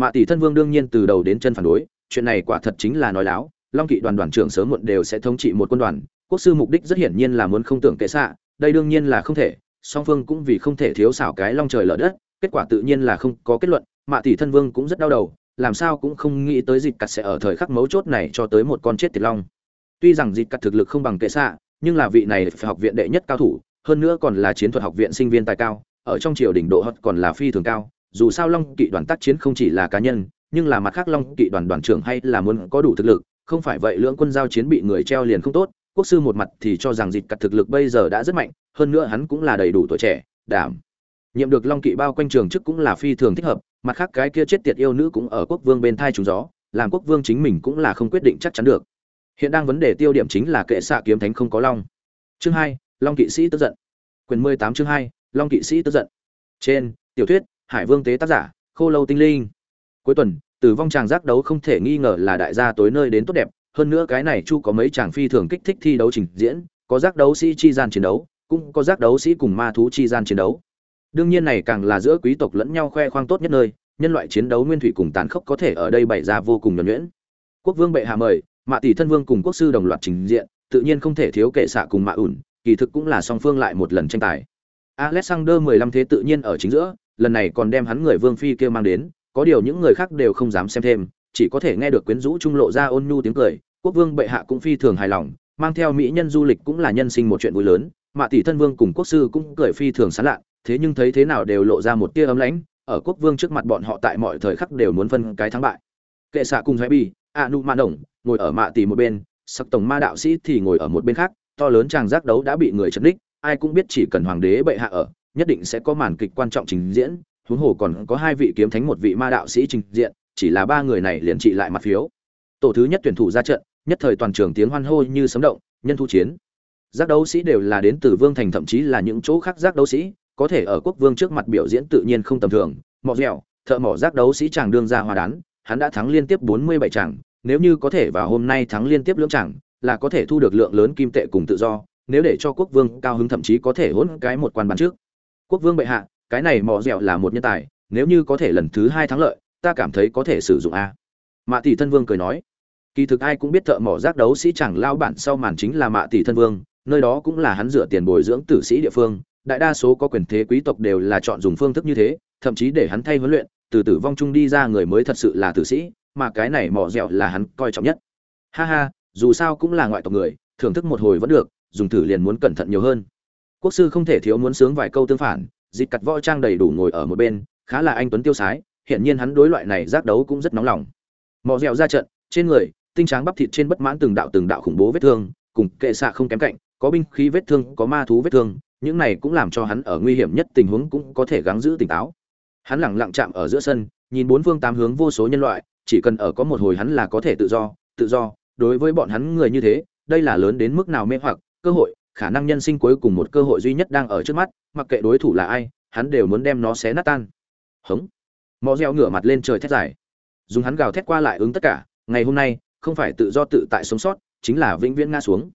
mạ tỷ thân vương đương nhiên từ đầu đến chân phản đối, chuyện này quả thật chính là nói láo, long kỵ đoàn đoàn trưởng sớm muộn đều sẽ thống trị một quân đoàn, quốc sư mục đích rất hiển nhiên là muốn không tưởng kệ xạ, đây đương nhiên là không thể, song phương cũng vì không thể thiếu xảo cái long trời lở đất, kết quả tự nhiên là không có kết luận, mạ tỷ thân vương cũng rất đau đầu, làm sao cũng không nghĩ tới dịp cắt sẽ ở thời khắc mấu chốt này cho tới một con chết tiệt long. Tuy rằng dịp cắt thực lực không bằng kệ xạ, nhưng là vị này phải học viện đệ nhất cao thủ, hơn nữa còn là chiến thuật học viện sinh viên tài cao, ở trong triều đỉnh độ hot còn là phi thường cao dù sao long kỵ đoàn tác chiến không chỉ là cá nhân, nhưng là mặt khác long kỵ đoàn đoàn trưởng hay là muốn có đủ thực lực, không phải vậy lưỡng quân giao chiến bị người treo liền không tốt, quốc sư một mặt thì cho rằng dịp cặt thực lực bây giờ đã rất mạnh, hơn nữa hắn cũng là đầy đủ tuổi trẻ, đảm nhiệm được long kỵ bao quanh trường chức cũng là phi thường thích hợp, mặt khác cái kia chết tiệt yêu nữ cũng ở quốc vương bên thai chúng gió, làm quốc vương chính mình cũng là không quyết định chắc chắn được. Hiện đang vấn đề tiêu điểm chính là kệ xạ kiếm thánh không có long. Chương hai, long kỵ sĩ tức giận. Quyền mười tám chương hai, long kỵ sĩ tức giận. Trên, tiểu thuyết hải vương tế tác giả, khô lâu tinh linh. Cuối tuần, tử vong chàng giác đấu không thể nghi ngờ là đại gia tối nơi đến tốt đẹp, hơn nữa cái này chu có mấy chàng phi thường kích thích thi đấu trình diễn, có giác đấu sĩ chi gian chiến đấu, cũng có giác đấu sĩ cùng ma thú chi gian chiến đấu. Đương nhiên này càng là giữa quý tộc lẫn nhau khoe khoang tốt nhất nơi, nhân loại chiến đấu nguyên thủy cùng tàn khốc có thể ở đây bày ra vô cùng nhuẩn nhuyễn. Quốc vương bệ hạ mời, mạ tỷ thân vương cùng quốc sư đồng loạt trình diện, tự nhiên không thể thiếu kệ xạ cùng mạ ủn, kỳ thực cũng là song phương lại một lần tranh tài. Alexander 15 thế tự nhiên ở chính giữa lần này còn đem hắn người vương phi kia mang đến, có điều những người khác đều không dám xem thêm, chỉ có thể nghe được quyến rũ trung lộ ra ôn nhu tiếng cười, quốc vương bệ hạ cũng phi thường hài lòng, mang theo mỹ nhân du lịch cũng là nhân sinh một chuyện vui lớn mạ tỷ thân vương cùng quốc sư cũng cười phi thường sán lạ thế nhưng thấy thế nào đều lộ ra một tia ấm lãnh, ở quốc vương trước mặt bọn họ tại mọi thời khắc đều muốn phân cái thắng bại. Kệ xạ cùng thái bi, a nu ma đồng ngồi ở mạ tỷ một bên, sắc tổng ma đạo sĩ thì ngồi ở một bên khác, to lớn chàng giác đấu đã bị người chấn đích ai cũng biết chỉ cần hoàng đế bệ hạ ở nhất định sẽ có màn kịch quan trọng trình diễn, huống hồ còn có hai vị kiếm thánh một vị ma đạo sĩ trình diện, chỉ là ba người này liền trị lại mặt phiếu. Tổ thứ nhất tuyển thủ ra trận, nhất thời toàn trường tiếng hoan hô như sấm động, nhân thu chiến. Giác đấu sĩ đều là đến từ vương thành, thậm chí là những chỗ khác giác đấu sĩ, có thể ở quốc vương trước mặt biểu diễn tự nhiên không tầm thường. Mọ dẻo thợ mỏ giác đấu sĩ chàng đương ra hòa đán, hắn đã thắng liên tiếp 47 chàng, nếu như có thể vào hôm nay thắng liên tiếp lưỡng chàng, là có thể thu được lượng lớn kim tệ cùng tự do, nếu để cho quốc vương cao hứng thậm chí có thể hỗn cái một quan bàn trước quốc vương bệ hạ, cái này mỏ dẻo là một nhân tài, nếu như có thể lần thứ hai thắng lợi, ta cảm thấy có thể sử dụng a. Mạ tỷ thân vương cười nói. Kỳ thực ai cũng biết thợ mỏ giác đấu sĩ chẳng lao bản sau màn chính là mạ tỷ thân vương, nơi đó cũng là hắn dựa tiền bồi dưỡng tử sĩ địa phương, đại đa số có quyền thế quý tộc đều là chọn dùng phương thức như thế, thậm chí để hắn thay huấn luyện, từ tử vong chung đi ra người mới thật sự là tử sĩ, mà cái này mỏ dẻo là hắn coi trọng nhất. Ha ha, dù sao cũng là ngoại tộc người, thưởng thức một hồi vẫn được, dùng thử liền muốn cẩn thận nhiều hơn quốc sư không thể thiếu muốn sướng vài câu tương phản dịp cặt võ trang đầy đủ ngồi ở một bên, khá là anh tuấn tiêu sái hiện nhiên hắn đối loại này giác đấu cũng rất nóng lòng. Mỏ dẻo ra trận, trên người, tinh tráng bắp thịt trên bất mãn từng đạo từng đạo khủng bố vết thương, cùng kệ xạ không kém cạnh, có binh khí vết thương, có ma thú vết thương, những này cũng làm cho hắn ở nguy hiểm nhất tình huống cũng có thể gắng giữ tỉnh táo. Hắn lẳng lặng chạm ở giữa sân, nhìn bốn phương tám hướng vô số nhân loại, chỉ cần ở có một hồi hắn là có thể tự do tự do, đối với bọn hắn người như thế, đây là lớn đến mức nào mê hoặc, cơ hội khả năng nhân sinh cuối cùng một cơ hội duy nhất đang ở trước mắt, mặc kệ đối thủ là ai, hắn đều muốn đem nó xé nát tan. Hống. Mò reo ngửa mặt lên trời thét dài. Dùng hắn gào thét qua lại ứng tất cả, ngày hôm nay, không phải tự do tự tại sống sót, chính là vĩnh viễn ngã xuống.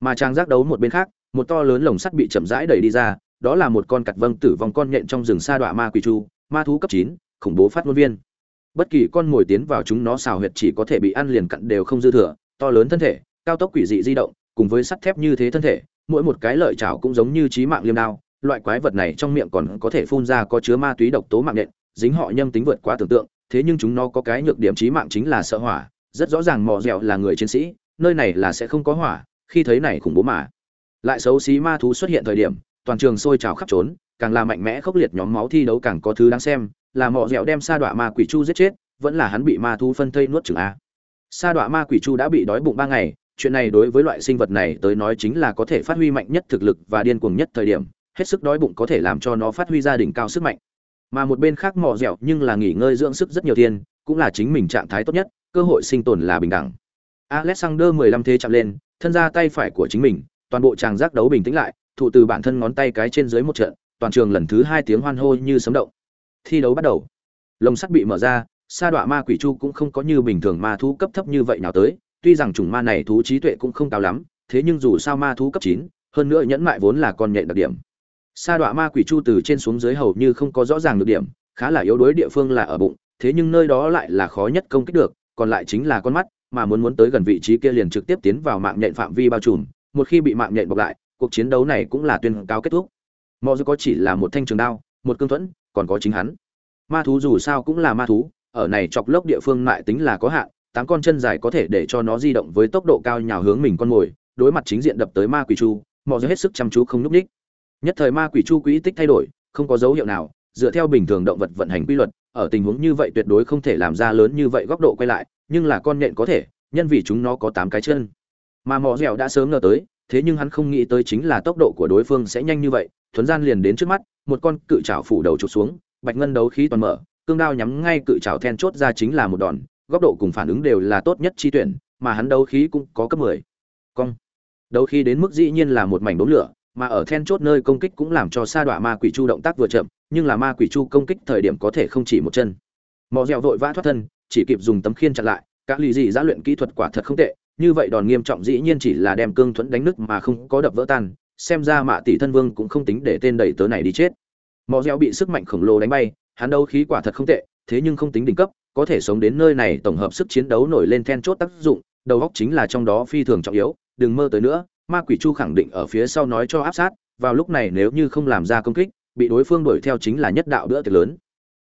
Mà trang giác đấu một bên khác, một to lớn lồng sắt bị chậm rãi đẩy đi ra, đó là một con cặt vâng tử vong con nhện trong rừng sa đọa ma quỷ chu, ma thú cấp chín, khủng bố phát ngôn viên. Bất kỳ con mồi tiến vào chúng nó xào huyệt chỉ có thể bị ăn liền cặn đều không dư thừa, to lớn thân thể, cao tốc quỷ dị di động, cùng với sắt thép như thế thân thể mỗi một cái lợi chảo cũng giống như trí mạng liêm đao, loại quái vật này trong miệng còn có thể phun ra có chứa ma túy độc tố mạng nện, dính họ nhâm tính vượt quá tưởng tượng, thế nhưng chúng nó có cái nhược điểm trí mạng chính là sợ hỏa, rất rõ ràng mò dẻo là người chiến sĩ, nơi này là sẽ không có hỏa, khi thấy này khủng bố mà. Lại xấu xí ma thú xuất hiện thời điểm, toàn trường sôi trào khắp trốn, càng là mạnh mẽ khốc liệt nhóm máu thi đấu càng có thứ đáng xem, là mọ dẻo đem sa đọa ma quỷ chu giết chết, vẫn là hắn bị ma thú phân thây nuốt chửng a. Sa đọa ma quỷ chu đã bị đói bụng ba ngày chuyện này đối với loại sinh vật này tới nói chính là có thể phát huy mạnh nhất thực lực và điên cuồng nhất thời điểm, hết sức đói bụng có thể làm cho nó phát huy gia đình cao sức mạnh. Mà một bên khác mò dẻo nhưng là nghỉ ngơi dưỡng sức rất nhiều tiền, cũng là chính mình trạng thái tốt nhất, cơ hội sinh tồn là bình đẳng. Alexander 15 thế chạm lên, thân ra tay phải của chính mình, toàn bộ tràng giác đấu bình tĩnh lại, thụ từ bản thân ngón tay cái trên dưới một trận, toàn trường lần thứ hai tiếng hoan hô như sấm động. Thi đấu bắt đầu. Lồng sắt bị mở ra, sa đọa ma quỷ chu cũng không có như bình thường ma thú cấp thấp như vậy nào tới tuy rằng chủng ma này thú trí tuệ cũng không cao lắm, thế nhưng dù sao ma thú cấp chín, hơn nữa nhẫn mại vốn là con nhện đặc điểm. Sa đọa ma quỷ chu từ trên xuống dưới hầu như không có rõ ràng được điểm, khá là yếu đuối địa phương là ở bụng, thế nhưng nơi đó lại là khó nhất công kích được, còn lại chính là con mắt, mà muốn muốn tới gần vị trí kia liền trực tiếp tiến vào mạng nhện phạm vi bao trùm, một khi bị mạng nhện bọc lại, cuộc chiến đấu này cũng là tuyên cáo kết thúc. Mọi dù có chỉ là một thanh trường đao, một cương thuẫn, còn có chính hắn. Ma thú dù sao cũng là ma thú, ở này chọc lốc địa phương lại tính là có hạn tám con chân dài có thể để cho nó di động với tốc độ cao nhào hướng mình con mồi, đối mặt chính diện đập tới ma quỷ chu, mọi dù hết sức chăm chú không núp ních nhất thời ma quỷ chu quỹ tích thay đổi, không có dấu hiệu nào, dựa theo bình thường động vật vận hành quy luật, ở tình huống như vậy tuyệt đối không thể làm ra lớn như vậy góc độ quay lại, nhưng là con nhện có thể, nhân vì chúng nó có tám cái chân. Mà mỏ dẻo đã sớm ngờ tới, thế nhưng hắn không nghĩ tới chính là tốc độ của đối phương sẽ nhanh như vậy, thuấn gian liền đến trước mắt, một con cự trảo phủ đầu trục xuống, bạch ngân đấu khí toàn mở, cương đao nhắm ngay cự trảo then chốt ra chính là một đòn góc độ cùng phản ứng đều là tốt nhất chi tuyển, mà hắn đấu khí cũng có cấp mười. Cong. Đấu khí đến mức dĩ nhiên là một mảnh đốm lửa, mà ở then chốt nơi công kích cũng làm cho sa đọa ma quỷ chu động tác vừa chậm, nhưng là ma quỷ chu công kích thời điểm có thể không chỉ một chân. Mò dẻo vội vã thoát thân, chỉ kịp dùng tấm khiên chặn lại các lý dị giá luyện kỹ thuật quả thật không tệ, như vậy đòn nghiêm trọng dĩ nhiên chỉ là đem cương thuẫn đánh nứt mà không có đập vỡ tan, xem ra mạ tỷ thân vương cũng không tính để tên đẩy tớ này đi chết. Mò dẻo bị sức mạnh khổng lồ đánh bay, hắn đấu khí quả thật không tệ, thế nhưng không tính đỉnh cấp có thể sống đến nơi này tổng hợp sức chiến đấu nổi lên then chốt tác dụng, đầu góc chính là trong đó phi thường trọng yếu, đừng mơ tới nữa, ma quỷ chu khẳng định ở phía sau nói cho áp sát, vào lúc này nếu như không làm ra công kích, bị đối phương đuổi theo chính là nhất đạo đỡ thiệt lớn.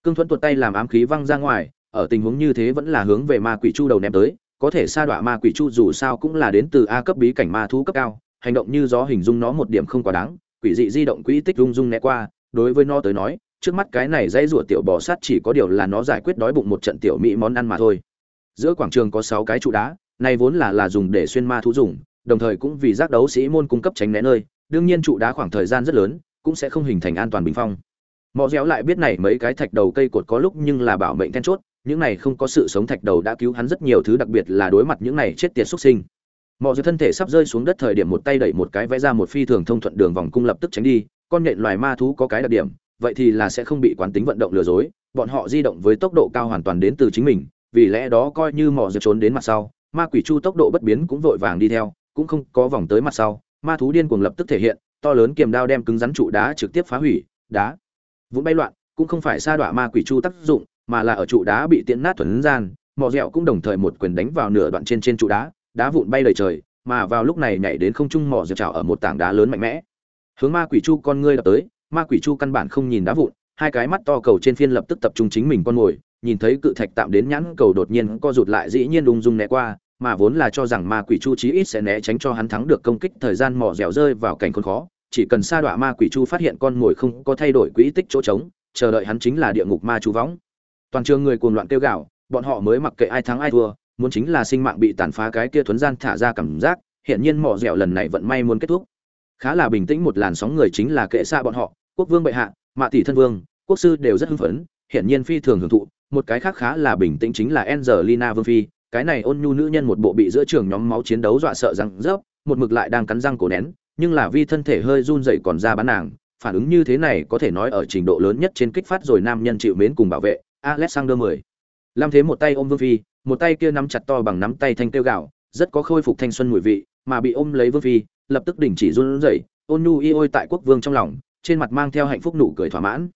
Cương thuẫn tuột tay làm ám khí văng ra ngoài, ở tình huống như thế vẫn là hướng về ma quỷ chu đầu ném tới, có thể sa đọa ma quỷ chu dù sao cũng là đến từ a cấp bí cảnh ma thú cấp cao, hành động như gió hình dung nó một điểm không quá đáng, quỷ dị di động quỹ tích rung rung né qua, đối với nó tới nói trước mắt cái này dây rủa tiểu bò sát chỉ có điều là nó giải quyết đói bụng một trận tiểu mỹ món ăn mà thôi. Giữa quảng trường có sáu cái trụ đá, này vốn là là dùng để xuyên ma thú dùng, đồng thời cũng vì giác đấu sĩ môn cung cấp tránh né nơi, đương nhiên trụ đá khoảng thời gian rất lớn, cũng sẽ không hình thành an toàn bình phong. Mọ réo lại biết này mấy cái thạch đầu cây cột có lúc nhưng là bảo mệnh then chốt, những này không có sự sống thạch đầu đã cứu hắn rất nhiều thứ đặc biệt là đối mặt những này chết tiệt xuất sinh. Mọ réo thân thể sắp rơi xuống đất thời điểm một tay đẩy một cái vẽ ra một phi thường thông thuận đường vòng cung lập tức tránh đi, con nhện loài ma thú có cái đặc điểm vậy thì là sẽ không bị quán tính vận động lừa dối, bọn họ di động với tốc độ cao hoàn toàn đến từ chính mình, vì lẽ đó coi như mỏ réo trốn đến mặt sau, ma quỷ chu tốc độ bất biến cũng vội vàng đi theo, cũng không có vòng tới mặt sau, ma thú điên cuồng lập tức thể hiện, to lớn kiềm đao đem cứng rắn trụ đá trực tiếp phá hủy, đá, vụn bay loạn, cũng không phải sa đọa ma quỷ chu tác dụng, mà là ở trụ đá bị tiện nát thuần gian, mỏ dẻo cũng đồng thời một quyền đánh vào nửa đoạn trên trên trụ đá đá vụn bay lời trời, mà vào lúc này nhảy đến không trung mỏ dẻo trào ở một tảng đá lớn mạnh mẽ. Hướng ma quỷ chu con ngươi đập tới ma quỷ chu căn bản không nhìn đá vụn, hai cái mắt to cầu trên phiên lập tức tập trung chính mình con mồi, nhìn thấy cự thạch tạm đến nhãn cầu đột nhiên co rụt lại dĩ nhiên ung dung né qua, mà vốn là cho rằng ma quỷ chu chí ít sẽ né tránh cho hắn thắng được công kích thời gian mỏ dẻo rơi vào cảnh khốn khó, chỉ cần sa đọa ma quỷ chu phát hiện con mồi không có thay đổi quỹ tích chỗ trống, chờ đợi hắn chính là địa ngục ma chú võng. Toàn trường người cuồng loạn kêu gào, bọn họ mới mặc kệ ai thắng ai thua, muốn chính là sinh mạng bị tàn phá cái kia thuấn gian thả ra cảm giác hiện nhiên mỏ dẻo lần này vận may muốn kết thúc khá là bình tĩnh một làn sóng người chính là kệ xa bọn họ quốc vương bệ hạ mạ tỷ thân vương quốc sư đều rất hưng phấn hiện nhiên phi thường hưởng thụ một cái khác khá là bình tĩnh chính là Angelina Vương phi, cái này ôn nhu nữ nhân một bộ bị giữa trường nhóm máu chiến đấu dọa sợ răng rớp, một mực lại đang cắn răng cổ nén, nhưng là vi thân thể hơi run rẩy còn ra bán nàng, phản ứng như thế này có thể nói ở trình độ lớn nhất trên kích phát rồi nam nhân chịu mến cùng bảo vệ, Alexander 10. Lam thế một tay ôm Vương phi, một tay kia nắm chặt to bằng nắm tay thanh tiêu gạo, rất có khôi phục thanh xuân mùi vị, mà bị ôm lấy Vương phi, lập tức đình chỉ run rẩy, ôn nhu y ôi tại quốc vương trong lòng, trên mặt mang theo hạnh phúc nụ cười thỏa mãn.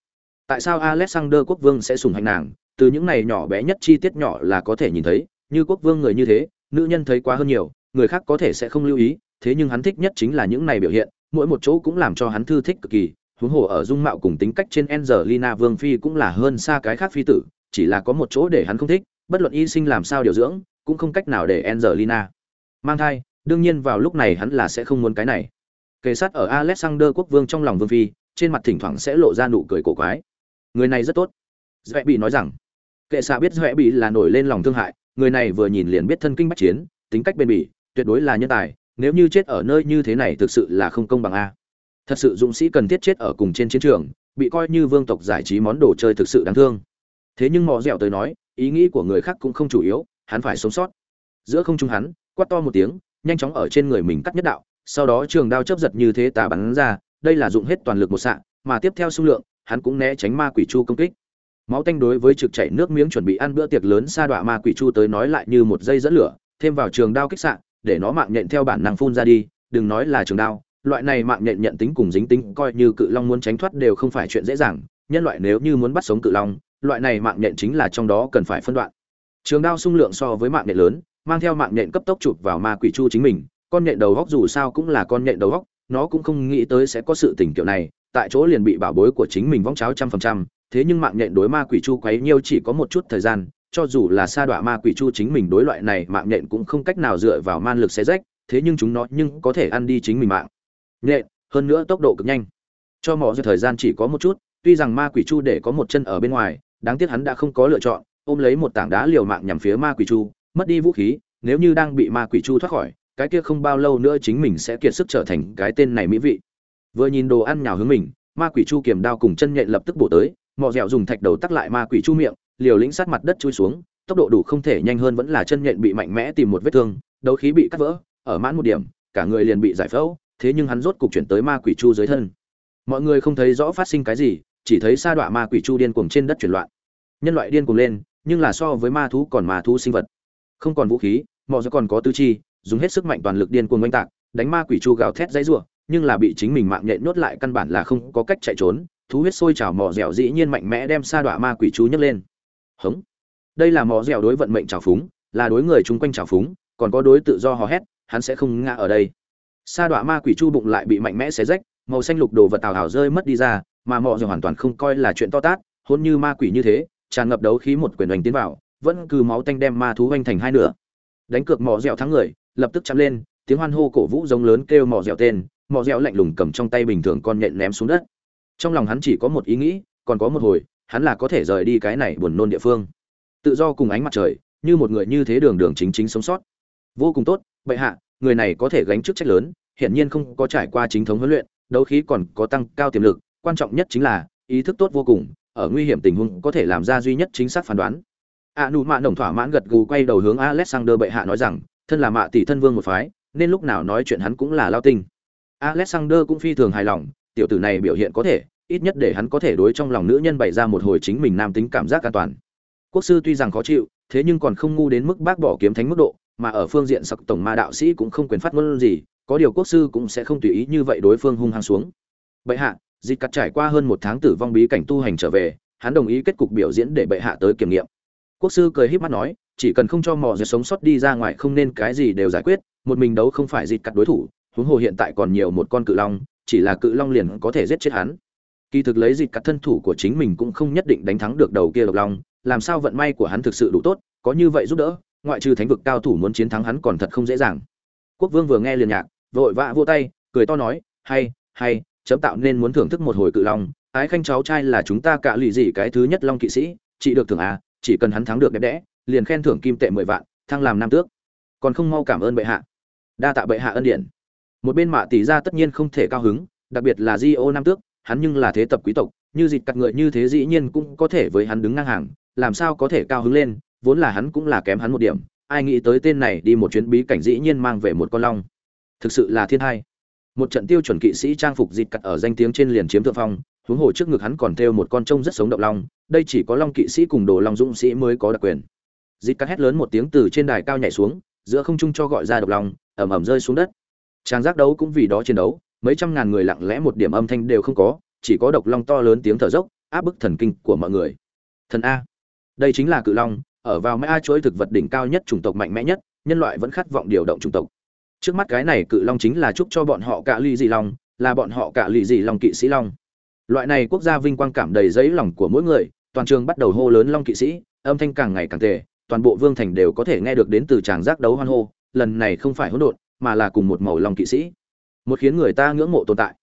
Tại sao Alexander quốc vương sẽ sủng hạnh nàng? Từ những này nhỏ bé nhất chi tiết nhỏ là có thể nhìn thấy, như quốc vương người như thế, nữ nhân thấy quá hơn nhiều, người khác có thể sẽ không lưu ý, thế nhưng hắn thích nhất chính là những này biểu hiện, mỗi một chỗ cũng làm cho hắn thư thích cực kỳ, huống hồ ở dung mạo cùng tính cách trên Angelina Vương phi cũng là hơn xa cái khác phi tử, chỉ là có một chỗ để hắn không thích, bất luận y sinh làm sao điều dưỡng, cũng không cách nào để Angelina mang thai, đương nhiên vào lúc này hắn là sẽ không muốn cái này. Kề sát ở Alexander quốc vương trong lòng vương phi, trên mặt thỉnh thoảng sẽ lộ ra nụ cười cổ quái. Người này rất tốt. Dễ bị nói rằng, kệ xạ biết Dễ bị là nổi lên lòng thương hại, người này vừa nhìn liền biết thân kinh bách chiến, tính cách bền bỉ, tuyệt đối là nhân tài, nếu như chết ở nơi như thế này thực sự là không công bằng a. Thật sự dũng sĩ cần thiết chết ở cùng trên chiến trường, bị coi như vương tộc giải trí món đồ chơi thực sự đáng thương. Thế nhưng mò dẻo tới nói, ý nghĩ của người khác cũng không chủ yếu, hắn phải sống sót. Giữa không trung hắn, quát to một tiếng, nhanh chóng ở trên người mình cắt nhất đạo, sau đó trường đao chớp giật như thế tà bắn ra, đây là dụng hết toàn lực một xạ, mà tiếp theo xung lượng, hắn cũng né tránh ma quỷ chu công kích. Máu tanh đối với trực chảy nước miếng chuẩn bị ăn bữa tiệc lớn sa đọa ma quỷ chu tới nói lại như một dây dẫn lửa, thêm vào trường đao kích xạ, để nó mạng nhện theo bản năng phun ra đi, đừng nói là trường đao, loại này mạng nhện nhận tính cùng dính tính coi như cự long muốn tránh thoát đều không phải chuyện dễ dàng, nhân loại nếu như muốn bắt sống cự long, loại này mạng nhện chính là trong đó cần phải phân đoạn trường đao sung lượng so với mạng nhện lớn mang theo mạng nhện cấp tốc chụp vào ma quỷ chu chính mình, con nhện đầu góc dù sao cũng là con nhện đầu góc, nó cũng không nghĩ tới sẽ có sự tình kiểu này, tại chỗ liền bị bảo bối của chính mình vong cháo trăm phần trăm, thế nhưng mạng nhện đối ma quỷ chu quấy nhiêu chỉ có một chút thời gian, cho dù là sa đọa ma quỷ chu chính mình đối loại này mạng nhện cũng không cách nào dựa vào man lực xé rách, thế nhưng chúng nó nhưng có thể ăn đi chính mình mạng. Nhện, hơn nữa tốc độ cực nhanh. Cho mỏ thời gian chỉ có một chút, tuy rằng ma quỷ chu để có một chân ở bên ngoài, đáng tiếc hắn đã không có lựa chọn, ôm lấy một tảng đá liều mạng nhằm phía ma quỷ chu mất đi vũ khí, nếu như đang bị ma quỷ chu thoát khỏi, cái kia không bao lâu nữa chính mình sẽ kiệt sức trở thành cái tên này mỹ vị. Vừa nhìn đồ ăn nhào hướng mình, ma quỷ chu kiềm đao cùng chân nhện lập tức bổ tới, mọ dẻo dùng thạch đầu tắc lại ma quỷ chu miệng, liều lĩnh sát mặt đất chui xuống, tốc độ đủ không thể nhanh hơn vẫn là chân nhện bị mạnh mẽ tìm một vết thương, đấu khí bị cắt vỡ, ở mãn một điểm, cả người liền bị giải phẫu, thế nhưng hắn rốt cục chuyển tới ma quỷ chu dưới thân. Mọi người không thấy rõ phát sinh cái gì, chỉ thấy sa đọa ma quỷ chu điên cuồng trên đất chuyển loạn. Nhân loại điên cuồng lên, nhưng là so với ma thú còn ma thú sinh vật không còn vũ khí mò do còn có tư chi, dùng hết sức mạnh toàn lực điên cuồng oanh tạc, đánh ma quỷ chu gào thét dãy rủa, nhưng là bị chính mình mạng nhện nhốt lại căn bản là không có cách chạy trốn, thú huyết sôi trào mò dẻo dĩ nhiên mạnh mẽ đem sa đọa ma quỷ chú nhấc lên. Hống. Đây là mò dẻo đối vận mệnh trào phúng, là đối người chung quanh trào phúng, còn có đối tự do hò hét, hắn sẽ không ngã ở đây. Sa đọa ma quỷ chu bụng lại bị mạnh mẽ xé rách, màu xanh lục đồ vật tào hào rơi mất đi ra, mà mò dẻo hoàn toàn không coi là chuyện to tát, hôn như ma quỷ như thế, tràn ngập đấu khí một quyền đánh tiến vào vẫn cứ máu tanh đem ma thú hoành thành hai nửa. Đánh cược mỏ dẻo thắng người, lập tức chạm lên, tiếng hoan hô cổ vũ giống lớn kêu mỏ dẻo tên, mỏ dẻo lạnh lùng cầm trong tay bình thường con nhện ném xuống đất. Trong lòng hắn chỉ có một ý nghĩ, còn có một hồi, hắn là có thể rời đi cái này buồn nôn địa phương. Tự do cùng ánh mặt trời, như một người như thế đường đường chính chính sống sót. Vô cùng tốt, bệ hạ, người này có thể gánh chức trách lớn, hiển nhiên không có trải qua chính thống huấn luyện, đấu khí còn có tăng cao tiềm lực, quan trọng nhất chính là ý thức tốt vô cùng, ở nguy hiểm tình huống có thể làm ra duy nhất chính xác phán đoán a nụ mạ nồng thỏa mãn gật gù quay đầu hướng alexander bệ hạ nói rằng, thân là mạ tỷ thân vương một phái, nên lúc nào nói chuyện hắn cũng là lao tinh. Alexander cũng phi thường hài lòng, tiểu tử này biểu hiện có thể, ít nhất để hắn có thể đối trong lòng nữ nhân bày ra một hồi chính mình nam tính cảm giác an toàn. Quốc sư tuy rằng khó chịu, thế nhưng còn không ngu đến mức bác bỏ kiếm thánh mức độ, mà ở phương diện sặc tổng ma đạo sĩ cũng không quyền phát ngôn gì, có điều quốc sư cũng sẽ không tùy ý như vậy đối phương hung hăng xuống. Bệ hạ, dịch cắt trải qua hơn một tháng tử vong bí cảnh tu hành trở về, hắn đồng ý kết cục biểu diễn để bệ hạ tới kiểm nghiệm quốc sư cười híp mắt nói, chỉ cần không cho mò dệt sống sót đi ra ngoài không nên cái gì đều giải quyết, một mình đấu không phải dịt cặt đối thủ, huống hồ hiện tại còn nhiều một con cự long, chỉ là cự long liền có thể giết chết hắn. Kỳ thực lấy dịt cặt thân thủ của chính mình cũng không nhất định đánh thắng được đầu kia độc long, làm sao vận may của hắn thực sự đủ tốt, có như vậy giúp đỡ, ngoại trừ thánh vực cao thủ muốn chiến thắng hắn còn thật không dễ dàng. Quốc vương vừa nghe liền nhạc, vội vã vô tay, cười to nói, hay hay, chấm tạo nên muốn thưởng thức một hồi cự long, ái khanh cháu trai là chúng ta cả lì gì cái thứ nhất long kỵ sĩ, chị được thưởng à chỉ cần hắn thắng được đẹp đẽ, liền khen thưởng kim tệ mười vạn, thăng làm nam tước. Còn không mau cảm ơn bệ hạ. Đa tạ bệ hạ ân điển. Một bên mạ tỷ ra tất nhiên không thể cao hứng, đặc biệt là di ô nam tước, hắn nhưng là thế tập quý tộc, như dịt cặt người như thế dĩ nhiên cũng có thể với hắn đứng ngang hàng, làm sao có thể cao hứng lên, vốn là hắn cũng là kém hắn một điểm, ai nghĩ tới tên này đi một chuyến bí cảnh dĩ nhiên mang về một con long. Thực sự là thiên hai. Một trận tiêu chuẩn kỵ sĩ trang phục dịt cặt ở danh tiếng trên liền chiếm thượng phong, huống hồ trước ngực hắn còn thêu một con trông rất sống động long đây chỉ có long kỵ sĩ cùng đồ long dũng sĩ mới có đặc quyền. Dịt cắt hét lớn một tiếng từ trên đài cao nhảy xuống, giữa không trung cho gọi ra độc long ẩm ẩm rơi xuống đất. Trang giác đấu cũng vì đó chiến đấu, mấy trăm ngàn người lặng lẽ một điểm âm thanh đều không có, chỉ có độc long to lớn tiếng thở dốc, áp bức thần kinh của mọi người. Thần a. Đây chính là cự long, ở vào mã a chuỗi thực vật đỉnh cao nhất chủng tộc mạnh mẽ nhất, nhân loại vẫn khát vọng điều động chủng tộc. Trước mắt cái này cự long chính là chúc cho bọn họ cả ly dị long, là bọn họ cả ly dị long kỵ sĩ long. Loại này quốc gia vinh quang cảm đầy giấy lòng của mỗi người toàn trường bắt đầu hô lớn long kỵ sĩ, âm thanh càng ngày càng tệ toàn bộ vương thành đều có thể nghe được đến từ tràng giác đấu hoan hô, lần này không phải hỗn độn, mà là cùng một màu long kỵ sĩ. Một khiến người ta ngưỡng mộ tồn tại.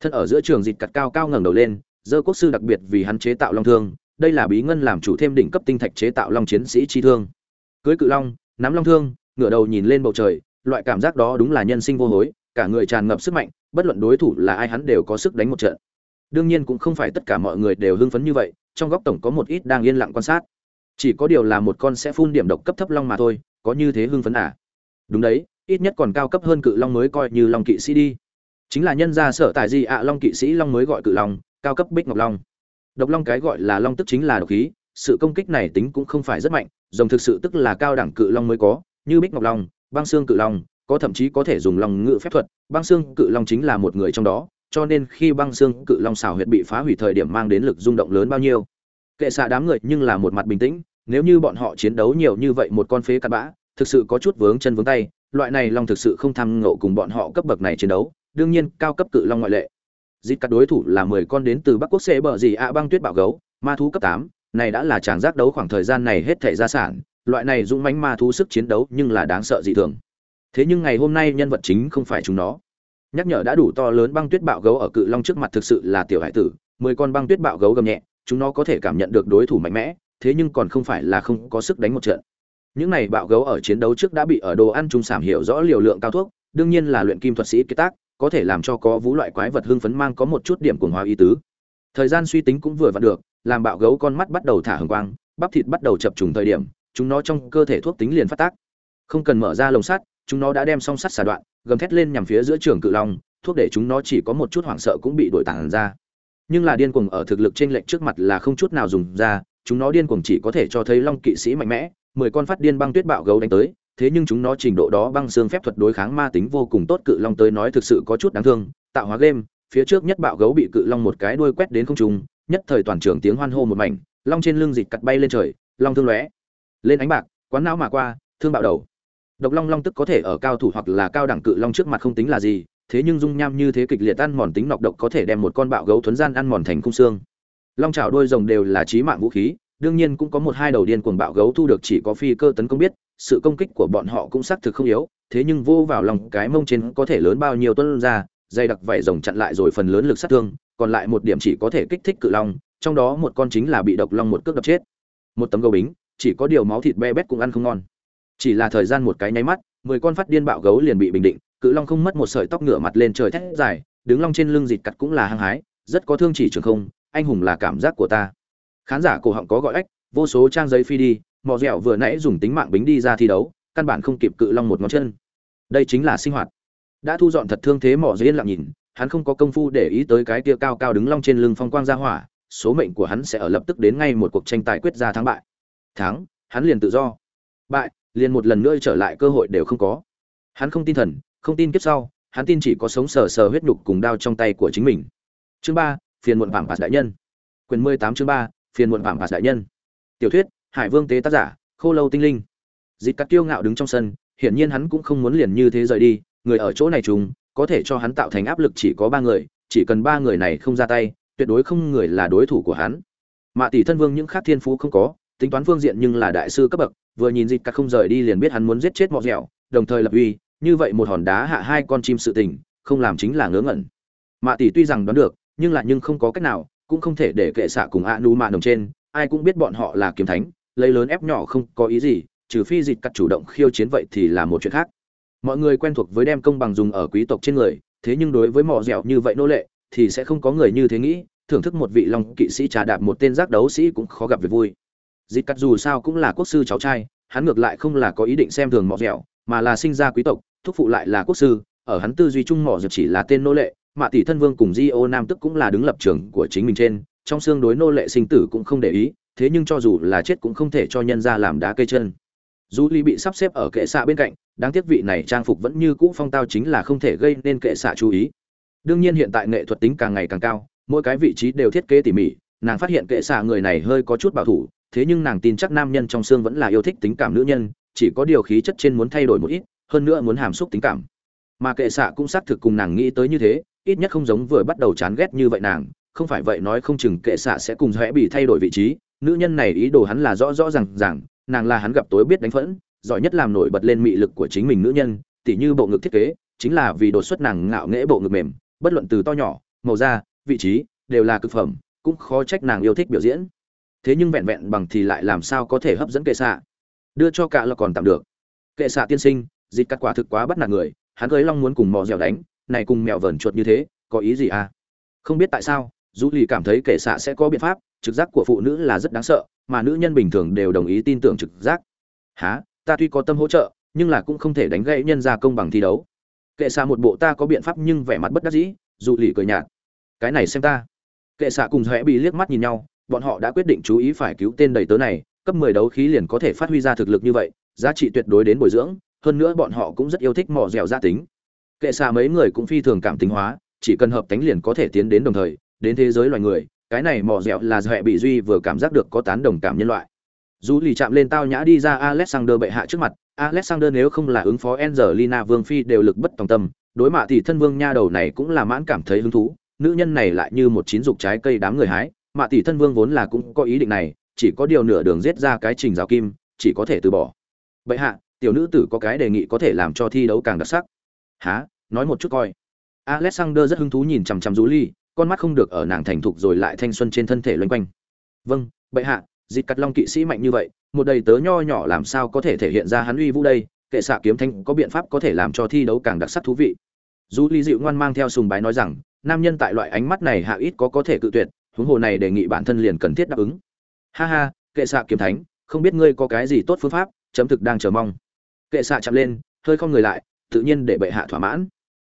Thân ở giữa trường dịch cặt cao cao ngẩng đầu lên, dơ quốc sư đặc biệt vì hắn chế tạo long thương, đây là bí ngân làm chủ thêm đỉnh cấp tinh thạch chế tạo long chiến sĩ chi thương. Cưới cự long, nắm long thương, ngửa đầu nhìn lên bầu trời, loại cảm giác đó đúng là nhân sinh vô hối, cả người tràn ngập sức mạnh, bất luận đối thủ là ai hắn đều có sức đánh một trận. Đương nhiên cũng không phải tất cả mọi người đều hưng phấn như vậy trong góc tổng có một ít đang yên lặng quan sát. Chỉ có điều là một con sẽ phun điểm độc cấp thấp long mà thôi, có như thế hưng phấn à? Đúng đấy, ít nhất còn cao cấp hơn cự long mới coi như long kỵ sĩ đi. Chính là nhân gia sở tại gì ạ, long kỵ sĩ long mới gọi cự long, cao cấp bích ngọc long. Độc long cái gọi là long tức chính là độc khí, sự công kích này tính cũng không phải rất mạnh dòng thực sự tức là cao đẳng cự long mới có, như bích ngọc long, băng xương cự long, có thậm chí có thể dùng long ngự phép thuật, băng xương cự long chính là một người trong đó cho nên khi băng xương cự long xào huyệt bị phá hủy thời điểm mang đến lực rung động lớn bao nhiêu. Kệ xạ đám người nhưng là một mặt bình tĩnh, nếu như bọn họ chiến đấu nhiều như vậy một con phế cặn bã, thực sự có chút vướng chân vướng tay, loại này long thực sự không tham ngộ cùng bọn họ cấp bậc này chiến đấu, đương nhiên cao cấp cự long ngoại lệ. Dịp các đối thủ là mười con đến từ bắc quốc xê bờ gì ạ băng tuyết bạo gấu, ma thú cấp tám, này đã là chàng giác đấu khoảng thời gian này hết thể gia sản, loại này dũng mãnh ma thú sức chiến đấu nhưng là đáng sợ dị thường. Thế nhưng ngày hôm nay nhân vật chính không phải chúng nó nhắc nhở đã đủ to lớn băng tuyết bạo gấu ở cự long trước mặt thực sự là tiểu hải tử, mười con băng tuyết bạo gấu gầm nhẹ, chúng nó có thể cảm nhận được đối thủ mạnh mẽ, thế nhưng còn không phải là không có sức đánh một trận. Những này bạo gấu ở chiến đấu trước đã bị ở đồ ăn trung sảm hiểu rõ liều lượng cao thuốc, đương nhiên là luyện kim thuật sĩ kế tác, có thể làm cho có vũ loại quái vật hưng phấn mang có một chút điểm cuồng hóa ý tứ. Thời gian suy tính cũng vừa vặn được, làm bạo gấu con mắt bắt đầu thả hừng quang, bắp thịt bắt đầu chập trùng thời điểm, chúng nó trong cơ thể thuốc tính liền phát tác. Không cần mở ra lồng sắt, chúng nó đã đem song sắt xà đoạn gầm thét lên nhằm phía giữa trường cự long, thuốc để chúng nó chỉ có một chút hoảng sợ cũng bị đổi tàn ra. Nhưng là điên cuồng ở thực lực trên lệnh trước mặt là không chút nào dùng ra, chúng nó điên cuồng chỉ có thể cho thấy long kỵ sĩ mạnh mẽ, mười con phát điên băng tuyết bạo gấu đánh tới, thế nhưng chúng nó trình độ đó băng xương phép thuật đối kháng ma tính vô cùng tốt cự long tới nói thực sự có chút đáng thương, tạo hóa game, phía trước nhất bạo gấu bị cự long một cái đuôi quét đến không trung, nhất thời toàn trường tiếng hoan hô một mảnh, long trên lưng dịch cặt bay lên trời, long thương lóe, lên ánh bạc, quán não mà qua, thương bạo đầu độc long long tức có thể ở cao thủ hoặc là cao đẳng cự long trước mặt không tính là gì, thế nhưng dung nham như thế kịch liệt ăn mòn tính nọc độc có thể đem một con bạo gấu thuấn gian ăn mòn thành cung xương. Long trào đôi rồng đều là trí mạng vũ khí, đương nhiên cũng có một hai đầu điên cuồng bạo gấu thu được chỉ có phi cơ tấn công biết, sự công kích của bọn họ cũng xác thực không yếu, thế nhưng vô vào lòng cái mông trên có thể lớn bao nhiêu tuân ra dây đặc vảy rồng chặn lại rồi phần lớn lực sát thương, còn lại một điểm chỉ có thể kích thích cự long, trong đó một con chính là bị độc long một cước đập chết. Một tấm gấu bính, chỉ có điều máu thịt be bét cũng ăn không ngon chỉ là thời gian một cái nháy mắt, mười con phát điên bạo gấu liền bị bình định, cự long không mất một sợi tóc ngựa mặt lên trời thét dài, đứng long trên lưng dịt cặt cũng là hăng hái, rất có thương chỉ trường không, anh hùng là cảm giác của ta. Khán giả cổ họng có gọi ếch, vô số trang giấy phi đi mò dẻo vừa nãy dùng tính mạng bính đi ra thi đấu, căn bản không kịp cự long một ngón chân. Đây chính là sinh hoạt. Đã thu dọn thật thương thế mỏ yên lặng nhìn, hắn không có công phu để ý tới cái kia cao cao đứng long trên lưng phong quang ra hỏa, số mệnh của hắn sẽ ở lập tức đến ngay một cuộc tranh tài quyết ra thắng bại. Thắng, hắn liền tự do. Bại liền một lần nữa trở lại cơ hội đều không có. Hắn không tin thần, không tin kiếp sau, hắn tin chỉ có sống sờ sờ huyết nhục cùng đao trong tay của chính mình. Chương ba, phiền muộn vàng phạt đại nhân. Quyền mười tám chương ba, phiền muộn vàng phạt đại nhân. Tiểu thuyết, hải vương tế tác giả, khô lâu tinh linh. Dịch cắt kiêu ngạo đứng trong sân, hiển nhiên hắn cũng không muốn liền như thế rời đi, người ở chỗ này chúng có thể cho hắn tạo thành áp lực chỉ có ba người, chỉ cần ba người này không ra tay, tuyệt đối không người là đối thủ của hắn. Mạ tỷ thân vương những khác thiên phú không có tính toán phương diện nhưng là đại sư cấp bậc, vừa nhìn dịch cắt không rời đi liền biết hắn muốn giết chết mọ dẻo, đồng thời lập uy, như vậy một hòn đá hạ hai con chim sự tình, không làm chính là ngớ ngẩn. Mạ tỷ tuy rằng đoán được, nhưng là nhưng không có cách nào, cũng không thể để kệ xạ cùng a nu mạ đồng trên, ai cũng biết bọn họ là kiếm thánh, lấy lớn ép nhỏ không có ý gì, trừ phi dịch cắt chủ động khiêu chiến vậy thì là một chuyện khác. Mọi người quen thuộc với đem công bằng dùng ở quý tộc trên người, thế nhưng đối với mỏ dẻo như vậy nô lệ, thì sẽ không có người như thế nghĩ, thưởng thức một vị long kỵ sĩ trà đạp một tên giác đấu sĩ cũng khó gặp việc vui dịch cắt dù sao cũng là quốc sư cháu trai, hắn ngược lại không là có ý định xem thường mỏ dẻo, mà là sinh ra quý tộc, thúc phụ lại là quốc sư, ở hắn tư duy chung mỏ dẻo chỉ là tên nô lệ, mạ tỷ thân vương cùng di ô nam tức cũng là đứng lập trường của chính mình trên, trong xương đối nô lệ sinh tử cũng không để ý, thế nhưng cho dù là chết cũng không thể cho nhân ra làm đá cây chân. Dù ly bị sắp xếp ở kệ xạ bên cạnh, đáng tiếc vị này trang phục vẫn như cũ phong tao chính là không thể gây nên kệ xạ chú ý. Đương nhiên hiện tại nghệ thuật tính càng ngày càng cao, mỗi cái vị trí đều thiết kế tỉ mỉ nàng phát hiện kệ xạ người này hơi có chút bảo thủ, thế nhưng nàng tin chắc nam nhân trong xương vẫn là yêu thích tính cảm nữ nhân, chỉ có điều khí chất trên muốn thay đổi một ít, hơn nữa muốn hàm xúc tính cảm. Mà kệ xạ cũng xác thực cùng nàng nghĩ tới như thế, ít nhất không giống vừa bắt đầu chán ghét như vậy nàng, không phải vậy nói không chừng kệ xạ sẽ cùng rẽ bị thay đổi vị trí, nữ nhân này ý đồ hắn là rõ rõ ràng ràng, nàng là hắn gặp tối biết đánh phẫn, giỏi nhất làm nổi bật lên mị lực của chính mình nữ nhân, tỉ như bộ ngực thiết kế, chính là vì đột xuất nàng ngạo nghễ bộ ngực mềm, bất luận từ to nhỏ, màu da, vị trí, đều là cực phẩm cũng khó trách nàng yêu thích biểu diễn. Thế nhưng vẹn vẹn bằng thì lại làm sao có thể hấp dẫn kệ xạ? Đưa cho cả là còn tạm được. Kệ xạ tiên sinh, dịch cắt quả thực quá bắt nạt người, hắn cưới long muốn cùng mò dẻo đánh, này cùng mèo vờn chuột như thế, có ý gì à? Không biết tại sao dù lì cảm thấy kệ xạ sẽ có biện pháp, trực giác của phụ nữ là rất đáng sợ, mà nữ nhân bình thường đều đồng ý tin tưởng trực giác. Há ta tuy có tâm hỗ trợ, nhưng là cũng không thể đánh gãy nhân ra công bằng thi đấu. Kệ xạ một bộ ta có biện pháp nhưng vẻ mặt bất đắc dĩ dù lì cười nhạt. Cái này xem ta kệ xạ cùng hễ bị liếc mắt nhìn nhau, bọn họ đã quyết định chú ý phải cứu tên đầy tớ này, cấp mười đấu khí liền có thể phát huy ra thực lực như vậy, giá trị tuyệt đối đến bồi dưỡng, hơn nữa bọn họ cũng rất yêu thích mỏ dẻo gia tính. Kệ xạ mấy người cũng phi thường cảm tính hóa, chỉ cần hợp tánh liền có thể tiến đến đồng thời, đến thế giới loài người, cái này mỏ dẻo là hễ bị duy vừa cảm giác được có tán đồng cảm nhân loại. Dù lì chạm lên tao nhã đi ra alexander bệ hạ trước mặt, alexander nếu không là ứng phó angelina vương phi đều lực bất tòng tâm, đối mạ thì thân vương nha đầu này cũng là mãn cảm thấy hứng thú nữ nhân này lại như một chín dục trái cây đám người hái mạ tỷ thân vương vốn là cũng có ý định này, chỉ có điều nửa đường giết ra cái trình giáo kim, chỉ có thể từ bỏ. Vậy hạ, tiểu nữ tử có cái đề nghị có thể làm cho thi đấu càng đặc sắc. Há nói một chút coi. Alexander rất hứng thú nhìn chằm chằm rú ly con mắt không được ở nàng thành thục rồi lại thanh xuân trên thân thể loanh quanh. Vâng bệ hạ dịp cắt long kỵ sĩ mạnh như vậy, một đầy tớ nho nhỏ làm sao có thể thể hiện ra hắn uy vũ đây, kệ xạ kiếm thanh có biện pháp có thể làm cho thi đấu càng đặc sắc thú vị. Dù ly dịu ngoan mang theo sùng bái nói rằng nam nhân tại loại ánh mắt này hạ ít có có thể cự tuyệt, huống hồ này đề nghị bản thân liền cần thiết đáp ứng. Ha ha, kệ xạ kiếm thánh, không biết ngươi có cái gì tốt phương pháp, chấm thực đang chờ mong. Kệ xạ chạm lên, hơi không người lại, tự nhiên để bệ hạ thỏa mãn.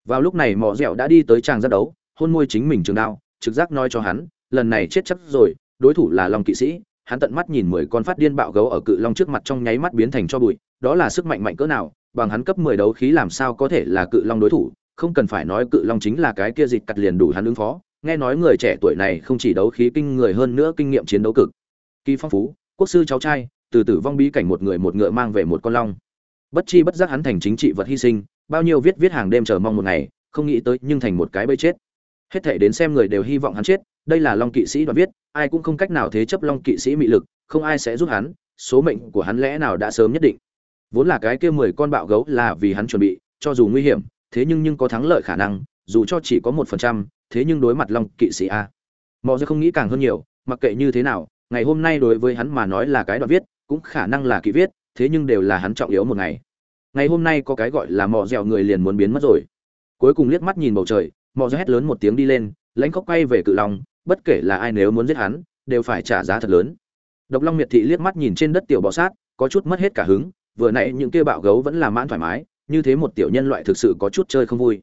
Vào lúc này mỏ dẻo đã đi tới tràng giác đấu, hôn môi chính mình trường đao, trực giác nói cho hắn, lần này chết chắc rồi, đối thủ là long kỵ sĩ. Hắn tận mắt nhìn mười con phát điên bạo gấu ở cự long trước mặt trong nháy mắt biến thành cho bụi, đó là sức mạnh mạnh cỡ nào, bằng hắn cấp mười đấu khí làm sao có thể là cự long đối thủ không cần phải nói cự long chính là cái kia dịch cặt liền đủ hắn ứng phó. Nghe nói người trẻ tuổi này không chỉ đấu khí kinh người hơn nữa kinh nghiệm chiến đấu cực. Kỳ phong phú, quốc sư cháu trai, từ tử vong bí cảnh một người một ngựa mang về một con long. Bất chi bất giác hắn thành chính trị vật hy sinh, bao nhiêu viết viết hàng đêm chờ mong một ngày, không nghĩ tới nhưng thành một cái bẫy chết. Hết thể đến xem người đều hy vọng hắn chết, đây là long kỵ sĩ đoạn viết, ai cũng không cách nào thế chấp long kỵ sĩ mị lực, không ai sẽ giúp hắn, số mệnh của hắn lẽ nào đã sớm nhất định. Vốn là cái kia mười con bạo gấu là vì hắn chuẩn bị, cho dù nguy hiểm thế nhưng nhưng có thắng lợi khả năng, dù cho chỉ có một phần trăm, thế nhưng đối mặt long kỵ sĩ a. Mọi người không nghĩ càng hơn nhiều, mặc kệ như thế nào, ngày hôm nay đối với hắn mà nói là cái đoạn viết, cũng khả năng là kỵ viết, thế nhưng đều là hắn trọng yếu một ngày. Ngày hôm nay có cái gọi là mò dẻo người liền muốn biến mất rồi. Cuối cùng liếc mắt nhìn bầu trời mò dẻo hét lớn một tiếng đi lên, lãnh khóc quay về cự long, bất kể là ai nếu muốn giết hắn, đều phải trả giá thật lớn. Độc long miệt thị liếc mắt nhìn trên đất tiểu bọ sát, có chút mất hết cả hứng, vừa nãy những kia bạo gấu vẫn là mãn thoải mái như thế một tiểu nhân loại thực sự có chút chơi không vui.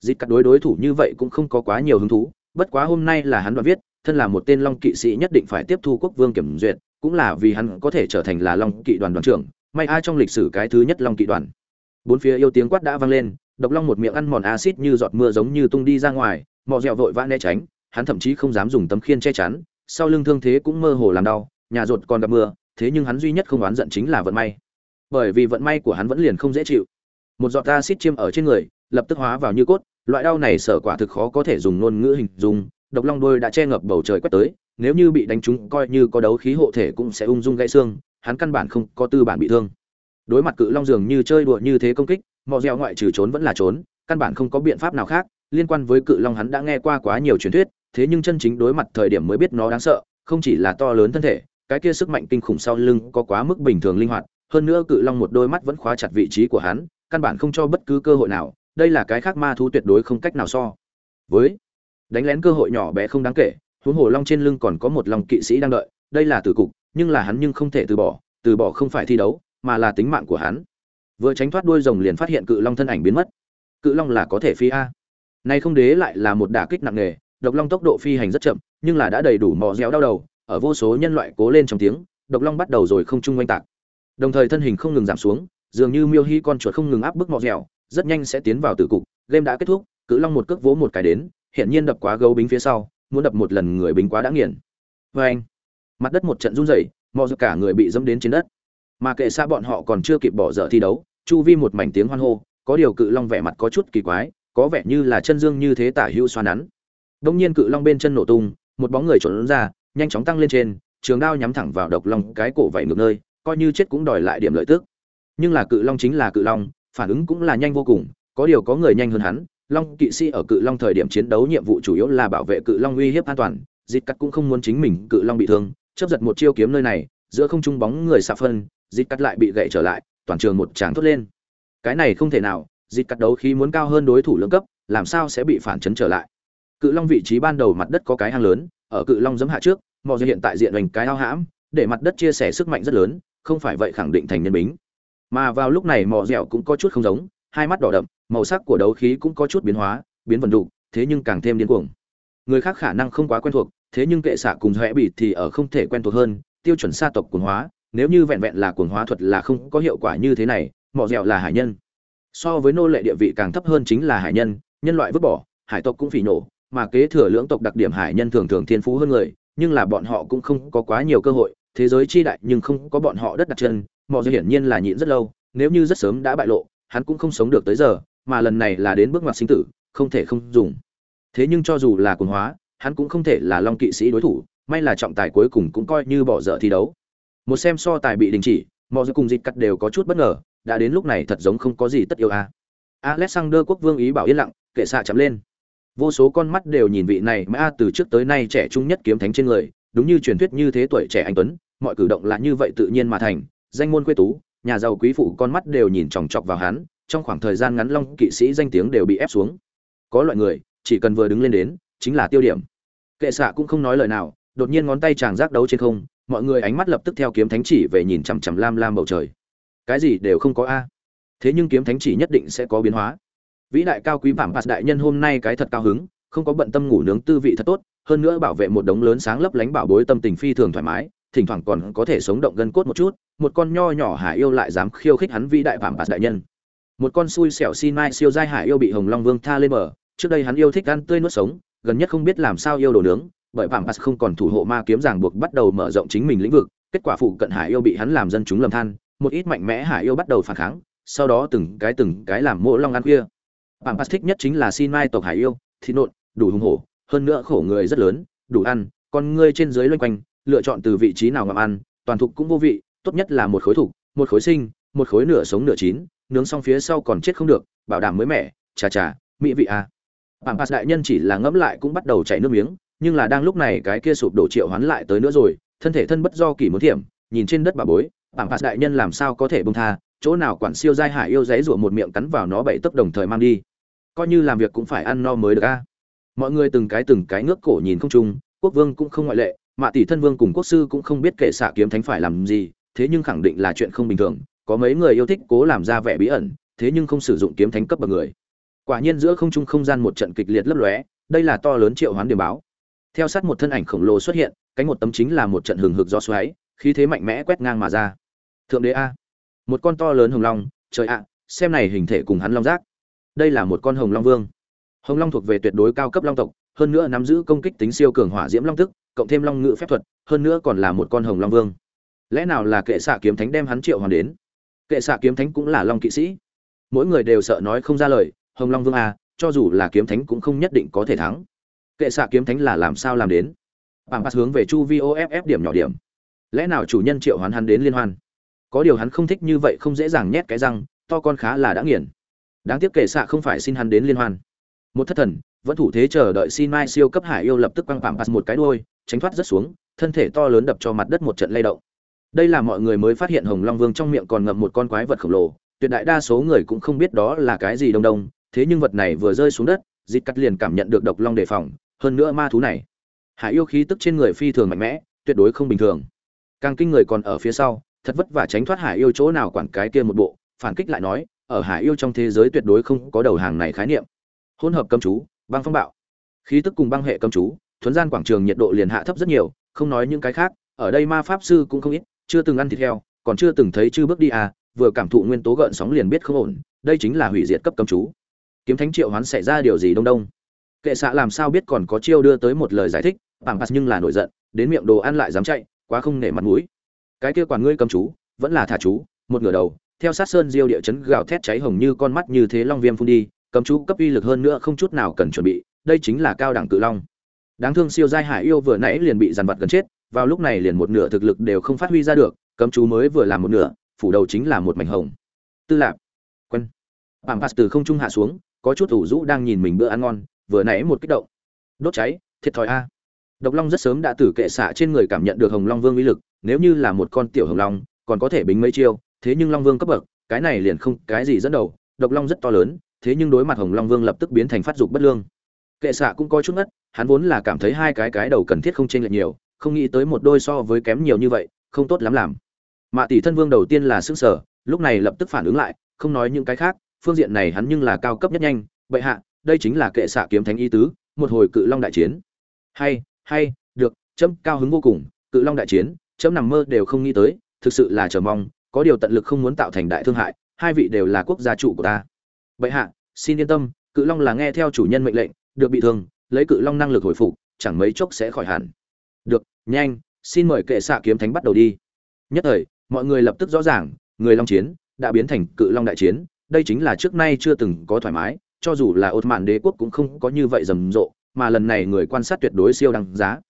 Dịch cắt đối đối thủ như vậy cũng không có quá nhiều hứng thú, bất quá hôm nay là hắn đoạn viết, thân là một tên long kỵ sĩ nhất định phải tiếp thu quốc vương kiểm duyệt, cũng là vì hắn có thể trở thành là long kỵ đoàn đoàn trưởng, may ai trong lịch sử cái thứ nhất long kỵ đoàn. Bốn phía yêu tiếng quát đã vang lên, độc long một miệng ăn mòn acid như giọt mưa giống như tung đi ra ngoài mò dẹo vội vã né tránh, hắn thậm chí không dám dùng tấm khiên che chắn, sau lưng thương thế cũng mơ hồ làm đau, nhà rột còn gặp mưa, thế nhưng hắn duy nhất không oán giận chính là vận may. Bởi vì vận may của hắn vẫn liền không dễ chịu một giọt acid chiêm ở trên người, lập tức hóa vào như cốt. Loại đau này sở quả thực khó có thể dùng ngôn ngữ hình dung. Độc long đôi đã che ngập bầu trời quét tới. Nếu như bị đánh trúng, coi như có đấu khí hộ thể cũng sẽ ung dung gãy xương. Hắn căn bản không có tư bản bị thương. Đối mặt cự long dường như chơi đùa như thế công kích mò dẻo ngoại trừ trốn vẫn là trốn, căn bản không có biện pháp nào khác. Liên quan với cự long hắn đã nghe qua quá nhiều truyền thuyết, thế nhưng chân chính đối mặt thời điểm mới biết nó đáng sợ, không chỉ là to lớn thân thể, cái kia sức mạnh kinh khủng sau lưng có quá mức bình thường linh hoạt. Hơn nữa cự long một đôi mắt vẫn khóa chặt vị trí của hắn căn bản không cho bất cứ cơ hội nào, đây là cái khác ma thú tuyệt đối không cách nào so. Với đánh lén cơ hội nhỏ bé không đáng kể, huống hồ long trên lưng còn có một lòng kỵ sĩ đang đợi, đây là tử cục, nhưng là hắn nhưng không thể từ bỏ từ bỏ không phải thi đấu, mà là tính mạng của hắn. Vừa tránh thoát đuôi rồng liền phát hiện cự long thân ảnh biến mất. Cự long là có thể phi a. Nay không đế lại là một đả kích nặng nề, độc long tốc độ phi hành rất chậm, nhưng là đã đầy đủ mò réo đau đầu, ở vô số nhân loại cố lên trong tiếng, độc long bắt đầu rồi không chung oanh tạc. Đồng thời thân hình không ngừng giảm xuống dường như miêu hy con chuột không ngừng áp bức mò dẻo, rất nhanh sẽ tiến vào tử cục, game đã kết thúc, cự long một cước vỗ một cái đến hiện nhiên đập quá gấu bính phía sau, muốn đập một lần người bính quá đã nghiền. Vê anh, mặt đất một trận run rẩy mò dẻo cả người bị dẫm đến trên đất. Mà kệ xa bọn họ còn chưa kịp bỏ dở thi đấu, chu vi một mảnh tiếng hoan hô, có điều cự long vẻ mặt có chút kỳ quái, có vẻ như là chân dương như thế tả hữu xoa nắn. Đông nhiên cự long bên chân nổ tung, một bóng người trốn ra, nhanh chóng tăng lên trên, trường đao nhắm thẳng vào độc long cái cổ vảy ngược nơi, coi như chết cũng đòi lại điểm lợi tức nhưng là cự long chính là cự long, phản ứng cũng là nhanh vô cùng, có điều có người nhanh hơn hắn, long kỵ sĩ ở cự long thời điểm chiến đấu nhiệm vụ chủ yếu là bảo vệ cự long uy hiếp an toàn dịt cắt cũng không muốn chính mình cự long bị thương chấp giật một chiêu kiếm nơi này, giữa không trung bóng người xạ phân dịt cắt lại bị gậy trở lại, toàn trường một tràng thốt lên. Cái này không thể nào dịt cắt đấu khi muốn cao hơn đối thủ lưỡng cấp, làm sao sẽ bị phản chấn trở lại? Cự long vị trí ban đầu mặt đất có cái hang lớn, ở cự long giấm hạ trước, mọi hiện tại diện hoành cái ao hãm, để mặt đất chia sẻ sức mạnh rất lớn, không phải vậy khẳng định thành nhân bính mà vào lúc này mỏ dẻo cũng có chút không giống, hai mắt đỏ đậm, màu sắc của đấu khí cũng có chút biến hóa, biến vần đục, thế nhưng càng thêm điên cuồng. Người khác khả năng không quá quen thuộc, thế nhưng kệ xạ cùng huệ bị thì ở không thể quen thuộc hơn, tiêu chuẩn sa tộc cuồng hóa, nếu như vẹn vẹn là cuồng hóa thuật là không có hiệu quả như thế này mỏ dẻo là hải nhân. So với nô lệ địa vị càng thấp hơn chính là hải nhân nhân loại vứt bỏ, hải tộc cũng phỉ nổ, mà kế thừa lưỡng tộc đặc điểm hải nhân thường thường thiên phú hơn người, nhưng là bọn họ cũng không có quá nhiều cơ hội, thế giới chi đại nhưng không có bọn họ đất đặt chân mọi người hiển nhiên là nhịn rất lâu, nếu như rất sớm đã bại lộ, hắn cũng không sống được tới giờ, mà lần này là đến bước ngoặt sinh tử, không thể không dùng. Thế nhưng cho dù là quần hóa, hắn cũng không thể là long kỵ sĩ đối thủ, may là trọng tài cuối cùng cũng coi như bỏ dở thi đấu. Một xem so tài bị đình chỉ mọi người cùng dịch cắt đều có chút bất ngờ, đã đến lúc này thật giống không có gì tất yêu a à. alexander quốc vương ý bảo yên lặng, kệ xạ chậm lên. Vô số con mắt đều nhìn vị này mã từ trước tới nay trẻ trung nhất kiếm thánh trên người, đúng như truyền thuyết như thế tuổi trẻ anh tuấn, mọi cử động là như vậy tự nhiên mà thành danh môn quê tú, nhà giàu quý phụ con mắt đều nhìn chòng chọc vào hắn, trong khoảng thời gian ngắn long kỵ sĩ danh tiếng đều bị ép xuống. Có loại người, chỉ cần vừa đứng lên đến, chính là tiêu điểm. Kệ xạ cũng không nói lời nào, đột nhiên ngón tay chàng giác đấu trên không, mọi người ánh mắt lập tức theo kiếm thánh chỉ về nhìn chằm chằm lam lam bầu trời. Cái gì đều không có a. Thế nhưng kiếm thánh chỉ nhất định sẽ có biến hóa. Vĩ đại cao quý bản bạc đại nhân hôm nay cái thật cao hứng, không có bận tâm ngủ nướng tư vị thật tốt, hơn nữa bảo vệ một đống lớn sáng lấp lánh bảo bối tâm tình phi thường thoải mái thỉnh thoảng còn có thể sống động gân cốt một chút, một con nho nhỏ hải yêu lại dám khiêu khích hắn vĩ đại bản bạt đại nhân một con xui xẻo xin mai siêu giai hải yêu bị hồng long vương tha lên bờ, trước đây hắn yêu thích ăn tươi nuốt sống, gần nhất không biết làm sao yêu đồ nướng, bởi bản pass không còn thủ hộ ma kiếm ràng buộc bắt đầu mở rộng chính mình lĩnh vực, kết quả phụ cận hải yêu bị hắn làm dân chúng lầm than, một ít mạnh mẽ hải yêu bắt đầu phản kháng, sau đó từng cái từng cái làm mộ long ăn kia. bản pass thích nhất chính là xin mai tộc hải yêu, thịt nộn, đủ hùng hổ, hơn nữa khổ người rất lớn, đủ ăn, con ngươi trên dưới loanh quanh lựa chọn từ vị trí nào ngậm ăn, toàn thục cũng vô vị, tốt nhất là một khối thục, một khối sinh, một khối nửa sống nửa chín, nướng xong phía sau còn chết không được, bảo đảm mới mẻ, chà chà, mỹ vị à. bản pass đại nhân chỉ là ngẫm lại cũng bắt đầu chảy nước miếng, nhưng là đang lúc này cái kia sụp đổ triệu hoán lại tới nữa rồi, thân thể thân bất do kỳ muốn thiểm, nhìn trên đất bà bối bản pass đại nhân làm sao có thể buông tha, chỗ nào quản siêu giai hải yêu giấy rủa một miệng cắn vào nó bảy tấc đồng thời mang đi coi như làm việc cũng phải ăn no mới được a mọi người từng cái từng cái ngước cổ nhìn không chung quốc vương cũng không ngoại lệ mạ tỷ thân vương cùng quốc sư cũng không biết kệ xạ kiếm thánh phải làm gì, thế nhưng khẳng định là chuyện không bình thường, có mấy người yêu thích cố làm ra vẻ bí ẩn, thế nhưng không sử dụng kiếm thánh cấp bậc người. Quả nhiên giữa không trung không gian một trận kịch liệt lấp lóe, đây là to lớn triệu hoán điểm báo. Theo sát một thân ảnh khổng lồ xuất hiện, cánh một tấm chính là một trận hừng hực do xoáy, khí thế mạnh mẽ quét ngang mà ra. Thượng đế a. Một con to lớn hồng long, trời ạ, xem này hình thể cùng hắn long giác. Đây là một con hồng long vương. Hồng long thuộc về tuyệt đối cao cấp long tộc hơn nữa nắm giữ công kích tính siêu cường hỏa diễm long tức, cộng thêm long ngự phép thuật, hơn nữa còn là một con hồng long vương. Lẽ nào là kệ xạ kiếm thánh đem hắn triệu hoàn đến? Kệ xạ kiếm thánh cũng là long kỵ sĩ. Mỗi người đều sợ nói không ra lời, hồng long vương à cho dù là kiếm thánh cũng không nhất định có thể thắng. Kệ xạ kiếm thánh là làm sao làm đến? Bảng pass hướng về chu vi off điểm nhỏ điểm. Lẽ nào chủ nhân triệu hoán hắn đến liên hoan? Có điều hắn không thích như vậy, không dễ dàng nhét cái răng, to con khá là đã nghiền. Đáng tiếc kệ xạ không phải xin hắn đến liên hoan. Một thất thần vẫn thủ thế chờ đợi xin mai siêu cấp hải yêu lập tức quăng phạm pass một cái đuôi, tránh thoát rất xuống, thân thể to lớn đập cho mặt đất một trận lay động. Đây là mọi người mới phát hiện hồng long vương trong miệng còn ngậm một con quái vật khổng lồ, tuyệt đại đa số người cũng không biết đó là cái gì đông đông, thế nhưng vật này vừa rơi xuống đất dịt cắt liền cảm nhận được độc long đề phòng, hơn nữa ma thú này. Hải yêu khí tức trên người phi thường mạnh mẽ, tuyệt đối không bình thường. Càng kinh người còn ở phía sau, thật vất vả tránh thoát hải yêu chỗ nào quản cái kia một bộ, phản kích lại nói, ở hải yêu trong thế giới tuyệt đối không có đầu hàng này khái niệm. Hỗn hợp cấm chú băng phong bạo. Khí tức cùng băng hệ cấm chú thuấn gian quảng trường nhiệt độ liền hạ thấp rất nhiều, không nói những cái khác, ở đây ma pháp sư cũng không ít, chưa từng ăn thịt heo, còn chưa từng thấy chư bước đi à vừa cảm thụ nguyên tố gợn sóng liền biết không ổn, đây chính là hủy diệt cấp cấm chú. Kiếm thánh triệu hoán xảy ra điều gì đông đông? Kệ xạ làm sao biết còn có chiêu đưa tới một lời giải thích, bảng pass nhưng là nổi giận, đến miệng đồ ăn lại dám chạy, quá không nể mặt mũi. Cái kia quản ngươi cấm chú, vẫn là thả chú, một ngửa đầu, theo sát sơn diêu địa chấn gào thét cháy hồng như con mắt như thế long viêm phun đi cấm chú cấp uy lực hơn nữa không chút nào cần chuẩn bị, đây chính là cao đẳng cự long. Đáng thương siêu giai hải yêu vừa nãy liền bị giàn vật gần chết, vào lúc này liền một nửa thực lực đều không phát huy ra được, cấm chú mới vừa làm một nửa, phủ đầu chính là một mảnh hồng. Tư lạc quân bảng pass từ không trung hạ xuống, có chút ủ rũ đang nhìn mình bữa ăn ngon, vừa nãy một kích động. Đốt cháy, thiệt thòi a. Độc long rất sớm đã tử kệ xạ trên người cảm nhận được hồng long vương uy lực, nếu như là một con tiểu hồng long, còn có thể bính mấy chiêu, thế nhưng long vương cấp bậc, cái này liền không cái gì dẫn đầu, độc long rất to lớn thế nhưng đối mặt hồng long vương lập tức biến thành phát dục bất lương. Kệ xạ cũng có chút ngất, hắn vốn là cảm thấy hai cái cái đầu cần thiết không chênh lệch nhiều, không nghĩ tới một đôi so với kém nhiều như vậy, không tốt lắm làm. Mạ tỷ thân vương đầu tiên là xứng sở lúc này lập tức phản ứng lại, không nói những cái khác, phương diện này hắn nhưng là cao cấp nhất nhanh, bệ hạ, đây chính là kệ xạ kiếm thánh y tứ, một hồi cự long đại chiến. Hay hay, được, chấm, cao hứng vô cùng, cự long đại chiến, chấm nằm mơ đều không nghĩ tới, thực sự là chờ mong, có điều tận lực không muốn tạo thành đại thương hại, hai vị đều là quốc gia chủ của ta bệ hạ, xin yên tâm, cự long là nghe theo chủ nhân mệnh lệnh, được bị thương, lấy cự long năng lực hồi phục, chẳng mấy chốc sẽ khỏi hẳn. Được, nhanh, xin mời kệ xạ kiếm thánh bắt đầu đi. Nhất thời, mọi người lập tức rõ ràng, người long chiến đã biến thành cự long đại chiến, đây chính là trước nay chưa từng có thoải mái, cho dù là ột mạn đế quốc cũng không có như vậy rầm rộ, mà lần này người quan sát tuyệt đối siêu đăng giá.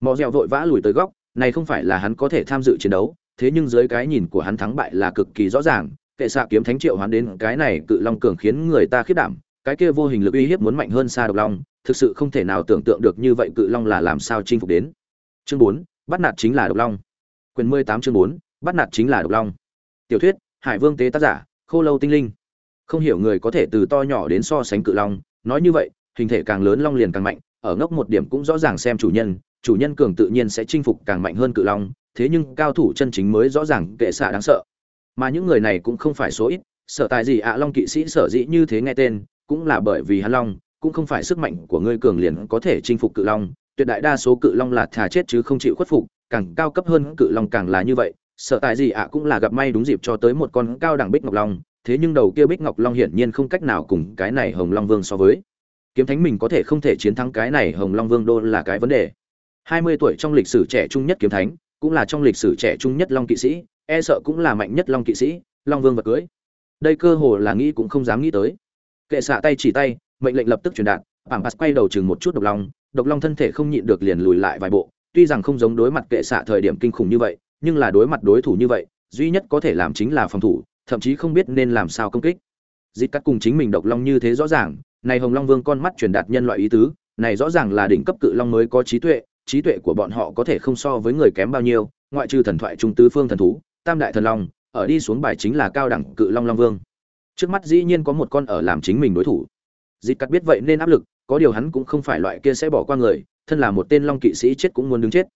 Mò dẻo vội vã lùi tới góc, này không phải là hắn có thể tham dự chiến đấu, thế nhưng dưới cái nhìn của hắn thắng bại là cực kỳ rõ ràng kệ xạ kiếm thánh triệu hoán đến cái này cự long cường khiến người ta khiếp đảm, cái kia vô hình lực uy hiếp muốn mạnh hơn xa độc long, thực sự không thể nào tưởng tượng được như vậy cự long là làm sao chinh phục đến. Chương bốn, bắt nạt chính là độc long. Quyền mười tám chương bốn, bắt nạt chính là độc long. Tiểu thuyết, hải vương tế tác giả, khô lâu tinh linh. Không hiểu người có thể từ to nhỏ đến so sánh cự long, nói như vậy, hình thể càng lớn long liền càng mạnh, ở ngốc một điểm cũng rõ ràng xem chủ nhân chủ nhân cường tự nhiên sẽ chinh phục càng mạnh hơn cự long, thế nhưng cao thủ chân chính mới rõ ràng kệ xạ đáng sợ mà những người này cũng không phải số ít sợ tài gì ạ, long kỵ sĩ sở dĩ như thế nghe tên, cũng là bởi vì hắn long, cũng không phải sức mạnh của ngươi cường liền có thể chinh phục cự long, tuyệt đại đa số cự long là thà chết chứ không chịu khuất phục, càng cao cấp hơn cự long càng là như vậy. Sợ tài gì ạ, cũng là gặp may đúng dịp cho tới một con cao đẳng bích ngọc long, thế nhưng đầu kia bích ngọc long hiển nhiên không cách nào cùng cái này hồng long vương so với. Kiếm thánh mình có thể không thể chiến thắng cái này hồng long vương đô là cái vấn đề. Hai mươi tuổi trong lịch sử trẻ trung nhất kiếm thánh, cũng là trong lịch sử trẻ trung nhất long kỵ sĩ e sợ cũng là mạnh nhất long kỵ sĩ, long vương vật cưới. Đây cơ hồ là nghĩ cũng không dám nghĩ tới. Kệ xạ tay chỉ tay, mệnh lệnh lập tức truyền đạt bảng pass quay đầu chừng một chút độc long độc long thân thể không nhịn được liền lùi lại vài bộ, tuy rằng không giống đối mặt kệ xạ thời điểm kinh khủng như vậy, nhưng là đối mặt đối thủ như vậy, duy nhất có thể làm chính là phòng thủ, thậm chí không biết nên làm sao công kích. Dịp cắt cùng chính mình độc long như thế rõ ràng, này hồng long vương con mắt truyền đạt nhân loại ý tứ, này rõ ràng là đỉnh cấp cự long mới có trí tuệ trí tuệ của bọn họ có thể không so với người kém bao nhiêu, ngoại trừ thần thoại trung tứ phương thần thú tam đại thần long ở đi xuống bài chính là cao đẳng cự long long vương. Trước mắt dĩ nhiên có một con ở làm chính mình đối thủ. Dịp cắt biết vậy nên áp lực có điều hắn cũng không phải loại kia sẽ bỏ qua người thân là một tên long kỵ sĩ chết cũng muốn đứng chết.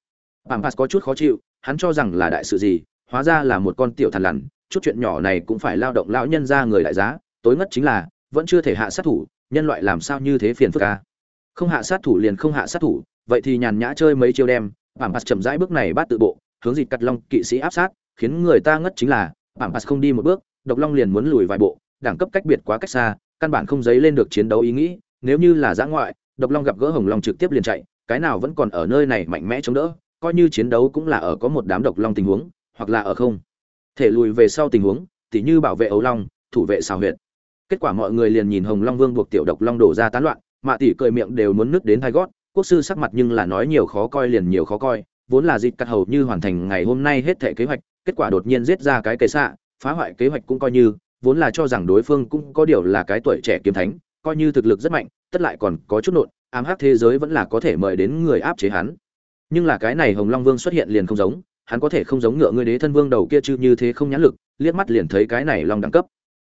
Pampas có chút khó chịu, hắn cho rằng là đại sự gì, hóa ra là một con tiểu thần lằn, chút chuyện nhỏ này cũng phải lao động lão nhân ra người đại giá, tối ngất chính là vẫn chưa thể hạ sát thủ, nhân loại làm sao như thế phiền phức ca Không hạ sát thủ liền không hạ sát thủ, vậy thì nhàn nhã chơi mấy chiêu đem, Pampas chậm rãi bước này bắt tự bộ, hướng dịt cắt long kỵ sĩ áp sát, khiến người ta ngất chính là Pampas không đi một bước, độc long liền muốn lùi vài bộ, đẳng cấp cách biệt quá cách xa, căn bản không dấy lên được chiến đấu ý nghĩ, nếu như là giã ngoại, độc long gặp gỡ hồng long trực tiếp liền chạy, cái nào vẫn còn ở nơi này mạnh mẽ chống đỡ, coi như chiến đấu cũng là ở có một đám độc long tình huống, hoặc là ở không thể lùi về sau tình huống, tỉ như bảo vệ ấu long, thủ vệ xào huyệt. Kết quả mọi người liền nhìn Hồng Long Vương buộc tiểu độc long đổ ra tán loạn, mạ tỷ cười miệng đều muốn nứt đến thai gót, quốc sư sắc mặt nhưng là nói nhiều khó coi liền nhiều khó coi, vốn là dịp cắt hầu như hoàn thành ngày hôm nay hết thể kế hoạch, kết quả đột nhiên giết ra cái kế xạ, phá hoại kế hoạch cũng coi như, vốn là cho rằng đối phương cũng có điều là cái tuổi trẻ kiếm thánh, coi như thực lực rất mạnh, tất lại còn có chút nộn, ám hắc thế giới vẫn là có thể mời đến người áp chế hắn. Nhưng là cái này hồng long vương xuất hiện liền không giống hắn có thể không giống ngựa ngươi đế thân vương đầu kia chứ như thế không nhãn lực liếc mắt liền thấy cái này long đẳng cấp.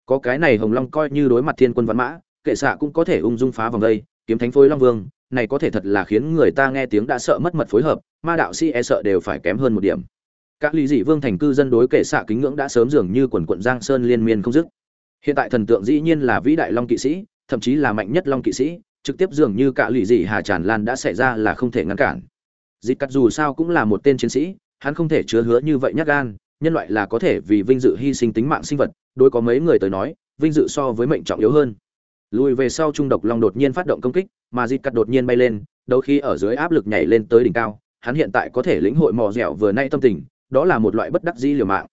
Có cái này hồng long coi như đối mặt thiên quân văn mã kệ xạ cũng có thể ung dung phá vòng đây kiếm thánh phối long vương này có thể thật là khiến người ta nghe tiếng đã sợ mất mật phối hợp ma đạo sĩ e sợ đều phải kém hơn một điểm các lý dị vương thành cư dân đối kệ xạ kính ngưỡng đã sớm dường như quần quận giang sơn liên miên không dứt. Hiện tại thần tượng dĩ nhiên là vĩ đại long kỵ sĩ, thậm chí là mạnh nhất long kỵ sĩ, trực tiếp dường như cả lì dị hà tràn lan đã xảy ra là không thể ngăn cản. Dịp cắt dù sao cũng là một tên chiến sĩ, hắn không thể chứa hứa như vậy nhắc gan, nhân loại là có thể vì vinh dự hy sinh tính mạng sinh vật, đối có mấy người tới nói, vinh dự so với mệnh trọng yếu hơn. Lùi về sau trung độc long đột nhiên phát động công kích, mà dịp cắt đột nhiên bay lên đôi khi ở dưới áp lực nhảy lên tới đỉnh cao, hắn hiện tại có thể lĩnh hội mò dẻo vừa nay tâm tình đó là một loại bất đắc dĩ liều mạng.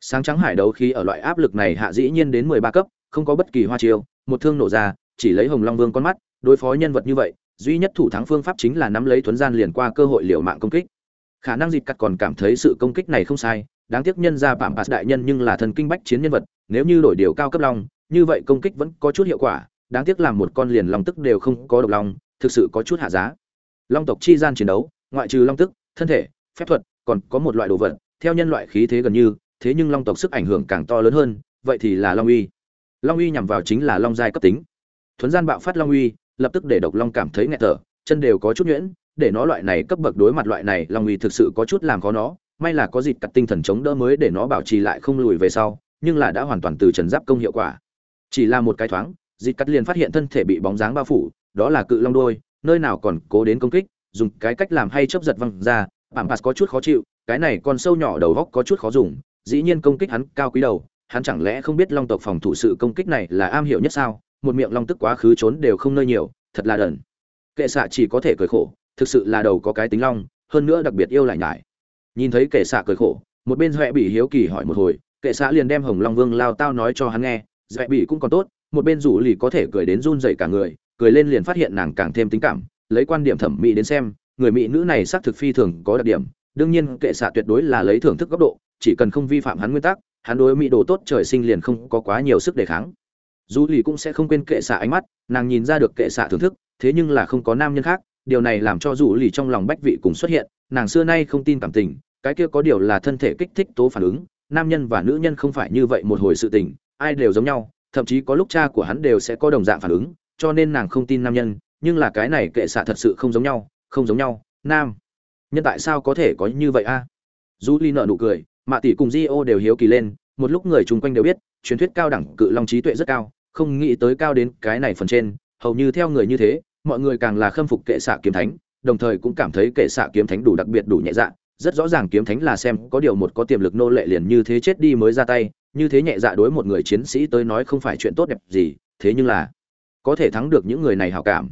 Sáng trắng hải đấu khi ở loại áp lực này hạ dĩ nhiên đến mười ba cấp, không có bất kỳ hoa chiêu, một thương nổ ra, chỉ lấy hồng long vương con mắt, đối phó nhân vật như vậy, duy nhất thủ thắng phương pháp chính là nắm lấy thuấn gian liền qua cơ hội liều mạng công kích. Khả năng dịp cắt còn cảm thấy sự công kích này không sai, đáng tiếc nhân ra bạm bạt đại nhân nhưng là thần kinh bách chiến nhân vật, nếu như đổi điều cao cấp long, như vậy công kích vẫn có chút hiệu quả, đáng tiếc làm một con liền long tức đều không có độc long, thực sự có chút hạ giá. Long tộc chi gian chiến đấu, ngoại trừ long tức, thân thể, phép thuật, còn có một loại đồ vật theo nhân loại khí thế gần như, thế nhưng long tộc sức ảnh hưởng càng to lớn hơn, vậy thì là long uy. Long uy nhằm vào chính là long giai cấp tính. Thuấn gian bạo phát long uy, lập tức để độc long cảm thấy nghẹt thở, chân đều có chút nhuyễn, để nó loại này cấp bậc đối mặt loại này, long uy thực sự có chút làm khó nó. May là có dịp cặt tinh thần chống đỡ mới để nó bảo trì lại không lùi về sau, nhưng là đã hoàn toàn từ trần giáp công hiệu quả. Chỉ là một cái thoáng, dịp cắt liền phát hiện thân thể bị bóng dáng bao phủ, đó là cự long đôi, nơi nào còn cố đến công kích, dùng cái cách làm hay chớp giật văng ra bảng pass có chút khó chịu cái này con sâu nhỏ đầu góc có chút khó dùng, dĩ nhiên công kích hắn cao quý đầu, hắn chẳng lẽ không biết long tộc phòng thủ sự công kích này là am hiểu nhất sao? Một miệng long tức quá khứ trốn đều không nơi nhiều, thật là đần. Kệ xạ chỉ có thể cười khổ, thực sự là đầu có cái tính long, hơn nữa đặc biệt yêu lại nhải. Nhìn thấy kệ xạ cười khổ, một bên huệ bị hiếu kỳ hỏi một hồi, kệ xạ liền đem hồng long vương lao tao nói cho hắn nghe huệ bị cũng còn tốt, một bên rủ lì có thể cười đến run dậy cả người, cười lên liền phát hiện nàng càng thêm tính cảm, lấy quan điểm thẩm mỹ đến xem, người mỹ nữ này xác thực phi thường có đặc điểm đương nhiên, kệ xạ tuyệt đối là lấy thưởng thức góc độ, chỉ cần không vi phạm hắn nguyên tắc, hắn đối mỹ đồ tốt trời sinh liền không có quá nhiều sức đề kháng. Dù lì cũng sẽ không quên kệ xạ ánh mắt, nàng nhìn ra được kệ xạ thưởng thức, thế nhưng là không có nam nhân khác, điều này làm cho dù lì trong lòng bách vị cùng xuất hiện, nàng xưa nay không tin cảm tình, cái kia có điều là thân thể kích thích tố phản ứng, nam nhân và nữ nhân không phải như vậy một hồi sự tình, ai đều giống nhau, thậm chí có lúc cha của hắn đều sẽ có đồng dạng phản ứng, cho nên nàng không tin nam nhân, nhưng là cái này kệ xạ thật sự không giống nhau, không giống nhau, nam nhân tại sao có thể có như vậy a à? du ly nợ nụ cười, mạ tỷ cùng di ô đều hiếu kỳ lên, một lúc người chung quanh đều biết, truyền thuyết cao đẳng cự long trí tuệ rất cao, không nghĩ tới cao đến cái này phần trên, hầu như theo người như thế, mọi người càng là khâm phục kệ xạ kiếm thánh, đồng thời cũng cảm thấy kệ xạ kiếm thánh đủ đặc biệt đủ nhẹ dạ rất rõ ràng kiếm thánh là xem có điều một có tiềm lực nô lệ liền như thế chết đi mới ra tay, như thế nhẹ dạ đối một người chiến sĩ tới nói không phải chuyện tốt đẹp gì, thế nhưng là có thể thắng được những người này hảo cảm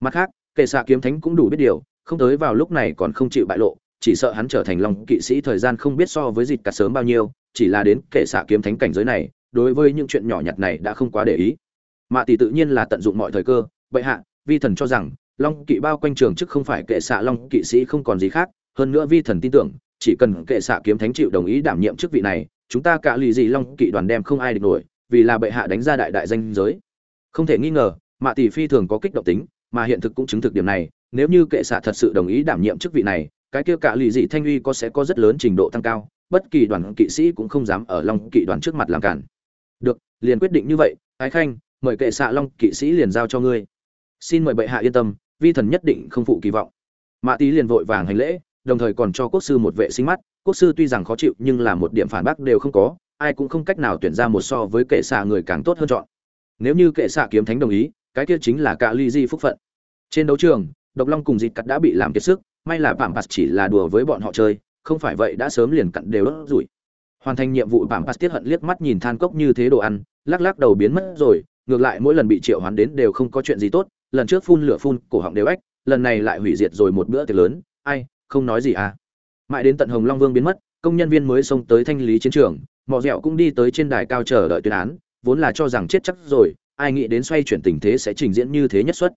mặt khác, kệ xạ kiếm thánh cũng đủ biết điều không tới vào lúc này còn không chịu bại lộ, chỉ sợ hắn trở thành long kỵ sĩ thời gian không biết so với dịt cả sớm bao nhiêu, chỉ là đến kệ xạ kiếm thánh cảnh giới này, đối với những chuyện nhỏ nhặt này đã không quá để ý. Mạ tỷ tự nhiên là tận dụng mọi thời cơ, bệ hạ, vi thần cho rằng, long kỵ bao quanh trường chức không phải kệ xạ long kỵ sĩ không còn gì khác, hơn nữa vi thần tin tưởng, chỉ cần kệ xạ kiếm thánh chịu đồng ý đảm nhiệm chức vị này, chúng ta cả lì gì long kỵ đoàn đem không ai địch nổi, vì là bệ hạ đánh ra đại đại danh giới. Không thể nghi ngờ, mạ tỷ phi thường có kích động tính mà hiện thực cũng chứng thực điểm này, nếu như kệ xạ thật sự đồng ý đảm nhiệm chức vị này, cái kia cả lì dị thanh uy có sẽ có rất lớn trình độ tăng cao, bất kỳ đoàn kỵ sĩ cũng không dám ở long kỵ đoàn trước mặt làm cản. Được, liền quyết định như vậy, ái khanh, mời kệ xạ long kỵ sĩ liền giao cho ngươi. Xin mời bệ hạ yên tâm, vi thần nhất định không phụ kỳ vọng. Mạ tý liền vội vàng hành lễ, đồng thời còn cho quốc sư một vệ sinh mắt. Quốc sư tuy rằng khó chịu, nhưng là một điểm phản bác đều không có, ai cũng không cách nào tuyển ra một so với kệ xạ người càng tốt hơn chọn. Nếu như kệ xạ kiếm thánh đồng ý cái kia chính là cả ly di phúc phận. Trên đấu trường, độc long cùng dịt cắt đã bị làm kiệt sức, may là bảng pass chỉ là đùa với bọn họ chơi, không phải vậy đã sớm liền cặn đều đốt rủi. Hoàn thành nhiệm vụ bảng pass tiết hận liếc mắt nhìn than cốc như thế đồ ăn, lắc lắc đầu biến mất rồi, ngược lại mỗi lần bị triệu hoán đến đều không có chuyện gì tốt, lần trước phun lửa phun, cổ họng đều ếch, lần này lại hủy diệt rồi một bữa tiệc lớn, ai, không nói gì à. Mãi đến tận hồng long vương biến mất, công nhân viên mới xông tới thanh lý chiến trường mọ dẻo cũng đi tới trên đài cao chờ đợi tuyên án, vốn là cho rằng chết chắc rồi ai nghĩ đến xoay chuyển tình thế sẽ trình diễn như thế nhất xuất.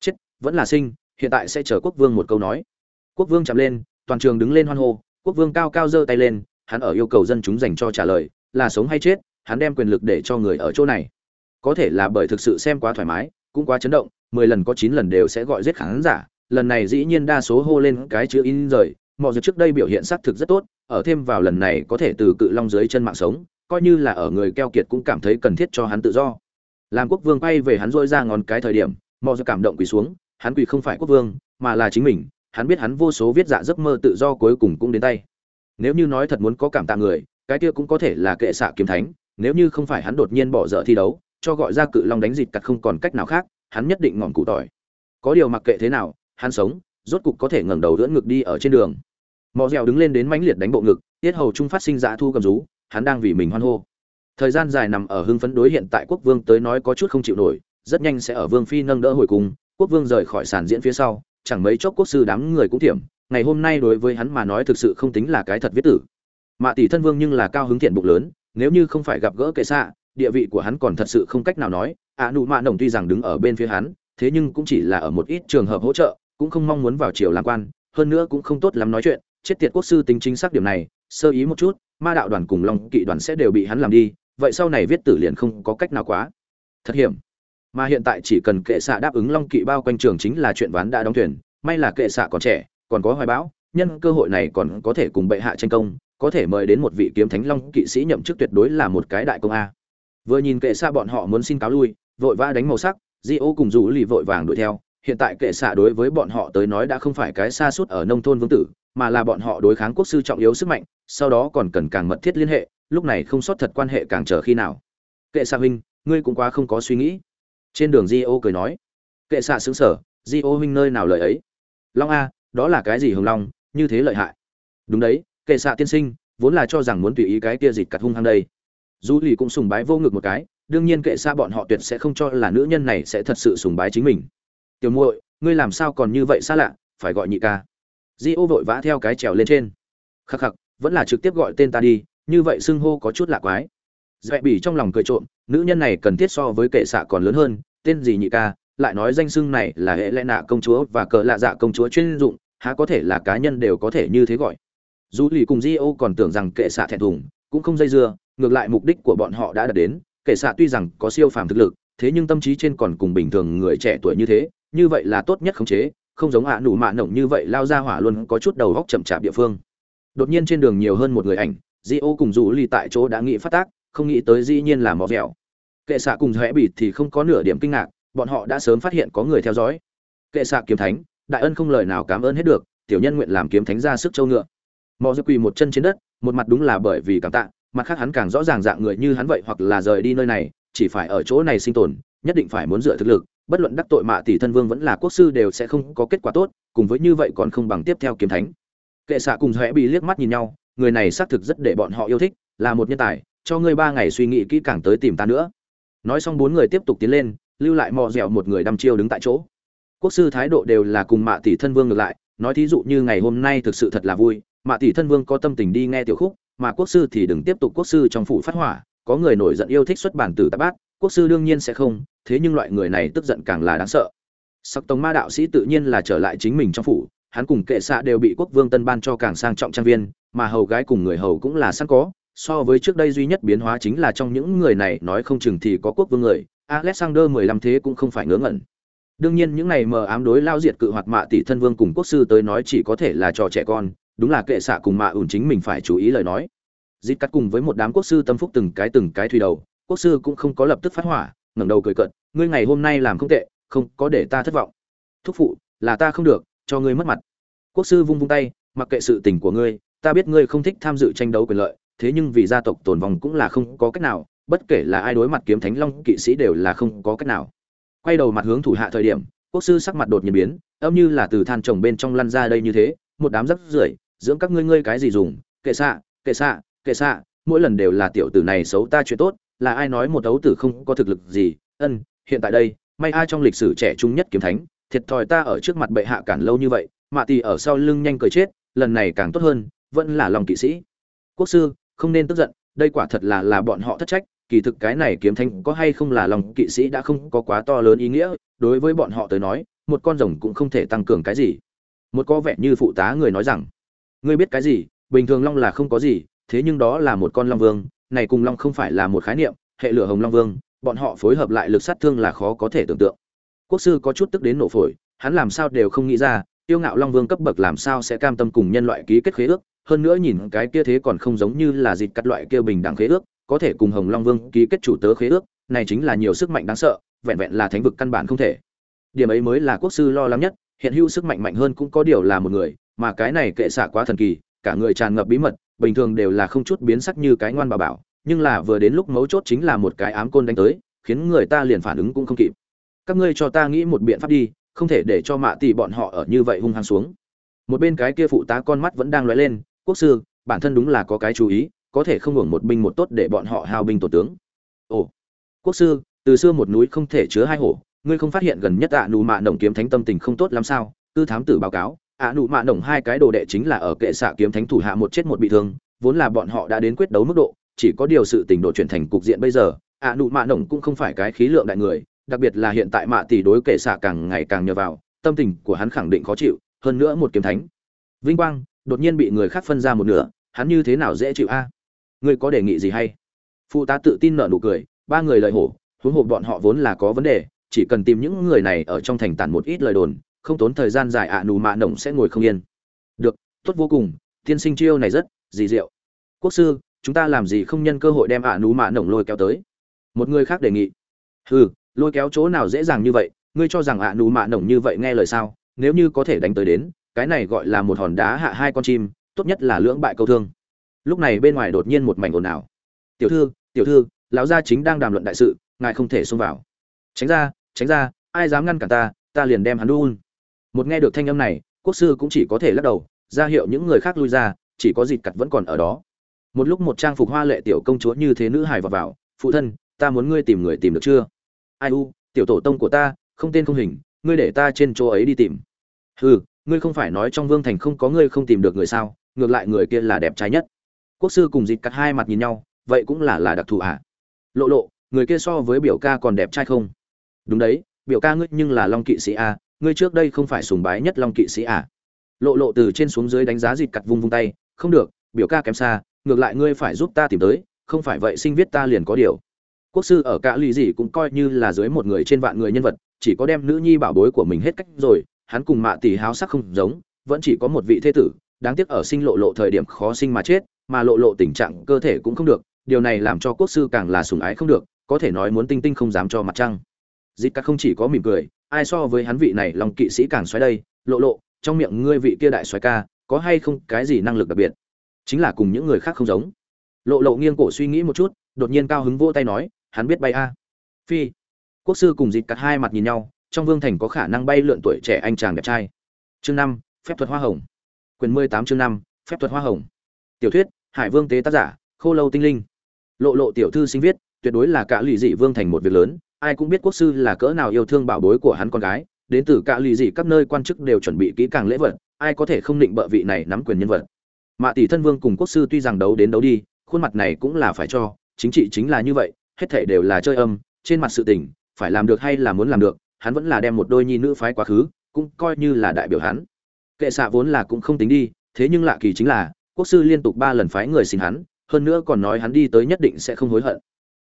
Chết, vẫn là sinh, hiện tại sẽ chờ quốc vương một câu nói. Quốc vương chạm lên, toàn trường đứng lên hoan hô, quốc vương cao cao giơ tay lên, hắn ở yêu cầu dân chúng dành cho trả lời, là sống hay chết, hắn đem quyền lực để cho người ở chỗ này. Có thể là bởi thực sự xem quá thoải mái, cũng quá chấn động, mười lần có chín lần đều sẽ gọi giết khán giả, lần này dĩ nhiên đa số hô lên cái chữ in rời, mọi việc trước đây biểu hiện xác thực rất tốt, ở thêm vào lần này có thể từ cự long dưới chân mạng sống, coi như là ở người keo kiệt cũng cảm thấy cần thiết cho hắn tự do làm quốc vương quay về hắn dôi ra ngón cái thời điểm mọi việc cảm động quỳ xuống, hắn quỳ không phải quốc vương, mà là chính mình, hắn biết hắn vô số viết dạ giấc mơ tự do cuối cùng cũng đến tay. Nếu như nói thật muốn có cảm tạ người, cái kia cũng có thể là kệ xạ kiếm thánh, nếu như không phải hắn đột nhiên bỏ dở thi đấu, cho gọi ra cự long đánh dịt cặt không còn cách nào khác, hắn nhất định ngọn cụ tỏi. Có điều mặc kệ thế nào, hắn sống, rốt cục có thể ngẩng đầu đỡ ngực đi ở trên đường. Mò dẻo đứng lên đến mãnh liệt đánh bộ ngực, tiết hầu trung phát sinh dạ thu cầm rú, hắn đang vì mình hoan hô thời gian dài nằm ở hưng phấn đối hiện tại quốc vương tới nói có chút không chịu nổi, rất nhanh sẽ ở vương phi nâng đỡ hồi cùng quốc vương rời khỏi sàn diễn phía sau, chẳng mấy chốc quốc sư đám người cũng thiểm ngày hôm nay đối với hắn mà nói thực sự không tính là cái thật viết tử. Mạ tỷ thân vương nhưng là cao hứng thiện bụng lớn, nếu như không phải gặp gỡ kệ xạ, địa vị của hắn còn thật sự không cách nào nói, ạ nụ mạ nồng tuy rằng đứng ở bên phía hắn, thế nhưng cũng chỉ là ở một ít trường hợp hỗ trợ, cũng không mong muốn vào triều làm quan, hơn nữa cũng không tốt lắm nói chuyện, chết tiệt quốc sư tính chính xác điểm này, sơ ý một chút, ma đạo đoàn cùng long kỵ đoàn sẽ đều bị hắn làm đi vậy sau này viết tử liền không có cách nào quá. Thật hiểm. Mà hiện tại chỉ cần kệ xạ đáp ứng long kỵ bao quanh trường chính là chuyện ván đã đóng thuyền, may là kệ xạ còn trẻ, còn có hoài bão, nhân cơ hội này còn có thể cùng bệ hạ tranh công, có thể mời đến một vị kiếm thánh long kỵ sĩ nhậm chức tuyệt đối là một cái đại công a. Vừa nhìn kệ xạ bọn họ muốn xin cáo lui, vội vã đánh màu sắc, di ô cùng rủ lì vội vàng đuổi theo. Hiện tại kệ xạ đối với bọn họ tới nói đã không phải cái xa suốt ở nông thôn vương tử, mà là bọn họ đối kháng quốc sư trọng yếu sức mạnh, sau đó còn cần càng mật thiết liên hệ lúc này không sót thật quan hệ càng chờ khi nào. Kệ xạ huynh, ngươi cũng quá không có suy nghĩ. Trên đường di ô cười nói. Kệ xạ xứng sở di ô huynh nơi nào lời ấy? Long a, đó là cái gì hồng long, như thế lợi hại? Đúng đấy, kệ xạ tiên sinh, vốn là cho rằng muốn tùy ý cái kia dịch cặt hung hăng đây. Du lì cũng sùng bái vô ngực một cái, đương nhiên kệ xa bọn họ tuyệt sẽ không cho là nữ nhân này sẽ thật sự sùng bái chính mình. Tiểu muội, ngươi làm sao còn như vậy xa lạ, phải gọi nhị ca. Di ô vội vã theo cái trèo lên trên. Khắc khắc, vẫn là trực tiếp gọi tên ta đi như vậy xưng hô có chút lạ quái. Dễ bỉ trong lòng cười trộm, nữ nhân này cần thiết so với kệ xạ còn lớn hơn, tên gì nhị ca, lại nói danh xưng này là hệ lẽ nạ công chúa và cờ lạ dạ công chúa chuyên dụng, há có thể là cá nhân đều có thể như thế gọi. Dù lì cùng di ô còn tưởng rằng kệ xạ thẹn thùng, cũng không dây dưa, ngược lại mục đích của bọn họ đã đạt đến, kệ xạ tuy rằng có siêu phàm thực lực, thế nhưng tâm trí trên còn cùng bình thường người trẻ tuổi như thế, như vậy là tốt nhất khống chế, không giống hạ à nụ mạ nổng như vậy lao ra hỏa luôn có chút đầu góc chậm chạp địa phương. Đột nhiên trên đường nhiều hơn một người ảnh di ô cùng dù ly tại chỗ đã nghĩ phát tác, không nghĩ tới dĩ nhiên là mỏ vẹo. Kệ xạ cùng rẽ bịt thì không có nửa điểm kinh ngạc, bọn họ đã sớm phát hiện có người theo dõi. Kệ xạ kiếm thánh, đại ân không lời nào cảm ơn hết được, tiểu nhân nguyện làm kiếm thánh ra sức châu ngựa. Mò dư quỳ một chân trên đất, một mặt đúng là bởi vì cảm tạ, mặt khác hắn càng rõ ràng dạng người như hắn vậy hoặc là rời đi nơi này, chỉ phải ở chỗ này sinh tồn, nhất định phải muốn dựa thực lực, bất luận đắc tội mạ tỷ thân vương vẫn là quốc sư đều sẽ không có kết quả tốt, cùng với như vậy còn không bằng tiếp theo kiếm thánh. Kệ xạ cùng rẽ bị liếc mắt nhìn nhau người này xác thực rất để bọn họ yêu thích, là một nhân tài, cho ngươi ba ngày suy nghĩ kỹ càng tới tìm ta nữa. Nói xong bốn người tiếp tục tiến lên, lưu lại mò dẻo một người đăm chiêu đứng tại chỗ. Quốc sư thái độ đều là cùng mạ tỷ thân vương ngược lại, nói thí dụ như ngày hôm nay thực sự thật là vui, mạ tỷ thân vương có tâm tình đi nghe tiểu khúc, mà quốc sư thì đừng tiếp tục quốc sư trong phủ phát hỏa, có người nổi giận yêu thích xuất bản từ tạp bát, quốc sư đương nhiên sẽ không, thế nhưng loại người này tức giận càng là đáng sợ. Sắc tống ma đạo sĩ tự nhiên là trở lại chính mình trong phủ, hắn cùng kệ xạ đều bị quốc vương tân ban cho càng sang trọng trang viên mà hầu gái cùng người hầu cũng là sẵn có, so với trước đây duy nhất biến hóa chính là trong những người này nói không chừng thì có quốc vương người, alexander mười lăm thế cũng không phải ngớ ngẩn. Đương nhiên những này mờ ám đối lao diệt cự hoạt mạ tỷ thân vương cùng quốc sư tới nói chỉ có thể là trò trẻ con, đúng là kệ xạ cùng mạ ủn chính mình phải chú ý lời nói. Dít cắt cùng với một đám quốc sư tâm phúc từng cái từng cái thủy đầu, quốc sư cũng không có lập tức phát hỏa, ngẩng đầu cười cợt, ngươi ngày hôm nay làm không tệ, không có để ta thất vọng. Thúc phụ, là ta không được, cho ngươi mất mặt. Quốc sư vung vung tay, mặc kệ sự tình của ngươi ta biết ngươi không thích tham dự tranh đấu quyền lợi, thế nhưng vì gia tộc tồn vong cũng là không có cách nào, bất kể là ai đối mặt kiếm thánh long kỵ sĩ đều là không có cách nào. Quay đầu mặt hướng thủ hạ thời điểm, quốc sư sắc mặt đột nhiên biến, âm như là từ than trồng bên trong lăn ra đây như thế, một đám rắc rưởi, dưỡng các ngươi ngươi cái gì dùng? Kệ xạ kệ xạ kệ xạ, mỗi lần đều là tiểu tử này xấu ta chuyện tốt, là ai nói một đấu tử không có thực lực gì? Ân, hiện tại đây, may ai trong lịch sử trẻ trung nhất kiếm thánh, thiệt thòi ta ở trước mặt bệ hạ cản lâu như vậy mạ tì ở sau lưng nhanh cười chết, lần này càng tốt hơn vẫn là lòng kỵ sĩ. Quốc sư, không nên tức giận, đây quả thật là là bọn họ thất trách, kỳ thực cái này kiếm thánh có hay không là lòng kỵ sĩ đã không có quá to lớn ý nghĩa, đối với bọn họ tới nói, một con rồng cũng không thể tăng cường cái gì. Một có vẻ như phụ tá người nói rằng, ngươi biết cái gì, bình thường long là không có gì, thế nhưng đó là một con long vương, này cùng long không phải là một khái niệm, hệ lửa hồng long vương, bọn họ phối hợp lại lực sát thương là khó có thể tưởng tượng. Quốc sư có chút tức đến nổ phổi, hắn làm sao đều không nghĩ ra, tiêu ngạo long vương cấp bậc làm sao sẽ cam tâm cùng nhân loại ký kết khế ước hơn nữa nhìn cái kia thế còn không giống như là dịt cắt loại kia bình đẳng khế ước, có thể cùng hồng long vương ký kết chủ tớ khế ước, này chính là nhiều sức mạnh đáng sợ, vẹn vẹn là thánh vực căn bản không thể. Điểm ấy mới là quốc sư lo lắng nhất, hiện hữu sức mạnh mạnh hơn cũng có điều là một người, mà cái này kệ xạ quá thần kỳ, cả người tràn ngập bí mật, bình thường đều là không chút biến sắc như cái ngoan bà bảo, nhưng là vừa đến lúc mấu chốt chính là một cái ám côn đánh tới, khiến người ta liền phản ứng cũng không kịp. Các ngươi cho ta nghĩ một biện pháp đi, không thể để cho mạ tỷ bọn họ ở như vậy hung hăng xuống. Một bên cái kia phụ tá con mắt vẫn đang lóe lên quốc sư, bản thân đúng là có cái chú ý, có thể không hưởng một binh một tốt để bọn họ hao binh tổ tướng. Ồ, quốc sư, từ xưa một núi không thể chứa hai hổ, ngươi không phát hiện gần nhất ạ nụ mạ nồng kiếm thánh tâm tình không tốt lắm sao? Tư thám tử báo cáo, ạ nụ mạ nồng hai cái đồ đệ chính là ở kệ xạ kiếm thánh thủ hạ một chết một bị thương, vốn là bọn họ đã đến quyết đấu mức độ, chỉ có điều sự tình độ chuyển thành cục diện bây giờ, ạ nụ mạ nồng cũng không phải cái khí lượng đại người, đặc biệt là hiện tại mạ tỷ đối kệ xạ càng ngày càng nhờ vào, tâm tình của hắn khẳng định khó chịu, hơn nữa một kiếm thánh. Vinh quang đột nhiên bị người khác phân ra một nửa, hắn như thế nào dễ chịu a? Ngươi có đề nghị gì hay? Phụ tá tự tin nở nụ cười, ba người lợi hổ, huống hồ bọn họ vốn là có vấn đề, chỉ cần tìm những người này ở trong thành tản một ít lời đồn, không tốn thời gian dài ạ, nù mạ nồng sẽ ngồi không yên. Được, tốt vô cùng, tiên sinh chiêu này rất dì diệu. Quốc sư, chúng ta làm gì không nhân cơ hội đem ạ, nù mạ nồng lôi kéo tới? Một người khác đề nghị. Hừ, lôi kéo chỗ nào dễ dàng như vậy, ngươi cho rằng ạ, nù mạ nồng như vậy nghe lời sao? Nếu như có thể đánh tới đến cái này gọi là một hòn đá hạ hai con chim, tốt nhất là lưỡng bại câu thương. Lúc này bên ngoài đột nhiên một mảnh ồn ào. Tiểu thư tiểu thư, lão gia chính đang đàm luận đại sự, ngài không thể xông vào. Tránh ra tránh ra, ai dám ngăn cản ta ta liền đem hắn đun. Một nghe được thanh âm này, quốc sư cũng chỉ có thể lắc đầu, ra hiệu những người khác lui ra, chỉ có dịt cặt vẫn còn ở đó. Một lúc một trang phục hoa lệ tiểu công chúa như thế nữ hài vào vào, phụ thân, ta muốn ngươi tìm người tìm được chưa? Ai u, tiểu tổ tông của ta, không tên không hình, ngươi để ta trên chỗ ấy đi tìm. Hừ ngươi không phải nói trong vương thành không có ngươi không tìm được người sao, ngược lại người kia là đẹp trai nhất. Quốc sư cùng dịch cắt hai mặt nhìn nhau, vậy cũng là là đặc thù à lộ lộ, người kia so với biểu ca còn đẹp trai không? Đúng đấy, biểu ca ngươi nhưng là long kỵ sĩ à ngươi trước đây không phải sùng bái nhất long kỵ sĩ à lộ lộ từ trên xuống dưới đánh giá dịch cắt vung vung tay, không được, biểu ca kém xa, ngược lại ngươi phải giúp ta tìm tới, không phải vậy sinh viết ta liền có điều. Quốc sư ở cả lì gì cũng coi như là dưới một người trên vạn người nhân vật, chỉ có đem nữ nhi bảo bối của mình hết cách rồi hắn cùng mạ tỷ háo sắc không giống, vẫn chỉ có một vị thế tử, đáng tiếc ở sinh lộ lộ thời điểm khó sinh mà chết, mà lộ lộ tình trạng cơ thể cũng không được, điều này làm cho quốc sư càng là sùng ái không được, có thể nói muốn tinh tinh không dám cho mặt trăng. Dịp cắt không chỉ có mỉm cười, ai so với hắn vị này lòng kỵ sĩ càng xoáy đây, lộ lộ, trong miệng ngươi vị kia đại xoáy ca, có hay không cái gì năng lực đặc biệt? Chính là cùng những người khác không giống. Lộ lộ nghiêng cổ suy nghĩ một chút, đột nhiên cao hứng vỗ tay nói, hắn biết bay a. Phi. Quốc sư cùng dịp cắt hai mặt nhìn nhau trong vương thành có khả năng bay lượn tuổi trẻ anh chàng đẹp trai. Chương năm, phép thuật hoa hồng. Quyền mười tám chương năm, phép thuật hoa hồng. Tiểu thuyết, hải vương tế tác giả, khô lâu tinh linh. Lộ lộ tiểu thư sinh viết, tuyệt đối là cả lì dị vương thành một việc lớn, ai cũng biết quốc sư là cỡ nào yêu thương bảo bối của hắn con gái. Đến từ cả lì dị các nơi quan chức đều chuẩn bị kỹ càng lễ vật, ai có thể không định bợ vị này nắm quyền nhân vật. Mạ tỷ thân vương cùng quốc sư tuy rằng đấu đến đấu đi, khuôn mặt này cũng là phải cho, chính trị chính là như vậy, hết thể đều là chơi âm, trên mặt sự tình, phải làm được hay là muốn làm được hắn vẫn là đem một đôi nhi nữ phái quá khứ, cũng coi như là đại biểu hắn. Kệ xạ vốn là cũng không tính đi, thế nhưng lạ kỳ chính là, quốc sư liên tục ba lần phái người xin hắn, hơn nữa còn nói hắn đi tới nhất định sẽ không hối hận.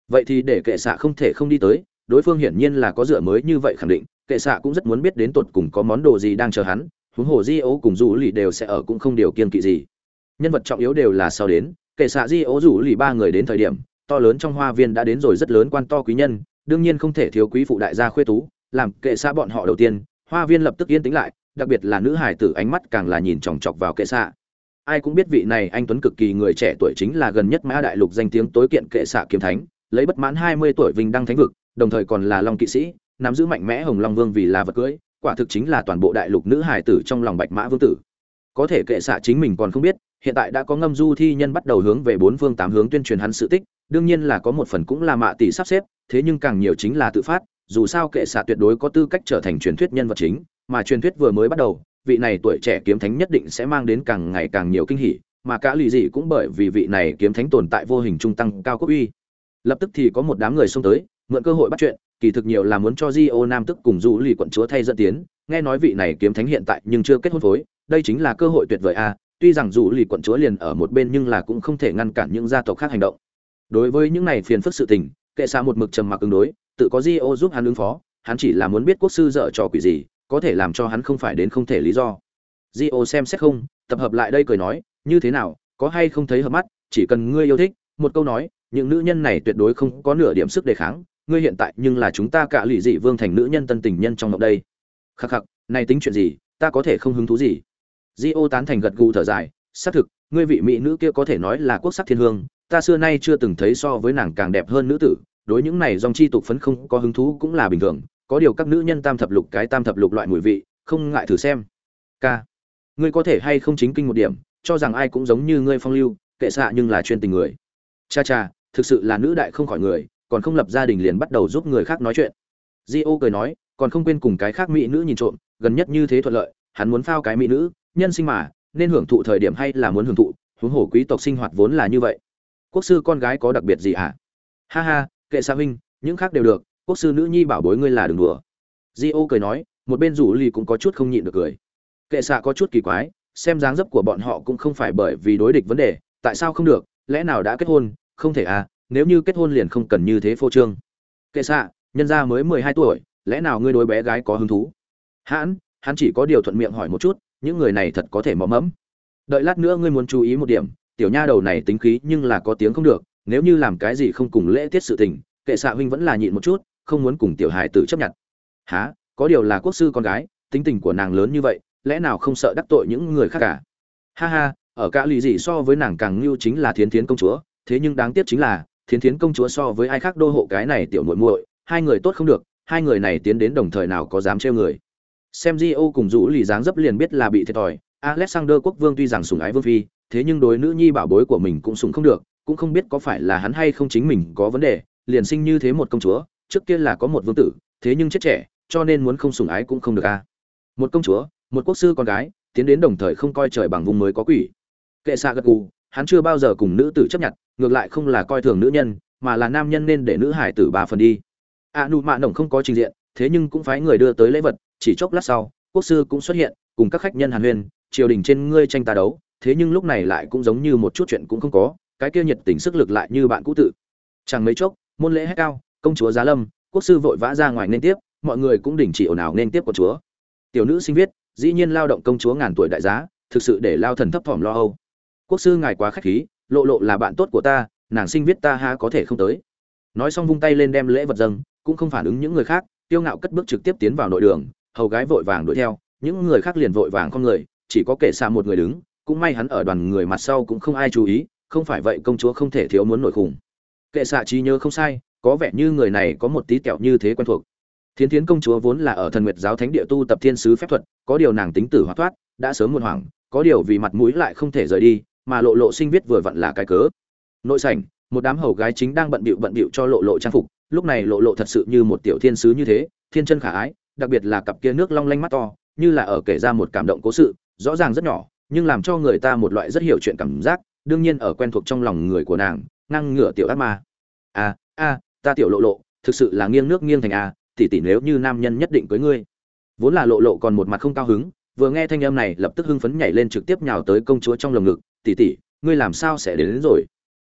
Vậy thì để kệ xạ không thể không đi tới, đối phương hiển nhiên là có dựa mới như vậy khẳng định, kệ xạ cũng rất muốn biết đến tột cùng có món đồ gì đang chờ hắn, huống hồ di ấu cùng rủ lì đều sẽ ở cũng không điều kiên kỵ gì. Nhân vật trọng yếu đều là sau đến, kệ xạ di ấu rủ lì ba người đến thời điểm, to lớn trong hoa viên đã đến rồi rất lớn quan to quý nhân, đương nhiên không thể thiếu quý phụ đại gia khuê tú làm kệ xạ bọn họ đầu tiên, hoa viên lập tức yên tĩnh lại, đặc biệt là nữ hải tử ánh mắt càng là nhìn chòng chọc vào kệ xạ ai cũng biết vị này anh tuấn cực kỳ người trẻ tuổi chính là gần nhất mã đại lục danh tiếng tối kiện kệ xạ kiếm thánh, lấy bất mãn hai mươi tuổi vinh đăng thánh vực, đồng thời còn là long kỵ sĩ, nắm giữ mạnh mẽ hồng long vương vì là vật cưỡi quả thực chính là toàn bộ đại lục nữ hải tử trong lòng bạch mã vương tử. Có thể kệ xạ chính mình còn không biết, hiện tại đã có ngâm du thi nhân bắt đầu hướng về bốn phương tám hướng tuyên truyền hắn sự tích, đương nhiên là có một phần cũng là mạ tỷ sắp xếp, thế nhưng càng nhiều chính là tự phát dù sao kệ xạ tuyệt đối có tư cách trở thành truyền thuyết nhân vật chính, mà truyền thuyết vừa mới bắt đầu, vị này tuổi trẻ kiếm thánh nhất định sẽ mang đến càng ngày càng nhiều kinh hỉ, mà cả lì dị cũng bởi vì vị này kiếm thánh tồn tại vô hình trung tăng cao quốc uy. Lập tức thì có một đám người xông tới, mượn cơ hội bắt chuyện, kỳ thực nhiều là muốn cho Gio nam tức cùng du lì quận chúa thay dẫn tiến, nghe nói vị này kiếm thánh hiện tại nhưng chưa kết hôn phối, đây chính là cơ hội tuyệt vời a, tuy rằng dù lì quận chúa liền ở một bên nhưng là cũng không thể ngăn cản những gia tộc khác hành động. Đối với những này phiền phức sự tình, kệ xa một mực trầm mặc ứng đối tự có Gio giúp hắn ứng phó, hắn chỉ là muốn biết quốc sư dở trò quỷ gì, có thể làm cho hắn không phải đến không thể lý do. Gio xem xét không, tập hợp lại đây cười nói, như thế nào, có hay không thấy hợp mắt, chỉ cần ngươi yêu thích, một câu nói, những nữ nhân này tuyệt đối không có nửa điểm sức đề kháng, ngươi hiện tại nhưng là chúng ta cả lụy dị vương thành nữ nhân tân tình nhân trong động đây. Khắc khắc, này tính chuyện gì, ta có thể không hứng thú gì? Gio tán thành gật gù thở dài, xác thực, ngươi vị mỹ nữ kia có thể nói là quốc sắc thiên hương, ta xưa nay chưa từng thấy so với nàng càng đẹp hơn nữ tử đối những này dòng chi tục phấn không có hứng thú cũng là bình thường, có điều các nữ nhân tam thập lục cái tam thập lục loại mùi vị, không ngại thử xem. K. Ngươi có thể hay không chính kinh một điểm, cho rằng ai cũng giống như ngươi phong lưu, kệ xạ nhưng là chuyên tình người. Cha cha, thực sự là nữ đại không khỏi người, còn không lập gia đình liền bắt đầu giúp người khác nói chuyện. Di ô cười nói, còn không quên cùng cái khác mỹ nữ nhìn trộm, gần nhất như thế thuận lợi, hắn muốn phao cái mỹ nữ, nhân sinh mà, nên hưởng thụ thời điểm hay là muốn hưởng thụ, huống hồ quý tộc sinh hoạt vốn là như vậy. Quốc sư con gái có đặc biệt gì hả? Ha ha kệ xa huynh, những khác đều được, quốc sư nữ nhi bảo bối ngươi là đừng đùa. Di ô cười nói, một bên rủ ly cũng có chút không nhịn được cười. Kệ xạ có chút kỳ quái, xem dáng dấp của bọn họ cũng không phải bởi vì đối địch vấn đề, tại sao không được, lẽ nào đã kết hôn? Không thể à nếu như kết hôn liền không cần như thế phô trương. Kệ xạ nhân gia mới mười hai tuổi, lẽ nào ngươi đối bé gái có hứng thú? Hãn, hắn chỉ có điều thuận miệng hỏi một chút, những người này thật có thể mò mẫm. Đợi lát nữa ngươi muốn chú ý một điểm, tiểu nha đầu này tính khí nhưng là có tiếng không được nếu như làm cái gì không cùng lễ tiết sự tình, kệ xạ huynh vẫn là nhịn một chút, không muốn cùng tiểu hài tử chấp nhận. Há có điều là quốc sư con gái, tính tình của nàng lớn như vậy, lẽ nào không sợ đắc tội những người khác cả? Ha ha, ở cả lì gì so với nàng càng ngưu chính là thiến thiến công chúa, thế nhưng đáng tiếc chính là, thiến thiến công chúa so với ai khác đô hộ cái này tiểu muội muội, hai người tốt không được, hai người này tiến đến đồng thời nào có dám trêu người. Xem Gio cùng rũ lì dáng dấp liền biết là bị thiệt thòi, alexander quốc vương tuy rằng sủng ái vương phi, thế nhưng đối nữ nhi bảo bối của mình cũng sủng không được cũng không biết có phải là hắn hay không chính mình có vấn đề, liền sinh như thế một công chúa, trước kia là có một vương tử, thế nhưng chết trẻ, cho nên muốn không sủng ái cũng không được a. Một công chúa, một quốc sư con gái, tiến đến đồng thời không coi trời bằng vùng mới có quỷ. Kệ xạ gật gù, hắn chưa bao giờ cùng nữ tử chấp nhận, ngược lại không là coi thường nữ nhân, mà là nam nhân nên để nữ hải tử bà phần đi. A nụ mạ nồng không có trình diện, thế nhưng cũng phái người đưa tới lễ vật, chỉ chốc lát sau, quốc sư cũng xuất hiện, cùng các khách nhân hàn huyên, triều đình trên ngươi tranh ta đấu, thế nhưng lúc này lại cũng giống như một chút chuyện cũng không có cái kia nhiệt tình sức lực lại như bạn cũ tự. Chẳng mấy chốc, môn lễ hết cao, công chúa giá lâm, quốc sư vội vã ra ngoài nên tiếp, mọi người cũng đình chỉ ồn ào nên tiếp của chúa. Tiểu nữ sinh viết, dĩ nhiên lao động công chúa ngàn tuổi đại giá, thực sự để lao thần thấp thỏm lo âu. Quốc sư ngài quá khách khí, lộ lộ là bạn tốt của ta, nàng sinh viết ta ha có thể không tới. Nói xong vung tay lên đem lễ vật dâng, cũng không phản ứng những người khác, tiêu ngạo cất bước trực tiếp tiến vào nội đường, hầu gái vội vàng đuổi theo, những người khác liền vội vàng không người, chỉ có kể xa một người đứng, cũng may hắn ở đoàn người mặt sau cũng không ai chú ý không phải vậy công chúa không thể thiếu muốn nổi khủng. Kệ xạ trí nhớ không sai, có vẻ như người này có một tí kẹo như thế quen thuộc. Thiến thiến công chúa vốn là ở thần nguyệt giáo thánh địa tu tập thiên sứ phép thuật, có điều nàng tính tử hóa thoát, đã sớm muộn hoảng, có điều vì mặt mũi lại không thể rời đi, mà lộ lộ sinh viết vừa vặn là cái cớ. Nội sảnh, một đám hầu gái chính đang bận bịu bận bịu cho lộ lộ trang phục, lúc này lộ lộ thật sự như một tiểu thiên sứ như thế, thiên chân khả ái, đặc biệt là cặp kia nước long lanh mắt to, như là ở kể ra một cảm động cố sự, rõ ràng rất nhỏ, nhưng làm cho người ta một loại rất hiểu chuyện cảm giác đương nhiên ở quen thuộc trong lòng người của nàng ngang ngửa tiểu ác ma. A a ta tiểu lộ lộ thực sự là nghiêng nước nghiêng thành a tỷ tỷ nếu như nam nhân nhất định cưới ngươi. Vốn là lộ lộ còn một mặt không cao hứng vừa nghe thanh âm này lập tức hưng phấn nhảy lên trực tiếp nhào tới công chúa trong lồng ngực tỷ tỷ ngươi làm sao sẽ đến, đến rồi?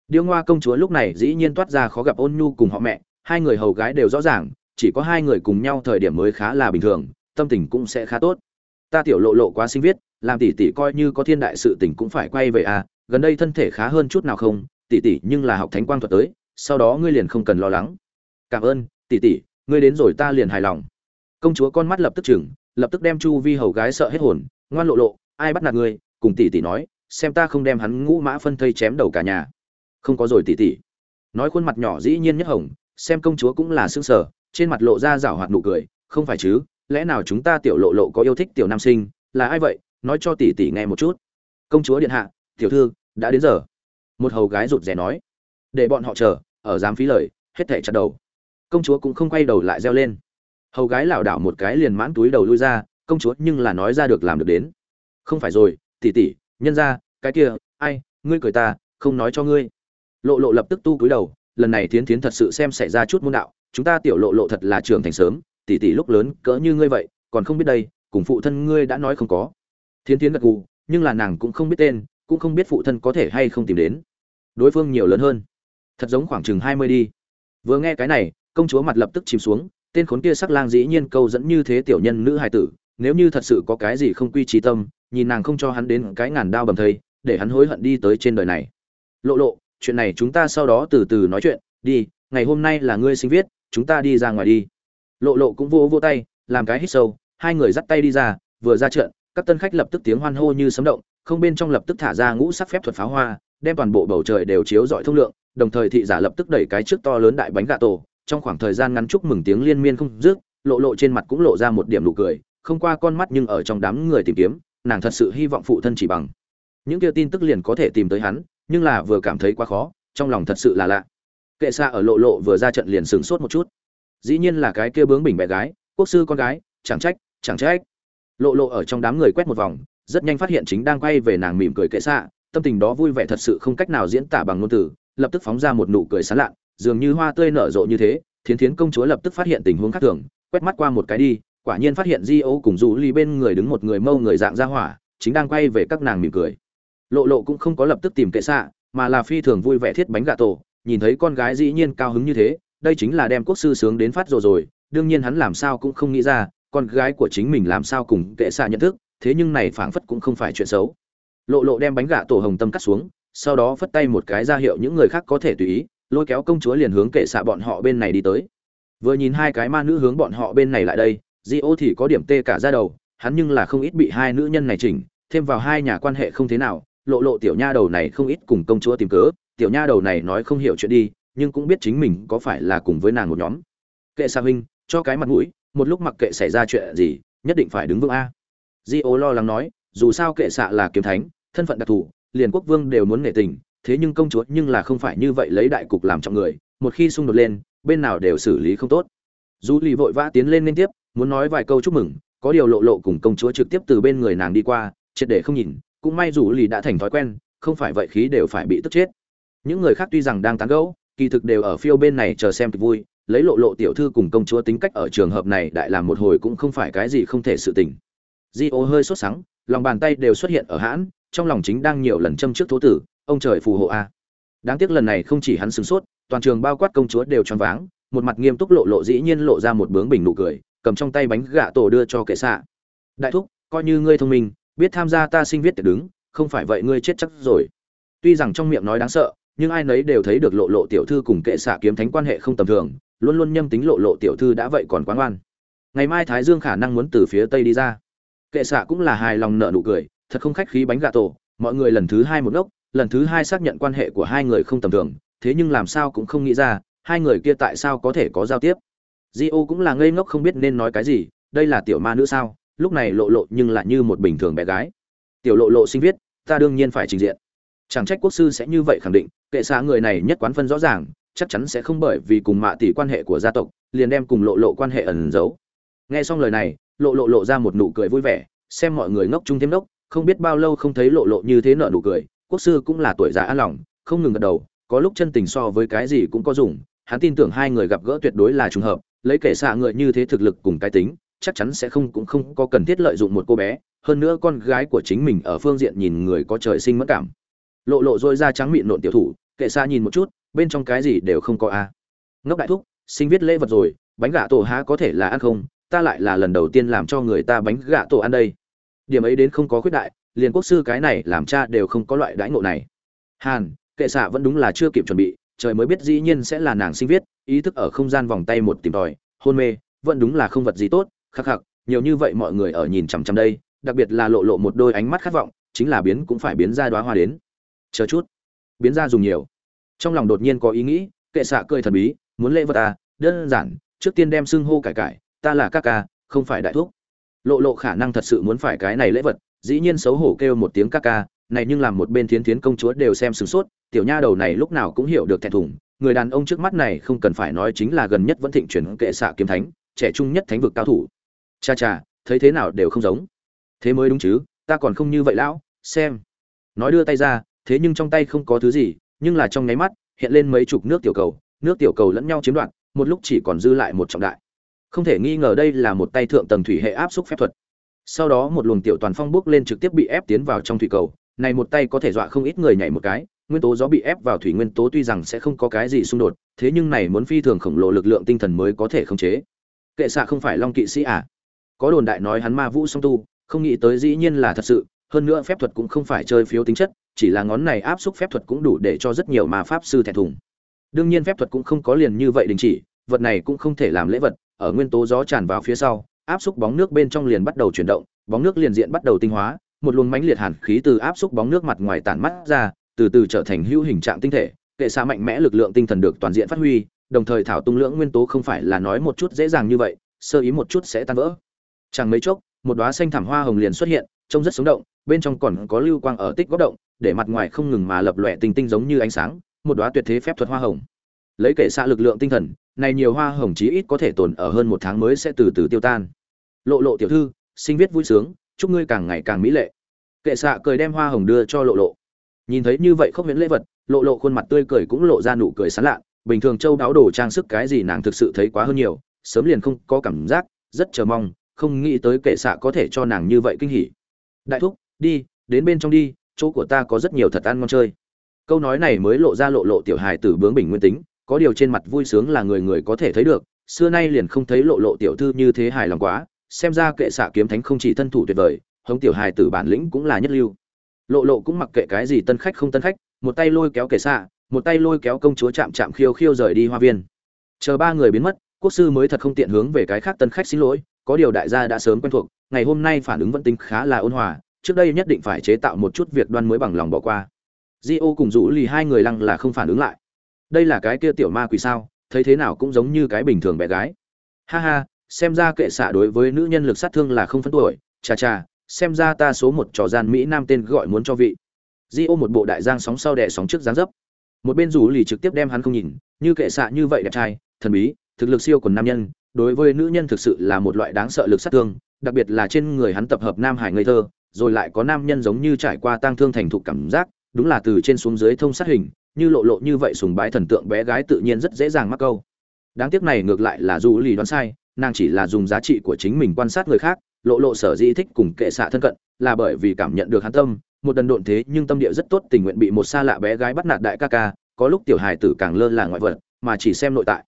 Điêu ngoa công chúa lúc này dĩ nhiên toát ra khó gặp ôn nhu cùng họ mẹ hai người hầu gái đều rõ ràng chỉ có hai người cùng nhau thời điểm mới khá là bình thường tâm tình cũng sẽ khá tốt. Ta tiểu lộ lộ quá sinh viết làm tỷ tỷ coi như có thiên đại sự tình cũng phải quay về à gần đây thân thể khá hơn chút nào không? Tỷ tỷ, nhưng là học thánh quang thuật tới, sau đó ngươi liền không cần lo lắng. Cảm ơn, tỷ tỷ, ngươi đến rồi ta liền hài lòng. Công chúa con mắt lập tức chừng, lập tức đem chu vi hầu gái sợ hết hồn, ngoan lộ lộ, ai bắt nạt ngươi? Cùng tỷ tỷ nói, xem ta không đem hắn ngũ mã phân thây chém đầu cả nhà. Không có rồi tỷ tỷ. Nói khuôn mặt nhỏ dĩ nhiên nhất hồng, xem công chúa cũng là sương sở trên mặt lộ ra rảo hoạt nụ cười, không phải chứ, lẽ nào chúng ta tiểu lộ lộ có yêu thích tiểu nam sinh, là ai vậy? Nói cho tỷ tỷ nghe một chút. Công chúa điện hạ tiểu thư, đã đến giờ. Một hầu gái rụt rè nói. Để bọn họ chờ, ở dám phí lời, hết thảy chặt đầu. Công chúa cũng không quay đầu lại reo lên. Hầu gái lảo đảo một cái liền mãn túi đầu lui ra, công chúa nhưng là nói ra được làm được đến. Không phải rồi, tỷ tỷ, nhân ra, cái kia, ai, ngươi cười ta, không nói cho ngươi. Lộ lộ lập tức tu cúi đầu, lần này thiến thiến thật sự xem xảy ra chút môn đạo, chúng ta tiểu lộ lộ thật là trưởng thành sớm, tỷ tỷ lúc lớn cỡ như ngươi vậy, còn không biết đây, cùng phụ thân ngươi đã nói không có. Thiến thiến gật gù, nhưng là nàng cũng không biết tên cũng không biết phụ thân có thể hay không tìm đến. Đối phương nhiều lớn hơn. Thật giống khoảng chừng hai mươi đi. Vừa nghe cái này, công chúa mặt lập tức chìm xuống, tên khốn kia sắc lang dĩ nhiên câu dẫn như thế tiểu nhân nữ hài tử, nếu như thật sự có cái gì không quy trí tâm, nhìn nàng không cho hắn đến cái ngàn đao bầm thây để hắn hối hận đi tới trên đời này. Lộ lộ, chuyện này chúng ta sau đó từ từ nói chuyện, đi, ngày hôm nay là ngươi sinh viết, chúng ta đi ra ngoài đi. Lộ lộ cũng vô vô tay, làm cái hít sâu, hai người dắt tay đi ra, vừa ra trượn các tân khách lập tức tiếng hoan hô như sấm động không bên trong lập tức thả ra ngũ sắc phép thuật pháo hoa, đem toàn bộ bầu trời đều chiếu rọi thông lượng, đồng thời thị giả lập tức đẩy cái trước to lớn đại bánh gà tổ, trong khoảng thời gian ngắn chúc mừng tiếng liên miên không dứt, lộ lộ trên mặt cũng lộ ra một điểm nụ cười, không qua con mắt nhưng ở trong đám người tìm kiếm, nàng thật sự hy vọng phụ thân chỉ bằng. Những kia tin tức liền có thể tìm tới hắn, nhưng là vừa cảm thấy quá khó, trong lòng thật sự là lạ. Kệ xa ở lộ lộ vừa ra trận liền sửng sốt một chút. Dĩ nhiên là cái kia bướng bỉnh bé gái, quốc sư con gái, chẳng trách chẳng trách. Lộ lộ ở trong đám người quét một vòng rất nhanh phát hiện chính đang quay về nàng mỉm cười kệ xạ tâm tình đó vui vẻ thật sự không cách nào diễn tả bằng ngôn từ lập tức phóng ra một nụ cười sán lạn, dường như hoa tươi nở rộ như thế thiến thiến công chúa lập tức phát hiện tình huống khác thường quét mắt qua một cái đi quả nhiên phát hiện di ô cùng du ly bên người đứng một người mâu người dạng ra hỏa chính đang quay về các nàng mỉm cười. Lộ lộ cũng không có lập tức tìm kệ xạ mà là phi thường vui vẻ thiết bánh gà tổ nhìn thấy con gái dĩ nhiên cao hứng như thế đây chính là đem quốc sư sướng đến phát rồi rồi đương nhiên hắn làm sao cũng không nghĩ ra con gái của chính mình làm sao cùng kệ xạ nhận thức thế nhưng này phảng phất cũng không phải chuyện xấu. Lộ lộ đem bánh gà tổ hồng tâm cắt xuống, sau đó phất tay một cái ra hiệu những người khác có thể tùy ý, lôi kéo công chúa liền hướng kệ xạ bọn họ bên này đi tới. Vừa nhìn hai cái ma nữ hướng bọn họ bên này lại đây di ô thì có điểm tê cả ra đầu, hắn nhưng là không ít bị hai nữ nhân này chỉnh, thêm vào hai nhà quan hệ không thế nào, lộ lộ tiểu nha đầu này không ít cùng công chúa tìm cớ, tiểu nha đầu này nói không hiểu chuyện đi, nhưng cũng biết chính mình có phải là cùng với nàng một nhóm. Kệ xạ huynh, cho cái mặt mũi, một lúc mặc kệ xảy ra chuyện gì, nhất định phải đứng vững a di ô lo lắng nói, dù sao kệ xạ là kiếm thánh, thân phận đặc thù, liền quốc vương đều muốn nể tình, thế nhưng công chúa nhưng là không phải như vậy lấy đại cục làm trọng người, một khi xung đột lên, bên nào đều xử lý không tốt. Du lì vội vã tiến lên liên tiếp, muốn nói vài câu chúc mừng, có điều lộ lộ cùng công chúa trực tiếp từ bên người nàng đi qua, triệt để không nhìn, cũng may dù lì đã thành thói quen, không phải vậy khí đều phải bị tức chết. Những người khác tuy rằng đang tán gẫu, kỳ thực đều ở phiêu bên này chờ xem kịch vui, lấy lộ lộ tiểu thư cùng công chúa tính cách ở trường hợp này đại làm một hồi cũng không phải cái gì không thể sự tình di ô hơi sốt sắng, lòng bàn tay đều xuất hiện ở hãn, trong lòng chính đang nhiều lần châm trước thố tử, ông trời phù hộ a. Đáng tiếc lần này không chỉ hắn sửng sốt, toàn trường bao quát công chúa đều choáng váng, một mặt nghiêm túc lộ lộ dĩ nhiên lộ ra một bướng bình nụ cười, cầm trong tay bánh gạ tổ đưa cho kệ xạ. Đại thúc, coi như ngươi thông minh, biết tham gia ta sinh viết tiệc đứng, không phải vậy ngươi chết chắc rồi. Tuy rằng trong miệng nói đáng sợ, nhưng ai nấy đều thấy được lộ lộ tiểu thư cùng kệ xạ kiếm thánh quan hệ không tầm thường, luôn luôn nhâm tính lộ lộ tiểu thư đã vậy còn quá ngoan ngày mai thái dương khả năng muốn từ phía tây đi ra kệ xạ cũng là hài lòng nợ nụ cười, thật không khách khí bánh gà tổ, mọi người lần thứ hai một ngốc, lần thứ hai xác nhận quan hệ của hai người không tầm thường, thế nhưng làm sao cũng không nghĩ ra, hai người kia tại sao có thể có giao tiếp. Di ô cũng là ngây ngốc không biết nên nói cái gì, đây là tiểu ma nữ sao, lúc này lộ lộ nhưng lại như một bình thường bé gái. Tiểu lộ lộ sinh viết, ta đương nhiên phải trình diện. Chẳng trách quốc sư sẽ như vậy khẳng định, kệ xạ người này nhất quán phân rõ ràng, chắc chắn sẽ không bởi vì cùng mạ tỷ quan hệ của gia tộc, liền đem cùng lộ lộ quan hệ ẩn giấu. Nghe xong lời này lộ lộ lộ ra một nụ cười vui vẻ, xem mọi người ngốc chung thêm đốc, không biết bao lâu không thấy lộ lộ như thế nợ nụ cười, quốc sư cũng là tuổi già an lòng, không ngừng gật đầu, có lúc chân tình so với cái gì cũng có dùng, hắn tin tưởng hai người gặp gỡ tuyệt đối là trùng hợp, lấy kể xạ người như thế thực lực cùng cái tính, chắc chắn sẽ không cũng không có cần thiết lợi dụng một cô bé, hơn nữa con gái của chính mình ở phương diện nhìn người có trời sinh mất cảm. Lộ lộ dôi ra trắng mịn nộn tiểu thủ, kệ xa nhìn một chút, bên trong cái gì đều không có a. Ngốc đại thúc sinh viết lễ vật rồi, bánh gà tổ há có thể là ăn không? Ta lại là lần đầu tiên làm cho người ta bánh gạ tổ ăn đây. Điểm ấy đến không có khuyết đại, liền quốc sư cái này làm cha đều không có loại đãi ngộ này. Hàn, kệ xạ vẫn đúng là chưa kịp chuẩn bị, trời mới biết dĩ nhiên sẽ là nàng sinh viết, ý thức ở không gian vòng tay một tìm tòi, hôn mê, vẫn đúng là không vật gì tốt, khắc khắc, nhiều như vậy mọi người ở nhìn chằm chằm đây, đặc biệt là lộ lộ một đôi ánh mắt khát vọng, chính là biến cũng phải biến ra đoá hoa đến. Chờ chút, biến ra dùng nhiều. Trong lòng đột nhiên có ý nghĩ, kệ xạ cười thần bí, muốn lễ vật à đơn giản, trước tiên đem xưng hô cải cải ta là ca ca, không phải đại thuốc lộ lộ khả năng thật sự muốn phải cái này lễ vật, dĩ nhiên xấu hổ kêu một tiếng ca ca, này nhưng làm một bên thiến thiến công chúa đều xem sửng sốt, tiểu nha đầu này lúc nào cũng hiểu được thẹn thùng, người đàn ông trước mắt này không cần phải nói chính là gần nhất vẫn thịnh chuyển kệ xạ kiếm thánh, trẻ trung nhất thánh vực cao thủ. Cha cha, thấy thế nào đều không giống. Thế mới đúng chứ, ta còn không như vậy lão, xem. Nói đưa tay ra, thế nhưng trong tay không có thứ gì, nhưng là trong nháy mắt, hiện lên mấy chục nước tiểu cầu, nước tiểu cầu lẫn nhau chiếm đoạt, một lúc chỉ còn dư lại một trọng đại không thể nghi ngờ đây là một tay thượng tầng thủy hệ áp xúc phép thuật. Sau đó một luồng tiểu toàn phong bước lên trực tiếp bị ép tiến vào trong thủy cầu. Này một tay có thể dọa không ít người nhảy một cái, nguyên tố gió bị ép vào thủy nguyên tố tuy rằng sẽ không có cái gì xung đột, thế nhưng này muốn phi thường khổng lồ lực lượng tinh thần mới có thể khống chế. Kệ xạ không phải long kỵ sĩ à? Có đồn đại nói hắn ma vũ song tu, không nghĩ tới dĩ nhiên là thật sự, hơn nữa phép thuật cũng không phải chơi phiếu tính chất, chỉ là ngón này áp xúc phép thuật cũng đủ để cho rất nhiều ma pháp sư thẹn thùng. Đương nhiên phép thuật cũng không có liền như vậy đình chỉ, vật này cũng không thể làm lễ vật ở nguyên tố gió tràn vào phía sau, áp xúc bóng nước bên trong liền bắt đầu chuyển động, bóng nước liền diện bắt đầu tinh hóa, một luồng mãnh liệt hàn khí từ áp xúc bóng nước mặt ngoài tản mắt ra, từ từ trở thành hữu hình trạng tinh thể, kệ xa mạnh mẽ lực lượng tinh thần được toàn diện phát huy, đồng thời thảo tung lưỡng nguyên tố không phải là nói một chút dễ dàng như vậy, sơ ý một chút sẽ tan vỡ. Chẳng mấy chốc, một đóa xanh thảm hoa hồng liền xuất hiện, trông rất sống động, bên trong còn có lưu quang ở tích góc động, để mặt ngoài không ngừng mà lập lòe tinh tinh giống như ánh sáng, một đóa tuyệt thế phép thuật hoa hồng. Lấy kệ xa lực lượng tinh thần này nhiều hoa hồng chí ít có thể tồn ở hơn một tháng mới sẽ từ từ tiêu tan. Lộ lộ tiểu thư sinh viết vui sướng, chúc ngươi càng ngày càng mỹ lệ. Kệ xạ cười đem hoa hồng đưa cho lộ lộ. Nhìn thấy như vậy không miễn lễ vật, lộ lộ khuôn mặt tươi cười cũng lộ ra nụ cười sán lạ. Bình thường châu đáo đồ trang sức cái gì nàng thực sự thấy quá hơn nhiều, sớm liền không có cảm giác, rất chờ mong, không nghĩ tới kệ xạ có thể cho nàng như vậy kinh hỉ. Đại thúc, đi, đến bên trong đi, chỗ của ta có rất nhiều thật ăn ngon chơi. Câu nói này mới lộ ra lộ lộ tiểu hài tử bướng bình nguyên tính có điều trên mặt vui sướng là người người có thể thấy được, xưa nay liền không thấy lộ lộ tiểu thư như thế hài lòng quá, xem ra kệ xạ kiếm thánh không chỉ thân thủ tuyệt vời, hống tiểu hài tử bản lĩnh cũng là nhất lưu. Lộ lộ cũng mặc kệ cái gì tân khách không tân khách, một tay lôi kéo kệ xạ, một tay lôi kéo công chúa chạm chạm khiêu khiêu rời đi hoa viên. Chờ ba người biến mất, quốc sư mới thật không tiện hướng về cái khác tân khách xin lỗi, có điều đại gia đã sớm quen thuộc, ngày hôm nay phản ứng vẫn tính khá là ôn hòa, trước đây nhất định phải chế tạo một chút việc đoan mới bằng lòng bỏ qua. Di ô cùng rủ lì hai người lăng là không phản ứng lại đây là cái kia tiểu ma quỷ sao, thấy thế nào cũng giống như cái bình thường bé gái. Ha ha, xem ra kệ xạ đối với nữ nhân lực sát thương là không phân tuổi. Chà chà, xem ra ta số một trò gian mỹ nam tên gọi muốn cho vị. Di ô một bộ đại giang sóng sau đẻ sóng trước dáng dấp. Một bên rủ lì trực tiếp đem hắn không nhìn, như kệ xạ như vậy đẹp trai, thần bí, thực lực siêu quần nam nhân, đối với nữ nhân thực sự là một loại đáng sợ lực sát thương, đặc biệt là trên người hắn tập hợp nam hải ngây thơ, rồi lại có nam nhân giống như trải qua tang thương thành thục cảm giác, đúng là từ trên xuống dưới thông sát hình như lộ lộ như vậy sùng bái thần tượng bé gái tự nhiên rất dễ dàng mắc câu. Đáng tiếc này ngược lại là dù lì đoán sai, nàng chỉ là dùng giá trị của chính mình quan sát người khác, lộ lộ sở dĩ thích cùng kệ xạ thân cận, là bởi vì cảm nhận được hắn tâm, một đần độn thế nhưng tâm địa rất tốt tình nguyện bị một xa lạ bé gái bắt nạt đại ca ca, có lúc tiểu hài tử càng lơ là ngoại vật, mà chỉ xem nội tại.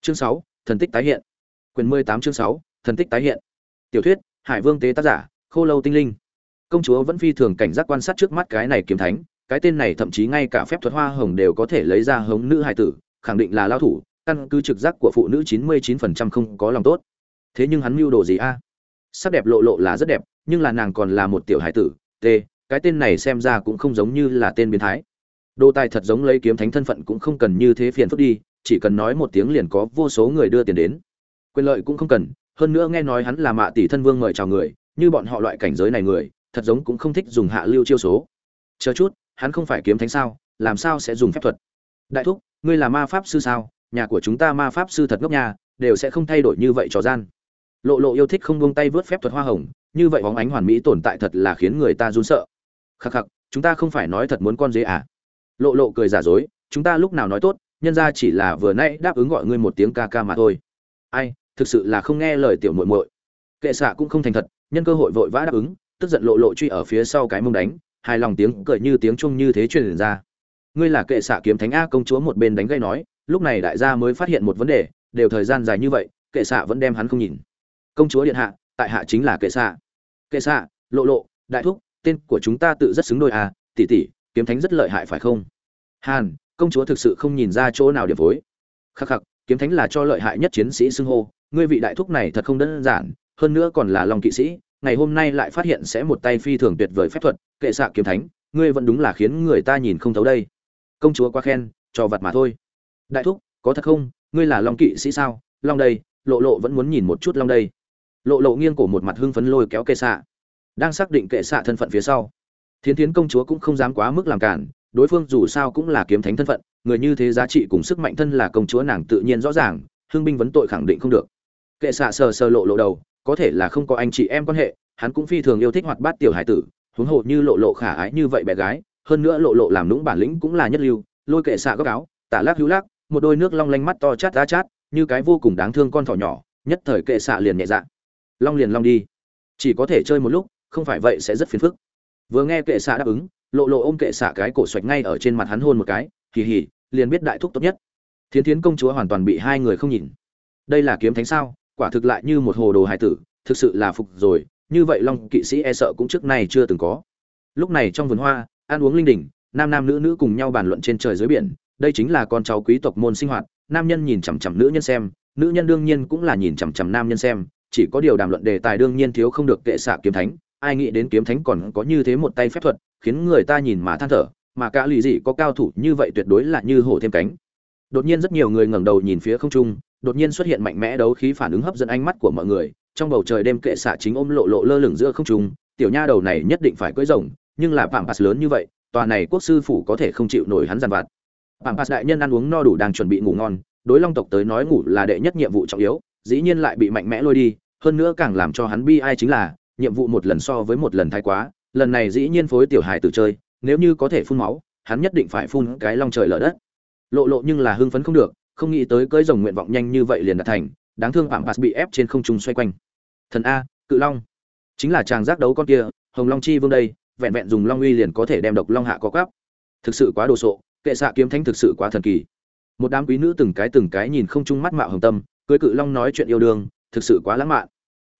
Chương sáu, thần tích tái hiện. Quyền mười tám chương sáu, thần tích tái hiện. Tiểu thuyết, hải vương tế tác giả, khô lâu tinh linh. Công chúa vẫn phi thường cảnh giác quan sát trước mắt cái này kiếm thánh cái tên này thậm chí ngay cả phép thuật hoa hồng đều có thể lấy ra hống nữ hài tử, khẳng định là lao thủ, căn cứ trực giác của phụ nữ chín mươi chín phần trăm không có lòng tốt. Thế nhưng hắn mưu đồ gì a? Sắc đẹp lộ lộ là rất đẹp, nhưng là nàng còn là một tiểu hải tử, t, cái tên này xem ra cũng không giống như là tên biến thái. Đồ tài thật giống lấy kiếm thánh thân phận cũng không cần như thế phiền phức đi, chỉ cần nói một tiếng liền có vô số người đưa tiền đến. Quyền lợi cũng không cần, hơn nữa nghe nói hắn là mạ tỷ thân vương mời chào người, như bọn họ loại cảnh giới này người, thật giống cũng không thích dùng hạ lưu chiêu số. Chờ chút hắn không phải kiếm thánh sao, làm sao sẽ dùng phép thuật? Đại thúc, ngươi là ma pháp sư sao? Nhà của chúng ta ma pháp sư thật ngốc nhà đều sẽ không thay đổi như vậy trò gian. Lộ lộ yêu thích không buông tay vớt phép thuật hoa hồng, như vậy bóng ánh hoàn mỹ tồn tại thật là khiến người ta run sợ. Khắc khắc, chúng ta không phải nói thật muốn con dế à? Lộ lộ cười giả dối, chúng ta lúc nào nói tốt, nhân ra chỉ là vừa nãy đáp ứng gọi ngươi một tiếng ca ca mà thôi. Ai, thực sự là không nghe lời tiểu muội muội. Kệ xạ cũng không thành thật, nhân cơ hội vội vã đáp ứng, tức giận lộ lộ truy ở phía sau cái mông đánh hài lòng tiếng cười như tiếng chuông như thế truyền ra. Ngươi là kệ xạ kiếm thánh a công chúa một bên đánh gây nói, lúc này đại gia mới phát hiện một vấn đề, đều thời gian dài như vậy, kệ xạ vẫn đem hắn không nhìn. Công chúa điện hạ, tại hạ chính là kệ xạ. Kệ xạ, lộ lộ, đại thúc, tên của chúng ta tự rất xứng đôi à tỷ tỷ, kiếm thánh rất lợi hại phải không? Hàn, công chúa thực sự không nhìn ra chỗ nào điểm phối. Khắc khắc, kiếm thánh là cho lợi hại nhất chiến sĩ xưng hô, ngươi vị đại thúc này thật không đơn giản, hơn nữa còn là lòng kỵ sĩ, ngày hôm nay lại phát hiện sẽ một tay phi thường tuyệt vời phép thuật kệ xạ kiếm thánh, ngươi vẫn đúng là khiến người ta nhìn không thấu đây. Công chúa quá khen, cho vật mà thôi. Đại thúc, có thật không? Ngươi là long kỵ sĩ sao? Long đây, lộ lộ vẫn muốn nhìn một chút long đây. Lộ lộ nghiêng cổ một mặt hưng phấn lôi kéo kệ xạ. Đang xác định kệ xạ thân phận phía sau, thiến thiến công chúa cũng không dám quá mức làm cản, đối phương dù sao cũng là kiếm thánh thân phận, người như thế giá trị cùng sức mạnh thân là công chúa nàng tự nhiên rõ ràng hương binh vấn tội khẳng định không được. Kệ xạ sờ sờ lộ lộ đầu, có thể là không có anh chị em quan hệ, hắn cũng phi thường yêu thích hoạt bát tiểu hải tử huống hồ như lộ lộ khả ái như vậy bé gái, hơn nữa lộ lộ làm lũng bản lĩnh cũng là nhất lưu, lôi kệ xạ góc áo, tả lác hữu lác, một đôi nước long lanh mắt to chát đá chát, như cái vô cùng đáng thương con thỏ nhỏ, nhất thời kệ xạ liền nhẹ dạ. Long liền long đi. Chỉ có thể chơi một lúc, không phải vậy sẽ rất phiền phức. Vừa nghe kệ xạ đáp ứng, lộ lộ ôm kệ xạ cái cổ xoạch ngay ở trên mặt hắn hôn một cái, hì hì, liền biết đại thúc tốt nhất. Thiến thiến công chúa hoàn toàn bị hai người không nhìn. Đây là kiếm thánh sao? Quả thực lại như một hồ đồ hài tử, thực sự là phục rồi như vậy long kỵ sĩ e sợ cũng trước nay chưa từng có. Lúc này trong vườn hoa, ăn uống linh đình, nam nam nữ nữ cùng nhau bàn luận trên trời dưới biển, đây chính là con cháu quý tộc môn sinh hoạt, nam nhân nhìn chằm chằm nữ nhân xem, nữ nhân đương nhiên cũng là nhìn chằm chằm nam nhân xem, chỉ có điều đàm luận đề tài đương nhiên thiếu không được kệ xạ kiếm thánh, ai nghĩ đến kiếm thánh còn có như thế một tay phép thuật, khiến người ta nhìn mà than thở, mà cả lì dị có cao thủ như vậy tuyệt đối là như hổ thêm cánh đột nhiên rất nhiều người ngẩng đầu nhìn phía không trung, đột nhiên xuất hiện mạnh mẽ đấu khí phản ứng hấp dẫn ánh mắt của mọi người, trong bầu trời đêm kệ xạ chính ôm lộ lộ lơ lửng giữa không trung, tiểu nha đầu này nhất định phải cưỡi rồng, nhưng là pảng pass lớn như vậy, tòa này quốc sư phủ có thể không chịu nổi hắn giàn vặt. Pảng pass đại nhân ăn uống no đủ đang chuẩn bị ngủ ngon, đối long tộc tới nói ngủ là đệ nhất nhiệm vụ trọng yếu, dĩ nhiên lại bị mạnh mẽ lôi đi, hơn nữa càng làm cho hắn bi ai chính là, nhiệm vụ một lần so với một lần thái quá, lần này dĩ nhiên phối tiểu hài tử chơi, nếu như có thể phun máu, hắn nhất định phải phun cái long trời lở đất lộ lộ nhưng là hưng phấn không được, không nghĩ tới cưỡi rồng nguyện vọng nhanh như vậy liền đạt thành, đáng thương phạm pass bị ép trên không trung xoay quanh. Thần a, cự long. Chính là chàng giác đấu con kia, hồng long chi vương đây, vẹn vẹn dùng long uy liền có thể đem độc long hạ có cắp thực sự quá đồ sộ, kệ xạ kiếm thánh thực sự quá thần kỳ. Một đám quý nữ từng cái từng cái nhìn không trung mắt mạo hồng tâm, cưới cự long nói chuyện yêu đương, thực sự quá lãng mạn.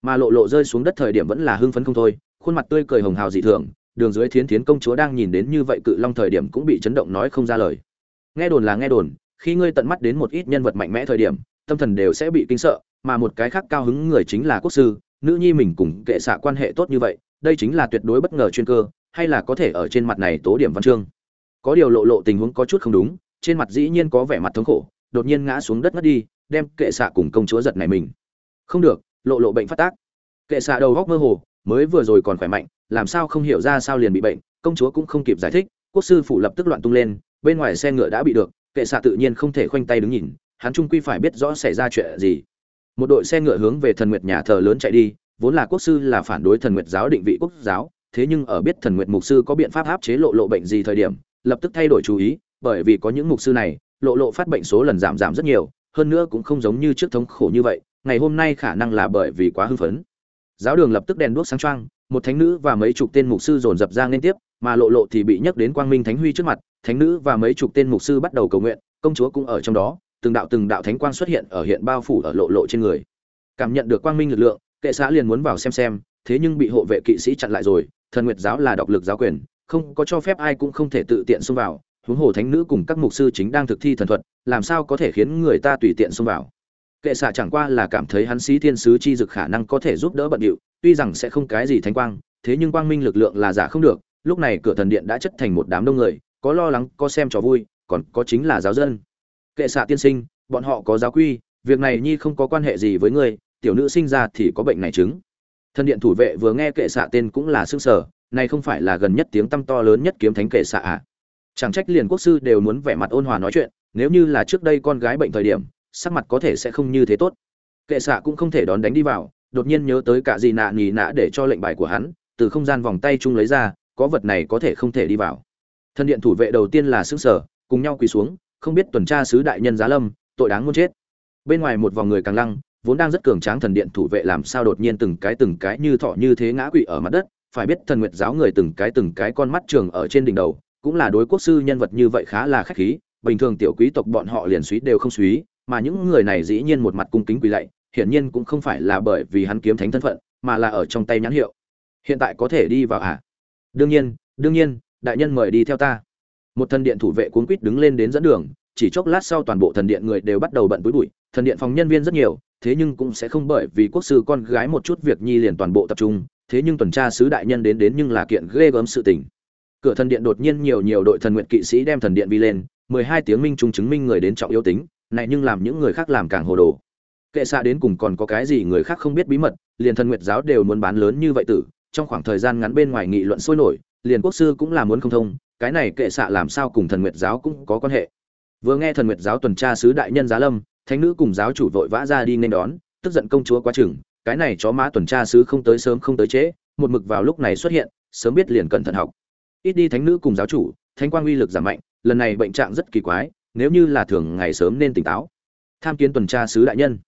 Mà lộ lộ rơi xuống đất thời điểm vẫn là hưng phấn không thôi, khuôn mặt tươi cười hồng hào dị thường, đường dưới thiến thiến công chúa đang nhìn đến như vậy cự long thời điểm cũng bị chấn động nói không ra lời nghe đồn là nghe đồn, khi ngươi tận mắt đến một ít nhân vật mạnh mẽ thời điểm, tâm thần đều sẽ bị kinh sợ, mà một cái khác cao hứng người chính là quốc sư, nữ nhi mình cùng kệ xạ quan hệ tốt như vậy, đây chính là tuyệt đối bất ngờ chuyên cơ, hay là có thể ở trên mặt này tố điểm văn chương. Có điều lộ lộ tình huống có chút không đúng, trên mặt dĩ nhiên có vẻ mặt thống khổ, đột nhiên ngã xuống đất ngất đi, đem kệ xạ cùng công chúa giật này mình. Không được, lộ lộ bệnh phát tác. Kệ xạ đầu góc mơ hồ, mới vừa rồi còn khỏe mạnh, làm sao không hiểu ra sao liền bị bệnh, công chúa cũng không kịp giải thích, quốc sư phủ lập tức loạn tung lên bên ngoài xe ngựa đã bị được, kệ xạ tự nhiên không thể khoanh tay đứng nhìn, hắn trung quy phải biết rõ xảy ra chuyện gì. Một đội xe ngựa hướng về thần nguyệt nhà thờ lớn chạy đi, vốn là quốc sư là phản đối thần nguyệt giáo định vị quốc giáo, thế nhưng ở biết thần nguyệt mục sư có biện pháp áp chế lộ lộ bệnh gì thời điểm, lập tức thay đổi chú ý, bởi vì có những mục sư này, lộ lộ phát bệnh số lần giảm giảm rất nhiều, hơn nữa cũng không giống như trước thống khổ như vậy, ngày hôm nay khả năng là bởi vì quá hưng phấn. Giáo đường lập tức đèn đuốc sáng trăng một thánh nữ và mấy chục tên mục sư dồn dập ra liên tiếp mà lộ lộ thì bị nhắc đến quang minh thánh huy trước mặt, thánh nữ và mấy chục tên mục sư bắt đầu cầu nguyện, công chúa cũng ở trong đó, từng đạo từng đạo thánh quang xuất hiện ở hiện bao phủ ở lộ lộ trên người. Cảm nhận được quang minh lực lượng, kệ xã liền muốn vào xem xem, thế nhưng bị hộ vệ kỵ sĩ chặn lại rồi, thần nguyệt giáo là độc lực giáo quyền, không có cho phép ai cũng không thể tự tiện xông vào, huống hồ thánh nữ cùng các mục sư chính đang thực thi thần thuật, làm sao có thể khiến người ta tùy tiện xông vào? Kệ xạ chẳng qua là cảm thấy hắn sĩ thiên sứ chi dực khả năng có thể giúp đỡ bận điệu, tuy rằng sẽ không cái gì thánh quang, thế nhưng quang minh lực lượng là giả không được lúc này cửa thần điện đã chất thành một đám đông người, có lo lắng, có xem trò vui, còn có chính là giáo dân. Kệ xạ tiên sinh, bọn họ có giáo quy, việc này nhi không có quan hệ gì với ngươi tiểu nữ sinh ra thì có bệnh này chứng. Thần điện thủ vệ vừa nghe kệ xạ tên cũng là xương sở này không phải là gần nhất tiếng tăm to lớn nhất kiếm thánh kệ xạ à? Chẳng trách liền quốc sư đều muốn vẻ mặt ôn hòa nói chuyện, nếu như là trước đây con gái bệnh thời điểm, sắc mặt có thể sẽ không như thế tốt. Kệ xạ cũng không thể đón đánh đi vào, đột nhiên nhớ tới cả gì nạ nhì nã để cho lệnh bài của hắn, từ không gian vòng tay chung lấy ra có vật này có thể không thể đi vào. Thân điện thủ vệ đầu tiên là xứ sở cùng nhau quỳ xuống, không biết tuần tra sứ đại nhân giá lâm, tội đáng muốn chết. Bên ngoài một vòng người càng lăng, vốn đang rất cường tráng thần điện thủ vệ làm sao đột nhiên từng cái từng cái như thọ như thế ngã quỵ ở mặt đất, phải biết thần nguyệt giáo người từng cái từng cái con mắt trường ở trên đỉnh đầu, cũng là đối quốc sư nhân vật như vậy khá là khách khí, bình thường tiểu quý tộc bọn họ liền suý đều không suý, mà những người này dĩ nhiên một mặt cung kính quỳ lạy, hiển nhiên cũng không phải là bởi vì hắn kiếm thánh thân phận, mà là ở trong tay nhãn hiệu. Hiện tại có thể đi vào à? Đương nhiên đương nhiên, đại nhân mời đi theo ta. Một thần điện thủ vệ cuốn quýt đứng lên đến dẫn đường, chỉ chốc lát sau toàn bộ thần điện người đều bắt đầu bận túi bụi, thần điện phòng nhân viên rất nhiều, thế nhưng cũng sẽ không bởi vì quốc sư con gái một chút việc nhi liền toàn bộ tập trung, thế nhưng tuần tra sứ đại nhân đến đến nhưng là kiện ghê gớm sự tình. Cửa thần điện đột nhiên nhiều nhiều đội thần nguyện kỵ sĩ đem thần điện vi lên, mười hai tiếng minh trung chứng minh người đến trọng yếu tính, này nhưng làm những người khác làm càng hồ đồ. Kệ xa đến cùng còn có cái gì người khác không biết bí mật, liền thần nguyệt giáo đều muốn bán lớn như vậy tử trong khoảng thời gian ngắn bên ngoài nghị luận sôi nổi, liền quốc sư cũng là muốn không thông, cái này kệ xạ làm sao cùng thần nguyệt giáo cũng có quan hệ. Vừa nghe thần nguyệt giáo tuần tra sứ đại nhân giá lâm, thánh nữ cùng giáo chủ vội vã ra đi nên đón, tức giận công chúa quá chừng, cái này chó má tuần tra sứ không tới sớm không tới trễ, một mực vào lúc này xuất hiện, sớm biết liền cẩn thận học. Ít đi thánh nữ cùng giáo chủ, thánh quang uy lực giảm mạnh, lần này bệnh trạng rất kỳ quái, nếu như là thường ngày sớm nên tỉnh táo. Tham kiến tuần tra sứ đại nhân.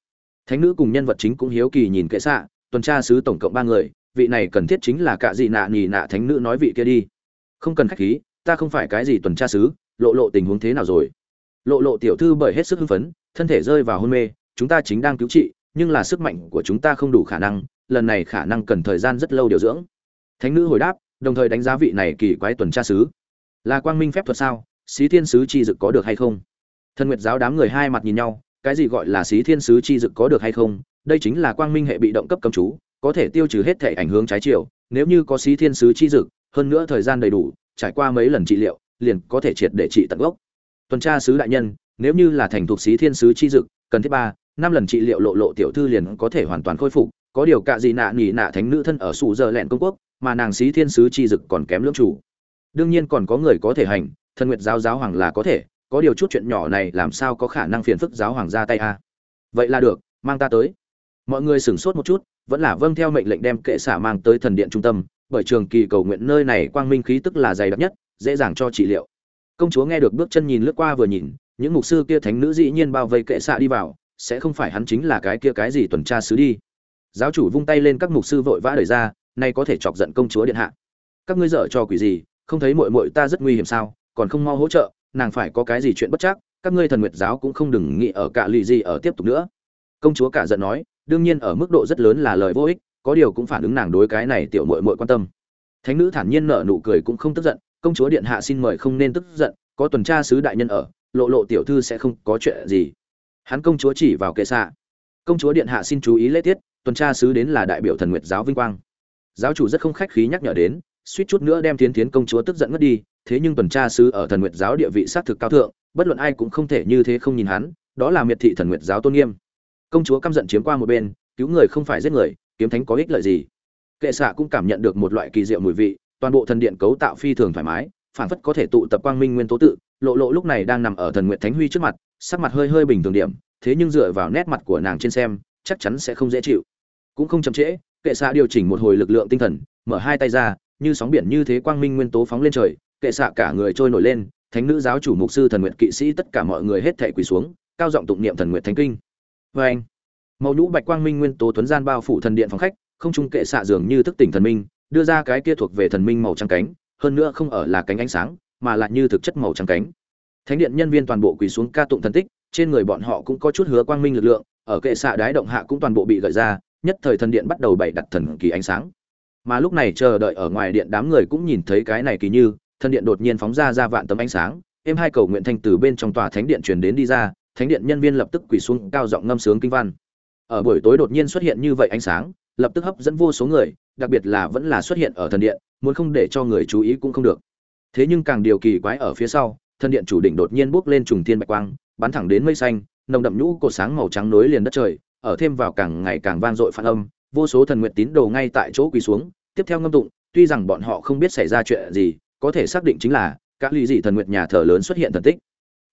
Thánh nữ cùng nhân vật chính cũng hiếu kỳ nhìn kệ xạ, tuần tra sứ tổng cộng ba người vị này cần thiết chính là cả dị nạ nhì nạ thánh nữ nói vị kia đi. Không cần khách khí, ta không phải cái gì tuần tra sứ, lộ lộ tình huống thế nào rồi? Lộ lộ tiểu thư bởi hết sức hưng phấn, thân thể rơi vào hôn mê, chúng ta chính đang cứu trị, nhưng là sức mạnh của chúng ta không đủ khả năng, lần này khả năng cần thời gian rất lâu điều dưỡng. Thánh nữ hồi đáp, đồng thời đánh giá vị này kỳ quái tuần tra sứ. Là quang minh phép thuật sao? Xí thiên sứ chi dực có được hay không? Thần nguyệt giáo đám người hai mặt nhìn nhau, cái gì gọi là xí thiên sứ chi dực có được hay không? Đây chính là quang minh hệ bị động cấp cấm chú có thể tiêu trừ hết thể ảnh hướng trái chiều, nếu như có xí thiên sứ chi dực, hơn nữa thời gian đầy đủ, trải qua mấy lần trị liệu, liền có thể triệt để trị tận gốc. Tuần tra sứ đại nhân, nếu như là thành thuộc xí thiên sứ chi dực, cần thiết ba, năm lần trị liệu lộ lộ tiểu thư liền có thể hoàn toàn khôi phục, có điều cạ gì nạ nghỉ nạ thánh nữ thân ở sụ giờ lẹn công quốc, mà nàng xí thiên sứ chi dực còn kém lưỡng chủ. Đương nhiên còn có người có thể hành, thần nguyệt giáo giáo hoàng là có thể, có điều chút chuyện nhỏ này làm sao có khả năng phiền phức giáo hoàng ra tay a? Vậy là được, mang ta tới. Mọi người sửng sốt một chút vẫn là vâng theo mệnh lệnh đem kệ xả mang tới thần điện trung tâm, bởi trường kỳ cầu nguyện nơi này quang minh khí tức là dày đặc nhất, dễ dàng cho trị liệu. Công chúa nghe được bước chân nhìn lướt qua vừa nhìn, những mục sư kia thánh nữ dĩ nhiên bao vây kệ xạ đi vào, sẽ không phải hắn chính là cái kia cái gì tuần tra sứ đi. Giáo chủ vung tay lên các mục sư vội vã đẩy ra, nay có thể chọc giận công chúa điện hạ. Các ngươi dở cho quỷ gì, không thấy muội muội ta rất nguy hiểm sao, còn không mau hỗ trợ, nàng phải có cái gì chuyện bất chắc, các ngươi thần nguyệt giáo cũng không đừng nghĩ ở cả lì gì ở tiếp tục nữa. Công chúa cả giận nói đương nhiên ở mức độ rất lớn là lời vô ích, có điều cũng phản ứng nàng đối cái này tiểu muội muội quan tâm. Thánh nữ thản nhiên nở nụ cười cũng không tức giận, công chúa điện hạ xin mời không nên tức giận, có tuần tra sứ đại nhân ở, lộ lộ tiểu thư sẽ không có chuyện gì. Hắn công chúa chỉ vào kệ xạ. Công chúa điện hạ xin chú ý lễ tiết, tuần tra sứ đến là đại biểu thần nguyệt giáo vinh quang. Giáo chủ rất không khách khí nhắc nhở đến, suýt chút nữa đem tiến tiến công chúa tức giận ngất đi, thế nhưng tuần tra sứ ở thần nguyệt giáo địa vị xác thực cao thượng, bất luận ai cũng không thể như thế không nhìn hắn, đó là miệt thị thần nguyệt giáo tôn nghiêm công chúa căm giận chiếm qua một bên, cứu người không phải giết người, kiếm thánh có ích lợi gì? Kệ xạ cũng cảm nhận được một loại kỳ diệu mùi vị, toàn bộ thần điện cấu tạo phi thường thoải mái, phản phất có thể tụ tập quang minh nguyên tố tự, lộ lộ lúc này đang nằm ở thần nguyện thánh huy trước mặt, sắc mặt hơi hơi bình thường điểm, thế nhưng dựa vào nét mặt của nàng trên xem, chắc chắn sẽ không dễ chịu. Cũng không chậm trễ, kệ xạ điều chỉnh một hồi lực lượng tinh thần, mở hai tay ra, như sóng biển như thế quang minh nguyên tố phóng lên trời, kệ xạ cả người trôi nổi lên, thánh nữ giáo chủ mục sư thần nguyện kỵ sĩ tất cả mọi người hết thể quỳ xuống, cao giọng tụng niệm thần nguyện thánh kinh vê anh. Màu nhũ bạch quang minh nguyên tố tuấn gian bao phủ thần điện phòng khách, không trung kệ xạ dường như thức tỉnh thần minh, đưa ra cái kia thuộc về thần minh màu trắng cánh, hơn nữa không ở là cánh ánh sáng, mà là như thực chất màu trắng cánh. Thánh điện nhân viên toàn bộ quỳ xuống ca tụng thần tích, trên người bọn họ cũng có chút hứa quang minh lực lượng, ở kệ xạ đái động hạ cũng toàn bộ bị gợi ra, nhất thời thần điện bắt đầu bày đặt thần kỳ ánh sáng. Mà lúc này chờ đợi ở ngoài điện đám người cũng nhìn thấy cái này kỳ như, thần điện đột nhiên phóng ra ra vạn tấm ánh sáng, êm hai cầu nguyện thanh từ bên trong tòa thánh điện truyền đến đi ra thánh điện nhân viên lập tức quỳ xuống cao giọng ngâm sướng kinh văn. Ở buổi tối đột nhiên xuất hiện như vậy ánh sáng, lập tức hấp dẫn vô số người, đặc biệt là vẫn là xuất hiện ở thần điện, muốn không để cho người chú ý cũng không được. Thế nhưng càng điều kỳ quái ở phía sau, thần điện chủ đỉnh đột nhiên bốc lên trùng thiên bạch quang, bắn thẳng đến mây xanh, nồng đậm nhũ cột sáng màu trắng nối liền đất trời, ở thêm vào càng ngày càng vang dội phản âm, vô số thần nguyện tín đồ ngay tại chỗ quỳ xuống, tiếp theo ngâm tụng, tuy rằng bọn họ không biết xảy ra chuyện gì, có thể xác định chính là, các ly dị thần nguyệt nhà thờ lớn xuất hiện thần tích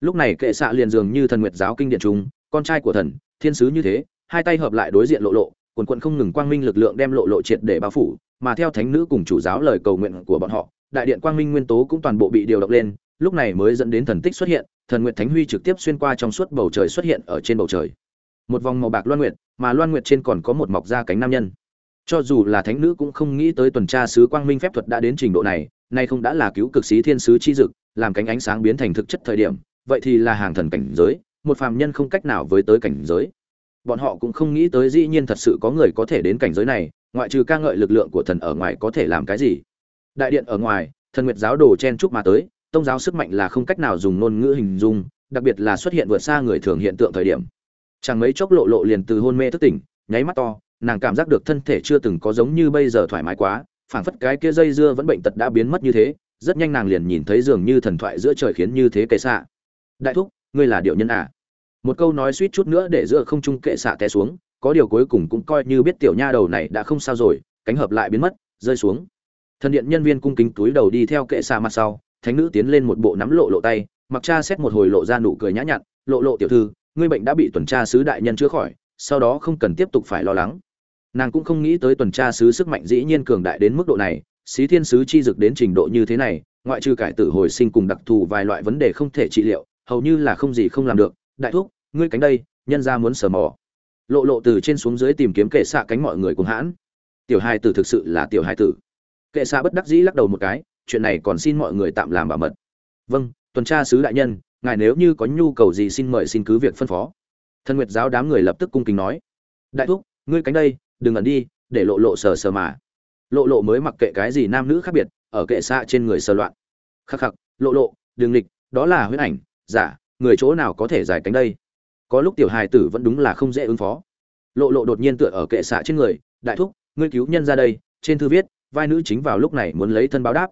lúc này kệ xạ liền dường như thần nguyệt giáo kinh điện trung, con trai của thần, thiên sứ như thế, hai tay hợp lại đối diện lộ lộ, quần quận không ngừng quang minh lực lượng đem lộ lộ triệt để bao phủ, mà theo thánh nữ cùng chủ giáo lời cầu nguyện của bọn họ, đại điện quang minh nguyên tố cũng toàn bộ bị điều động lên, lúc này mới dẫn đến thần tích xuất hiện, thần nguyệt thánh huy trực tiếp xuyên qua trong suốt bầu trời xuất hiện ở trên bầu trời. Một vòng màu bạc loan nguyệt, mà loan nguyệt trên còn có một mọc da cánh nam nhân. Cho dù là thánh nữ cũng không nghĩ tới tuần tra sứ quang minh phép thuật đã đến trình độ này, nay không đã là cứu cực sĩ thiên sứ chi dực, làm cánh ánh sáng biến thành thực chất thời điểm vậy thì là hàng thần cảnh giới, một phàm nhân không cách nào với tới cảnh giới. Bọn họ cũng không nghĩ tới dĩ nhiên thật sự có người có thể đến cảnh giới này, ngoại trừ ca ngợi lực lượng của thần ở ngoài có thể làm cái gì. Đại điện ở ngoài, thần nguyệt giáo đồ chen chúc mà tới, tông giáo sức mạnh là không cách nào dùng ngôn ngữ hình dung, đặc biệt là xuất hiện vượt xa người thường hiện tượng thời điểm. Chẳng mấy chốc lộ lộ liền từ hôn mê thức tỉnh, nháy mắt to, nàng cảm giác được thân thể chưa từng có giống như bây giờ thoải mái quá, phảng phất cái kia dây dưa vẫn bệnh tật đã biến mất như thế, rất nhanh nàng liền nhìn thấy dường như thần thoại giữa trời khiến như thế cây xạ đại thúc, ngươi là điệu nhân à? Một câu nói suýt chút nữa để giữa không trung kệ xạ té xuống, có điều cuối cùng cũng coi như biết tiểu nha đầu này đã không sao rồi, cánh hợp lại biến mất, rơi xuống. Thần điện nhân viên cung kính túi đầu đi theo kệ xạ mặt sau, thánh nữ tiến lên một bộ nắm lộ lộ tay, mặc cha xét một hồi lộ ra nụ cười nhã nhặn, lộ lộ tiểu thư, ngươi bệnh đã bị tuần tra sứ đại nhân chữa khỏi, sau đó không cần tiếp tục phải lo lắng. Nàng cũng không nghĩ tới tuần tra sứ sức mạnh dĩ nhiên cường đại đến mức độ này, xí thiên sứ chi dực đến trình độ như thế này, ngoại trừ cải tử hồi sinh cùng đặc thù vài loại vấn đề không thể trị liệu hầu như là không gì không làm được, đại thúc, ngươi cánh đây, nhân ra muốn sờ mò. Lộ lộ từ trên xuống dưới tìm kiếm kệ xạ cánh mọi người cùng hãn. Tiểu hai tử thực sự là tiểu hai tử. Kệ xạ bất đắc dĩ lắc đầu một cái, chuyện này còn xin mọi người tạm làm bảo mật. Vâng tuần tra sứ đại nhân, ngài nếu như có nhu cầu gì xin mời xin cứ việc phân phó. Thân nguyệt giáo đám người lập tức cung kính nói. Đại thúc, ngươi cánh đây, đừng ẩn đi, để lộ lộ sờ sờ mà. Lộ lộ mới mặc kệ cái gì nam nữ khác biệt, ở kệ xạ trên người sờ loạn. Khắc khắc, lộ lộ đường lịch đó là huyết ảnh giả, người chỗ nào có thể giải cánh đây? Có lúc tiểu hài tử vẫn đúng là không dễ ứng phó. Lộ lộ đột nhiên tựa ở kệ xạ trên người, đại thúc, ngươi cứu nhân ra đây. Trên thư viết, vai nữ chính vào lúc này muốn lấy thân báo đáp.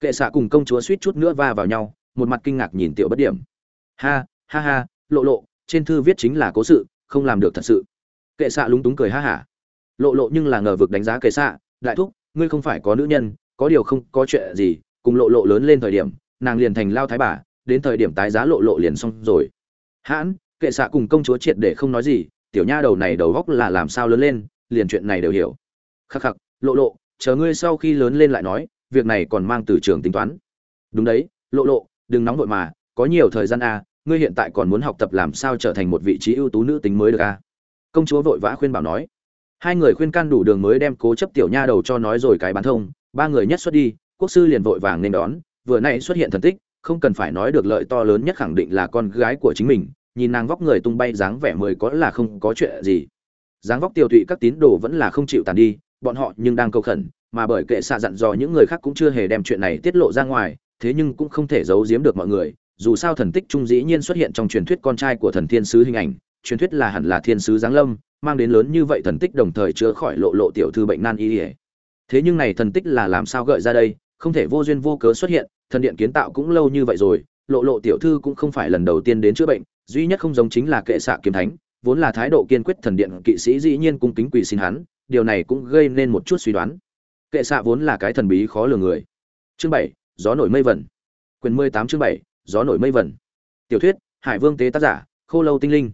Kệ xạ cùng công chúa suýt chút nữa va vào nhau, một mặt kinh ngạc nhìn tiểu bất điểm. Ha ha ha, lộ lộ, trên thư viết chính là cố sự, không làm được thật sự. Kệ xạ lúng túng cười ha hả. Lộ lộ nhưng là ngờ vực đánh giá kệ xạ, đại thúc, ngươi không phải có nữ nhân, có điều không có chuyện gì. Cùng lộ lộ lớn lên thời điểm, nàng liền thành lao thái bà đến thời điểm tái giá lộ lộ liền xong rồi. Hãn kệ xạ cùng công chúa triệt để không nói gì tiểu nha đầu này đầu góc là làm sao lớn lên liền chuyện này đều hiểu. Khắc khắc lộ lộ chờ ngươi sau khi lớn lên lại nói việc này còn mang từ trường tính toán. Đúng đấy lộ lộ đừng nóng vội mà có nhiều thời gian à, ngươi hiện tại còn muốn học tập làm sao trở thành một vị trí ưu tú nữ tính mới được à. công chúa vội vã khuyên bảo nói. Hai người khuyên can đủ đường mới đem cố chấp tiểu nha đầu cho nói rồi cái bán thông ba người nhất xuất đi quốc sư liền vội vàng nên đón vừa nay xuất hiện thần tích không cần phải nói được lợi to lớn nhất khẳng định là con gái của chính mình, nhìn nàng vóc người tung bay dáng vẻ mười có là không có chuyện gì. Dáng vóc tiêu thụy các tín đồ vẫn là không chịu tàn đi, bọn họ nhưng đang cầu khẩn, mà bởi kệ xạ dặn dò những người khác cũng chưa hề đem chuyện này tiết lộ ra ngoài, thế nhưng cũng không thể giấu giếm được mọi người, dù sao thần tích trung dĩ nhiên xuất hiện trong truyền thuyết con trai của thần thiên sứ hình ảnh, truyền thuyết là hẳn là thiên sứ giáng lâm, mang đến lớn như vậy thần tích đồng thời chữa khỏi lộ lộ tiểu thư bệnh nan y. Thế nhưng này thần tích là làm sao gợi ra đây, không thể vô duyên vô cớ xuất hiện thần điện kiến tạo cũng lâu như vậy rồi, lộ lộ tiểu thư cũng không phải lần đầu tiên đến chữa bệnh, duy nhất không giống chính là kệ xạ kiếm thánh, vốn là thái độ kiên quyết thần điện kỵ sĩ dĩ nhiên cung kính quỳ xin hắn, điều này cũng gây nên một chút suy đoán. Kệ xạ vốn là cái thần bí khó lường người. Chương bảy, gió nổi mây vẩn quyền mười tám chương bảy, gió nổi mây vẩn tiểu thuyết, hải vương tế tác giả, khô lâu tinh linh.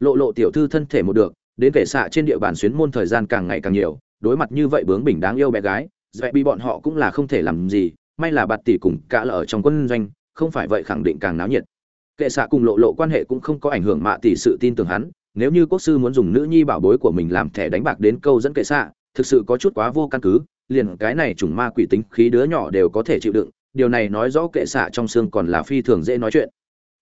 Lộ lộ tiểu thư thân thể một được, đến kệ xạ trên địa bàn xuyến môn thời gian càng ngày càng nhiều, đối mặt như vậy bướng bỉnh đáng yêu bé gái dạy bị bọn họ cũng là không thể làm gì may là bạt tỷ cùng cả là ở trong quân doanh, không phải vậy khẳng định càng náo nhiệt. Kệ xạ cùng lộ lộ quan hệ cũng không có ảnh hưởng mạ tỷ sự tin tưởng hắn, nếu như quốc sư muốn dùng nữ nhi bảo bối của mình làm thẻ đánh bạc đến câu dẫn kệ xạ, thực sự có chút quá vô căn cứ, liền cái này trùng ma quỷ tính khí đứa nhỏ đều có thể chịu đựng, điều này nói rõ kệ xạ trong xương còn là phi thường dễ nói chuyện.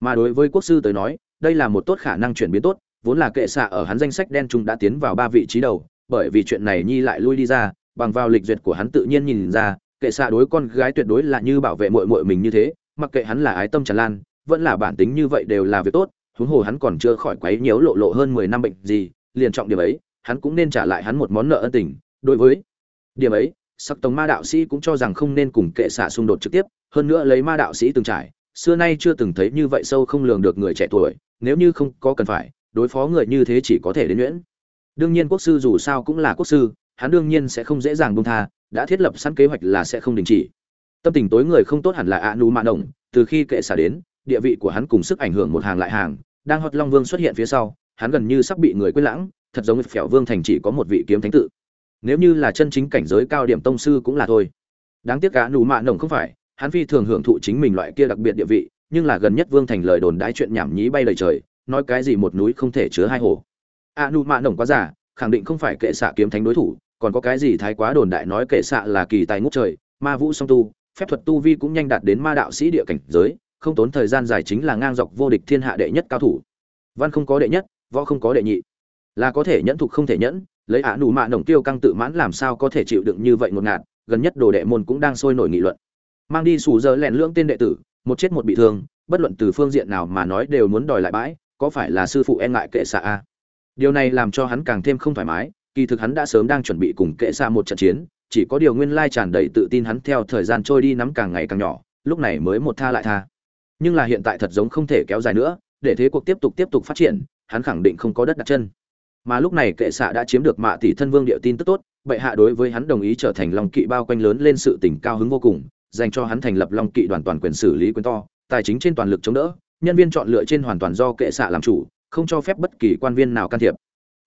Mà đối với quốc sư tới nói, đây là một tốt khả năng chuyển biến tốt, vốn là kệ xạ ở hắn danh sách đen trung đã tiến vào ba vị trí đầu, bởi vì chuyện này nhi lại lui đi ra, bằng vào lịch duyệt của hắn tự nhiên nhìn ra kệ xạ đối con gái tuyệt đối là như bảo vệ muội muội mình như thế, mặc kệ hắn là ái tâm tràn lan, vẫn là bản tính như vậy đều là việc tốt, huống hồ hắn còn chưa khỏi quấy nhiễu lộ lộ hơn mười năm bệnh gì, liền trọng điểm ấy, hắn cũng nên trả lại hắn một món nợ ân tình. Đối với điểm ấy, sắc tống ma đạo sĩ cũng cho rằng không nên cùng kệ xạ xung đột trực tiếp, hơn nữa lấy ma đạo sĩ từng trải, xưa nay chưa từng thấy như vậy sâu không lường được người trẻ tuổi, nếu như không có cần phải, đối phó người như thế chỉ có thể đến nhuyễn. Đương nhiên quốc sư dù sao cũng là quốc sư, hắn đương nhiên sẽ không dễ dàng buông tha đã thiết lập sẵn kế hoạch là sẽ không đình chỉ. Tâm tình tối người không tốt hẳn là ạ nụ mạ động từ khi kệ xả đến, địa vị của hắn cùng sức ảnh hưởng một hàng lại hàng, đang hot long vương xuất hiện phía sau, hắn gần như sắp bị người quên lãng, thật giống như phèo vương thành chỉ có một vị kiếm thánh tự. Nếu như là chân chính cảnh giới cao điểm tông sư cũng là thôi. Đáng tiếc cả nụ mạ nồng không phải, hắn phi thường hưởng thụ chính mình loại kia đặc biệt địa vị, nhưng là gần nhất vương thành lời đồn đãi chuyện nhảm nhí bay lời trời, nói cái gì một núi không thể chứa hai hồ. A nụ mạ nồng quá giả khẳng định không phải kệ xạ kiếm thánh đối thủ còn có cái gì thái quá đồn đại nói kệ xạ là kỳ tài ngút trời, ma vũ song tu, phép thuật tu vi cũng nhanh đạt đến ma đạo sĩ địa cảnh giới, không tốn thời gian dài chính là ngang dọc vô địch thiên hạ đệ nhất cao thủ. Văn không có đệ nhất, võ không có đệ nhị. Là có thể nhẫn thục không thể nhẫn, lấy ả nụ mạ nồng tiêu căng tự mãn làm sao có thể chịu đựng như vậy một ngạt, gần nhất đồ đệ môn cũng đang sôi nổi nghị luận. Mang đi sủ giờ lẹn lưỡng tên đệ tử, một chết một bị thương, bất luận từ phương diện nào mà nói đều muốn đòi lại bãi, có phải là sư phụ e ngại kệ xạ a? Điều này làm cho hắn càng thêm không thoải mái kỳ thực hắn đã sớm đang chuẩn bị cùng kệ xạ một trận chiến, chỉ có điều nguyên lai tràn đầy tự tin hắn theo thời gian trôi đi nắm càng ngày càng nhỏ, lúc này mới một tha lại tha. Nhưng là hiện tại thật giống không thể kéo dài nữa, để thế cuộc tiếp tục tiếp tục phát triển, hắn khẳng định không có đất đặt chân. Mà lúc này kệ xạ đã chiếm được mạ tỷ thân vương địa tin tức tốt, bệ hạ đối với hắn đồng ý trở thành long kỵ bao quanh lớn lên sự tỉnh cao hứng vô cùng, dành cho hắn thành lập long kỵ đoàn toàn quyền xử lý quyền to, tài chính trên toàn lực chống đỡ, nhân viên chọn lựa trên hoàn toàn do kệ xạ làm chủ, không cho phép bất kỳ quan viên nào can thiệp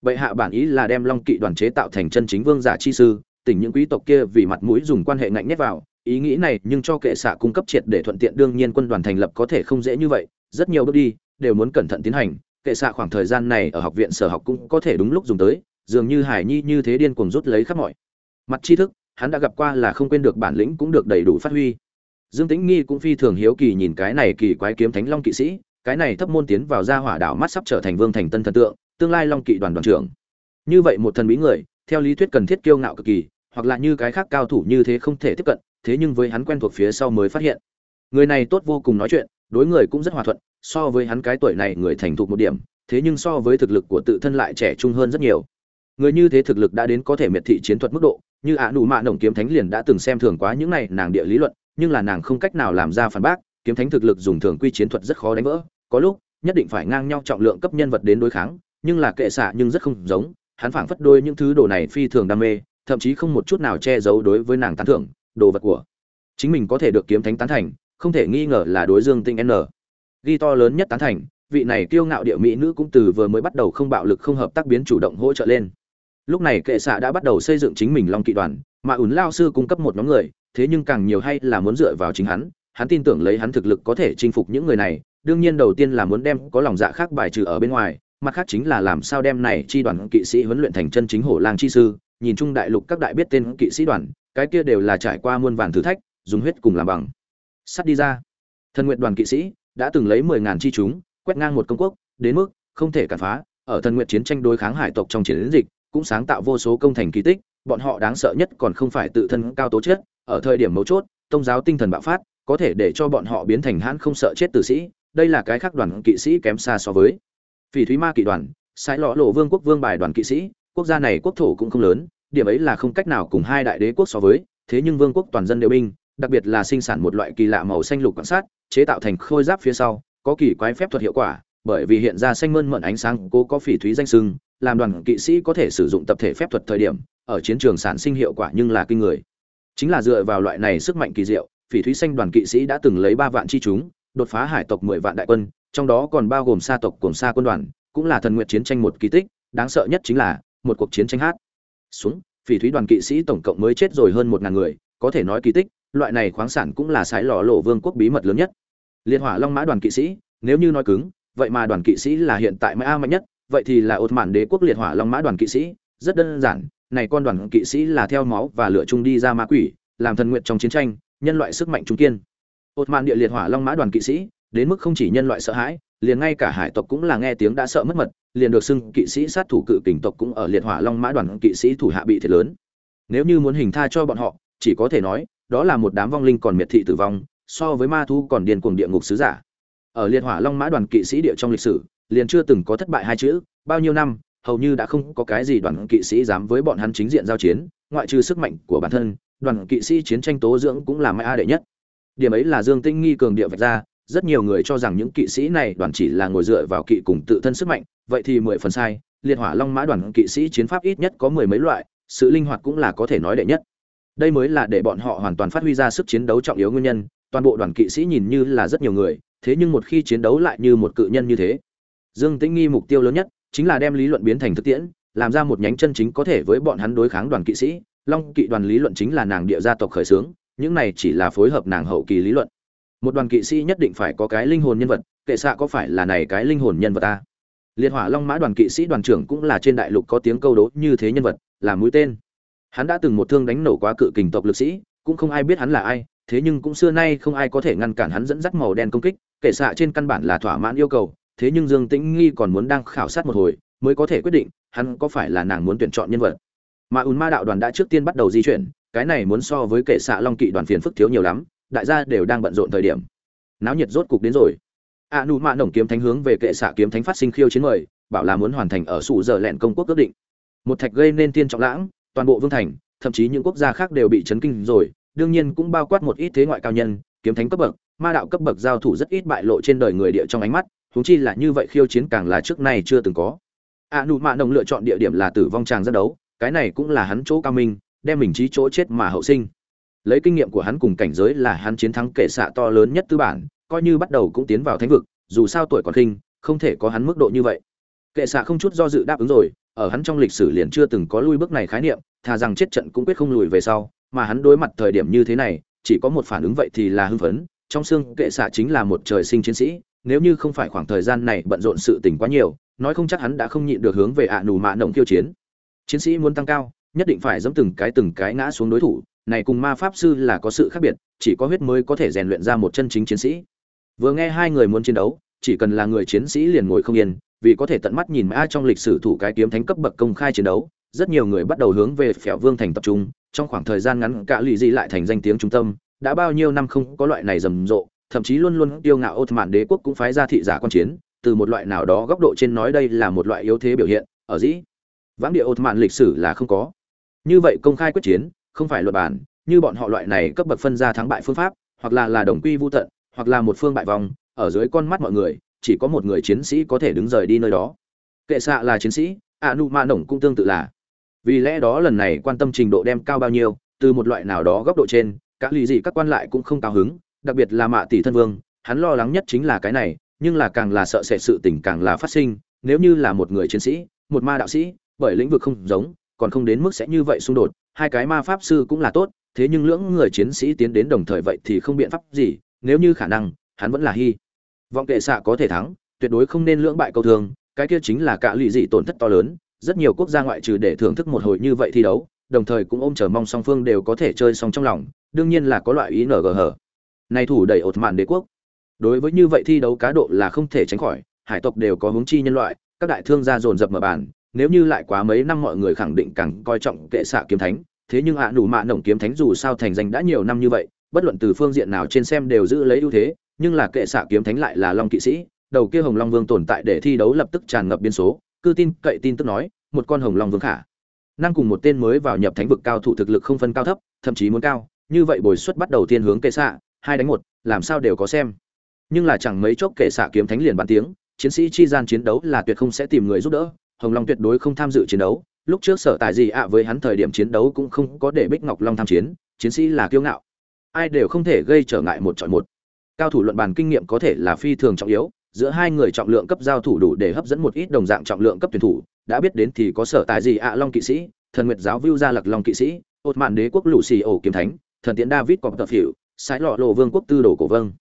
bệ hạ bản ý là đem long kỵ đoàn chế tạo thành chân chính vương giả chi sư, tỉnh những quý tộc kia vì mặt mũi dùng quan hệ ngạnh nhét vào. Ý nghĩ này nhưng cho kệ xạ cung cấp triệt để thuận tiện, đương nhiên quân đoàn thành lập có thể không dễ như vậy, rất nhiều bước đi đều muốn cẩn thận tiến hành. Kệ xạ khoảng thời gian này ở học viện sở học cũng có thể đúng lúc dùng tới, dường như hải nhi như thế điên cuồng rút lấy khắp mọi mặt tri thức, hắn đã gặp qua là không quên được bản lĩnh cũng được đầy đủ phát huy. Dương tĩnh nghi cũng phi thường hiếu kỳ nhìn cái này kỳ quái kiếm thánh long kỵ sĩ, cái này thấp môn tiến vào ra hỏa đảo mắt sắp trở thành vương thành tân thần tượng tương lai long kỵ đoàn đoàn trưởng. Như vậy một thần bí người, theo lý thuyết cần thiết kiêu ngạo cực kỳ, hoặc là như cái khác cao thủ như thế không thể tiếp cận, thế nhưng với hắn quen thuộc phía sau mới phát hiện. Người này tốt vô cùng nói chuyện, đối người cũng rất hòa thuận, so với hắn cái tuổi này người thành thục một điểm, thế nhưng so với thực lực của tự thân lại trẻ trung hơn rất nhiều. Người như thế thực lực đã đến có thể miệt thị chiến thuật mức độ, như ạ nụ mạ nồng kiếm thánh liền đã từng xem thường quá những này nàng địa lý luận, nhưng là nàng không cách nào làm ra phản bác, kiếm thánh thực lực dùng thường quy chiến thuật rất khó đánh vỡ, có lúc nhất định phải ngang nhau trọng lượng cấp nhân vật đến đối kháng nhưng là kệ xạ nhưng rất không giống, hắn phảng phất đôi những thứ đồ này phi thường đam mê, thậm chí không một chút nào che giấu đối với nàng tán thưởng, đồ vật của chính mình có thể được kiếm thánh tán thành, không thể nghi ngờ là đối dương tinh n. Ghi to lớn nhất tán thành, vị này kiêu ngạo địa mỹ nữ cũng từ vừa mới bắt đầu không bạo lực không hợp tác biến chủ động hỗ trợ lên. Lúc này kệ xạ đã bắt đầu xây dựng chính mình long kỵ đoàn, mà ủn lao sư cung cấp một nhóm người, thế nhưng càng nhiều hay là muốn dựa vào chính hắn hắn tin tưởng lấy hắn thực lực có thể chinh phục những người này, đương nhiên đầu tiên là muốn đem có lòng dạ khác bài trừ ở bên ngoài mặt khác chính là làm sao đem này chi đoàn kỵ sĩ huấn luyện thành chân chính hổ lang chi sư, nhìn chung đại lục các đại biết tên kỵ sĩ đoàn, cái kia đều là trải qua muôn vàn thử thách, dùng huyết cùng làm bằng. Sắt đi ra. Thần nguyện đoàn kỵ sĩ đã từng lấy mười ngàn chi chúng, quét ngang một công quốc, đến mức không thể cản phá. Ở thần nguyện chiến tranh đối kháng hải tộc trong chiến dịch, cũng sáng tạo vô số công thành kỳ tích, bọn họ đáng sợ nhất còn không phải tự thân cao tố chất, ở thời điểm mấu chốt tôn giáo tinh thần bạo phát, có thể để cho bọn họ biến thành hãn không sợ chết tử sĩ, đây là cái khác đoàn kỵ sĩ kém xa so với phỉ thúy ma kỵ đoàn sai lọ lộ vương quốc vương bài đoàn kỵ sĩ, quốc gia này quốc thổ cũng không lớn, điểm ấy là không cách nào cùng hai đại đế quốc so với, thế nhưng vương quốc toàn dân đều binh, đặc biệt là sinh sản một loại kỳ lạ màu xanh lục quan sát, chế tạo thành khôi giáp phía sau, có kỳ quái phép thuật hiệu quả, bởi vì hiện ra xanh mơn mận ánh sáng cố có phỉ thúy danh sưng, làm đoàn kỵ sĩ có thể sử dụng tập thể phép thuật thời điểm, ở chiến trường sản sinh hiệu quả nhưng là kinh người. Chính là dựa vào loại này sức mạnh kỳ diệu, phỉ thúy xanh đoàn kỵ sĩ đã từng lấy ba vạn chi chúng, đột phá hải tộc mười vạn đại quân trong đó còn bao gồm sa tộc cùng sa quân đoàn, cũng là thần nguyện chiến tranh một kỳ tích, đáng sợ nhất chính là, một cuộc chiến tranh hát. Xuống, phỉ thúy đoàn kỵ sĩ tổng cộng mới chết rồi hơn một ngàn người, có thể nói kỳ tích, loại này khoáng sản cũng là sái lò lộ vương quốc bí mật lớn nhất. Liên hỏa long mã đoàn kỵ sĩ, nếu như nói cứng, vậy mà đoàn kỵ sĩ là hiện tại mã mạnh nhất, vậy thì là ột mạn đế quốc liệt hỏa long mã đoàn kỵ sĩ, rất đơn giản, này con đoàn kỵ sĩ là theo máu và lửa chung đi ra ma quỷ, làm thần nguyện trong chiến tranh, nhân loại sức mạnh trung kiên. Ột mạn địa liệt hỏa long mã đoàn kỵ sĩ đến mức không chỉ nhân loại sợ hãi, liền ngay cả hải tộc cũng là nghe tiếng đã sợ mất mật, liền được xưng kỵ sĩ sát thủ cự kình tộc cũng ở liệt hỏa long mã đoàn kỵ sĩ thủ hạ bị thiệt lớn. Nếu như muốn hình tha cho bọn họ, chỉ có thể nói, đó là một đám vong linh còn miệt thị tử vong, so với ma thu còn điên cuồng địa ngục sứ giả. Ở liệt hỏa long mã đoàn kỵ sĩ địa trong lịch sử, liền chưa từng có thất bại hai chữ, bao nhiêu năm, hầu như đã không có cái gì đoàn kỵ sĩ dám với bọn hắn chính diện giao chiến, ngoại trừ sức mạnh của bản thân, đoàn kỵ sĩ chiến tranh tố dưỡng cũng là mai a đệ nhất. Điểm ấy là dương tinh nghi cường địa vạch ra rất nhiều người cho rằng những kỵ sĩ này đoàn chỉ là ngồi dựa vào kỵ cùng tự thân sức mạnh, vậy thì mười phần sai. Liệt hỏa long mã đoàn kỵ sĩ chiến pháp ít nhất có mười mấy loại, sự linh hoạt cũng là có thể nói đệ nhất. Đây mới là để bọn họ hoàn toàn phát huy ra sức chiến đấu trọng yếu nguyên nhân, toàn bộ đoàn kỵ sĩ nhìn như là rất nhiều người, thế nhưng một khi chiến đấu lại như một cự nhân như thế. Dương tĩnh nghi mục tiêu lớn nhất chính là đem lý luận biến thành thực tiễn, làm ra một nhánh chân chính có thể với bọn hắn đối kháng đoàn kỵ sĩ. Long kỵ đoàn lý luận chính là nàng địa gia tộc khởi xướng, những này chỉ là phối hợp nàng hậu kỳ lý luận một đoàn kỵ sĩ nhất định phải có cái linh hồn nhân vật, kệ xạ có phải là này cái linh hồn nhân vật ta? Liệt hỏa long mã đoàn kỵ sĩ đoàn trưởng cũng là trên đại lục có tiếng câu đố như thế nhân vật, là mũi tên. Hắn đã từng một thương đánh nổ quá cự kình tộc lực sĩ, cũng không ai biết hắn là ai, thế nhưng cũng xưa nay không ai có thể ngăn cản hắn dẫn dắt màu đen công kích, kệ xạ trên căn bản là thỏa mãn yêu cầu, thế nhưng dương tĩnh nghi còn muốn đang khảo sát một hồi, mới có thể quyết định hắn có phải là nàng muốn tuyển chọn nhân vật. Mà ùn ma đạo đoàn đã trước tiên bắt đầu di chuyển, cái này muốn so với kệ xạ long kỵ đoàn phiền phức thiếu nhiều lắm đại gia đều đang bận rộn thời điểm. Náo nhiệt rốt cục đến rồi. A nu mạ nồng kiếm thánh hướng về kệ xạ kiếm thánh phát sinh khiêu chiến mời, bảo là muốn hoàn thành ở sủ giờ lẹn công quốc ước định. Một thạch gây nên tiên trọng lãng, toàn bộ vương thành, thậm chí những quốc gia khác đều bị chấn kinh rồi, đương nhiên cũng bao quát một ít thế ngoại cao nhân, kiếm thánh cấp bậc, ma đạo cấp bậc giao thủ rất ít bại lộ trên đời người địa trong ánh mắt thúng chi là như vậy khiêu chiến càng là trước nay chưa từng có. A nu mạ nồng lựa chọn địa điểm là tử vong tràng ra đấu, cái này cũng là hắn chỗ cao minh, đem mình trí chỗ chết mà hậu sinh lấy kinh nghiệm của hắn cùng cảnh giới là hắn chiến thắng kệ xạ to lớn nhất tư bản, coi như bắt đầu cũng tiến vào thánh vực, dù sao tuổi còn khinh, không thể có hắn mức độ như vậy. Kệ xạ không chút do dự đáp ứng rồi, ở hắn trong lịch sử liền chưa từng có lui bước này khái niệm, thà rằng chết trận cũng quyết không lùi về sau, mà hắn đối mặt thời điểm như thế này, chỉ có một phản ứng vậy thì là hưng phấn, trong xương kệ xạ chính là một trời sinh chiến sĩ, nếu như không phải khoảng thời gian này bận rộn sự tình quá nhiều, nói không chắc hắn đã không nhịn được hướng về ạ à nù mạ nồng kiêu chiến. Chiến sĩ muốn tăng cao, nhất định phải dẫm từng cái từng cái ngã xuống đối thủ này cùng ma pháp sư là có sự khác biệt, chỉ có huyết mới có thể rèn luyện ra một chân chính chiến sĩ. Vừa nghe hai người muốn chiến đấu, chỉ cần là người chiến sĩ liền ngồi không yên, vì có thể tận mắt nhìn mãi trong lịch sử thủ cái kiếm thánh cấp bậc công khai chiến đấu, rất nhiều người bắt đầu hướng về phèo vương thành tập trung, trong khoảng thời gian ngắn cả lũ di lại thành danh tiếng trung tâm, đã bao nhiêu năm không có loại này rầm rộ, thậm chí luôn luôn tiêu ngạo ốt mạn đế quốc cũng phái ra thị giả quan chiến, từ một loại nào đó góc độ trên nói đây là một loại yếu thế biểu hiện, ở dĩ, vãng địa ốt mạn lịch sử là không có. Như vậy công khai quyết chiến không phải luật bản, như bọn họ loại này cấp bậc phân ra thắng bại phương pháp, hoặc là là đồng quy vô tận, hoặc là một phương bại vòng ở dưới con mắt mọi người, chỉ có một người chiến sĩ có thể đứng rời đi nơi đó. Kệ xạ là chiến sĩ a nu ma nổng cũng tương tự là. Vì lẽ đó lần này quan tâm trình độ đem cao bao nhiêu, từ một loại nào đó góc độ trên các lì gì các quan lại cũng không cao hứng, đặc biệt là mạ tỷ thân vương, hắn lo lắng nhất chính là cái này, nhưng là càng là sợ sệt sự tình càng là phát sinh, nếu như là một người chiến sĩ, một ma đạo sĩ, bởi lĩnh vực không giống, còn không đến mức sẽ như vậy xung đột hai cái ma pháp sư cũng là tốt, thế nhưng lưỡng người chiến sĩ tiến đến đồng thời vậy thì không biện pháp gì, nếu như khả năng, hắn vẫn là hy. Vọng kệ xạ có thể thắng, tuyệt đối không nên lưỡng bại câu thương, cái kia chính là cả lụy dị tổn thất to lớn, rất nhiều quốc gia ngoại trừ để thưởng thức một hồi như vậy thi đấu, đồng thời cũng ôm chờ mong song phương đều có thể chơi xong trong lòng, đương nhiên là có loại ý nở gờ hở. Này thủ đẩy ột mạn đế quốc. Đối với như vậy thi đấu cá độ là không thể tránh khỏi, hải tộc đều có hướng chi nhân loại, các đại thương gia dồn dập mở bản nếu như lại quá mấy năm mọi người khẳng định càng coi trọng kệ xạ kiếm thánh thế nhưng ạ à, đủ mạ nồng kiếm thánh dù sao thành danh đã nhiều năm như vậy bất luận từ phương diện nào trên xem đều giữ lấy ưu thế nhưng là kệ xạ kiếm thánh lại là long kỵ sĩ đầu kia hồng long vương tồn tại để thi đấu lập tức tràn ngập biên số cư tin cậy tin tức nói một con hồng long vương khả năng cùng một tên mới vào nhập thánh vực cao thủ thực lực không phân cao thấp thậm chí muốn cao như vậy bồi xuất bắt đầu tiên hướng kệ xạ hai đánh một làm sao đều có xem. Nhưng là chẳng mấy chốc kệ xạ kiếm thánh liền bàn tiếng chiến sĩ chi gian chiến đấu là tuyệt không sẽ tìm người giúp đỡ hồng long tuyệt đối không tham dự chiến đấu. Lúc trước sở tại gì ạ với hắn thời điểm chiến đấu cũng không có để bích ngọc long tham chiến. Chiến sĩ là kiêu ngạo. Ai đều không thể gây trở ngại một chọi một. Cao thủ luận bàn kinh nghiệm có thể là phi thường trọng yếu. Giữa hai người trọng lượng cấp giao thủ đủ để hấp dẫn một ít đồng dạng trọng lượng cấp tuyển thủ. Đã biết đến thì có sở tại gì ạ long kỵ sĩ, thần nguyệt giáo vưu gia lạc long kỵ sĩ ột mạn đế quốc lũ xì ổ kiếm thánh, thần tiễn david cọp tập hiệu sái lọ lộ vương quốc tư đồ cổ vâng.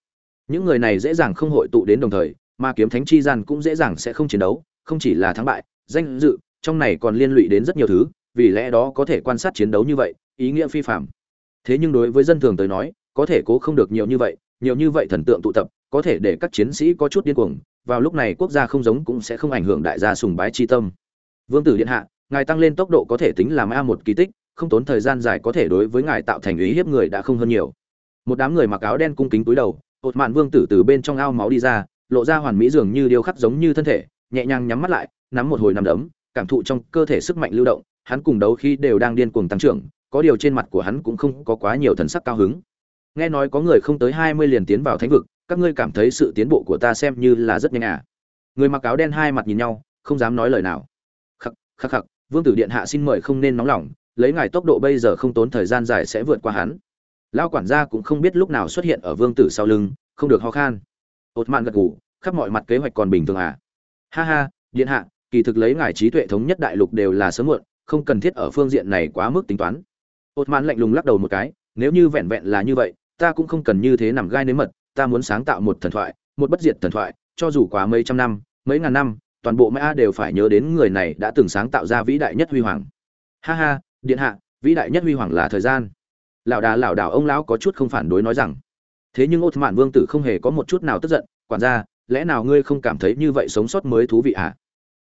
Những người này dễ dàng không hội tụ đến đồng thời, mà kiếm thánh chi gian cũng dễ dàng sẽ không chiến đấu, không chỉ là thắng bại danh dự, trong này còn liên lụy đến rất nhiều thứ, vì lẽ đó có thể quan sát chiến đấu như vậy, ý nghĩa phi phạm thế nhưng đối với dân thường tới nói, có thể cố không được nhiều như vậy, nhiều như vậy thần tượng tụ tập, có thể để các chiến sĩ có chút điên cuồng, vào lúc này quốc gia không giống cũng sẽ không ảnh hưởng đại gia sùng bái chi tâm. Vương tử điện hạ, ngài tăng lên tốc độ có thể tính làm a một kỳ tích, không tốn thời gian dài có thể đối với ngài tạo thành ý hiếp người đã không hơn nhiều. Một đám người mặc áo đen cung kính túi đầu ột mạn vương tử từ bên trong ao máu đi ra, lộ ra hoàn mỹ dường như điêu khắc giống như thân thể, nhẹ nhàng nhắm mắt lại nắm một hồi nằm đấm, cảm thụ trong cơ thể sức mạnh lưu động, hắn cùng đấu khi đều đang điên cuồng tăng trưởng, có điều trên mặt của hắn cũng không có quá nhiều thần sắc cao hứng. Nghe nói có người không tới hai mươi liền tiến vào thánh vực, các ngươi cảm thấy sự tiến bộ của ta xem như là rất nhanh à? Người mặc áo đen hai mặt nhìn nhau, không dám nói lời nào. Khắc khắc khắc, vương tử điện hạ xin mời không nên nóng lòng, lấy ngài tốc độ bây giờ không tốn thời gian dài sẽ vượt qua hắn. Lao quản gia cũng không biết lúc nào xuất hiện ở vương tử sau lưng, không được ho khan. Ột mạn gật gù, khắp mọi mặt kế hoạch còn bình thường à? Ha ha, điện hạ kỳ thực lấy ngài trí tuệ thống nhất đại lục đều là sớm muộn, không cần thiết ở phương diện này quá mức tính toán. Ột mạn lạnh lùng lắc đầu một cái, nếu như vẹn vẹn là như vậy, ta cũng không cần như thế nằm gai nếm mật, ta muốn sáng tạo một thần thoại, một bất diệt thần thoại, cho dù quá mấy trăm năm, mấy ngàn năm, toàn bộ mã đều phải nhớ đến người này đã từng sáng tạo ra vĩ đại nhất huy hoàng. Ha ha, điện hạ, vĩ đại nhất huy hoàng là thời gian. Lão đà, lão đảo ông lão có chút không phản đối nói rằng. Thế nhưng ột mạn vương tử không hề có một chút nào tức giận, quản gia, lẽ nào ngươi không cảm thấy như vậy sống sót mới thú vị à?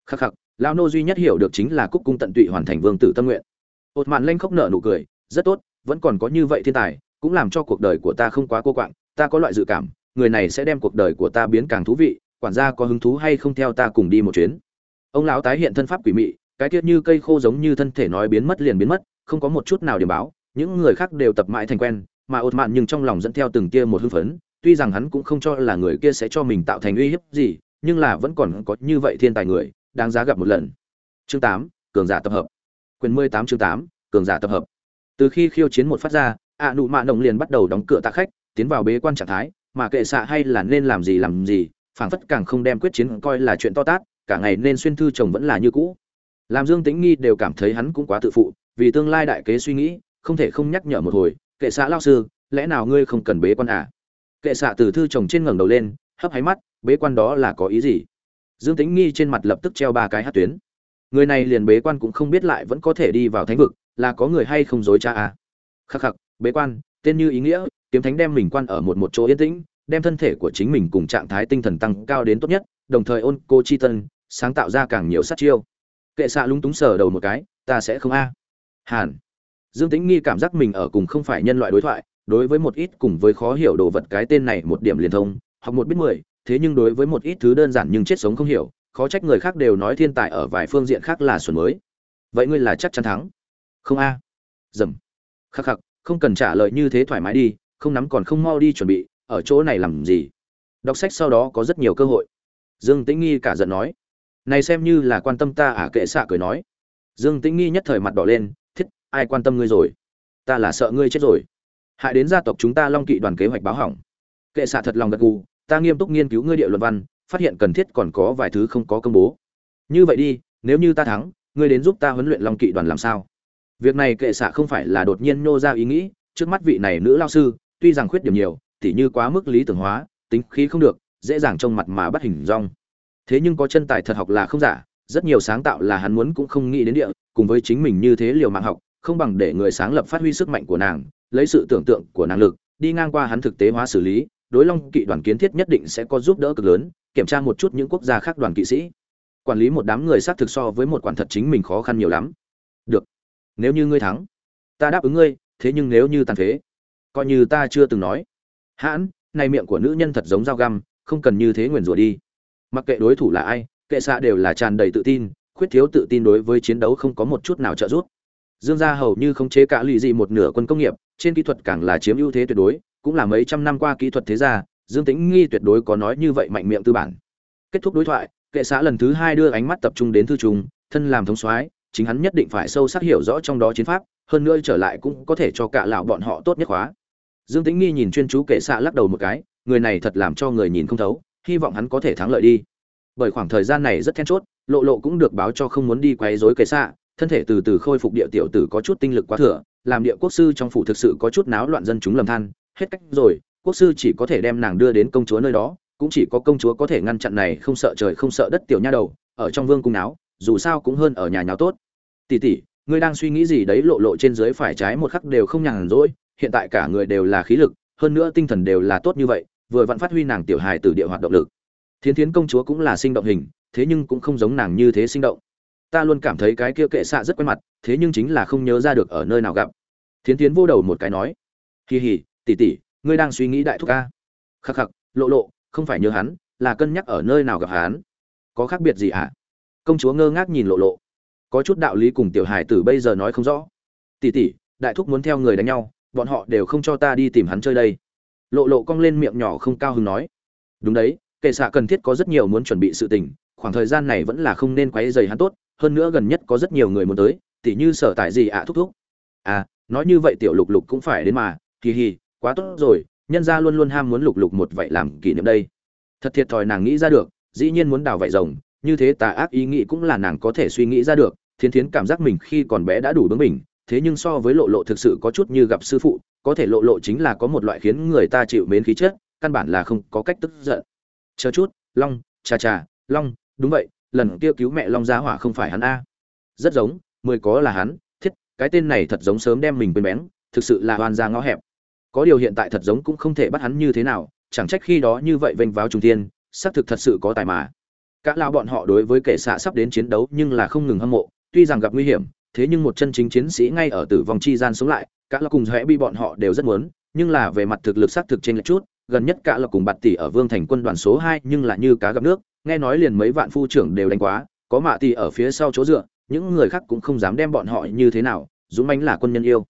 Khắc khắc, lão nô duy nhất hiểu được chính là cúc cung tận tụy hoàn thành vương tử tâm nguyện. Ột mạn lanh khóc nở nụ cười, rất tốt, vẫn còn có như vậy thiên tài, cũng làm cho cuộc đời của ta không quá cô quạng, ta có loại dự cảm, người này sẽ đem cuộc đời của ta biến càng thú vị, quản gia có hứng thú hay không theo ta cùng đi một chuyến. Ông lão tái hiện thân pháp quỷ mị, cái tiết như cây khô giống như thân thể nói biến mất liền biến mất, không có một chút nào điểm báo, những người khác đều tập mãi thành quen, mà ột mạn nhưng trong lòng dẫn theo từng kia một hưng phấn, tuy rằng hắn cũng không cho là người kia sẽ cho mình tạo thành uy hiếp gì, nhưng là vẫn còn có như vậy thiên tài người đáng giá gặp một lần. Chương tám, cường giả tập hợp. Quyền mười tám chương tám, cường giả tập hợp. Từ khi khiêu chiến một phát ra, ạ nụ mạ động liền bắt đầu đóng cửa tạ khách, tiến vào bế quan trạng thái, mà kệ xạ hay là nên làm gì làm gì, phảng phất càng không đem quyết chiến coi là chuyện to tát, cả ngày nên xuyên thư chồng vẫn là như cũ. Làm dương tĩnh nghi đều cảm thấy hắn cũng quá tự phụ, vì tương lai đại kế suy nghĩ, không thể không nhắc nhở một hồi, kệ xạ lao sư, lẽ nào ngươi không cần bế quan à? Kệ xạ từ thư chồng trên ngẩng đầu lên, hấp háy mắt, bế quan đó là có ý gì? Dương tĩnh nghi trên mặt lập tức treo ba cái hát tuyến. Người này liền bế quan cũng không biết lại vẫn có thể đi vào thánh vực, là có người hay không dối cha à? Khắc khắc, bế quan, tên như ý nghĩa, kiếm thánh đem mình quan ở một một chỗ yên tĩnh, đem thân thể của chính mình cùng trạng thái tinh thần tăng cao đến tốt nhất, đồng thời ôn cô chi tân, sáng tạo ra càng nhiều sát chiêu. Kệ xạ lúng túng sờ đầu một cái, ta sẽ không a. Hàn. Dương tĩnh nghi cảm giác mình ở cùng không phải nhân loại đối thoại, đối với một ít cùng với khó hiểu đồ vật cái tên này một điểm liền thông, học một biết mười thế nhưng đối với một ít thứ đơn giản nhưng chết sống không hiểu, khó trách người khác đều nói thiên tài ở vài phương diện khác là xuẩn mới. Vậy ngươi là chắc chắn thắng. Không a. Dầm. Khắc khắc, không cần trả lời như thế thoải mái đi, không nắm còn không mau đi chuẩn bị, ở chỗ này làm gì? Đọc sách sau đó có rất nhiều cơ hội. Dương tĩnh nghi cả giận nói. Này xem như là quan tâm ta à kệ xạ cười nói. Dương tĩnh nghi nhất thời mặt đỏ lên, thiết, ai quan tâm ngươi rồi? Ta là sợ ngươi chết rồi. Hại đến gia tộc chúng ta long kỵ đoàn kế hoạch báo hỏng. Kệ xạ thật lòng gật gù ta nghiêm túc nghiên cứu ngươi địa luận văn, phát hiện cần thiết còn có vài thứ không có công bố. Như vậy đi, nếu như ta thắng, ngươi đến giúp ta huấn luyện long kỵ đoàn làm sao? Việc này kệ xạ không phải là đột nhiên nô ra ý nghĩ, trước mắt vị này nữ lao sư, tuy rằng khuyết điểm nhiều, tỉ như quá mức lý tưởng hóa, tính khí không được, dễ dàng trông mặt mà bắt hình rong thế nhưng có chân tài thật học là không giả, rất nhiều sáng tạo là hắn muốn cũng không nghĩ đến địa, cùng với chính mình như thế liều mạng học, không bằng để người sáng lập phát huy sức mạnh của nàng, lấy sự tưởng tượng của năng lực, đi ngang qua hắn thực tế hóa xử lý đối long kỵ đoàn kiến thiết nhất định sẽ có giúp đỡ cực lớn, kiểm tra một chút những quốc gia khác đoàn kỵ sĩ. Quản lý một đám người xác thực so với một quản thật chính mình khó khăn nhiều lắm. Được, nếu như ngươi thắng, ta đáp ứng ngươi, thế nhưng nếu như tàn phế, coi như ta chưa từng nói. Hãn, này miệng của nữ nhân thật giống dao găm, không cần như thế nguyền rủa đi. Mặc kệ đối thủ là ai, kệ xạ đều là tràn đầy tự tin, khuyết thiếu tự tin đối với chiến đấu không có một chút nào trợ giúp. Dương gia hầu như không chế cả lụy gì một nửa quân công nghiệp, trên kỹ thuật càng là chiếm ưu thế tuyệt đối cũng là mấy trăm năm qua kỹ thuật thế gia, dương tĩnh nghi tuyệt đối có nói như vậy mạnh miệng tư bản. Kết thúc đối thoại, kệ xã lần thứ hai đưa ánh mắt tập trung đến thư trùng, thân làm thống soái, chính hắn nhất định phải sâu sắc hiểu rõ trong đó chiến pháp, hơn nữa trở lại cũng có thể cho cả lão bọn họ tốt nhất khóa. Dương tĩnh nghi nhìn chuyên chú kệ xã lắc đầu một cái, người này thật làm cho người nhìn không thấu, hy vọng hắn có thể thắng lợi đi. Bởi khoảng thời gian này rất then chốt, lộ lộ cũng được báo cho không muốn đi quấy rối kệ xã, thân thể từ từ khôi phục địa tiểu tử có chút tinh lực quá thừa, làm địa quốc sư trong phủ thực sự có chút náo loạn dân chúng lầm than hết cách rồi, quốc sư chỉ có thể đem nàng đưa đến công chúa nơi đó, cũng chỉ có công chúa có thể ngăn chặn này không sợ trời không sợ đất tiểu nha đầu, ở trong vương cung náo dù sao cũng hơn ở nhà nháo tốt. Tỷ tỷ, ngươi đang suy nghĩ gì đấy, lộ lộ trên dưới phải trái một khắc đều không nhàn rỗi, hiện tại cả người đều là khí lực, hơn nữa tinh thần đều là tốt như vậy, vừa vặn phát huy nàng tiểu hài từ địa hoạt động lực. Thiến thiến công chúa cũng là sinh động hình, thế nhưng cũng không giống nàng như thế sinh động. Ta luôn cảm thấy cái kia kệ xạ rất quen mặt, thế nhưng chính là không nhớ ra được ở nơi nào gặp. Thiến thiến vô đầu một cái nói kỳ hỉ Tỷ tỷ, ngươi đang suy nghĩ đại thúc ca? Khắc khắc lộ lộ không phải nhớ hắn là cân nhắc ở nơi nào gặp hắn. Có khác biệt gì ạ à? công chúa ngơ ngác nhìn lộ lộ. Có chút đạo lý cùng tiểu hải tử bây giờ nói không rõ. Tỷ tỷ, đại thúc muốn theo người đánh nhau bọn họ đều không cho ta đi tìm hắn chơi đây. Lộ lộ cong lên miệng nhỏ không cao hứng nói. Đúng đấy kệ xạ cần thiết có rất nhiều muốn chuẩn bị sự tình khoảng thời gian này vẫn là không nên quấy dày hắn tốt hơn nữa gần nhất có rất nhiều người muốn tới tỉ như sở tại gì ạ thúc thúc? À nói như vậy tiểu lục lục cũng phải đến mà kỳ hì quá tốt rồi, nhân gia luôn luôn ham muốn lục lục một vậy làm kỷ niệm đây. Thật thiệt thòi nàng nghĩ ra được, dĩ nhiên muốn đào vậy rồng, như thế tà ác ý nghĩ cũng là nàng có thể suy nghĩ ra được, thiến thiến cảm giác mình khi còn bé đã đủ bướng mình thế nhưng so với lộ lộ thực sự có chút như gặp sư phụ, có thể lộ lộ chính là có một loại khiến người ta chịu mến khí chất, căn bản là không có cách tức giận. Chờ chút, long chà chà long, đúng vậy, lần kia cứu mẹ long giá hỏa không phải hắn a. Rất giống, mười có là hắn, thiết, cái tên này thật giống sớm đem mình quên bén, thực sự là hoàn ra ngõ hẹp có điều hiện tại thật giống cũng không thể bắt hắn như thế nào, chẳng trách khi đó như vậy vênh váo trung tiên xác thực thật sự có tài mà. Cả lao bọn họ đối với kẻ xạ sắp đến chiến đấu nhưng là không ngừng hâm mộ, tuy rằng gặp nguy hiểm, thế nhưng một chân chính chiến sĩ ngay ở tử vong chi gian sống lại, cả là cùng rẽ bị bọn họ đều rất muốn, nhưng là về mặt thực lực xác thực trên lệch chút, gần nhất cả là cùng bạt tỷ ở vương thành quân đoàn số hai nhưng là như cá gặp nước, nghe nói liền mấy vạn phu trưởng đều đánh quá, có mạ tỷ ở phía sau chỗ dựa, những người khác cũng không dám đem bọn họ như thế nào, dũng mãnh là quân nhân yêu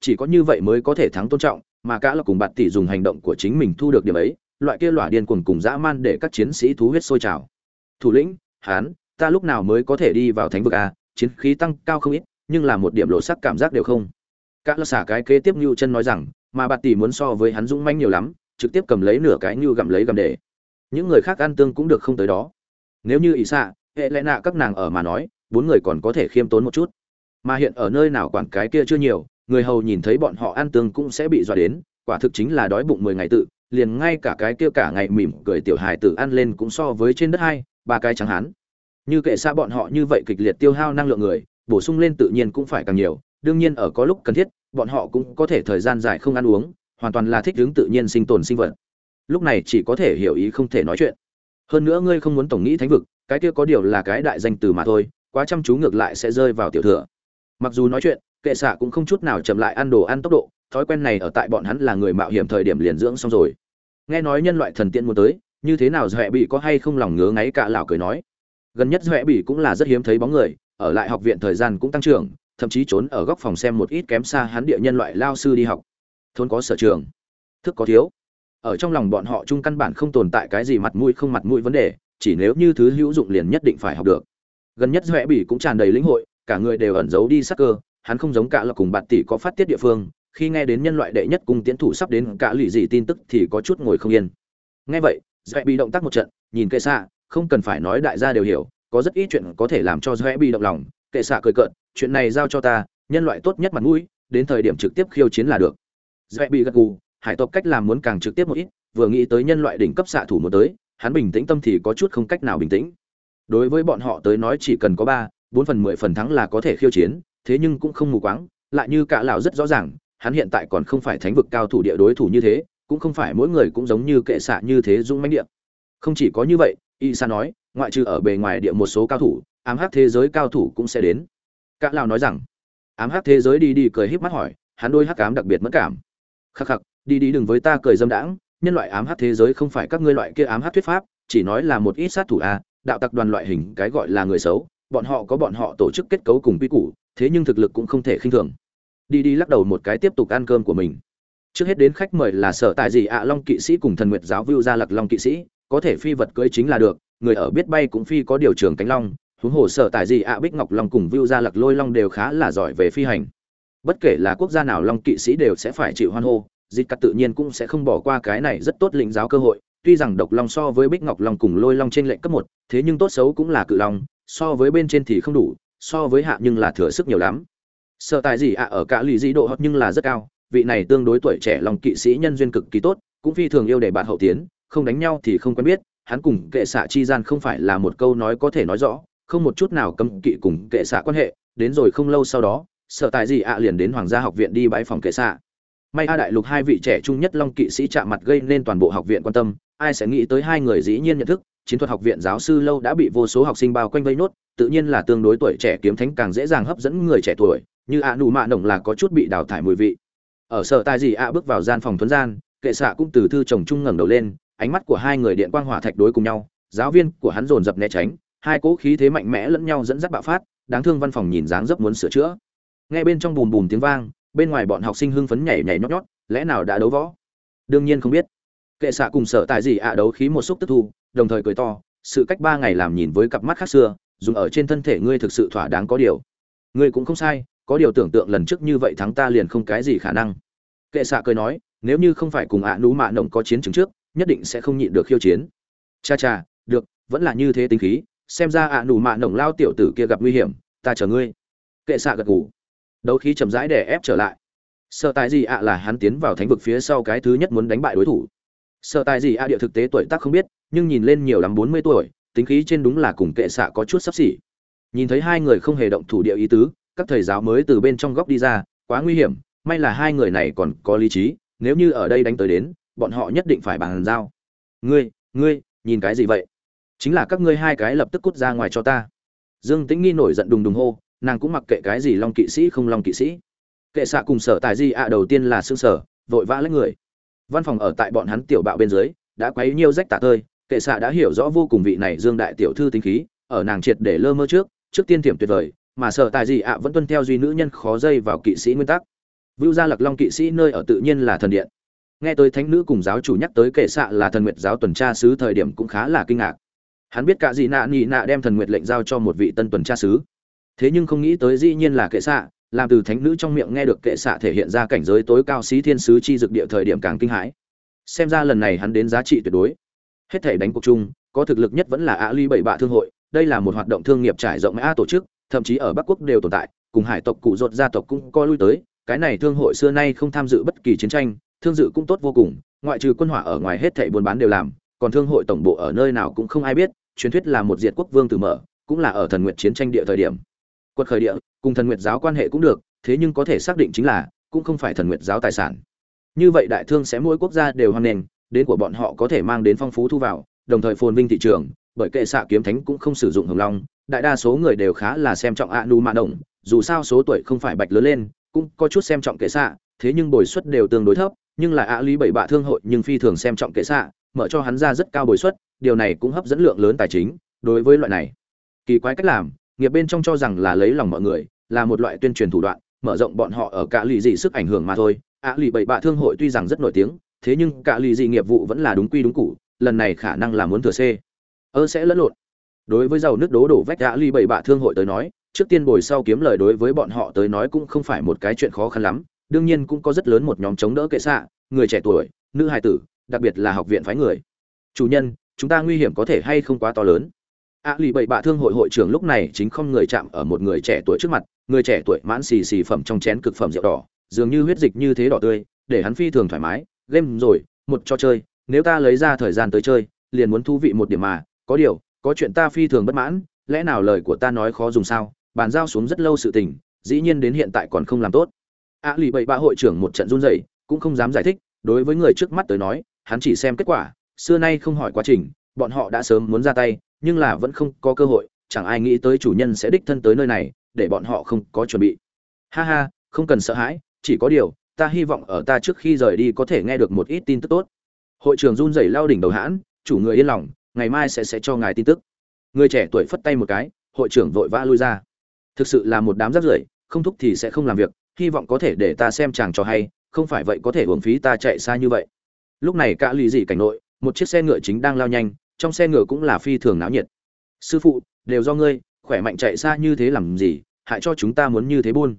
chỉ có như vậy mới có thể thắng tôn trọng, mà cả là cùng bạt tỷ dùng hành động của chính mình thu được điểm ấy, loại kia lỏa điên cuồng cùng dã man để các chiến sĩ thú huyết sôi trào. Thủ lĩnh, hán, ta lúc nào mới có thể đi vào thánh vực a chiến khí tăng cao không ít, nhưng là một điểm lộ sắc cảm giác đều không. Cả là xả cái kế tiếp như chân nói rằng, mà bạt tỷ muốn so với hắn dũng manh nhiều lắm, trực tiếp cầm lấy nửa cái như gặm lấy gặm để. Những người khác ăn tương cũng được không tới đó. Nếu như ỷ xạ hệ lẽ nạ các nàng ở mà nói, bốn người còn có thể khiêm tốn một chút. Mà hiện ở nơi nào quản cái kia chưa nhiều người hầu nhìn thấy bọn họ ăn tương cũng sẽ bị dọa đến, quả thực chính là đói bụng mười ngày tự, liền ngay cả cái kia cả ngày mỉm cười tiểu hài tử ăn lên cũng so với trên đất hai, ba cái trắng hán. Như kệ xa bọn họ như vậy kịch liệt tiêu hao năng lượng người, bổ sung lên tự nhiên cũng phải càng nhiều, đương nhiên ở có lúc cần thiết, bọn họ cũng có thể thời gian dài không ăn uống, hoàn toàn là thích ứng tự nhiên sinh tồn sinh vật. Lúc này chỉ có thể hiểu ý không thể nói chuyện. Hơn nữa ngươi không muốn tổng nghĩ thánh vực, cái kia có điều là cái đại danh từ mà thôi, quá chăm chú ngược lại sẽ rơi vào tiểu thừa. Mặc dù nói chuyện kệ xạ cũng không chút nào chậm lại ăn đồ ăn tốc độ, thói quen này ở tại bọn hắn là người mạo hiểm thời điểm liền dưỡng xong rồi. Nghe nói nhân loại thần tiên muốn tới, như thế nào duệ bị có hay không lòng ngứa ngáy cả lão cười nói. Gần nhất duệ bị cũng là rất hiếm thấy bóng người, ở lại học viện thời gian cũng tăng trưởng, thậm chí trốn ở góc phòng xem một ít kém xa hắn địa nhân loại lao sư đi học. Thôn có sở trường, thức có thiếu. Ở trong lòng bọn họ chung căn bản không tồn tại cái gì mặt mũi không mặt mũi vấn đề, chỉ nếu như thứ hữu dụng liền nhất định phải học được. Gần nhất duệ bị cũng tràn đầy lĩnh hội, cả người đều ẩn giấu đi sắc cơ hắn không giống cả là cùng bạn tỷ có phát tiết địa phương, khi nghe đến nhân loại đệ nhất cung tiến thủ sắp đến cả lì gì tin tức thì có chút ngồi không yên. Nghe vậy dễ bị động tác một trận, nhìn kệ xạ, không cần phải nói đại gia đều hiểu, có rất ít chuyện có thể làm cho dễ bị động lòng. Kệ xạ cười cợt, chuyện này giao cho ta, nhân loại tốt nhất mặt mũi, đến thời điểm trực tiếp khiêu chiến là được. Dễ bị gật gù, hải tộc cách làm muốn càng trực tiếp một ít, vừa nghĩ tới nhân loại đỉnh cấp xạ thủ muốn tới, hắn bình tĩnh tâm thì có chút không cách nào bình tĩnh. Đối với bọn họ tới nói chỉ cần có ba, bốn phần mười phần thắng là có thể khiêu chiến thế nhưng cũng không mù quáng, lại như cả lão rất rõ ràng, hắn hiện tại còn không phải thánh vực cao thủ địa đối thủ như thế, cũng không phải mỗi người cũng giống như kệ xạ như thế dũng mãnh địa. Không chỉ có như vậy y sa nói, ngoại trừ ở bề ngoài địa một số cao thủ, ám hắc thế giới cao thủ cũng sẽ đến. Cả lão nói rằng, ám hắc thế giới đi đi cười híp mắt hỏi, hắn đôi hắc ám đặc biệt mất cảm. Khắc khắc, đi đi đừng với ta cười dâm đãng, nhân loại ám hắc thế giới không phải các ngươi loại kia ám hắc thuyết pháp, chỉ nói là một ít sát thủ a đạo tặc đoàn loại hình cái gọi là người xấu bọn họ có bọn họ tổ chức kết cấu cùng quy củ, thế nhưng thực lực cũng không thể khinh thường. Đi đi lắc đầu một cái tiếp tục ăn cơm của mình. Trước hết đến khách mời là sở tại gì ạ long kỵ sĩ cùng thần nguyệt giáo vưu gia lặc long kỵ sĩ, có thể phi vật cưỡi chính là được, người ở biết bay cũng phi có điều trường cánh long, huống hồ sở tại gì ạ bích ngọc long cùng vưu gia lặc lôi long đều khá là giỏi về phi hành. Bất kể là quốc gia nào long kỵ sĩ đều sẽ phải chịu hoan hô, dịch cắt tự nhiên cũng sẽ không bỏ qua cái này rất tốt lĩnh giáo cơ hội tuy rằng độc long so với bích ngọc long cùng lôi long trên lệnh cấp một, thế nhưng tốt xấu cũng là cự long, so với bên trên thì không đủ, so với hạ nhưng là thừa sức nhiều lắm. Sợ tại gì ạ, ở cả lì dĩ độ hot nhưng là rất cao, vị này tương đối tuổi trẻ lòng kỵ sĩ nhân duyên cực kỳ tốt, cũng phi thường yêu để bạn hậu tiến, không đánh nhau thì không quen biết, hắn cùng kệ xạ chi gian không phải là một câu nói có thể nói rõ, không một chút nào cấm kỵ cùng kệ xạ quan hệ, đến rồi không lâu sau đó sợ tại gì ạ liền đến hoàng gia học viện đi bãi phòng kệ xạ. May a đại lục hai vị trẻ trung nhất long kỵ sĩ chạm mặt gây nên toàn bộ học viện quan tâm ai sẽ nghĩ tới hai người dĩ nhiên nhận thức, chiến thuật học viện giáo sư lâu đã bị vô số học sinh bao quanh vây nốt, tự nhiên là tương đối tuổi trẻ kiếm thánh càng dễ dàng hấp dẫn người trẻ tuổi, như ạ nụ mạ nồng là có chút bị đào thải mùi vị. Ở sở tài gì ạ bước vào gian phòng thuấn gian, kệ xạ cũng từ thư chồng chung ngẩng đầu lên, ánh mắt của hai người điện quang hỏa thạch đối cùng nhau, giáo viên của hắn dồn dập né tránh, hai cỗ khí thế mạnh mẽ lẫn nhau dẫn dắt bạo phát, đáng thương văn phòng nhìn dáng dấp muốn sửa chữa. Nghe bên trong bùm bùm tiếng vang, bên ngoài bọn học sinh hưng phấn nhảy nhảy nhót nhót, lẽ nào đã đấu võ? Đương nhiên không biết kệ xạ cùng sở tại gì ạ đấu khí một xúc tức thu, đồng thời cười to, sự cách ba ngày làm nhìn với cặp mắt khác xưa, dùng ở trên thân thể ngươi thực sự thỏa đáng có điều. Ngươi cũng không sai, có điều tưởng tượng lần trước như vậy thắng ta liền không cái gì khả năng. Kệ xạ cười nói, nếu như không phải cùng ạ nú mạ nồng có chiến chứng trước, nhất định sẽ không nhịn được khiêu chiến. Cha cha, được, vẫn là như thế tính khí, xem ra ạ nú mạ nồng lao tiểu tử kia gặp nguy hiểm, ta chờ ngươi. Kệ xạ gật ngủ đấu khí chậm rãi để ép trở lại. Sợ tại gì ạ là hắn tiến vào thánh vực phía sau cái thứ nhất muốn đánh bại đối thủ sợ tài gì a địa thực tế tuổi tác không biết, nhưng nhìn lên nhiều lắm bốn mươi tuổi, tính khí trên đúng là cùng kệ xạ có chút sắp xỉ. Nhìn thấy hai người không hề động thủ địa ý tứ, các thầy giáo mới từ bên trong góc đi ra, quá nguy hiểm, may là hai người này còn có lý trí, nếu như ở đây đánh tới đến, bọn họ nhất định phải bàn giao. Ngươi ngươi, nhìn cái gì vậy? Chính là các ngươi hai cái lập tức cút ra ngoài cho ta. Dương tĩnh nghi nổi giận đùng đùng hô, nàng cũng mặc kệ cái gì long kỵ sĩ không long kỵ sĩ. Kệ xạ cùng sở tài di ạ, đầu tiên là xương sở vội vã lấy người văn phòng ở tại bọn hắn tiểu bạo bên dưới, đã quấy nhiều rách tạ tơi, kệ xạ đã hiểu rõ vô cùng vị này dương đại tiểu thư tính khí, ở nàng triệt để lơ mơ trước trước tiên tiệm tuyệt vời, mà sợ tài gì ạ vẫn tuân theo duy nữ nhân khó dây vào kỵ sĩ nguyên tắc. Vưu gia lạc long kỵ sĩ nơi ở tự nhiên là thần điện. Nghe tới thánh nữ cùng giáo chủ nhắc tới kệ xạ là thần nguyệt giáo tuần tra sứ thời điểm cũng khá là kinh ngạc. Hắn biết cả gì nạ nhị nạ đem thần nguyệt lệnh giao cho một vị tân tuần tra sứ. Thế nhưng không nghĩ tới dĩ nhiên là kệ xạ làm từ thánh nữ trong miệng nghe được kệ xạ thể hiện ra cảnh giới tối cao sĩ thiên sứ chi dực địa thời điểm càng kinh hãi. Xem ra lần này hắn đến giá trị tuyệt đối. Hết thể đánh cuộc chung, có thực lực nhất vẫn là ạ ly bảy bạ thương hội, đây là một hoạt động thương nghiệp trải rộng mã tổ chức, thậm chí ở bắc quốc đều tồn tại, cùng hải tộc cụ ruột gia tộc cũng coi lui tới, cái này thương hội xưa nay không tham dự bất kỳ chiến tranh, thương dự cũng tốt vô cùng, ngoại trừ quân hỏa ở ngoài hết thảy buôn bán đều làm, còn thương hội tổng bộ ở nơi nào cũng không ai biết, truyền thuyết là một diệt quốc vương từ mở, cũng là ở thần nguyệt chiến tranh địa thời điểm quật khởi địa cùng thần nguyệt giáo quan hệ cũng được thế nhưng có thể xác định chính là cũng không phải thần nguyệt giáo tài sản. Như vậy đại thương sẽ mỗi quốc gia đều hoan nghênh đến của bọn họ có thể mang đến phong phú thu vào đồng thời phồn vinh thị trường bởi kệ xạ kiếm thánh cũng không sử dụng hồng long đại đa số người đều khá là xem trọng a nu mạ động, dù sao số tuổi không phải bạch lớn lên cũng có chút xem trọng kệ xạ thế nhưng bồi suất đều tương đối thấp nhưng là a lý bảy bạ thương hội nhưng phi thường xem trọng kệ xạ mở cho hắn ra rất cao bồi suất điều này cũng hấp dẫn lượng lớn tài chính đối với loại này. Kỳ quái cách làm nghiệp bên trong cho rằng là lấy lòng mọi người, là một loại tuyên truyền thủ đoạn, mở rộng bọn họ ở cả lì dị sức ảnh hưởng mà thôi. A lì bảy bạ thương hội tuy rằng rất nổi tiếng, thế nhưng cả lì dị nghiệp vụ vẫn là đúng quy đúng cụ lần này khả năng là muốn thừa c ơ sẽ lẫn lộn. Đối với giàu nước đố đổ vách ạ lì bảy bạ thương hội tới nói, trước tiên bồi sau kiếm lời đối với bọn họ tới nói cũng không phải một cái chuyện khó khăn lắm. Đương nhiên cũng có rất lớn một nhóm chống đỡ kệ xạ, người trẻ tuổi, nữ hài tử, đặc biệt là học viện phái người. Chủ nhân, chúng ta nguy hiểm có thể hay không quá to lớn? A lì bảy bạ thương hội hội trưởng lúc này chính không người chạm ở một người trẻ tuổi trước mặt, người trẻ tuổi mãn xì xì phẩm trong chén cực phẩm rượu đỏ, dường như huyết dịch như thế đỏ tươi, để hắn phi thường thoải mái. Game rồi, một trò chơi, nếu ta lấy ra thời gian tới chơi, liền muốn thú vị một điểm mà. Có điều, có chuyện ta phi thường bất mãn, lẽ nào lời của ta nói khó dùng sao? Bàn giao xuống rất lâu sự tình, dĩ nhiên đến hiện tại còn không làm tốt. A lì bậy bạ hội trưởng một trận run rẩy, cũng không dám giải thích, đối với người trước mắt tới nói, hắn chỉ xem kết quả, xưa nay không hỏi quá trình, bọn họ đã sớm muốn ra tay nhưng là vẫn không có cơ hội, chẳng ai nghĩ tới chủ nhân sẽ đích thân tới nơi này, để bọn họ không có chuẩn bị. Ha ha, không cần sợ hãi, chỉ có điều, ta hy vọng ở ta trước khi rời đi có thể nghe được một ít tin tức tốt. Hội trưởng run rẩy lao đỉnh đầu hãn, chủ người yên lòng, ngày mai sẽ sẽ cho ngài tin tức. Người trẻ tuổi phất tay một cái, hội trưởng vội vã lui ra. Thực sự là một đám rác rưởi, không thúc thì sẽ không làm việc, hy vọng có thể để ta xem chàng cho hay, không phải vậy có thể uổng phí ta chạy xa như vậy. Lúc này cả lì dị cảnh nội, một chiếc xe ngựa chính đang lao nhanh trong xe ngựa cũng là phi thường náo nhiệt. Sư phụ, đều do ngươi, khỏe mạnh chạy xa như thế làm gì, hại cho chúng ta muốn như thế buôn.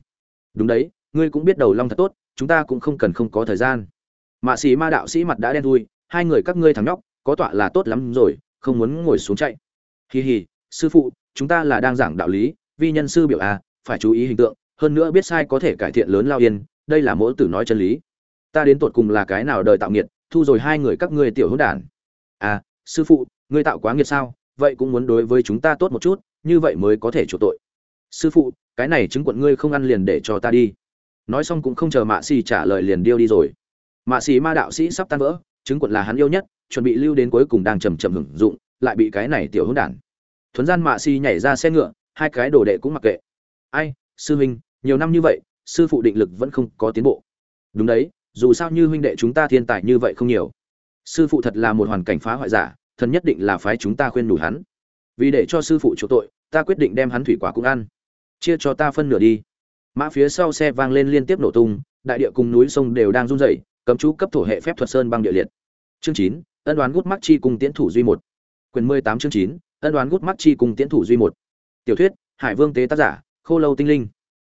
Đúng đấy, ngươi cũng biết đầu long thật tốt, chúng ta cũng không cần không có thời gian. Mạ sĩ ma đạo sĩ mặt đã đen thui, hai người các ngươi thằng nhóc, có tọa là tốt lắm rồi, không muốn ngồi xuống chạy. Hì hì, sư phụ, chúng ta là đang giảng đạo lý, vi nhân sư biểu a phải chú ý hình tượng, hơn nữa biết sai có thể cải thiện lớn lao yên, đây là mỗi tử nói chân lý. Ta đến tột cùng là cái nào đời tạo nghiệt, thu rồi hai người các ngươi tiểu hữu đản. À sư phụ, ngươi tạo quá nghiệt sao, vậy cũng muốn đối với chúng ta tốt một chút, như vậy mới có thể chủ tội. Sư phụ, cái này chứng quận ngươi không ăn liền để cho ta đi. Nói xong cũng không chờ mạ xì trả lời liền điêu đi rồi. Mạ xì ma đạo sĩ sắp tan vỡ chứng quận là hắn yêu nhất, chuẩn bị lưu đến cuối cùng đang chầm chậm hưởng dụng, lại bị cái này tiểu hỗn đản. Thuấn gian mạ xì nhảy ra xe ngựa, hai cái đồ đệ cũng mặc kệ. Ai, sư huynh, nhiều năm như vậy, sư phụ định lực vẫn không có tiến bộ. Đúng đấy, dù sao như huynh đệ chúng ta thiên tài như vậy không nhiều sư phụ thật là một hoàn cảnh phá hoại giả, thần nhất định là phái chúng ta khuyên đủ hắn. Vì để cho sư phụ chỗ tội, ta quyết định đem hắn thủy quả cũng ăn. Chia cho ta phân nửa đi. Mã phía sau xe vang lên liên tiếp nổ tung, đại địa cùng núi sông đều đang run rẩy, cấm chú cấp thổ hệ phép thuật sơn băng địa liệt. Chương chín, ân đoán gút mắc chi cùng tiễn thủ duy một. Quyền mười tám chương chín, ân đoán gút mắc chi cùng tiễn thủ duy một. Tiểu thuyết, hải vương tế tác giả, khô lâu tinh linh.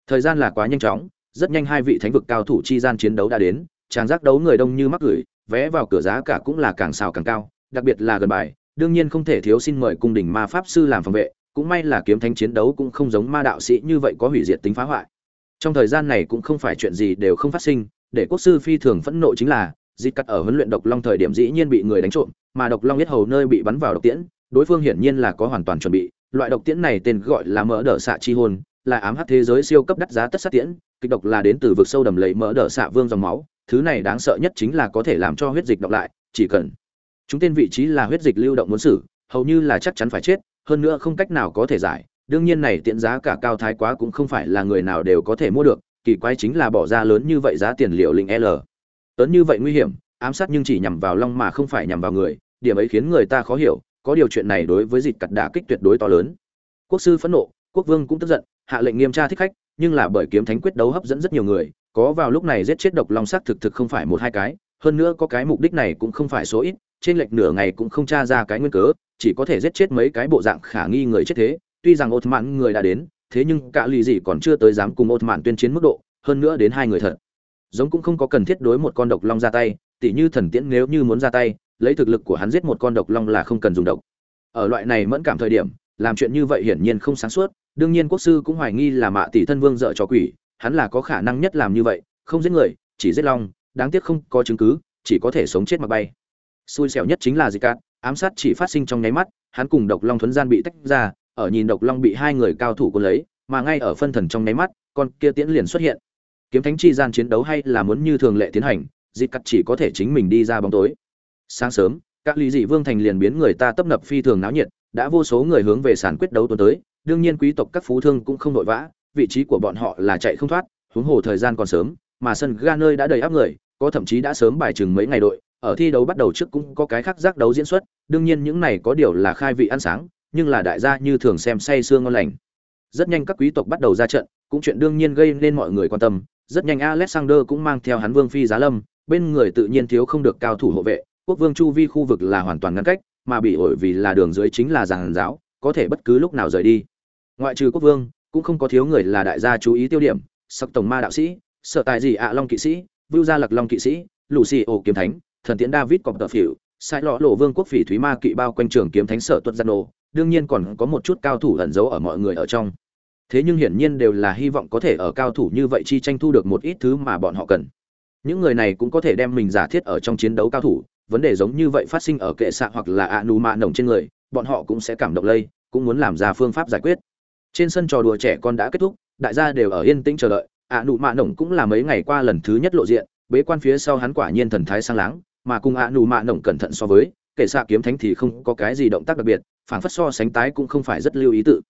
Thời gian là quá nhanh chóng, rất nhanh hai vị thánh vực cao thủ chi gian chiến đấu đã đến, tràng giác đấu người đông như mắc gửi vé vào cửa giá cả cũng là càng xào càng cao, đặc biệt là gần bài, đương nhiên không thể thiếu xin mời cung đình ma pháp sư làm phòng vệ, cũng may là kiếm thánh chiến đấu cũng không giống ma đạo sĩ như vậy có hủy diệt tính phá hoại. Trong thời gian này cũng không phải chuyện gì đều không phát sinh, để quốc sư phi thường phẫn nộ chính là di cắt ở huấn luyện độc long thời điểm dĩ nhiên bị người đánh trộm, mà độc long biết hầu nơi bị bắn vào độc tiễn, đối phương hiển nhiên là có hoàn toàn chuẩn bị, loại độc tiễn này tên gọi là mỡ đỡ xạ chi hồn là ám hắc thế giới siêu cấp đắt giá tất sát tiễn, kịch độc là đến từ vực sâu đầm lầy mỡ đỡ xạ vương dòng máu, thứ này đáng sợ nhất chính là có thể làm cho huyết dịch đọc lại, chỉ cần chúng tên vị trí là huyết dịch lưu động muốn xử, hầu như là chắc chắn phải chết, hơn nữa không cách nào có thể giải. Đương nhiên này tiện giá cả cao thái quá cũng không phải là người nào đều có thể mua được, kỳ quái chính là bỏ ra lớn như vậy giá tiền liệu linh l. Tốn như vậy nguy hiểm, ám sát nhưng chỉ nhằm vào long mà không phải nhằm vào người, điểm ấy khiến người ta khó hiểu, có điều chuyện này đối với dịch cặt đả kích tuyệt đối to lớn. Quốc sư phẫn nộ, quốc vương cũng tức giận hạ lệnh nghiêm tra thích khách, nhưng là bởi kiếm thánh quyết đấu hấp dẫn rất nhiều người, có vào lúc này giết chết độc long sắc thực thực không phải một hai cái, hơn nữa có cái mục đích này cũng không phải số ít, trên lệch nửa ngày cũng không tra ra cái nguyên cớ, chỉ có thể giết chết mấy cái bộ dạng khả nghi người chết thế, tuy rằng ột mạn người đã đến, thế nhưng cả lì gì còn chưa tới dám cùng ột mạn tuyên chiến mức độ, hơn nữa đến hai người thật. Giống cũng không có cần thiết đối một con độc long ra tay, tỉ như thần tiễn nếu như muốn ra tay, lấy thực lực của hắn giết một con độc long là không cần dùng độc. Ở loại này mẫn cảm thời điểm, làm chuyện như vậy hiển nhiên không sáng suốt đương nhiên quốc sư cũng hoài nghi là mạ tỷ thân vương dợ cho quỷ, hắn là có khả năng nhất làm như vậy, không giết người, chỉ giết long, đáng tiếc không có chứng cứ, chỉ có thể sống chết mà bay. Xui xẻo nhất chính là gì cạn ám sát chỉ phát sinh trong nháy mắt, hắn cùng độc long thuấn gian bị tách ra, ở nhìn độc long bị hai người cao thủ cuốn lấy, mà ngay ở phân thần trong nháy mắt, con kia tiễn liền xuất hiện. Kiếm thánh chi gian chiến đấu hay là muốn như thường lệ tiến hành dịp cắt chỉ có thể chính mình đi ra bóng tối. Sáng sớm, các lý dị vương thành liền biến người ta tấp nập phi thường náo nhiệt, đã vô số người hướng về sàn quyết đấu tuần tới đương nhiên quý tộc các phú thương cũng không vội vã, vị trí của bọn họ là chạy không thoát, huống hồ thời gian còn sớm, mà sân ga nơi đã đầy áp người, có thậm chí đã sớm bài trừng mấy ngày đội, ở thi đấu bắt đầu trước cũng có cái khác giác đấu diễn xuất, đương nhiên những này có điều là khai vị ăn sáng, nhưng là đại gia như thường xem say xương ngon lành. Rất nhanh các quý tộc bắt đầu ra trận, cũng chuyện đương nhiên gây nên mọi người quan tâm, rất nhanh alexander cũng mang theo hắn vương phi giá lâm, bên người tự nhiên thiếu không được cao thủ hộ vệ, quốc vương chu vi khu vực là hoàn toàn ngăn cách, mà bị ổi vì là đường dưới chính là giàn giáo, có thể bất cứ lúc nào rời đi ngoại trừ quốc vương, cũng không có thiếu người là đại gia chú ý tiêu điểm, sắc tổng ma đạo sĩ sợ tài gì ạ long kỵ sĩ, vưu gia lạc long kỵ sĩ lù xì ổ kiếm thánh, thần tiễn david cọp tờ phỉu, sai lọ lộ vương quốc phỉ thúy ma kỵ bao quanh trường kiếm thánh sở tuất gian nổ đương nhiên còn có một chút cao thủ ẩn giấu ở mọi người ở trong. Thế nhưng hiển nhiên đều là hy vọng có thể ở cao thủ như vậy chi tranh thu được một ít thứ mà bọn họ cần. Những người này cũng có thể đem mình giả thiết ở trong chiến đấu cao thủ, vấn đề giống như vậy phát sinh ở kệ xạ hoặc là ạ nù mạ nồng trên người, bọn họ cũng sẽ cảm động lây, cũng muốn làm ra phương pháp giải quyết trên sân trò đùa trẻ con đã kết thúc, đại gia đều ở yên tĩnh chờ đợi. Ạ nụ mạ nồng cũng là mấy ngày qua lần thứ nhất lộ diện, bế quan phía sau hắn quả nhiên thần thái sang láng, mà cùng ạ nụ mạ nồng cẩn thận so với kể xạ kiếm thánh thì không có cái gì động tác đặc biệt phản phất so sánh tái cũng không phải rất lưu ý tự.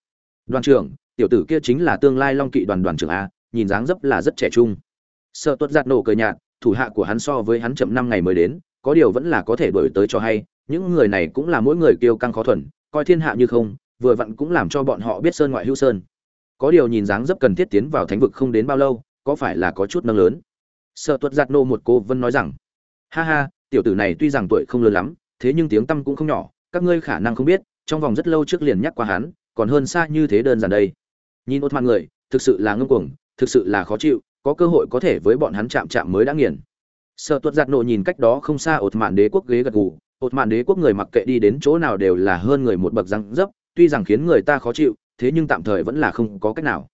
Đoàn trưởng, tiểu tử kia chính là tương lai long kỵ đoàn đoàn trưởng a, nhìn dáng dấp là rất trẻ trung. Sợ tuất giạt nổ cờ nhạt, thủ hạ của hắn so với hắn chậm năm ngày mới đến, có điều vẫn là có thể đổi tới cho hay, những người này cũng là mỗi người kiêu căng khó thuần, coi thiên hạ như không vừa vặn cũng làm cho bọn họ biết sơn ngoại hữu sơn. Có điều nhìn dáng dấp cần thiết tiến vào thánh vực không đến bao lâu, có phải là có chút nâng lớn? Sợ tuất giặt nô một cô vân nói rằng, ha ha, tiểu tử này tuy rằng tuổi không lớn lắm, thế nhưng tiếng tâm cũng không nhỏ, các ngươi khả năng không biết, trong vòng rất lâu trước liền nhắc qua hắn, còn hơn xa như thế đơn giản đây. Nhìn ốt mặt người, thực sự là ngưng cuồng, thực sự là khó chịu, có cơ hội có thể với bọn hắn chạm chạm mới đã nghiền. Sợ tuất giặt nộ nhìn cách đó không xa ột mạn đế quốc ghế gật gù ột mạn đế quốc người mặc kệ đi đến chỗ nào đều là hơn người một bậc răng dấp tuy rằng khiến người ta khó chịu, thế nhưng tạm thời vẫn là không có cách nào.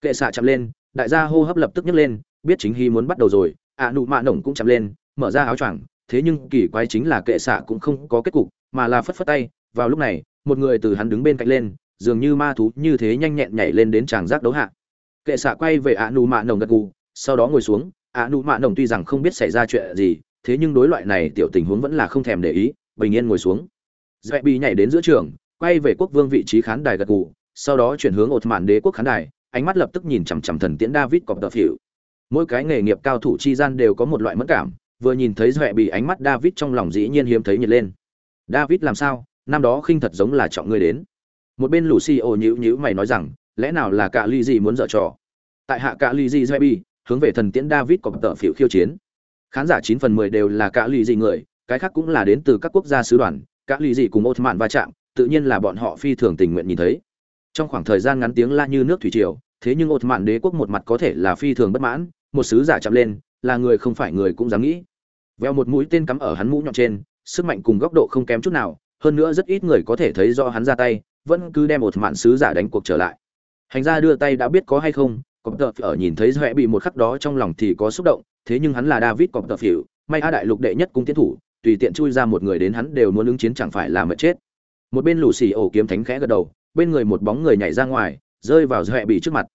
Kệ xạ chạm lên, đại gia hô hấp lập tức nhấc lên, biết chính hy muốn bắt đầu rồi, ạ nụ mạ nổng cũng chạm lên, mở ra áo choàng, thế nhưng kỳ quái chính là kệ xạ cũng không có kết cục, mà là phất phất tay, vào lúc này, một người từ hắn đứng bên cạnh lên, dường như ma thú như thế nhanh nhẹn nhảy lên đến tràng giác đấu hạ. Kệ xạ quay về ạ nụ mạ nồng gật gù, sau đó ngồi xuống, ạ nụ mạ nồng tuy rằng không biết xảy ra chuyện gì, thế nhưng đối loại này tiểu tình huống vẫn là không thèm để ý, bình yên ngồi xuống. Dạy bị nhảy đến giữa trường quay về quốc vương vị trí khán đài gật gù, sau đó chuyển hướng ột mạn đế quốc khán đài, ánh mắt lập tức nhìn chằm chằm thần tiễn david cọp tờ phỉu mỗi cái nghề nghiệp cao thủ chi gian đều có một loại mất cảm, vừa nhìn thấy dọa bị ánh mắt david trong lòng dĩ nhiên hiếm thấy nhiệt lên. David làm sao? Năm đó khinh thật giống là trọng ngươi đến. Một bên Lucio nhíu nhíu mày nói rằng, lẽ nào là cả ly gì muốn dở trò? Tại hạ cả ly gì dọa bị, hướng về thần tiễn david cọp tờ phỉu khiêu chiến. Khán giả chín phần mười đều là cả ly gì người, cái khác cũng là đến từ các quốc gia sứ đoàn cả ly gì cùng Ottoman va chạm tự nhiên là bọn họ phi thường tình nguyện nhìn thấy. Trong khoảng thời gian ngắn tiếng la như nước thủy triều, thế nhưng ột mạn đế quốc một mặt có thể là phi thường bất mãn, một sứ giả chạm lên, là người không phải người cũng dám nghĩ. Veo một mũi tên cắm ở hắn mũ nhọn trên, sức mạnh cùng góc độ không kém chút nào, hơn nữa rất ít người có thể thấy do hắn ra tay, vẫn cứ đem ột mạn sứ giả đánh cuộc trở lại. Hành gia đưa tay đã biết có hay không, cọp tợ ở nhìn thấy doẹ bị một khắc đó trong lòng thì có xúc động, thế nhưng hắn là david cọp tợ phỉu, may a đại lục đệ nhất cung tiến thủ, tùy tiện chui ra một người đến hắn đều muốn ứng chiến chẳng phải là mệt chết một bên lù xì ổ kiếm thánh khẽ gật đầu, bên người một bóng người nhảy ra ngoài, rơi vào doẹ bị trước mặt.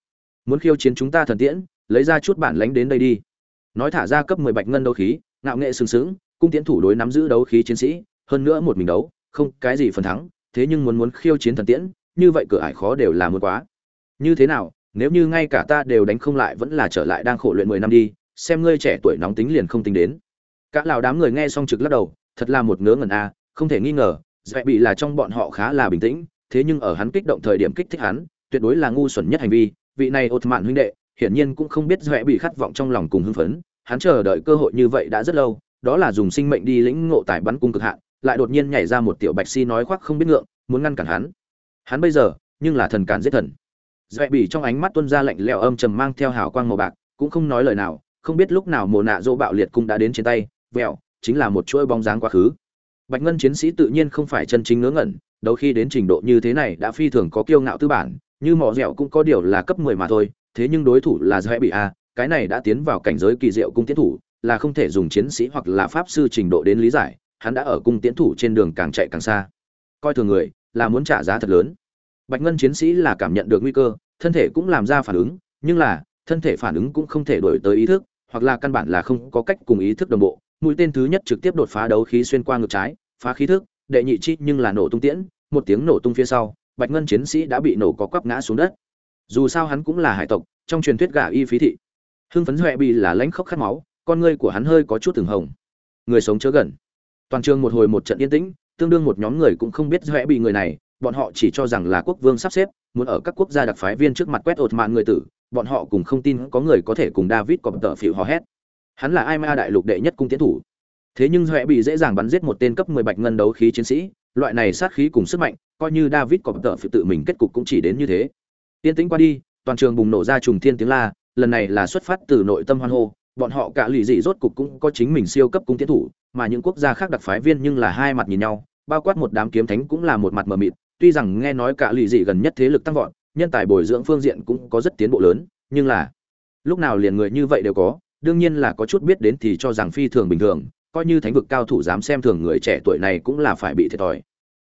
Muốn khiêu chiến chúng ta thần tiễn, lấy ra chút bản lánh đến đây đi. Nói thả ra cấp mười bạch ngân đấu khí, ngạo nghệ sừng sững, cung tiễn thủ đối nắm giữ đấu khí chiến sĩ, hơn nữa một mình đấu, không cái gì phần thắng, thế nhưng muốn muốn khiêu chiến thần tiễn, như vậy cửa ải khó đều là muốn quá. Như thế nào, nếu như ngay cả ta đều đánh không lại vẫn là trở lại đang khổ luyện mười năm đi, xem ngươi trẻ tuổi nóng tính liền không tính đến. Cả lào đám người nghe xong trực lắc đầu, thật là một ngớ ngẩn a, không thể nghi ngờ dễ bị là trong bọn họ khá là bình tĩnh, thế nhưng ở hắn kích động thời điểm kích thích hắn, tuyệt đối là ngu xuẩn nhất hành vi. Vị này ột mạn huynh đệ, hiển nhiên cũng không biết dễ bị khát vọng trong lòng cùng hưng phấn. Hắn chờ đợi cơ hội như vậy đã rất lâu, đó là dùng sinh mệnh đi lĩnh ngộ tài bắn cung cực hạn, lại đột nhiên nhảy ra một tiểu bạch si nói khoác không biết ngượng, muốn ngăn cản hắn. Hắn bây giờ, nhưng là thần càn giết thần. Dễ bị trong ánh mắt tuân ra lạnh lẽo âm trầm mang theo hào quang màu bạc, cũng không nói lời nào, không biết lúc nào mồ nạ dỗ bạo liệt cung đã đến trên tay. Vẹo, chính là một chuỗi bóng dáng quá khứ bạch ngân chiến sĩ tự nhiên không phải chân chính ngớ ngẩn, đầu khi đến trình độ như thế này đã phi thường có kiêu ngạo tư bản, như mỏ dẻo cũng có điều là cấp mười mà thôi, thế nhưng đối thủ là dễ bị a, cái này đã tiến vào cảnh giới kỳ diệu cung tiến thủ, là không thể dùng chiến sĩ hoặc là pháp sư trình độ đến lý giải, hắn đã ở cung tiến thủ trên đường càng chạy càng xa. Coi thường người, là muốn trả giá thật lớn. Bạch ngân chiến sĩ là cảm nhận được nguy cơ, thân thể cũng làm ra phản ứng, nhưng là, thân thể phản ứng cũng không thể đổi tới ý thức hoặc là căn bản là không có cách cùng ý thức đồng bộ, mũi tên thứ nhất trực tiếp đột phá đấu khí xuyên qua ngực trái, phá khí thức, đệ nhị chi nhưng là nổ tung tiễn, một tiếng nổ tung phía sau, bạch ngân chiến sĩ đã bị nổ có quắp ngã xuống đất. Dù sao hắn cũng là hải tộc, trong truyền thuyết gà y phí thị. Hưng phấn huệ bị là lãnh khóc khát máu, con ngươi của hắn hơi có chút từng hồng. Người sống chớ gần. Toàn trường một hồi một trận yên tĩnh, tương đương một nhóm người cũng không biết huệ bị người này, bọn họ chỉ cho rằng là quốc vương sắp xếp, muốn ở các quốc gia đặc phái viên trước mặt quét ột mạng người tử bọn họ cùng không tin có người có thể cùng david cọp tợ phỉu hò hét. Hắn là ai ma đại lục đệ nhất cung tiến thủ. Thế nhưng Hoè bị dễ dàng bắn giết một tên cấp mười bạch ngân đấu khí chiến sĩ, loại này sát khí cùng sức mạnh, coi như david cọp tợ phỉu tự mình kết cục cũng chỉ đến như thế. Tiên tính qua đi, toàn trường bùng nổ ra trùng thiên tiếng la, lần này là xuất phát từ nội tâm hoan hô, bọn họ cả lì dị rốt cục cũng có chính mình siêu cấp cung tiến thủ, mà những quốc gia khác đặc phái viên nhưng là hai mặt nhìn nhau, bao quát một đám kiếm thánh cũng là một mặt mờ mịt, tuy rằng nghe nói cả lì dị gần nhất thế lực tăng vọt nhân tài bồi dưỡng phương diện cũng có rất tiến bộ lớn, nhưng là, lúc nào liền người như vậy đều có, đương nhiên là có chút biết đến thì cho rằng phi thường bình thường, coi như thánh vực cao thủ dám xem thường người trẻ tuổi này cũng là phải bị thiệt thòi.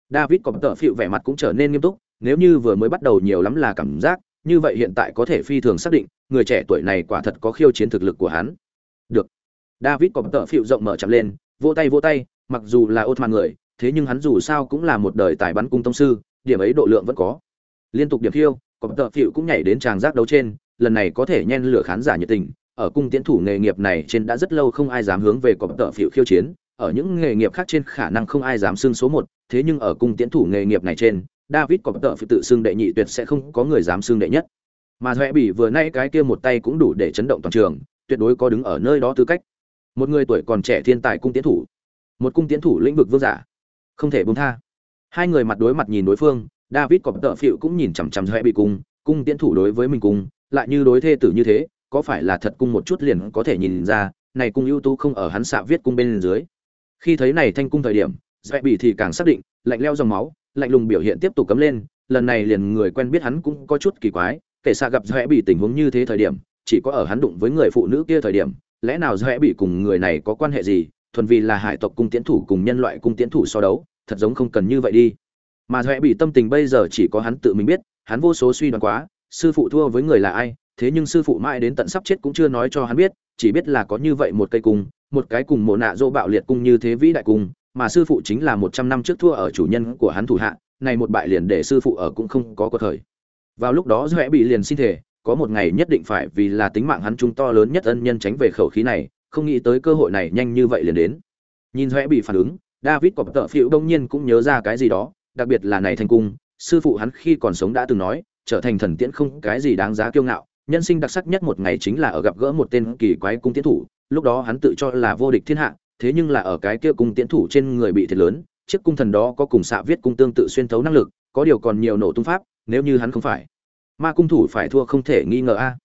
David có tợ phịu vẻ mặt cũng trở nên nghiêm túc, nếu như vừa mới bắt đầu nhiều lắm là cảm giác, như vậy hiện tại có thể phi thường xác định, người trẻ tuổi này quả thật có khiêu chiến thực lực của hắn. Được. David có tợ phịu rộng mở chậm lên, vỗ tay vỗ tay, mặc dù là ốt man người, thế nhưng hắn dù sao cũng là một đời tài bắn cung tông sư, điểm ấy độ lượng vẫn có liên tục điểm phiêu có tợ phiệu cũng nhảy đến tràng giác đấu trên, lần này có thể nhen lửa khán giả nhiệt tình. Ở cung tiến thủ nghề nghiệp này trên đã rất lâu không ai dám hướng về có tợ phiệu khiêu chiến. Ở những nghề nghiệp khác trên khả năng không ai dám xưng số một, thế nhưng ở cung tiến thủ nghề nghiệp này trên, david có tợ phiệu tự xưng đệ nhị tuyệt sẽ không có người dám xưng đệ nhất. Mà huệ bỉ vừa nay cái kia một tay cũng đủ để chấn động toàn trường, tuyệt đối có đứng ở nơi đó tư cách. Một người tuổi còn trẻ thiên tài cung tiến thủ. Một cung tiến thủ lĩnh vực vương giả. Không thể buông tha. Hai người mặt đối mặt nhìn đối phương david có tợ phịu cũng nhìn chằm chằm hệ bị cung cung tiến thủ đối với mình cung, lại như đối thê tử như thế, có phải là thật cung một chút liền có thể nhìn ra, này cung ưu tú không ở hắn xạ viết cung bên dưới. Khi thấy này thanh cung thời điểm dễ bị thì càng xác định, lạnh leo dòng máu, lạnh lùng biểu hiện tiếp tục cấm lên, lần này liền người quen biết hắn cũng có chút kỳ quái, kể xa gặp dễ bị tình huống như thế thời điểm, chỉ có ở hắn đụng với người phụ nữ kia thời điểm, lẽ nào dễ bị cùng người này có quan hệ gì, thuần vì là hải tộc cung tiến thủ cùng nhân loại cung tiến thủ so đấu, thật giống không cần như vậy đi mà huệ bị tâm tình bây giờ chỉ có hắn tự mình biết, hắn vô số suy đoán quá, sư phụ thua với người là ai, thế nhưng sư phụ mãi đến tận sắp chết cũng chưa nói cho hắn biết, chỉ biết là có như vậy một cây cung, một cái cùng mộ nạ dỗ bạo liệt cung như thế vĩ đại cung, mà sư phụ chính là một trăm năm trước thua ở chủ nhân của hắn thủ hạ, này một bại liền để sư phụ ở cũng không có cơ thời. Vào lúc đó huệ bị liền xin thể có một ngày nhất định phải vì là tính mạng hắn trung to lớn nhất ân nhân tránh về khẩu khí này, không nghĩ tới cơ hội này nhanh như vậy liền đến. Nhìn huệ bị phản ứng, david cọp tợ phiệu đông nhiên cũng nhớ ra cái gì đó đặc biệt là này thành cung, sư phụ hắn khi còn sống đã từng nói, trở thành thần tiễn không cái gì đáng giá kiêu ngạo, nhân sinh đặc sắc nhất một ngày chính là ở gặp gỡ một tên kỳ quái cung tiễn thủ, lúc đó hắn tự cho là vô địch thiên hạ, thế nhưng là ở cái kia cung tiễn thủ trên người bị thiệt lớn, chiếc cung thần đó có cùng xạ viết cung tương tự xuyên thấu năng lực, có điều còn nhiều nổ tung pháp, nếu như hắn không phải, ma cung thủ phải thua không thể nghi ngờ a.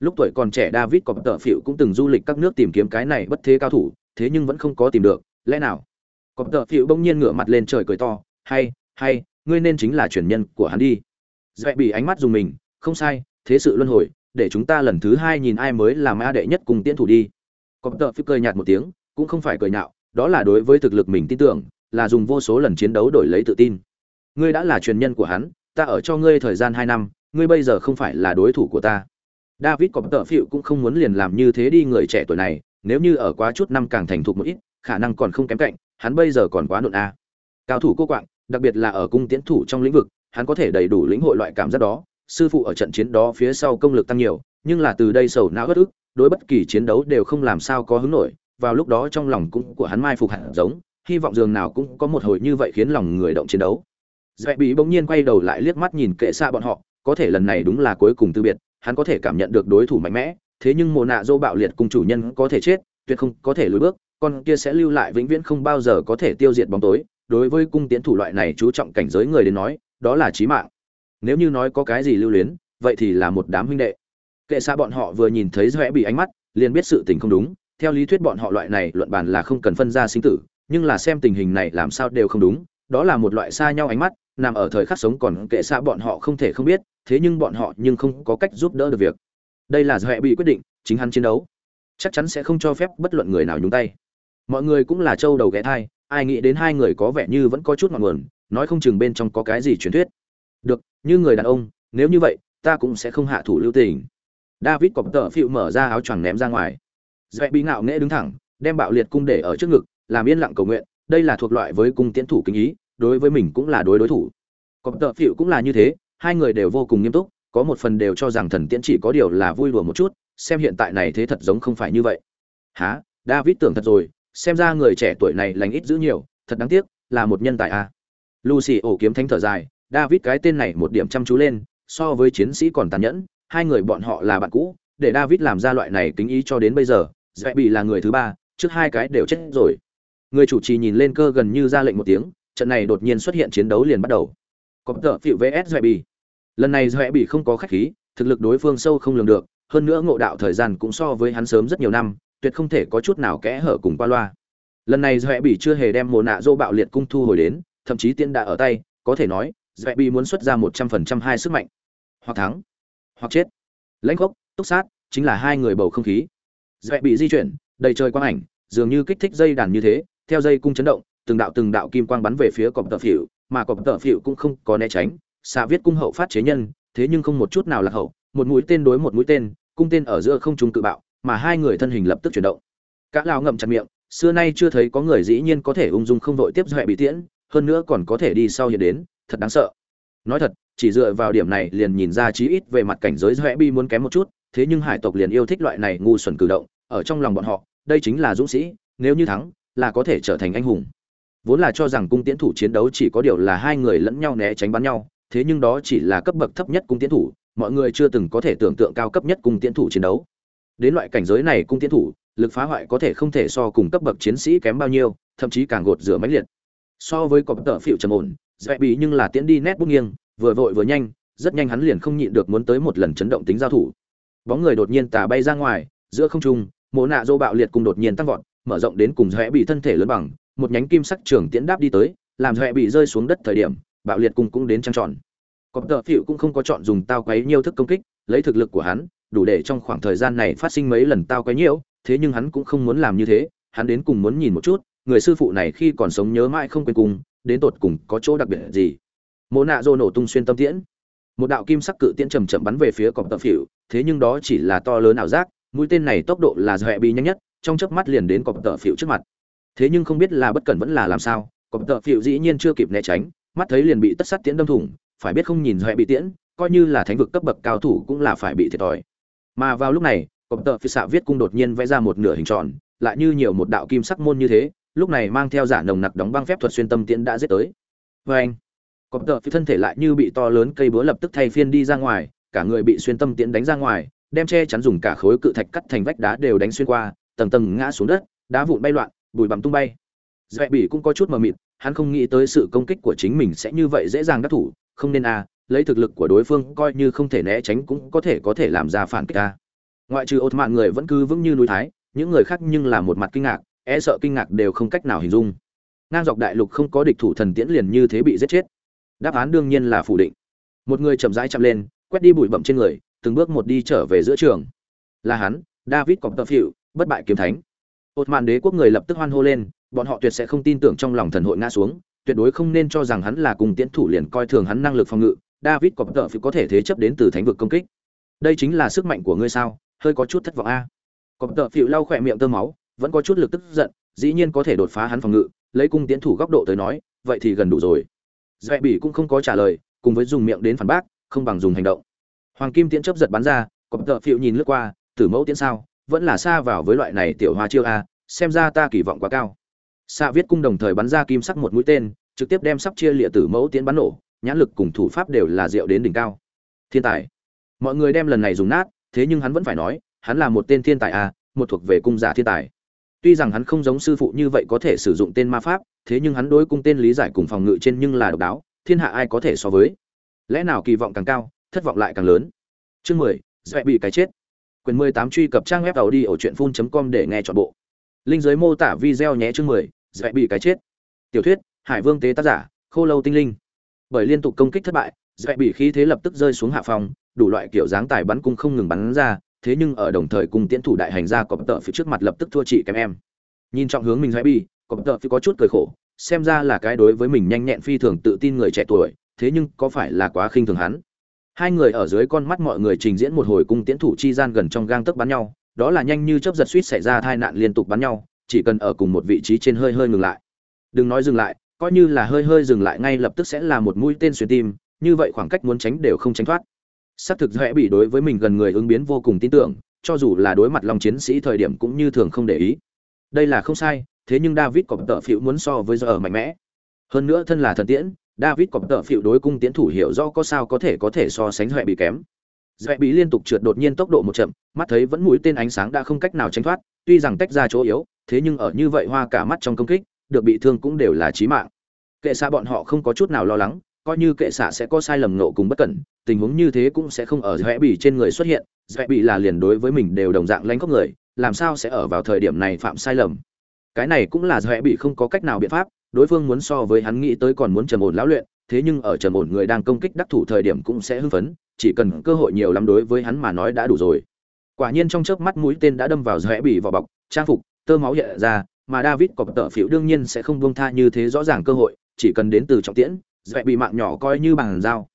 Lúc tuổi còn trẻ david Cọp tợ phịu cũng từng du lịch các nước tìm kiếm cái này bất thế cao thủ, thế nhưng vẫn không có tìm được, lẽ nào? Cọp tợ phịu bỗng nhiên ngửa mặt lên trời cười to, hay hay, ngươi nên chính là truyền nhân của hắn đi. Dễ bị ánh mắt dùng mình, không sai, thế sự luân hồi, để chúng ta lần thứ hai nhìn ai mới là ma đệ nhất cùng tiến thủ đi. Có tợ phịu cười nhạt một tiếng, cũng không phải cười nhạo, đó là đối với thực lực mình tin tưởng, là dùng vô số lần chiến đấu đổi lấy tự tin. Ngươi đã là truyền nhân của hắn, ta ở cho ngươi thời gian hai năm, ngươi bây giờ không phải là đối thủ của ta. David có tợ phịu cũng không muốn liền làm như thế đi người trẻ tuổi này, nếu như ở quá chút năm càng thành thục một ít, khả năng còn không kém cạnh, hắn bây giờ còn quá nộn a. Cao thủ cô quạng đặc biệt là ở cung tiến thủ trong lĩnh vực, hắn có thể đầy đủ lĩnh hội loại cảm giác đó. Sư phụ ở trận chiến đó phía sau công lực tăng nhiều, nhưng là từ đây sầu não bất ức, đối bất kỳ chiến đấu đều không làm sao có hứng nổi. Vào lúc đó trong lòng cũng của hắn mai phục hẳn giống, hy vọng dường nào cũng có một hồi như vậy khiến lòng người động chiến đấu. Dễ bị bỗng nhiên quay đầu lại liếc mắt nhìn kệ xa bọn họ, có thể lần này đúng là cuối cùng từ biệt, hắn có thể cảm nhận được đối thủ mạnh mẽ, thế nhưng mồ nạ dô bạo liệt cùng chủ nhân có thể chết, tuyệt không có thể lùi bước, con kia sẽ lưu lại vĩnh viễn không bao giờ có thể tiêu diệt bóng tối đối với cung tiến thủ loại này chú trọng cảnh giới người đến nói, đó là chí mạng. Nếu như nói có cái gì lưu luyến, vậy thì là một đám huynh đệ. Kệ xa bọn họ vừa nhìn thấy rẽ bị ánh mắt, liền biết sự tình không đúng. Theo lý thuyết bọn họ loại này luận bàn là không cần phân ra sinh tử, nhưng là xem tình hình này làm sao đều không đúng. Đó là một loại xa nhau ánh mắt, nằm ở thời khắc sống còn kệ xa bọn họ không thể không biết, thế nhưng bọn họ nhưng không có cách giúp đỡ được việc. Đây là rẽ bị quyết định, chính hắn chiến đấu. Chắc chắn sẽ không cho phép bất luận người nào nhúng tay. Mọi người cũng là trâu đầu ghé thai ai nghĩ đến hai người có vẻ như vẫn có chút ngọn nguồn, nói không chừng bên trong có cái gì truyền thuyết. Được, như người đàn ông, nếu như vậy, ta cũng sẽ không hạ thủ lưu tình. David cọp tợ phịu mở ra áo choàng ném ra ngoài. Dạy bị ngạo nghễ đứng thẳng, đem bạo liệt cung để ở trước ngực, làm yên lặng cầu nguyện, đây là thuộc loại với cung tiến thủ kinh ý, đối với mình cũng là đối đối thủ. Cọp tợ phịu cũng là như thế, hai người đều vô cùng nghiêm túc, có một phần đều cho rằng thần tiễn chỉ có điều là vui đùa một chút, xem hiện tại này thế thật giống không phải như vậy. Há david tưởng thật rồi xem ra người trẻ tuổi này lành ít giữ nhiều, thật đáng tiếc, là một nhân tài a. À. lucy ổ kiếm thánh thở dài, david cái tên này một điểm chăm chú lên, so với chiến sĩ còn tàn nhẫn, hai người bọn họ là bạn cũ, để david làm ra loại này kính ý cho đến bây giờ, dễ bị là người thứ ba, trước hai cái đều chết rồi. Người chủ trì nhìn lên cơ gần như ra lệnh một tiếng, trận này đột nhiên xuất hiện chiến đấu liền bắt đầu. Có tờ phiệu vs dễ bị. Lần này dễ bị không có khách khí, thực lực đối phương sâu không lường được, hơn nữa ngộ đạo thời gian cũng so với hắn sớm rất nhiều năm tuyệt không thể có chút nào kẽ hở cùng qua loa. Lần này dễ bị chưa hề đem mồ nạ dô bạo liệt cung thu hồi đến, thậm chí tiên đã ở tay, có thể nói dễ bị muốn xuất ra một trăm phần trăm hai sức mạnh. Hoặc thắng, hoặc chết. Lãnh khốc, túc sát, chính là hai người bầu không khí. Dễ bị di chuyển, đầy trời quang ảnh, dường như kích thích dây đàn như thế, theo dây cung chấn động, từng đạo từng đạo kim quang bắn về phía cọp tợ phỉu, mà cọp tợ phỉu cũng không có né tránh, xạ viết cung hậu phát chế nhân, thế nhưng không một chút nào là hậu, một mũi tên đối một mũi tên, cung tên ở giữa không trung cự bạo mà hai người thân hình lập tức chuyển động. Cả lão ngậm chặt miệng, xưa nay chưa thấy có người dĩ nhiên có thể ung dung không vội tiếp doẹ bị tiễn, hơn nữa còn có thể đi sau hiện đến, thật đáng sợ. Nói thật, chỉ dựa vào điểm này liền nhìn ra chí ít về mặt cảnh giới doẹ bi muốn kém một chút, thế nhưng hải tộc liền yêu thích loại này ngu xuẩn cử động, ở trong lòng bọn họ, đây chính là dũng sĩ, nếu như thắng, là có thể trở thành anh hùng. Vốn là cho rằng cung tiễn thủ chiến đấu chỉ có điều là hai người lẫn nhau né tránh bắn nhau, thế nhưng đó chỉ là cấp bậc thấp nhất cung tiễn thủ, mọi người chưa từng có thể tưởng tượng cao cấp nhất cung tiễn thủ chiến đấu đến loại cảnh giới này cung tiến thủ, lực phá hoại có thể không thể so cùng cấp bậc chiến sĩ kém bao nhiêu, thậm chí càng gột rửa máy liệt. So với cọp tợ phịu trầm ổn dẹp bị nhưng là tiễn đi nét bút nghiêng, vừa vội vừa nhanh, rất nhanh hắn liền không nhịn được muốn tới một lần chấn động tính giao thủ. Bóng người đột nhiên tà bay ra ngoài, giữa không trung, mộ nạ dô bạo liệt cùng đột nhiên tăng vọt, mở rộng đến cùng dẹp bị thân thể lớn bằng, một nhánh kim sắc trường tiễn đáp đi tới, làm dẹp bị rơi xuống đất thời điểm, bạo liệt cung cũng đến trăng tròn. Cọp tợ phịu cũng không có chọn dùng tao quấy nhiều thức công kích, lấy thực lực của hắn đủ để trong khoảng thời gian này phát sinh mấy lần tao quấy nhiễu thế nhưng hắn cũng không muốn làm như thế hắn đến cùng muốn nhìn một chút người sư phụ này khi còn sống nhớ mãi không quên cùng đến tột cùng có chỗ đặc biệt gì. Mộ nạ dô nổ tung xuyên tâm tiễn. Một đạo kim sắc cự tiễn chậm chậm bắn về phía cọp tập phỉu, thế nhưng đó chỉ là to lớn ảo giác mũi tên này tốc độ là dọa bị nhanh nhất trong chớp mắt liền đến cọp tợ phỉu trước mặt. Thế nhưng không biết là bất cẩn vẫn là làm sao cọp tợ phỉu dĩ nhiên chưa kịp né tránh mắt thấy liền bị tất sắt tiễn đâm thủng phải biết không nhìn dọa bị tiễn coi như là thánh vực cấp bậc cao thủ cũng là phải bị thiệt thòi mà vào lúc này cọp tợ phi xạ viết cung đột nhiên vẽ ra một nửa hình tròn, lại như nhiều một đạo kim sắc môn như thế, lúc này mang theo giả nồng nặc đóng băng phép thuật xuyên tâm tiễn đã giết tới vê anh cọp tợ phi thân thể lại như bị to lớn cây búa lập tức thay phiên đi ra ngoài, cả người bị xuyên tâm tiễn đánh ra ngoài, đem che chắn dùng cả khối cự thạch cắt thành vách đá đều đánh xuyên qua, tầng tầng ngã xuống đất, đá vụn bay loạn, bụi bặm tung bay dẹp bỉ cũng có chút mờ mịt, hắn không nghĩ tới sự công kích của chính mình sẽ như vậy dễ dàng đắc thủ, không nên à? Lấy thực lực của đối phương coi như không thể né tránh cũng có thể có thể làm ra phản kích a ngoại trừ ột mạng người vẫn cứ vững như núi thái, những người khác nhưng là một mặt kinh ngạc e sợ kinh ngạc đều không cách nào hình dung. Ngang dọc đại lục không có địch thủ thần tiễn liền như thế bị giết chết. Đáp án đương nhiên là phủ định. Một người chậm rãi chậm lên, quét đi bụi bậm trên người, từng bước một đi trở về giữa trường. Là hắn, david cọp tơ phịu bất bại kiếm thánh. Ột mạn đế quốc người lập tức hoan hô lên, bọn họ tuyệt sẽ không tin tưởng trong lòng thần hội ngã xuống, tuyệt đối không nên cho rằng hắn là cùng tiễn thủ liền coi thường hắn năng lực phòng ngự david cọp tơ phịu có thể thế chấp đến từ thánh vực công kích. Đây chính là sức mạnh của ngươi sao? Hơi có chút thất vọng a. Cọp tơ phịu lau khỏe miệng tơ máu, vẫn có chút lực tức giận, dĩ nhiên có thể đột phá hắn phòng ngự. Lấy cung tiến thủ góc độ tới nói, vậy thì gần đủ rồi. Dạy bỉ cũng không có trả lời, cùng với dùng miệng đến phản bác, không bằng dùng hành động. Hoàng kim tiễn chấp giật bắn ra cọp tợ phiệu nhìn lướt qua, tử mẫu tiễn sao? Vẫn là xa vào với loại này tiểu hoa chiêu a, xem ra ta kỳ vọng quá cao. Xạ viết cung đồng thời bắn ra kim sắc một mũi tên, trực tiếp đem sắp chia lịa tử mẫu tiễn bắn nổ nhãn lực cùng thủ pháp đều là diệu đến đỉnh cao. Thiên tài. Mọi người đem lần này dùng nát, thế nhưng hắn vẫn phải nói, hắn là một tên thiên tài a một thuộc về cung giả thiên tài. Tuy rằng hắn không giống sư phụ như vậy có thể sử dụng tên ma pháp, thế nhưng hắn đối cung tên lý giải cùng phòng ngự trên nhưng là độc đáo, thiên hạ ai có thể so với. Lẽ nào kỳ vọng càng cao, thất vọng lại càng lớn? Chương mười dễ bị cái chết. Quyền mười tám truy cập trang web tàu đi ở truyện phun com để nghe chọn bộ. Linh giới mô tả video nhé chương mười dễ bị cái chết. Tiểu thuyết, hải vương tế tác giả, khô lâu tinh linh bởi liên tục công kích thất bại, dễ bị khí thế lập tức rơi xuống hạ phòng, đủ loại kiểu dáng tài bắn cung không ngừng bắn ra, thế nhưng ở đồng thời cùng tiễn thủ đại hành ra cọp tợ phía trước mặt lập tức thua chị kém em. Nhìn trọng hướng mình dễ bị, cọp tợ phía có chút cười khổ, xem ra là cái đối với mình nhanh nhẹn phi thường tự tin người trẻ tuổi, thế nhưng có phải là quá khinh thường hắn? Hai người ở dưới con mắt mọi người trình diễn một hồi cung tiễn thủ chi gian gần trong gang tấc bắn nhau, đó là nhanh như chớp giật suýt xảy ra tai nạn liên tục bắn nhau, chỉ cần ở cùng một vị trí trên hơi hơi ngừng lại. Đừng nói dừng lại coi như là hơi hơi dừng lại ngay lập tức sẽ là một mũi tên xuyên tim như vậy khoảng cách muốn tránh đều không tránh thoát. Xác thực dễ bị đối với mình gần người ứng biến vô cùng tin tưởng cho dù là đối mặt lòng chiến sĩ thời điểm cũng như thường không để ý. Đây là không sai thế nhưng david có tợ phiệu muốn so với giờ ở mạnh mẽ. Hơn nữa thân là thần tiễn David có tợ phiệu đối cung tiến thủ hiểu do có sao có thể có thể so sánh dễ bị kém. dễ bị liên tục trượt đột nhiên tốc độ một chậm, mắt thấy vẫn mũi tên ánh sáng đã không cách nào tránh thoát, tuy rằng tách ra chỗ yếu, thế nhưng ở như vậy hoa cả mắt trong công kích, được bị thương cũng đều là chí mạng. Kệ xạ bọn họ không có chút nào lo lắng, coi như kệ xạ sẽ có sai lầm nộ cùng bất cẩn, tình huống như thế cũng sẽ không ở Duệ bị trên người xuất hiện, Duệ bị là liền đối với mình đều đồng dạng lãnh khốc người, làm sao sẽ ở vào thời điểm này phạm sai lầm. Cái này cũng là Duệ bị không có cách nào biện pháp, đối phương muốn so với hắn nghĩ tới còn muốn trầm ổn lão luyện thế nhưng ở trầm ổn người đang công kích đắc thủ thời điểm cũng sẽ hưng phấn chỉ cần cơ hội nhiều lắm đối với hắn mà nói đã đủ rồi quả nhiên trong chớp mắt mũi tên đã đâm vào rẽ bị vỏ bọc trang phục tơ máu hiện ra mà david cọp tợ phiểu đương nhiên sẽ không buông tha như thế rõ ràng cơ hội, chỉ cần đến từ trọng tiễn dễ bị mạng nhỏ coi như bằng dao,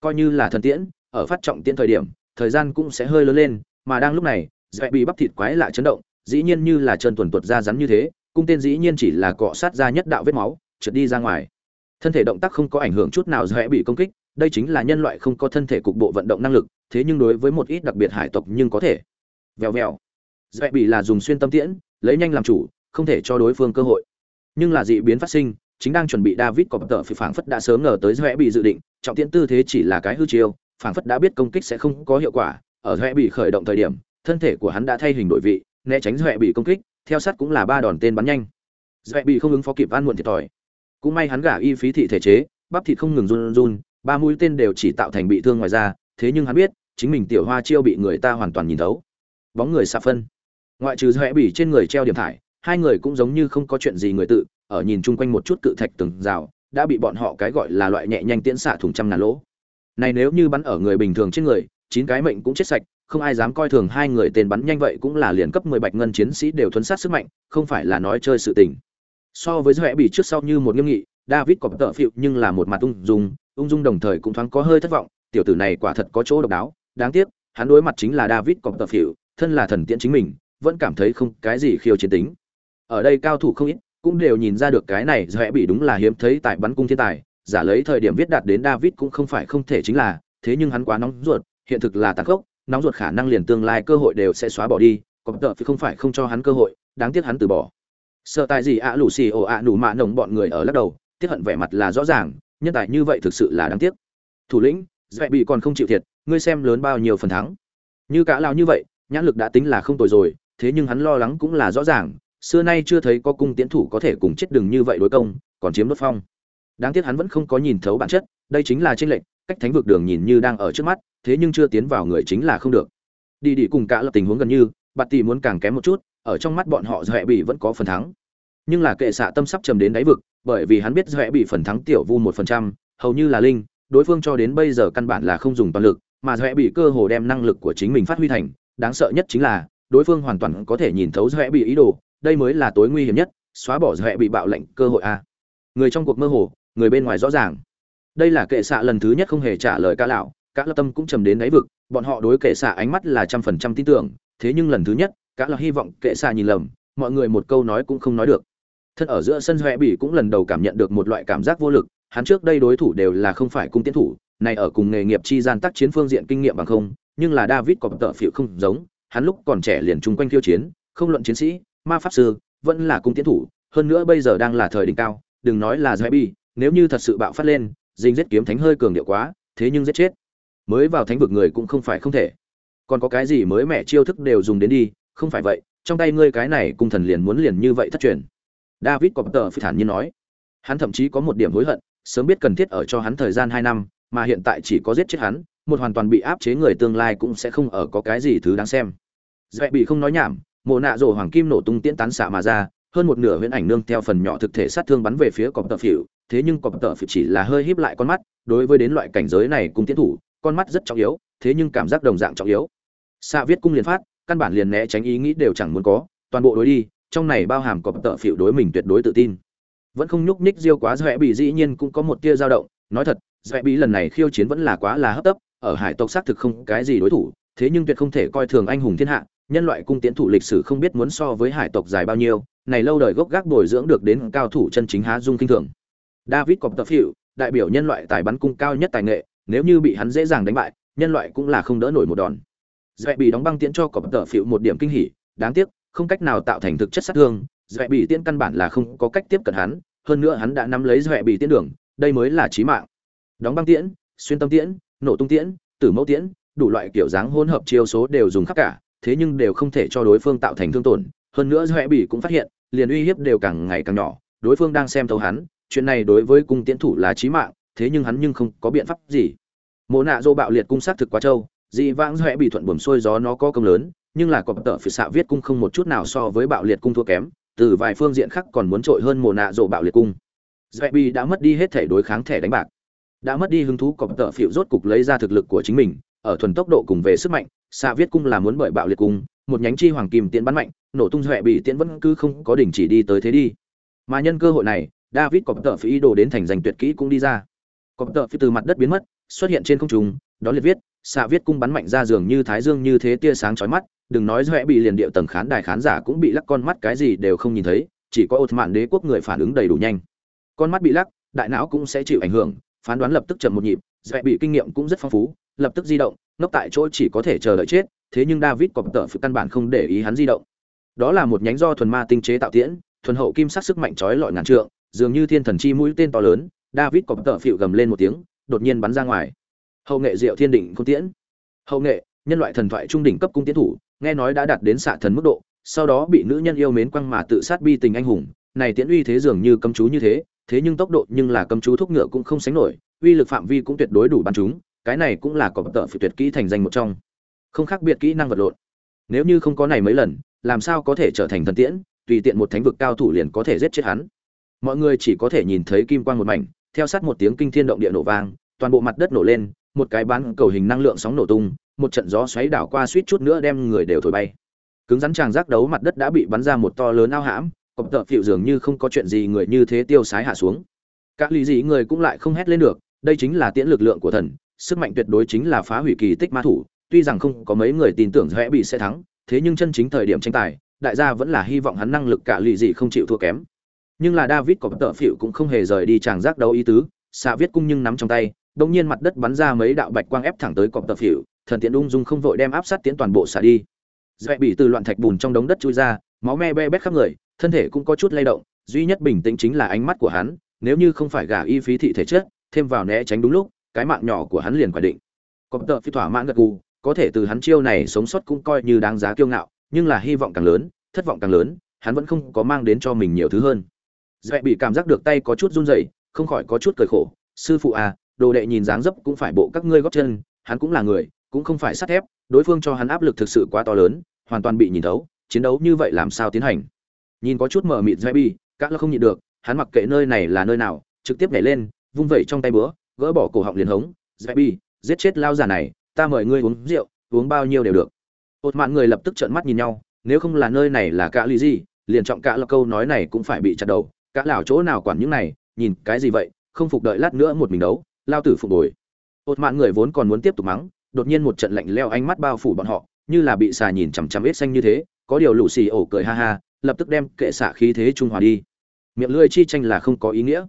coi như là thần tiễn, ở phát trọng tiễn thời điểm, thời gian cũng sẽ hơi lớn lên, mà đang lúc này dễ bị bắp thịt quái lạ chấn động, dĩ nhiên như là chân tuần tuột ra rắn như thế, cung tên dĩ nhiên chỉ là cọ sát ra nhất đạo vết máu, trượt đi ra ngoài. Thân thể động tác không có ảnh hưởng chút nào dễ bị công kích, đây chính là nhân loại không có thân thể cục bộ vận động năng lực, thế nhưng đối với một ít đặc biệt hải tộc nhưng có thể. Vèo vèo. Dễ bị là dùng xuyên tâm tiễn, lấy nhanh làm chủ không thể cho đối phương cơ hội. Nhưng là dị biến phát sinh, chính đang chuẩn bị david có tợ phi phảng phất đã sớm ngờ tới rẽ bị dự định, trọng tiễn tư thế chỉ là cái hư chiêu, phảng phất đã biết công kích sẽ không có hiệu quả. Ở rẽ bị khởi động thời điểm, thân thể của hắn đã thay hình đổi vị, né tránh rẽ bị công kích, theo sát cũng là ba đòn tên bắn nhanh. Rẽ bị không ứng phó kịp van muộn thiệt thòi. Cũng may hắn gả y phí thị thể chế, bắp thịt không ngừng run run, ba mũi tên đều chỉ tạo thành bị thương ngoài ra thế nhưng hắn biết, chính mình tiểu hoa chiêu bị người ta hoàn toàn nhìn thấu. Bóng người xa phân. Ngoại trừ rẽ bị trên người treo điểm thải hai người cũng giống như không có chuyện gì người tự, ở nhìn chung quanh một chút cự thạch từng rào, đã bị bọn họ cái gọi là loại nhẹ nhanh tiễn xạ thủng trăm ngàn lỗ. Này nếu như bắn ở người bình thường trên người, chín cái mệnh cũng chết sạch, không ai dám coi thường hai người tên bắn nhanh vậy cũng là liền cấp 10 bạch ngân chiến sĩ đều thuấn sát sức mạnh, không phải là nói chơi sự tình. So với dõe bị trước sau như một nghiêm nghị, david có tợ phịu nhưng là một mặt ung dung ung dung đồng thời cũng thoáng có hơi thất vọng, tiểu tử này quả thật có chỗ độc đáo, đáng tiếc, hắn đối mặt chính là david có tợ phịu thân là thần tiễn chính mình, vẫn cảm thấy không cái gì khiêu chiến tính ở đây cao thủ không ít, cũng đều nhìn ra được cái này dễ bị đúng là hiếm thấy tại bắn cung thiên tài, giả lấy thời điểm viết đạt đến david cũng không phải không thể chính là, thế nhưng hắn quá nóng ruột, hiện thực là tàn khốc, nóng ruột khả năng liền tương lai cơ hội đều sẽ xóa bỏ đi, có tợ thì không phải không cho hắn cơ hội, đáng tiếc hắn từ bỏ. Sợ tại gì ạ lù xì ồ ạ nù mạ nồng bọn người ở lắc đầu, tiếc hận vẻ mặt là rõ ràng, nhân tài như vậy thực sự là đáng tiếc. Thủ lĩnh dễ bị còn không chịu thiệt, ngươi xem lớn bao nhiêu phần thắng. Như cả lao như vậy, nhãn lực đã tính là không tồi rồi, thế nhưng hắn lo lắng cũng là rõ ràng xưa nay chưa thấy có cung tiến thủ có thể cùng chết đừng như vậy đối công, còn chiếm đốt phong. Đáng tiếc hắn vẫn không có nhìn thấu bản chất, đây chính là tranh lệch, cách thánh vực đường nhìn như đang ở trước mắt, thế nhưng chưa tiến vào người chính là không được. Đi đi cùng cả lập tình huống gần như, bạt tỷ muốn càng kém một chút, ở trong mắt bọn họ dọa bị vẫn có phần thắng. Nhưng là kệ xạ tâm sắp trầm đến đáy vực, bởi vì hắn biết dọa bị phần thắng tiểu vu một phần trăm, hầu như là linh, đối phương cho đến bây giờ căn bản là không dùng toàn lực, mà dọa bị cơ hồ đem năng lực của chính mình phát huy thành, đáng sợ nhất chính là, đối phương hoàn toàn có thể nhìn thấu dọa bị ý đồ đây mới là tối nguy hiểm nhất, xóa bỏ dọa bị bạo lệnh cơ hội a. Người trong cuộc mơ hồ, người bên ngoài rõ ràng. Đây là kệ xạ lần thứ nhất không hề trả lời ca lão, cả lập tâm cũng trầm đến đáy vực, bọn họ đối kệ xạ ánh mắt là trăm phần trăm tin tưởng, thế nhưng lần thứ nhất, cả là hy vọng kệ xạ nhìn lầm, mọi người một câu nói cũng không nói được. Thân ở giữa sân huệ bỉ cũng lần đầu cảm nhận được một loại cảm giác vô lực, hắn trước đây đối thủ đều là không phải cung tiến thủ, này ở cùng nghề nghiệp chi gian tác chiến phương diện kinh nghiệm bằng không, nhưng là david có tợ phiệu không giống, hắn lúc còn trẻ liền chung quanh khiêu chiến, không luận chiến sĩ ma pháp sư, vẫn là cung tiến thủ, hơn nữa bây giờ đang là thời đỉnh cao, đừng nói là huệ bỉ nếu như thật sự bạo phát lên dinh giết kiếm thánh hơi cường điệu quá, thế nhưng giết chết. Mới vào thánh vực người cũng không phải không thể. Còn có cái gì mới mẹ chiêu thức đều dùng đến đi, không phải vậy, trong tay ngươi cái này cung thần liền muốn liền như vậy thất truyền. David có tờ phi thản nhiên nói. Hắn thậm chí có một điểm hối hận, sớm biết cần thiết ở cho hắn thời gian hai năm, mà hiện tại chỉ có giết chết hắn, một hoàn toàn bị áp chế người tương lai cũng sẽ không ở có cái gì thứ đáng xem. Dạy bị không nói nhảm mồ nạ rổ hoàng kim nổ tung tiễn tán xạ mà ra, hơn một nửa huyễn ảnh nương theo phần nhỏ thực thể sát thương bắn về phía cọp tợ phỉu. Thế nhưng cọp tợ phỉu chỉ là hơi híp lại con mắt, đối với đến loại cảnh giới này cung tiến thủ, con mắt rất trọng yếu, thế nhưng cảm giác đồng dạng trọng yếu. Xạ viết cung liền phát, căn bản liền né tránh ý nghĩ đều chẳng muốn có, toàn bộ đối đi, trong này bao hàm cọp tợ phỉu đối mình tuyệt đối tự tin. Vẫn không nhúc nhích diêu quá dọa bị dĩ nhiên cũng có một tia dao động, nói thật dọa bị lần này khiêu chiến vẫn là quá là hấp tấp, ở hải tộc xác thực không cái gì đối thủ, thế nhưng tuyệt không thể coi thường anh hùng thiên hạ nhân loại cung tiến thủ lịch sử không biết muốn so với hải tộc dài bao nhiêu, này lâu đời gốc gác bồi dưỡng được đến cao thủ chân chính há dung kinh thường. David cọp tập hiệu đại biểu nhân loại tài bắn cung cao nhất tài nghệ, nếu như bị hắn dễ dàng đánh bại, nhân loại cũng là không đỡ nổi một đòn. Dễ bị đóng băng tiễn cho cọp tợ phiệu một điểm kinh hỉ, đáng tiếc, không cách nào tạo thành thực chất sát thương, dễ bị tiễn căn bản là không có cách tiếp cận hắn, hơn nữa hắn đã nắm lấy dễ bị tiễn đường, đây mới là chí mạng. Đóng băng tiễn, xuyên tâm tiễn, nổ tung tiễn, tử mẫu tiễn, đủ loại kiểu dáng hỗn hợp chiêu số đều dùng khắp cả thế nhưng đều không thể cho đối phương tạo thành thương tổn, hơn nữa dễ bị cũng phát hiện, liền uy hiếp đều càng ngày càng nhỏ, đối phương đang xem thấu hắn, chuyện này đối với cung tiễn thủ là chí mạng, thế nhưng hắn nhưng không có biện pháp gì. Mộ nạ dô bạo liệt cung sát thực quá trâu, dị vãng dõe bị thuận buồm xuôi gió nó có công lớn, nhưng là cọp tợ phỉ xạ viết cung không một chút nào so với bạo liệt cung thua kém, từ vài phương diện khác còn muốn trội hơn mồ nạ rộ bạo liệt cung. Dạy bi đã mất đi hết thể đối kháng thẻ đánh bạc, đã mất đi hứng thú cọp tợ phịu rốt cục lấy ra thực lực của chính mình, ở thuần tốc độ cùng về sức mạnh xạ viết cung là muốn bởi bạo liệt cung, một nhánh chi hoàng kim tiễn bắn mạnh, nổ tung huệ bị tiễn vẫn cứ không có đình chỉ đi tới thế đi. Mà nhân cơ hội này, david cọp tợ phi đồ đến thành giành tuyệt kỹ cũng đi ra. Cọp tợ phi từ mặt đất biến mất, xuất hiện trên không trung, đó liệt viết, xạ viết cung bắn mạnh ra giường như thái dương như thế tia sáng chói mắt, đừng nói huệ bị liền điệu tầng khán đài khán giả cũng bị lắc con mắt cái gì đều không nhìn thấy, chỉ có ột mạn đế quốc người phản ứng đầy đủ nhanh. Con mắt bị lắc, đại não cũng sẽ chịu ảnh hưởng, phán đoán lập tức chậm một nhịp dõe bị kinh nghiệm cũng rất phong phú, lập tức di động ngốc tại chỗ chỉ có thể chờ đợi chết, thế nhưng david cọp tợ phụ căn bản không để ý hắn di động. Đó là một nhánh do thuần ma tinh chế tạo tiễn, thuần hậu kim sắc sức mạnh chói lọi ngàn trượng, dường như thiên thần chi mũi tên to lớn, david cọp tợ phịu gầm lên một tiếng, đột nhiên bắn ra ngoài. Hậu nghệ diệu thiên định cung tiễn. Hậu nghệ, nhân loại thần thoại trung đỉnh cấp cung tiến thủ, nghe nói đã đạt đến xạ thần mức độ, sau đó bị nữ nhân yêu mến quăng mà tự sát bi tình anh hùng. Này tiễn uy thế dường như cấm chú như thế thế nhưng tốc độ nhưng là cấm chú thúc ngựa cũng không sánh nổi, uy lực phạm vi cũng tuyệt đối đủ bắn chúng cái này cũng là có tợ phải tuyệt kỹ thành danh một trong. Không khác biệt kỹ năng vật lộn. Nếu như không có này mấy lần, làm sao có thể trở thành thần tiễn, tùy tiện một thánh vực cao thủ liền có thể giết chết hắn. Mọi người chỉ có thể nhìn thấy kim quang một mảnh, theo sát một tiếng kinh thiên động địa nổ vang, toàn bộ mặt đất nổ lên, một cái bán cầu hình năng lượng sóng nổ tung, một trận gió xoáy đảo qua suýt chút nữa đem người đều thổi bay. Cứng rắn chàng giác đấu mặt đất đã bị bắn ra một to lớn ao hãm, cọp tợ phịu dường như không có chuyện gì người như thế tiêu sái hạ xuống. Các lý dị người cũng lại không hét lên được, đây chính là tiễn lực lượng của thần sức mạnh tuyệt đối chính là phá hủy kỳ tích ma thủ, tuy rằng không có mấy người tin tưởng rẽ bị sẽ thắng, thế nhưng chân chính thời điểm tranh tài, đại gia vẫn là hy vọng hắn năng lực cả lì dị không chịu thua kém. Nhưng là david có tợ phịu cũng không hề rời đi chàng giác đấu ý tứ, xạ viết cung nhưng nắm trong tay, đột nhiên mặt đất bắn ra mấy đạo bạch quang ép thẳng tới cọp tợ phịu thần tiện ung dung không vội đem áp sát tiến toàn bộ xả đi. Dễ bị từ loạn thạch bùn trong đống đất chui ra, máu me be bét khắp người, thân thể cũng có chút lay động, duy nhất bình tĩnh chính là ánh mắt của hắn, nếu như không phải gả y phí thị thể chất thêm vào né tránh đúng lúc cái mạng nhỏ của hắn liền quả định. Cọp tợ phi thỏa mãn gật gù, có thể từ hắn chiêu này sống sót cũng coi như đáng giá kiêu ngạo, nhưng là hy vọng càng lớn, thất vọng càng lớn, hắn vẫn không có mang đến cho mình nhiều thứ hơn. Dễ bị cảm giác được tay có chút run rẩy, không khỏi có chút cười khổ. Sư phụ à đồ đệ nhìn dáng dấp cũng phải bộ các ngươi góp chân, hắn cũng là người, cũng không phải sắt thép, đối phương cho hắn áp lực thực sự quá to lớn, hoàn toàn bị nhìn thấu, chiến đấu như vậy làm sao tiến hành? Nhìn có chút mờ mịt dễ bị các là không nhịn được, hắn mặc kệ nơi này là nơi nào, trực tiếp nhảy lên, vung vẩy trong tay búa gỡ bỏ cổ họng liền hống dạ dễ bị giết chết lao già này, ta mời ngươi uống rượu, uống bao nhiêu đều được. Một mạng người lập tức trợn mắt nhìn nhau, nếu không là nơi này là cả lý gì liền trọng cả là câu nói này cũng phải bị chặt đầu. Cả lão chỗ nào quản những này, nhìn cái gì vậy, không phục đợi lát nữa một mình đấu, lao tử phục bồi một mạng người vốn còn muốn tiếp tục mắng, đột nhiên một trận lạnh leo ánh mắt bao phủ bọn họ, như là bị xà nhìn chằm chằm ít xanh như thế, có điều lũ xì ổ cười ha ha, lập tức đem kệ xạ khí thế trung hòa đi. Miệng lưỡi chi tranh là không có ý nghĩa.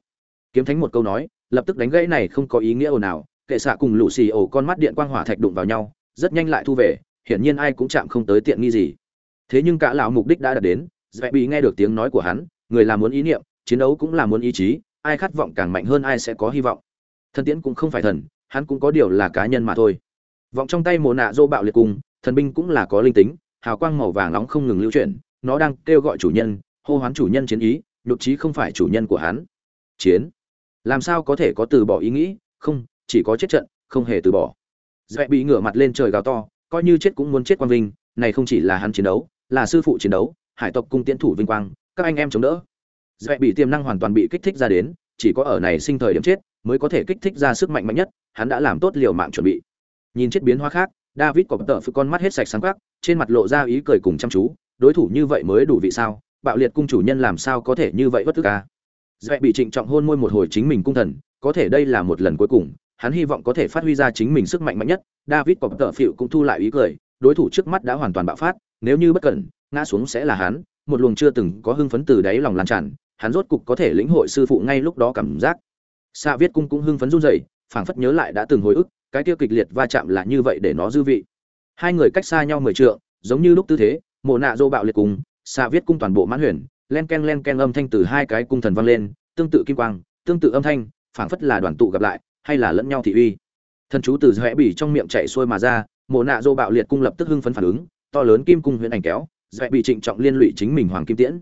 Kiếm thánh một câu nói lập tức đánh gãy này không có ý nghĩa ồn nào kệ xạ cùng lũ xì ổ con mắt điện quang hỏa thạch đụng vào nhau, rất nhanh lại thu về, hiển nhiên ai cũng chạm không tới tiện nghi gì. Thế nhưng cả lão mục đích đã đạt đến dễ bị nghe được tiếng nói của hắn, người là muốn ý niệm, chiến đấu cũng là muốn ý chí, ai khát vọng càng mạnh hơn ai sẽ có hy vọng. Thần tiễn cũng không phải thần, hắn cũng có điều là cá nhân mà thôi. Vọng trong tay mồ nạ dô bạo liệt cùng, thần binh cũng là có linh tính, hào quang màu vàng nóng không ngừng lưu chuyển, nó đang kêu gọi chủ nhân, hô hoán chủ nhân chiến ý, nhục trí không phải chủ nhân của hắn. Chiến làm sao có thể có từ bỏ ý nghĩ? Không, chỉ có chết trận, không hề từ bỏ. Dễ bị ngửa mặt lên trời gào to, coi như chết cũng muốn chết quang vinh, này không chỉ là hắn chiến đấu, là sư phụ chiến đấu, hải tộc cung tiến thủ vinh quang, các anh em chống đỡ. Dễ bị tiềm năng hoàn toàn bị kích thích ra đến, chỉ có ở này sinh thời điểm chết mới có thể kích thích ra sức mạnh mạnh nhất, hắn đã làm tốt liều mạng chuẩn bị. Nhìn chết biến hóa khác, david có tờ phụ con mắt hết sạch sáng quắc, trên mặt lộ ra ý cười cùng chăm chú, đối thủ như vậy mới đủ vị sao? Bạo liệt cung chủ nhân làm sao có thể như vậy bất tức ca? Dễ bị trịnh trọng hôn môi một hồi chính mình cung thần, có thể đây là một lần cuối cùng, hắn hy vọng có thể phát huy ra chính mình sức mạnh mạnh nhất. David cọp tợ phịu cũng thu lại ý cười, đối thủ trước mắt đã hoàn toàn bạo phát, nếu như bất cẩn, ngã xuống sẽ là hắn, một luồng chưa từng có hưng phấn từ đáy lòng lan tràn, hắn rốt cục có thể lĩnh hội sư phụ ngay lúc đó cảm giác. Xạ viết cung cũng hưng phấn run rẩy, phảng phất nhớ lại đã từng hồi ức, cái tiêu kịch liệt va chạm là như vậy để nó dư vị. Hai người cách xa nhau mười trượng, giống như lúc tư thế, mộ nạ dô bạo liệt cùng xạ viết cung toàn bộ mãn huyền len ken len ken âm thanh từ hai cái cung thần vang lên, tương tự kim quang, tương tự âm thanh, phảng phất là đoàn tụ gặp lại, hay là lẫn nhau thị uy. Thần chú từ rẽ bỉ trong miệng chạy xuôi mà ra, mộ nạ dô bạo liệt cung lập tức hưng phấn phản ứng, to lớn kim cung huyễn ảnh kéo rẽ bỉ trịnh trọng liên lụy chính mình hoàng kim tiễn.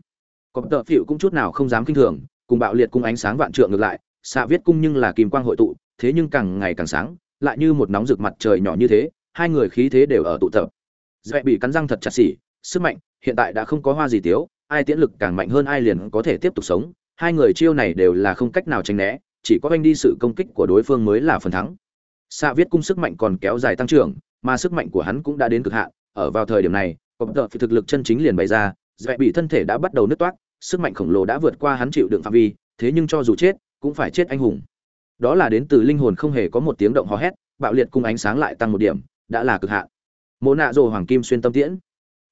Có tợ phỉu cũng chút nào không dám kinh thường, cùng bạo liệt cung ánh sáng vạn trượng ngược lại, xạ viết cung nhưng là kim quang hội tụ, thế nhưng càng ngày càng sáng, lại như một nóng rực mặt trời nhỏ như thế, hai người khí thế đều ở tụ tập. Dễ bị cắn răng thật chặt xỉ, sức mạnh hiện tại đã không có hoa gì tiếu ai tiễn lực càng mạnh hơn ai liền có thể tiếp tục sống. Hai người chiêu này đều là không cách nào tránh né, chỉ có anh đi sự công kích của đối phương mới là phần thắng. Xạ viết cung sức mạnh còn kéo dài tăng trưởng, mà sức mạnh của hắn cũng đã đến cực hạn. Ở vào thời điểm này cộng tợ phi thực lực chân chính liền bày ra, dễ bị thân thể đã bắt đầu nứt toát sức mạnh khổng lồ đã vượt qua hắn chịu đựng phạm vi, thế nhưng cho dù chết, cũng phải chết anh hùng. Đó là đến từ linh hồn không hề có một tiếng động hò hét, bạo liệt cung ánh sáng lại tăng một điểm, đã là cực hạn. Mộ nạ rồ hoàng kim xuyên tâm tiễn.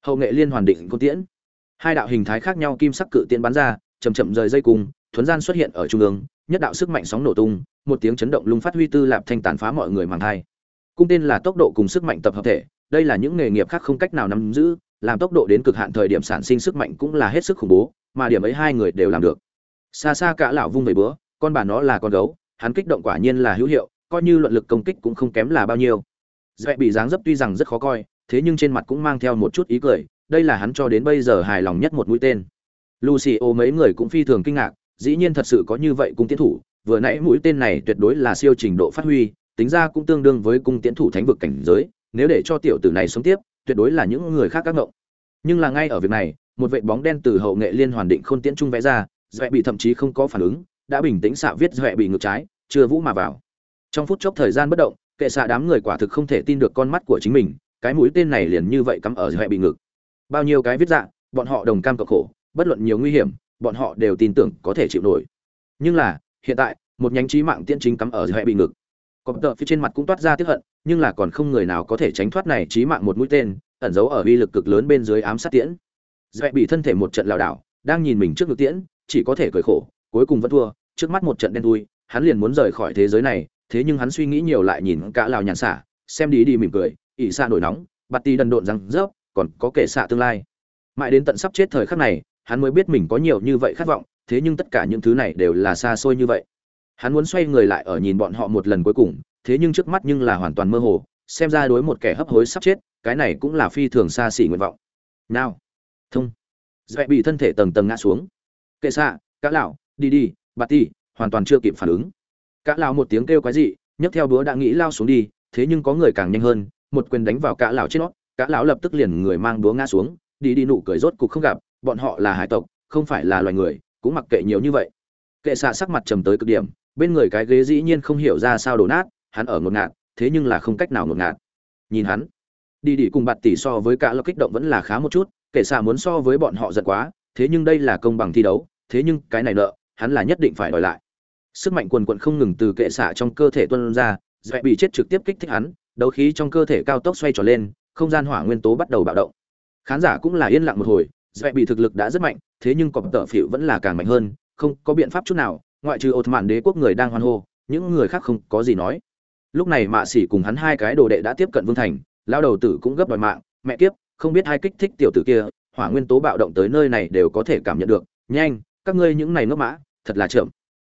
Hậu nghệ liên hoàn định công tiễn hai đạo hình thái khác nhau kim sắc cự tiễn bắn ra chầm chậm rời dây cung thuấn gian xuất hiện ở trung ương, nhất đạo sức mạnh sóng nổ tung, một tiếng chấn động lung phát huy tư lạp thanh tàn phá mọi người màng thai. Cung tên là tốc độ cùng sức mạnh tập hợp thể, đây là những nghề nghiệp khác không cách nào nắm giữ, làm tốc độ đến cực hạn thời điểm sản sinh sức mạnh cũng là hết sức khủng bố, mà điểm ấy hai người đều làm được. Xa xa cả lão vung về bữa, con bà nó là con gấu, hắn kích động quả nhiên là hữu hiệu, coi như luận lực công kích cũng không kém là bao nhiêu. Dễ bị dáng dấp tuy rằng rất khó coi, thế nhưng trên mặt cũng mang theo một chút ý cười đây là hắn cho đến bây giờ hài lòng nhất một mũi tên. Lucio mấy người cũng phi thường kinh ngạc, dĩ nhiên thật sự có như vậy cung tiến thủ, vừa nãy mũi tên này tuyệt đối là siêu trình độ phát huy, tính ra cũng tương đương với cung tiến thủ thánh vực cảnh giới, nếu để cho tiểu tử này sống tiếp, tuyệt đối là những người khác các ngộng. Nhưng là ngay ở việc này, một vệ bóng đen từ hậu nghệ liên hoàn định khôn tiễn trung vẽ ra dọa bị thậm chí không có phản ứng, đã bình tĩnh xạ viết dọa bị ngược trái, chưa vũ mà vào. Trong phút chốc thời gian bất động, kệ xạ đám người quả thực không thể tin được con mắt của chính mình, cái mũi tên này liền như vậy cắm ở dọa bị ngực bao nhiêu cái viết dạng bọn họ đồng cam cộng khổ, bất luận nhiều nguy hiểm, bọn họ đều tin tưởng có thể chịu nổi. Nhưng là, hiện tại, một nhánh trí mạng tiễn chính cắm ở hệ bị ngực. Cọp tợ phía trên mặt cũng toát ra tiếp hận, nhưng là còn không người nào có thể tránh thoát này trí mạng một mũi tên, ẩn giấu ở uy lực cực lớn bên dưới ám sát tiễn. Dễ bị thân thể một trận lảo đảo, đang nhìn mình trước ngực tiễn, chỉ có thể cười khổ, cuối cùng vẫn thua, trước mắt một trận đen thui, hắn liền muốn rời khỏi thế giới này, thế nhưng hắn suy nghĩ nhiều lại nhìn cả lào nhàn xả, xem đi đi mỉm cười ỉ xa nổi nóng, bạt tì đần độn răng rớp còn có kể xạ tương lai. Mãi đến tận sắp chết thời khắc này, hắn mới biết mình có nhiều như vậy khát vọng, thế nhưng tất cả những thứ này đều là xa xôi như vậy. Hắn muốn xoay người lại ở nhìn bọn họ một lần cuối cùng, thế nhưng trước mắt nhưng là hoàn toàn mơ hồ, xem ra đối một kẻ hấp hối sắp chết, cái này cũng là phi thường xa xỉ nguyện vọng. Nào, thông. Dễ bị thân thể tầng tầng ngã xuống. Kệ xạ cá lão, đi đi, bà ti hoàn toàn chưa kịp phản ứng. Cá lão một tiếng kêu quái dị, nhấc theo búa đã nghĩ lao xuống đi, thế nhưng có người càng nhanh hơn, một quyền đánh vào cá lão trên nó cả lão lập tức liền người mang búa ngã xuống, đi đi nụ cười rốt cục không gặp, bọn họ là hải tộc, không phải là loài người, cũng mặc kệ nhiều như vậy. Kệ xạ sắc mặt trầm tới cực điểm, bên người cái ghế dĩ nhiên không hiểu ra sao đổ nát, hắn ở ngột ngạt, thế nhưng là không cách nào ngột ngạt. Nhìn hắn, đi đi cùng bạt tỷ so với cả lộc kích động vẫn là khá một chút, kệ xạ muốn so với bọn họ giận quá, thế nhưng đây là công bằng thi đấu, thế nhưng cái này nợ, hắn là nhất định phải đòi lại. Sức mạnh quần quận không ngừng từ kệ xạ trong cơ thể tuân ra dễ bị chết trực tiếp kích thích hắn, đấu khí trong cơ thể cao tốc xoay tròn lên không gian hỏa nguyên tố bắt đầu bạo động. Khán giả cũng là yên lặng một hồi dễ bị thực lực đã rất mạnh, thế nhưng cọp tợ phịu vẫn là càng mạnh hơn, không có biện pháp chút nào, ngoại trừ ột mạn đế quốc người đang hoan hô, những người khác không có gì nói. Lúc này mạ xỉ cùng hắn hai cái đồ đệ đã tiếp cận vương thành lao đầu tử cũng gấp đòi mạng, mẹ kiếp, không biết hai kích thích tiểu tử kia, hỏa nguyên tố bạo động tới nơi này đều có thể cảm nhận được, nhanh, các ngươi những này ngốc mã, thật là chậm.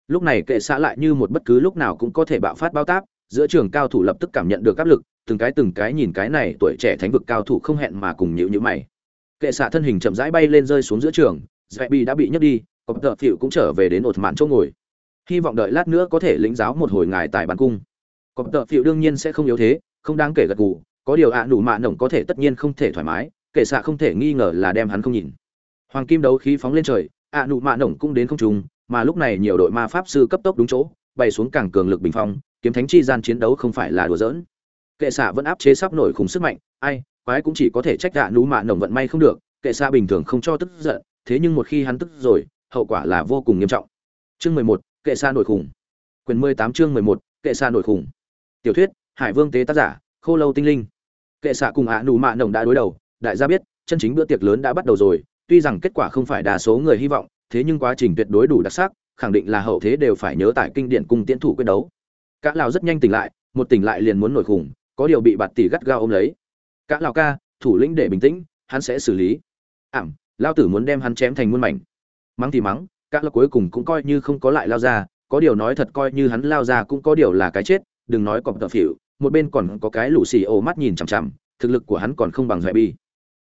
Lúc này kệ xã lại như một bất cứ lúc nào cũng có thể bạo phát bao táp giữa trường cao thủ lập tức cảm nhận được áp lực, từng cái từng cái nhìn cái này tuổi trẻ thánh vực cao thủ không hẹn mà cùng nhịu nhữ mày. Kệ xạ thân hình chậm rãi bay lên rơi xuống giữa trường dạy bị đã bị nhấc đi, có tờ phịu cũng trở về đến ột mạn chỗ ngồi. Hy vọng đợi lát nữa có thể lĩnh giáo một hồi ngài tại bàn cung. Có tờ phịu đương nhiên sẽ không yếu thế, không đáng kể gật gù, có điều ạ à mạ nồng có thể tất nhiên không thể thoải mái, kệ xạ không thể nghi ngờ là đem hắn không nhìn. Hoàng kim đấu khí phóng lên trời, ạ à nụ mạ nồng cũng đến không trùng mà lúc này nhiều đội ma pháp sư cấp tốc đúng chỗ bay xuống càng cường lực bình phong, kiếm thánh chi gian chiến đấu không phải là đùa giỡn. Kệ xạ vẫn áp chế sắp nổi khủng sức mạnh, ai, quái cũng chỉ có thể trách gạ nú mạ nồng vận may không được, kệ xạ bình thường không cho tức giận, thế nhưng một khi hắn tức rồi, hậu quả là vô cùng nghiêm trọng. Chương mười một, kệ xạ nổi khủng. Quyền mười tám chương mười một, kệ xạ nổi khủng. Tiểu thuyết, hải vương tế tác giả, khô lâu tinh linh. Kệ xạ cùng ạ nụ mạ nồng đã đối đầu, đại gia biết, chân chính bữa tiệc lớn đã bắt đầu rồi, tuy rằng kết quả không phải đa số người hy vọng, thế nhưng quá trình tuyệt đối đủ đặc sắc khẳng định là hậu thế đều phải nhớ tại kinh điển cung tiễn thủ quyết đấu. Cả lào rất nhanh tỉnh lại, một tỉnh lại liền muốn nổi khủng, có điều bị bạt tỷ gắt gao ôm lấy. Cả lào ca, thủ lĩnh để bình tĩnh, hắn sẽ xử lý. Ảm lao tử muốn đem hắn chém thành muôn mảnh. Mắng thì mắng cả lào cuối cùng cũng coi như không có lại lao ra, có điều nói thật coi như hắn lao ra cũng có điều là cái chết, đừng nói cọp tợ phỉu, một bên còn có cái lũ xì ồ mắt nhìn chằm chằm, thực lực của hắn còn không bằng dạy bi.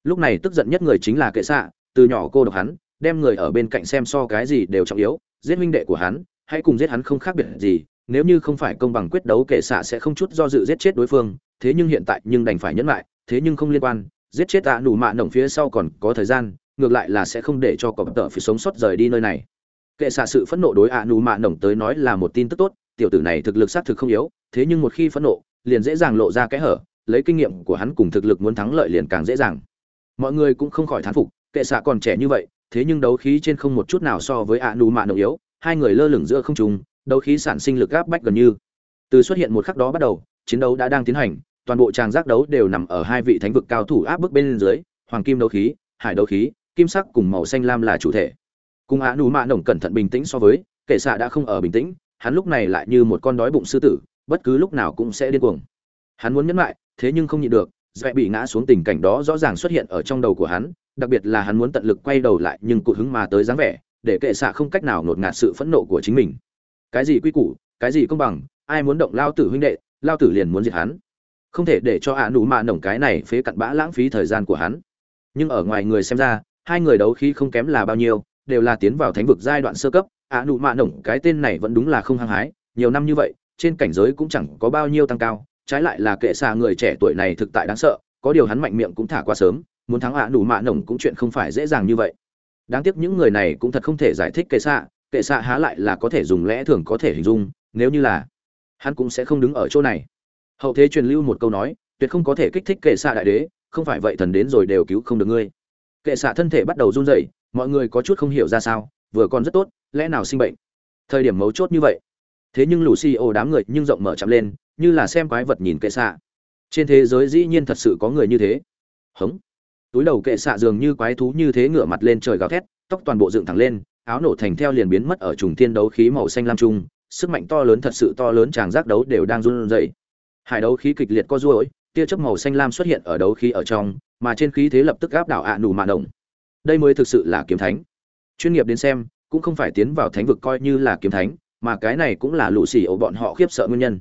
Lúc này tức giận nhất người chính là kệ xạ, từ nhỏ cô độc hắn, đem người ở bên cạnh xem so cái gì đều trọng yếu giết huynh đệ của hắn, hãy cùng giết hắn không khác biệt gì, nếu như không phải công bằng quyết đấu kệ xạ sẽ không chút do dự giết chết đối phương, thế nhưng hiện tại nhưng đành phải nhẫn lại, thế nhưng không liên quan, giết chết tạ nụ mạ nổng phía sau còn có thời gian, ngược lại là sẽ không để cho cọp tợ phải sống sót rời đi nơi này. Kệ xạ sự phẫn nộ đối ạ nụ mạ nổng tới nói là một tin tức tốt, tiểu tử này thực lực xác thực không yếu, thế nhưng một khi phẫn nộ, liền dễ dàng lộ ra cái hở, lấy kinh nghiệm của hắn cùng thực lực muốn thắng lợi liền càng dễ dàng. Mọi người cũng không khỏi thán phục, kệ xạ còn trẻ như vậy thế nhưng đấu khí trên không một chút nào so với ạ nụ mạ nậu yếu, hai người lơ lửng giữa không trung, đấu khí sản sinh lực áp bách gần như. Từ xuất hiện một khắc đó bắt đầu, chiến đấu đã đang tiến hành, toàn bộ tràng giác đấu đều nằm ở hai vị thánh vực cao thủ áp bức bên dưới, hoàng kim đấu khí, hải đấu khí, kim sắc cùng màu xanh lam là chủ thể. Cùng ạ nụ mạ nồng cẩn thận bình tĩnh so với, kệ xạ đã không ở bình tĩnh, hắn lúc này lại như một con đói bụng sư tử, bất cứ lúc nào cũng sẽ điên cuồng. Hắn muốn nhấn lại, thế nhưng không nhịn được dễ bị ngã xuống tình cảnh đó rõ ràng xuất hiện ở trong đầu của hắn đặc biệt là hắn muốn tận lực quay đầu lại nhưng cụt hứng mà tới dáng vẻ, để kệ xạ không cách nào ngột ngạt sự phẫn nộ của chính mình. Cái gì quy củ, cái gì công bằng, ai muốn động lao tử huynh đệ, lao tử liền muốn diệt hắn. Không thể để cho hạ nụ mạ nổng cái này phế cặn bã lãng phí thời gian của hắn. Nhưng ở ngoài người xem ra, hai người đấu khí không kém là bao nhiêu, đều là tiến vào thánh vực giai đoạn sơ cấp hạ nụ mạ nổng cái tên này vẫn đúng là không hăng hái, nhiều năm như vậy, trên cảnh giới cũng chẳng có bao nhiêu tăng cao, trái lại là kệ xạ người trẻ tuổi này thực tại đáng sợ, có điều hắn mạnh miệng cũng thả qua sớm muốn thắng ạ nụ mạ nồng cũng chuyện không phải dễ dàng như vậy. Đáng tiếc những người này cũng thật không thể giải thích kệ xạ kệ xạ há lại là có thể dùng lẽ thường có thể hình dung, nếu như là hắn cũng sẽ không đứng ở chỗ này. Hậu thế truyền lưu một câu nói, tuyệt không có thể kích thích kệ xạ đại đế, không phải vậy thần đến rồi đều cứu không được ngươi. Kệ xạ thân thể bắt đầu run rẩy, mọi người có chút không hiểu ra sao, vừa còn rất tốt, lẽ nào sinh bệnh? Thời điểm mấu chốt như vậy. Thế nhưng lù xì ô đám người nhưng rộng mở chậm lên, như là xem quái vật nhìn kệ xạ. Trên thế giới dĩ nhiên thật sự có người như thế. Hống túi đầu kệ xạ dường như quái thú như thế ngửa mặt lên trời gào thét, tóc toàn bộ dựng thẳng lên, áo nổ thành theo liền biến mất ở trùng thiên đấu khí màu xanh lam trung, sức mạnh to lớn thật sự to lớn chàng giác đấu đều đang run rẩy. Hải đấu khí kịch liệt co duỗi tia chớp màu xanh lam xuất hiện ở đấu khí ở trong, mà trên khí thế lập tức áp đảo ạ à nù mạ động đây mới thực sự là kiếm thánh. Chuyên nghiệp đến xem, cũng không phải tiến vào thánh vực coi như là kiếm thánh, mà cái này cũng là lũ xì ổ bọn họ khiếp sợ nguyên nhân.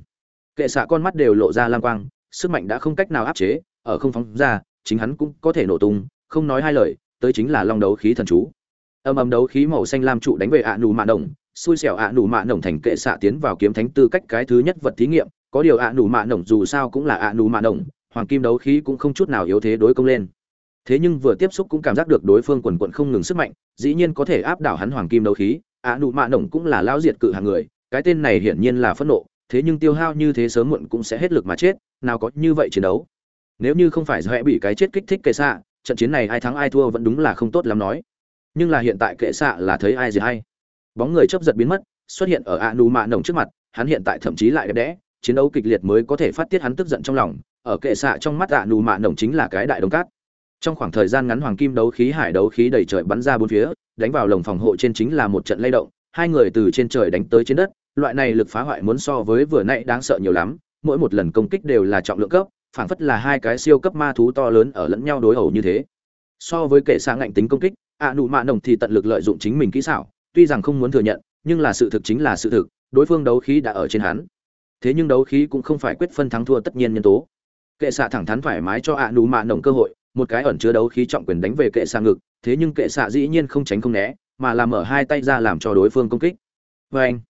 Kệ xạ con mắt đều lộ ra lam quang, sức mạnh đã không cách nào áp chế, ở không phóng ra chính hắn cũng có thể nổ tung, không nói hai lời, tới chính là long đấu khí thần chú. Âm âm đấu khí màu xanh lam trụ đánh về ạ nù mạ nồng, xui xẻo ạ nù mạ nồng thành kệ xạ tiến vào kiếm thánh tư cách cái thứ nhất vật thí nghiệm, có điều ạ nù mạ nồng dù sao cũng là ạ nù mạ nồng, hoàng kim đấu khí cũng không chút nào yếu thế đối công lên. Thế nhưng vừa tiếp xúc cũng cảm giác được đối phương quần quận không ngừng sức mạnh, dĩ nhiên có thể áp đảo hắn hoàng kim đấu khí, ạ nù mạ nồng cũng là lão diệt cự hàng người, cái tên này hiển nhiên là phẫn nộ, thế nhưng tiêu hao như thế sớm muộn cũng sẽ hết lực mà chết, nào có như vậy chiến đấu nếu như không phải do bị cái chết kích thích kệ xạ, trận chiến này ai thắng ai thua vẫn đúng là không tốt lắm nói. Nhưng là hiện tại kệ xạ là thấy ai gì hay. Bóng người chấp giật biến mất, xuất hiện ở a nu mạ nồng trước mặt, hắn hiện tại thậm chí lại đẹp đẽ, chiến đấu kịch liệt mới có thể phát tiết hắn tức giận trong lòng, ở kệ xạ trong mắt a nu mạ nồng chính là cái đại đồng cát. Trong khoảng thời gian ngắn hoàng kim đấu khí, hải đấu khí đầy trời bắn ra bốn phía, đánh vào lồng phòng hộ trên chính là một trận lay động, hai người từ trên trời đánh tới trên đất, loại này lực phá hoại muốn so với vừa nãy đáng sợ nhiều lắm, mỗi một lần công kích đều là trọng lượng cấp phảng phất là hai cái siêu cấp ma thú to lớn ở lẫn nhau đối ẩu như thế. So với kệ xạ ngạnh tính công kích a nụ mạ nồng thì tận lực lợi dụng chính mình kỹ xảo, tuy rằng không muốn thừa nhận, nhưng là sự thực chính là sự thực, đối phương đấu khí đã ở trên hắn. Thế nhưng đấu khí cũng không phải quyết phân thắng thua tất nhiên nhân tố. Kệ xạ thẳng thắn thoải mái cho ạ nụ mạ nồng cơ hội, một cái ẩn chứa đấu khí trọng quyền đánh về kệ xạ ngực, thế nhưng kệ xạ dĩ nhiên không tránh không né, mà làm mở hai tay ra làm cho đối phương công kích. Vê anh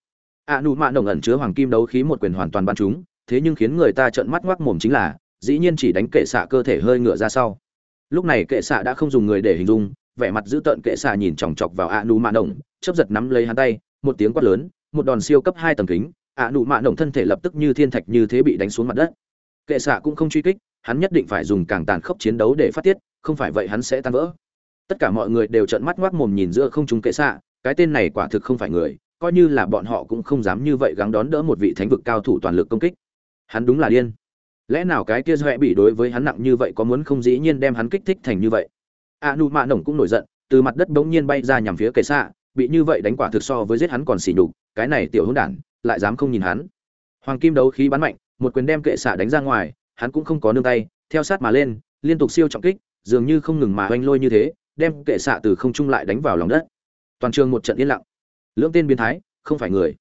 ạ nụ mạ nồng ẩn chứa hoàng kim đấu khí một quyền hoàn toàn bắn chúng thế nhưng khiến người ta trợn mắt ngoác mồm chính là dĩ nhiên chỉ đánh kệ xạ cơ thể hơi ngựa ra sau. Lúc này kệ xạ đã không dùng người để hình dung, vẻ mặt dữ tợn kệ xạ nhìn chòng chọc vào ạ nụ mạ nồng chấp giật nắm lấy hắn tay, một tiếng quát lớn, một đòn siêu cấp hai tầng kính ạ nụ mạ nồng thân thể lập tức như thiên thạch như thế bị đánh xuống mặt đất. Kệ xạ cũng không truy kích, hắn nhất định phải dùng càng tàn khốc chiến đấu để phát tiết, không phải vậy hắn sẽ tan vỡ. Tất cả mọi người đều trợn mắt ngoác mồm nhìn giữa không chúng kệ xạ, cái tên này quả thực không phải người, coi như là bọn họ cũng không dám như vậy gắng đón đỡ một vị thánh vực cao thủ toàn lực công kích. Hắn đúng là điên lẽ nào cái kia doẹ bị đối với hắn nặng như vậy có muốn không dĩ nhiên đem hắn kích thích thành như vậy? A nu mạ nồng cũng nổi giận, từ mặt đất bỗng nhiên bay ra nhằm phía kệ xạ, bị như vậy đánh quả thực so với giết hắn còn xỉ nhục, cái này tiểu hỗn đản, lại dám không nhìn hắn. Hoàng kim đấu khí bắn mạnh, một quyền đem kệ xạ đánh ra ngoài, hắn cũng không có nương tay, theo sát mà lên, liên tục siêu trọng kích, dường như không ngừng mà oanh lôi như thế, đem kệ xạ từ không trung lại đánh vào lòng đất. Toàn trường một trận yên lặng. Lưỡng tên biến thái, không phải người.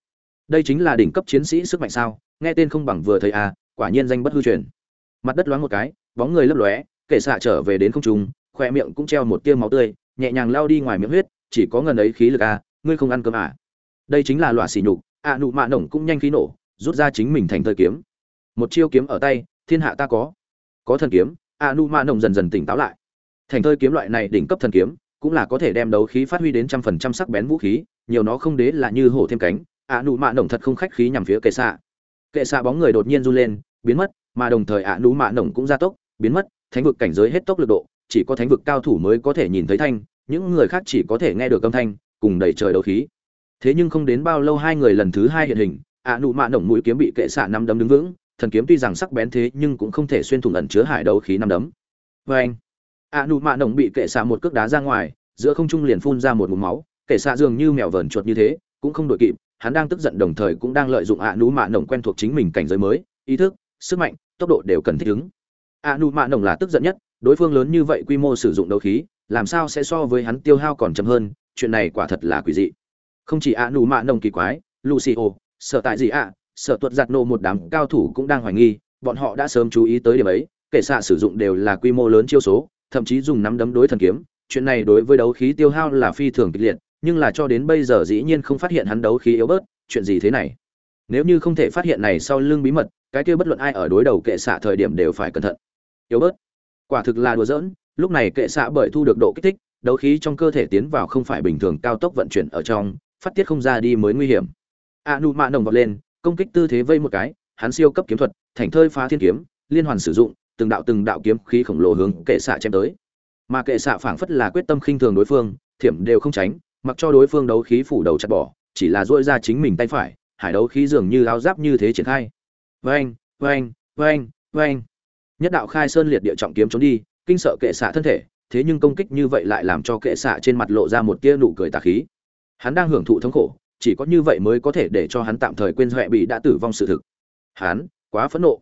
Đây chính là đỉnh cấp chiến sĩ sức mạnh sao? Nghe tên không bằng vừa thấy à quả nhiên danh bất hư truyền. Mặt đất loáng một cái, bóng người lấp lóe, kệ xạ trở về đến không trung khoe miệng cũng treo một tia máu tươi, nhẹ nhàng lao đi ngoài miệng huyết, chỉ có ngần ấy khí lực à ngươi không ăn cơm à. Đây chính là loại xỉ nhục, ạ nụ mạ nổng cũng nhanh khí nổ, rút ra chính mình thành thời kiếm. Một chiêu kiếm ở tay, thiên hạ ta có. Có thần kiếm, ạ nụ mạ nổng dần dần tỉnh táo lại. Thành thời kiếm loại này đỉnh cấp thần kiếm, cũng là có thể đem đấu khí phát huy đến trăm phần trăm sắc bén vũ khí, nhiều nó không đế là như hổ thêm cánh, ạ nụ mạ nổng thật không khách khí nhằm phía kệ xạ kệ xạ bóng người đột nhiên run lên, biến mất, mà đồng thời ạ nú mạ nổng cũng gia tốc, biến mất, thánh vực cảnh giới hết tốc lực độ, chỉ có thánh vực cao thủ mới có thể nhìn thấy thanh, những người khác chỉ có thể nghe được âm thanh, cùng đẩy trời đấu khí. Thế nhưng không đến bao lâu hai người lần thứ hai hiện hình, ạ nụ mạ nổng mũi kiếm bị kệ xạ năm đấm đứng vững, thần kiếm tuy rằng sắc bén thế nhưng cũng không thể xuyên thủng ẩn chứa hải đấu khí năm đấm. Vê anh, ạ nụ mạ nổng bị kệ xạ một cước đá ra ngoài, giữa không trung liền phun ra một mụm máu, kệ xạ dường như mèo vờn chuột như thế, cũng không đội kịp hắn đang tức giận đồng thời cũng đang lợi dụng ạ nú mạ nồng quen thuộc chính mình cảnh giới mới, ý thức, sức mạnh, tốc độ đều cần thích ứng. ạ nú mạ nồng là tức giận nhất, đối phương lớn như vậy quy mô sử dụng đấu khí, làm sao sẽ so với hắn tiêu hao còn chậm hơn, chuyện này quả thật là quỷ dị. Không chỉ ạ nú mạ nồng kỳ quái, lucio, sợ tại gì ạ, sợ tuột giặt nộ một đám cao thủ cũng đang hoài nghi, bọn họ đã sớm chú ý tới điểm ấy, kể xạ sử dụng đều là quy mô lớn chiêu số, thậm chí dùng nắm đấm đối thần kiếm, chuyện này đối với đấu khí tiêu hao là phi thường kịch liệt nhưng là cho đến bây giờ dĩ nhiên không phát hiện hắn đấu khí yếu bớt, chuyện gì thế này? Nếu như không thể phát hiện này sau lưng bí mật, cái kia bất luận ai ở đối đầu kệ xạ thời điểm đều phải cẩn thận. Yếu bớt. Quả thực là đùa giỡn, lúc này kệ xạ bởi thu được độ kích thích, đấu khí trong cơ thể tiến vào không phải bình thường cao tốc vận chuyển ở trong, phát tiết không ra đi mới nguy hiểm. A nu mạ nồng vọt lên, công kích tư thế vây một cái, hắn siêu cấp kiếm thuật, thành thơi phá thiên kiếm, liên hoàn sử dụng, từng đạo từng đạo kiếm khí khổng lồ hướng kệ xạ chém tới. Mà kệ xạ phảng phất là quyết tâm khinh thường đối phương, thiểm đều không tránh mặc cho đối phương đấu khí phủ đầu chặt bỏ, chỉ là dỗi ra chính mình tay phải, hải đấu khí dường như áo giáp như thế triển khai. Vang vang vang vang nhất đạo khai sơn liệt địa trọng kiếm trốn đi, kinh sợ kệ xạ thân thể, thế nhưng công kích như vậy lại làm cho kệ xạ trên mặt lộ ra một tia nụ cười tà khí. Hắn đang hưởng thụ thống khổ, chỉ có như vậy mới có thể để cho hắn tạm thời quên huệ bị đã tử vong sự thực. Hắn, quá phẫn nộ.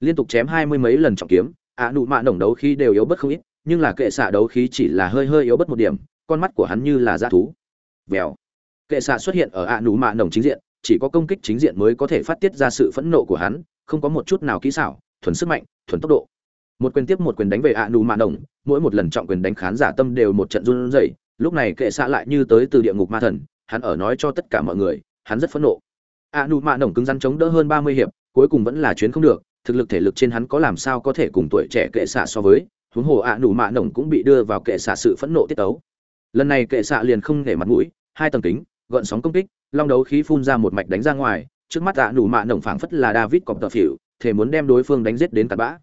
Liên tục chém hai mươi mấy lần trọng kiếm, ạ nụ mạ nồng đấu khí đều yếu bất không ít, nhưng là kệ xạ đấu khí chỉ là hơi hơi yếu bất một điểm, con mắt của hắn như là dã thú vèo. Kệ xạ xuất hiện ở ạ nụ mạ nồng chính diện, chỉ có công kích chính diện mới có thể phát tiết ra sự phẫn nộ của hắn, không có một chút nào kỹ xảo, thuần sức mạnh, thuần tốc độ. Một quyền tiếp một quyền đánh về ạ nụ mạ nồng mỗi một lần trọng quyền đánh khán giả tâm đều một trận run rẩy, lúc này kệ xạ lại như tới từ địa ngục ma thần, hắn ở nói cho tất cả mọi người, hắn rất phẫn nộ. Ạ nụ mạ nồng cứng rắn chống đỡ hơn ba mươi hiệp, cuối cùng vẫn là chuyến không được, thực lực thể lực trên hắn có làm sao có thể cùng tuổi trẻ kệ xạ so với, huống hồ ạ nụ mạ nồng cũng bị đưa vào kệ xạ sự phẫn nộ tiết tấu lần này kệ xạ liền không để mặt mũi, hai tầng kính gợn sóng công kích, long đấu khí phun ra một mạch đánh ra ngoài, trước mắt ạ nụ mạ nồng phảng phất là david cọp tờ phỉu thể muốn đem đối phương đánh giết đến tạt bã.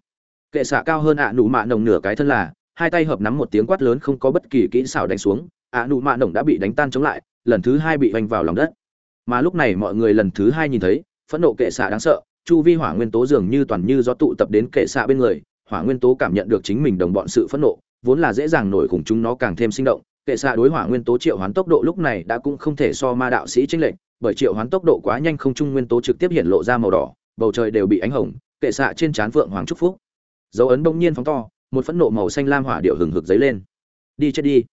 Kệ xạ cao hơn ạ nụ mạ nồng nửa cái thân là, hai tay hợp nắm một tiếng quát lớn không có bất kỳ kỹ xảo đánh xuống, ạ nụ mạ nồng đã bị đánh tan chống lại, lần thứ hai bị vanh vào lòng đất. Mà lúc này mọi người lần thứ hai nhìn thấy, phẫn nộ kệ xạ đáng sợ, chu vi hỏa nguyên tố dường như toàn như do tụ tập đến kệ xạ bên người, hỏa nguyên tố cảm nhận được chính mình đồng bọn sự phẫn nộ, vốn là dễ dàng nổi khủng chúng nó càng thêm sinh động kệ xạ đối hỏa nguyên tố triệu hoán tốc độ lúc này đã cũng không thể so ma đạo sĩ tranh lệch, bởi triệu hoán tốc độ quá nhanh không trung nguyên tố trực tiếp hiện lộ ra màu đỏ, bầu trời đều bị ánh hồng, kệ xạ trên trán phượng hoàng trúc phúc. Dấu ấn bỗng nhiên phóng to, một phẫn nộ màu xanh lam hỏa điệu hừng hực dấy lên. Đi chết đi.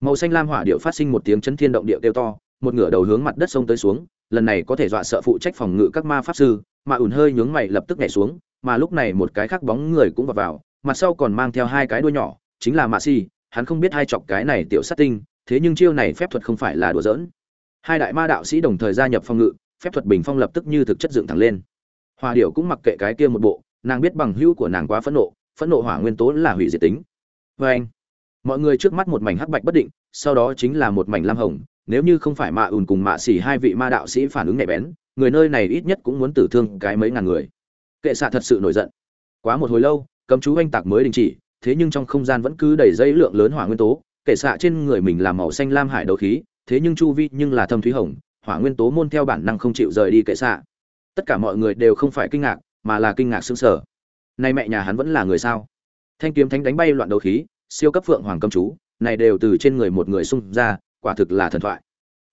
Màu xanh lam hỏa điệu phát sinh một tiếng chấn thiên động địa kêu to, một ngửa đầu hướng mặt đất sông tới xuống, lần này có thể dọa sợ phụ trách phòng ngự các ma pháp sư, mà ủn hơi nhướng mày lập tức nhảy xuống, mà lúc này một cái khác bóng người cũng vào vào, mặt sau còn mang theo hai cái đuôi nhỏ, chính là mạ si hắn không biết hai chọc cái này tiểu sát tinh, thế nhưng chiêu này phép thuật không phải là đùa giỡn. Hai đại ma đạo sĩ đồng thời gia nhập phong ngự, phép thuật bình phong lập tức như thực chất dựng thẳng lên. Hoa Điểu cũng mặc kệ cái kia một bộ, nàng biết bằng hữu của nàng quá phẫn nộ phẫn nộ hỏa nguyên tố là hủy diệt tính. Vâng. anh mọi người trước mắt một mảnh hắc bạch bất định, sau đó chính là một mảnh lam hồng, nếu như không phải mạ ùn cùng mạ xỉ hai vị ma đạo sĩ phản ứng nhạy bén, người nơi này ít nhất cũng muốn tử thương cái mấy ngàn người. Kệ xạ thật sự nổi giận. Quá một hồi lâu, cấm chú anh tạc mới đình chỉ thế nhưng trong không gian vẫn cứ đầy dây lượng lớn hỏa nguyên tố kệ xạ trên người mình làm màu xanh lam hải đấu khí, thế nhưng chu vi nhưng là thâm thúy hồng, hỏa nguyên tố môn theo bản năng không chịu rời đi kệ xạ. Tất cả mọi người đều không phải kinh ngạc, mà là kinh ngạc sững sờ. Nay mẹ nhà hắn vẫn là người sao? Thanh kiếm thánh đánh bay loạn đấu khí, siêu cấp phượng hoàng cầm chú, này đều từ trên người một người xung ra, quả thực là thần thoại.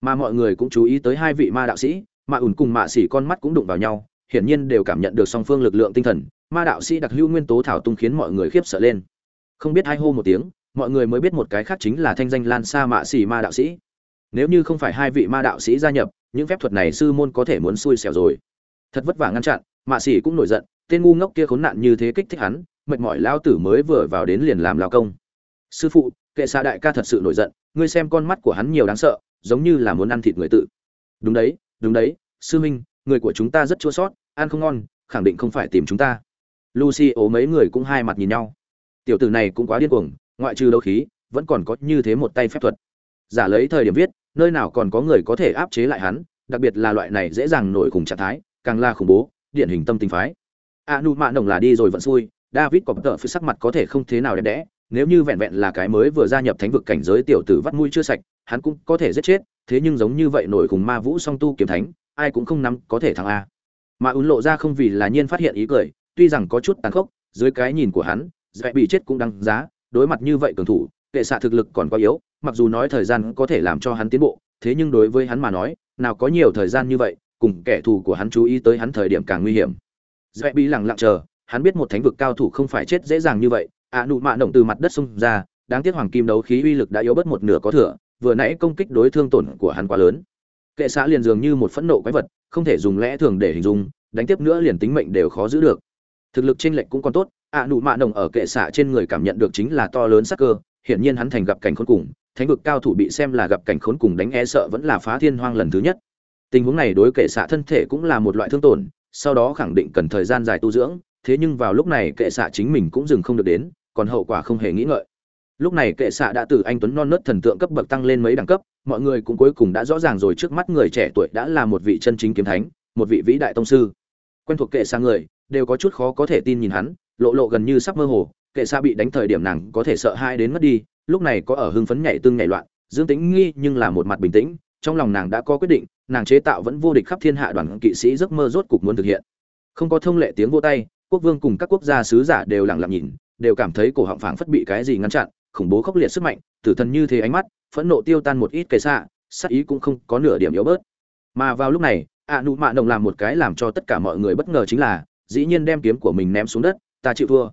Mà mọi người cũng chú ý tới hai vị ma đạo sĩ mà ủn cùng mạ xỉ con mắt cũng đụng vào nhau, hiển nhiên đều cảm nhận được song phương lực lượng tinh thần, ma đạo sĩ đặc hữu nguyên tố thảo tung khiến mọi người khiếp sợ lên không biết hai hô một tiếng mọi người mới biết một cái khác chính là thanh danh lan Sa mạ xỉ ma đạo sĩ. Nếu như không phải hai vị ma đạo sĩ gia nhập những phép thuật này sư môn có thể muốn xui xẻo rồi. Thật vất vả ngăn chặn mạ xỉ cũng nổi giận tên ngu ngốc kia khốn nạn như thế kích thích hắn mệt mỏi lao tử mới vừa vào đến liền làm lao công. Sư phụ kệ xa đại ca thật sự nổi giận ngươi xem con mắt của hắn nhiều đáng sợ giống như là muốn ăn thịt người tự. Đúng đấy đúng đấy sư Minh, người của chúng ta rất chua sót ăn không ngon khẳng định không phải tìm chúng ta. Lucy ố mấy người cũng hai mặt nhìn nhau tiểu tử này cũng quá điên cuồng, ngoại trừ đấu khí, vẫn còn có như thế một tay phép thuật. Giả lấy thời điểm viết, nơi nào còn có người có thể áp chế lại hắn, đặc biệt là loại này dễ dàng nổi khủng trạng thái, càng là khủng bố, điển hình tâm tình phái. A nu mạ nồng là đi rồi vẫn xui, david có tợ phía sắc mặt có thể không thế nào đẹp đẽ, nếu như vẹn vẹn là cái mới vừa gia nhập thánh vực cảnh giới tiểu tử vắt mũi chưa sạch, hắn cũng có thể giết chết, thế nhưng giống như vậy nổi cùng ma vũ song tu kiếm thánh, ai cũng không nắm có thể thắng a. Mà ún lộ ra không vì là nhiên phát hiện ý cười, tuy rằng có chút tàn khốc, dưới cái nhìn của hắn dễ bị chết cũng đáng giá, đối mặt như vậy cường thủ, kệ xạ thực lực còn quá yếu, mặc dù nói thời gian có thể làm cho hắn tiến bộ, thế nhưng đối với hắn mà nói, nào có nhiều thời gian như vậy, cùng kẻ thù của hắn chú ý tới hắn thời điểm càng nguy hiểm. Dễ bị lẳng lặng chờ, hắn biết một thánh vực cao thủ không phải chết dễ dàng như vậy, ạ nụ mạ động từ mặt đất xông ra, đáng tiếc hoàng kim đấu khí uy lực đã yếu bớt một nửa có thừa, vừa nãy công kích đối thương tổn của hắn quá lớn. Kệ xã liền dường như một phẫn nộ quái vật, không thể dùng lẽ thường để hình dung, đánh tiếp nữa liền tính mệnh đều khó giữ được. Thực lực trên lệnh cũng còn tốt ạ nụ mạ nồng ở kệ xạ trên người cảm nhận được chính là to lớn sắc cơ, hiển nhiên hắn thành gặp cảnh khốn cùng, thánh vực cao thủ bị xem là gặp cảnh khốn cùng đánh e sợ vẫn là phá thiên hoang lần thứ nhất. Tình huống này đối kệ xạ thân thể cũng là một loại thương tổn, sau đó khẳng định cần thời gian dài tu dưỡng, thế nhưng vào lúc này kệ xạ chính mình cũng dừng không được đến, còn hậu quả không hề nghĩ ngợi. Lúc này kệ xạ đã từ anh tuấn non nớt thần tượng cấp bậc tăng lên mấy đẳng cấp, mọi người cũng cuối cùng đã rõ ràng rồi trước mắt người trẻ tuổi đã là một vị chân chính kiếm thánh, một vị vĩ đại tông sư. Quen thuộc kệ xạ người, đều có chút khó có thể tin nhìn hắn lộ lộ gần như sắp mơ hồ kệ xa bị đánh thời điểm nàng có thể sợ hai đến mất đi lúc này có ở hưng phấn nhảy tương nhảy loạn dương tính nghi nhưng là một mặt bình tĩnh trong lòng nàng đã có quyết định nàng chế tạo vẫn vô địch khắp thiên hạ đoàn kỵ sĩ giấc mơ rốt cục muốn thực hiện. Không có thông lệ tiếng vô tay quốc vương cùng các quốc gia sứ giả đều lặng lặng nhìn đều cảm thấy cổ họng phảng phất bị cái gì ngăn chặn khủng bố khốc liệt sức mạnh tử thần như thế ánh mắt phẫn nộ tiêu tan một ít kệ xa, sắc ý cũng không có nửa điểm yếu bớt. Mà vào lúc này ạ nụ mạ đồng làm một cái làm cho tất cả mọi người bất ngờ chính là dĩ nhiên đem kiếm của mình ném xuống đất ta chịu thua.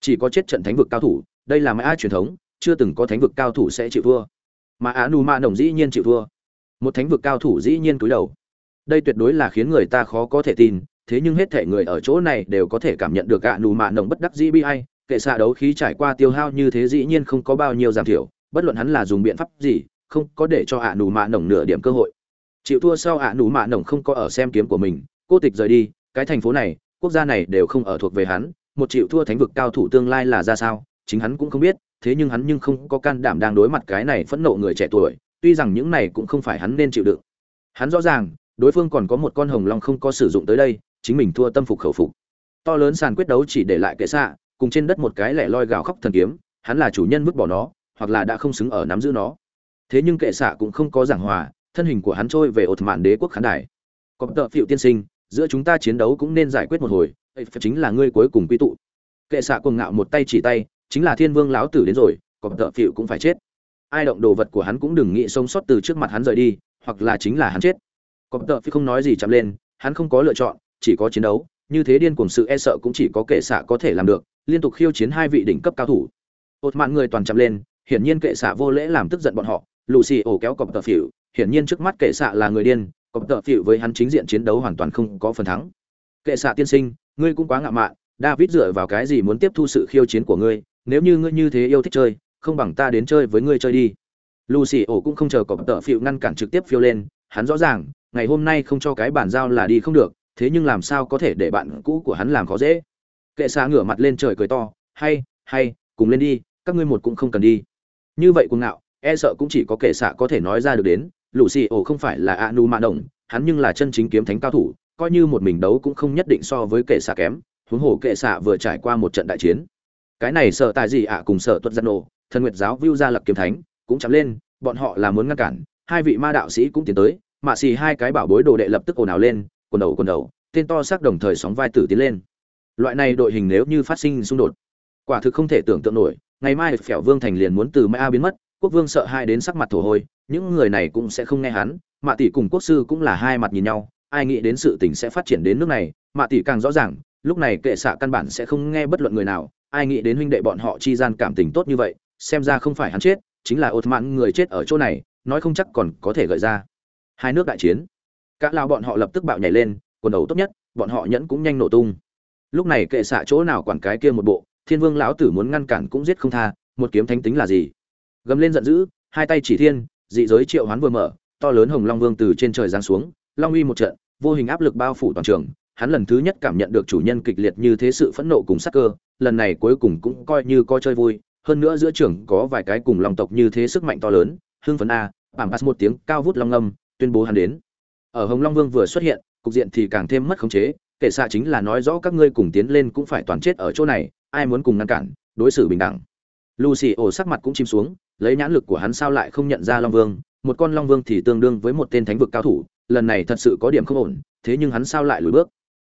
Chỉ có chết trận thánh vực cao thủ, đây là mãi ai truyền thống, chưa từng có thánh vực cao thủ sẽ chịu thua. Mà á nu ma nồng dĩ nhiên chịu thua. Một thánh vực cao thủ dĩ nhiên cúi đầu. Đây tuyệt đối là khiến người ta khó có thể tin, thế nhưng hết thể người ở chỗ này đều có thể cảm nhận được ạ nụ mạ nồng bất đắc dĩ bi ai, kệ xạ đấu khí trải qua tiêu hao như thế dĩ nhiên không có bao nhiêu giảm thiểu, bất luận hắn là dùng biện pháp gì, không có để cho ạ nụ mạ nồng nửa điểm cơ hội. Chịu thua sau ạ nụ mạ nồng không có ở xem kiếm của mình, cô tịch rời đi, cái thành phố này, quốc gia này đều không ở thuộc về hắn một chịu thua thánh vực cao thủ tương lai là ra sao, chính hắn cũng không biết, thế nhưng hắn nhưng không có can đảm đang đối mặt cái này phẫn nộ người trẻ tuổi, tuy rằng những này cũng không phải hắn nên chịu đựng. Hắn rõ ràng, đối phương còn có một con hồng long không có sử dụng tới đây, chính mình thua tâm phục khẩu phục. To lớn sàn quyết đấu chỉ để lại kệ xạ, cùng trên đất một cái lẻ loi gào khóc thần kiếm, hắn là chủ nhân vứt bỏ nó, hoặc là đã không xứng ở nắm giữ nó. Thế nhưng kệ xạ cũng không có giảng hòa, thân hình của hắn trôi về ột mạn đế quốc khán đài. Có tợ phiệu tiên sinh, giữa chúng ta chiến đấu cũng nên giải quyết một hồi ấy chính là ngươi cuối cùng quy tụ. Kệ xạ cuồng ngạo một tay chỉ tay, chính là thiên vương lão tử đến rồi còn tợ phịu cũng phải chết. Ai động đồ vật của hắn cũng đừng nghĩ sống sót từ trước mặt hắn rời đi, hoặc là chính là hắn chết. Còn tợ phịu không nói gì chậm lên, hắn không có lựa chọn, chỉ có chiến đấu, như thế điên cuồng sự e sợ cũng chỉ có kệ xạ có thể làm được, liên tục khiêu chiến hai vị đỉnh cấp cao thủ. Một mạng người toàn chậm lên, hiển nhiên kệ xạ vô lễ làm tức giận bọn họ. Lù xì ổ kéo cọp tợ phỉu hiển nhiên trước mắt kệ xạ là người điên, cọp tợ phỉu với hắn chính diện chiến đấu hoàn toàn không có phần thắng. Kệ xạ tiên sinh ngươi cũng quá ngạo mạn, david dựa vào cái gì muốn tiếp thu sự khiêu chiến của ngươi, nếu như ngươi như thế yêu thích chơi, không bằng ta đến chơi với ngươi chơi đi. Lucy ổ cũng không chờ cọp tợ phịu ngăn cản trực tiếp phiêu lên, hắn rõ ràng, ngày hôm nay không cho cái bản giao là đi không được, thế nhưng làm sao có thể để bạn cũ của hắn làm khó dễ. Kệ xa ngửa mặt lên trời cười to, hay hay, cùng lên đi, các ngươi một cũng không cần đi. Như vậy cuồng ngạo e sợ cũng chỉ có kệ xạ có thể nói ra được đến lũ xì ổ không phải là a nu mạ đồng hắn nhưng là chân chính kiếm thánh cao thủ coi như một mình đấu cũng không nhất định so với kệ xạ kém, huống hồ kệ xạ vừa trải qua một trận đại chiến. Cái này sợ tài gì ạ à, cùng sợ tuất dân nổ, thần nguyệt giáo vưu gia lập kiếm thánh, cũng chạm lên, bọn họ là muốn ngăn cản, hai vị ma đạo sĩ cũng tiến tới, mạ xì hai cái bảo bối đồ đệ lập tức ồn ào lên, quần đầu quần đầu, tên to xác đồng thời sóng vai tử tiến lên. Loại này đội hình nếu như phát sinh xung đột, quả thực không thể tưởng tượng nổi, ngày mai phèo vương thành liền muốn từ mai a biến mất, quốc vương sợ hai đến sắc mặt thổ hôi, những người này cũng sẽ không nghe hắn, mạ tỷ cùng quốc sư cũng là hai mặt nhìn nhau ai nghĩ đến sự tình sẽ phát triển đến nước này mạ tỷ càng rõ ràng, lúc này kệ xạ căn bản sẽ không nghe bất luận người nào, ai nghĩ đến huynh đệ bọn họ chi gian cảm tình tốt như vậy, xem ra không phải hắn chết, chính là ột mạn người chết ở chỗ này, nói không chắc còn có thể gợi ra. Hai nước đại chiến. Các lao bọn họ lập tức bạo nhảy lên, quần đầu tốt nhất, bọn họ nhẫn cũng nhanh nổ tung. Lúc này kệ xạ chỗ nào quản cái kia một bộ, thiên vương lão tử muốn ngăn cản cũng giết không tha, một kiếm thánh tính là gì? Gầm lên giận dữ, hai tay chỉ thiên, dị giới triệu hoán vừa mở, to lớn hồng long vương từ trên trời giáng xuống, long uy một trận vô hình áp lực bao phủ toàn trường, hắn lần thứ nhất cảm nhận được chủ nhân kịch liệt như thế sự phẫn nộ cùng sắc cơ, lần này cuối cùng cũng coi như coi chơi vui, hơn nữa giữa trường có vài cái cùng lòng tộc như thế sức mạnh to lớn, hưng phấn a, bảng pass một tiếng, cao vút long âm, tuyên bố hắn đến. Ở hồng long vương vừa xuất hiện, cục diện thì càng thêm mất khống chế, kể xa chính là nói rõ các ngươi cùng tiến lên cũng phải toàn chết ở chỗ này, ai muốn cùng ngăn cản, đối xử bình đẳng. Lucy ổ sắc mặt cũng chìm xuống, lấy nhãn lực của hắn sao lại không nhận ra long vương, một con long vương thì tương đương với một tên thánh vực cao thủ lần này thật sự có điểm không ổn, thế nhưng hắn sao lại lùi bước?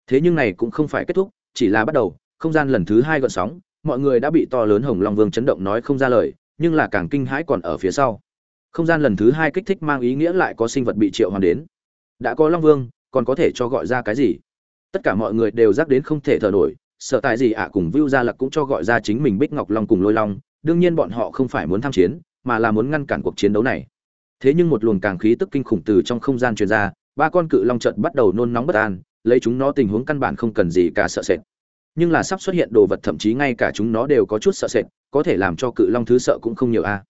Thế nhưng này cũng không phải kết thúc, chỉ là bắt đầu, không gian lần thứ hai gợn sóng, mọi người đã bị to lớn hồng long vương chấn động nói không ra lời, nhưng là càng kinh hãi còn ở phía sau. Không gian lần thứ hai kích thích mang ý nghĩa lại có sinh vật bị triệu hoàn đến. Đã có long vương, còn có thể cho gọi ra cái gì? Tất cả mọi người đều rắc đến không thể thở nổi, sợ tại gì ạ cùng vưu gia lặc cũng cho gọi ra chính mình bích ngọc long cùng lôi long, đương nhiên bọn họ không phải muốn tham chiến, mà là muốn ngăn cản cuộc chiến đấu này thế nhưng một luồng càng khí tức kinh khủng từ trong không gian truyền ra, ba con cự long trận bắt đầu nôn nóng bất an, lấy chúng nó tình huống căn bản không cần gì cả sợ sệt. Nhưng là sắp xuất hiện đồ vật thậm chí ngay cả chúng nó đều có chút sợ sệt, có thể làm cho cự long thứ sợ cũng không nhiều a.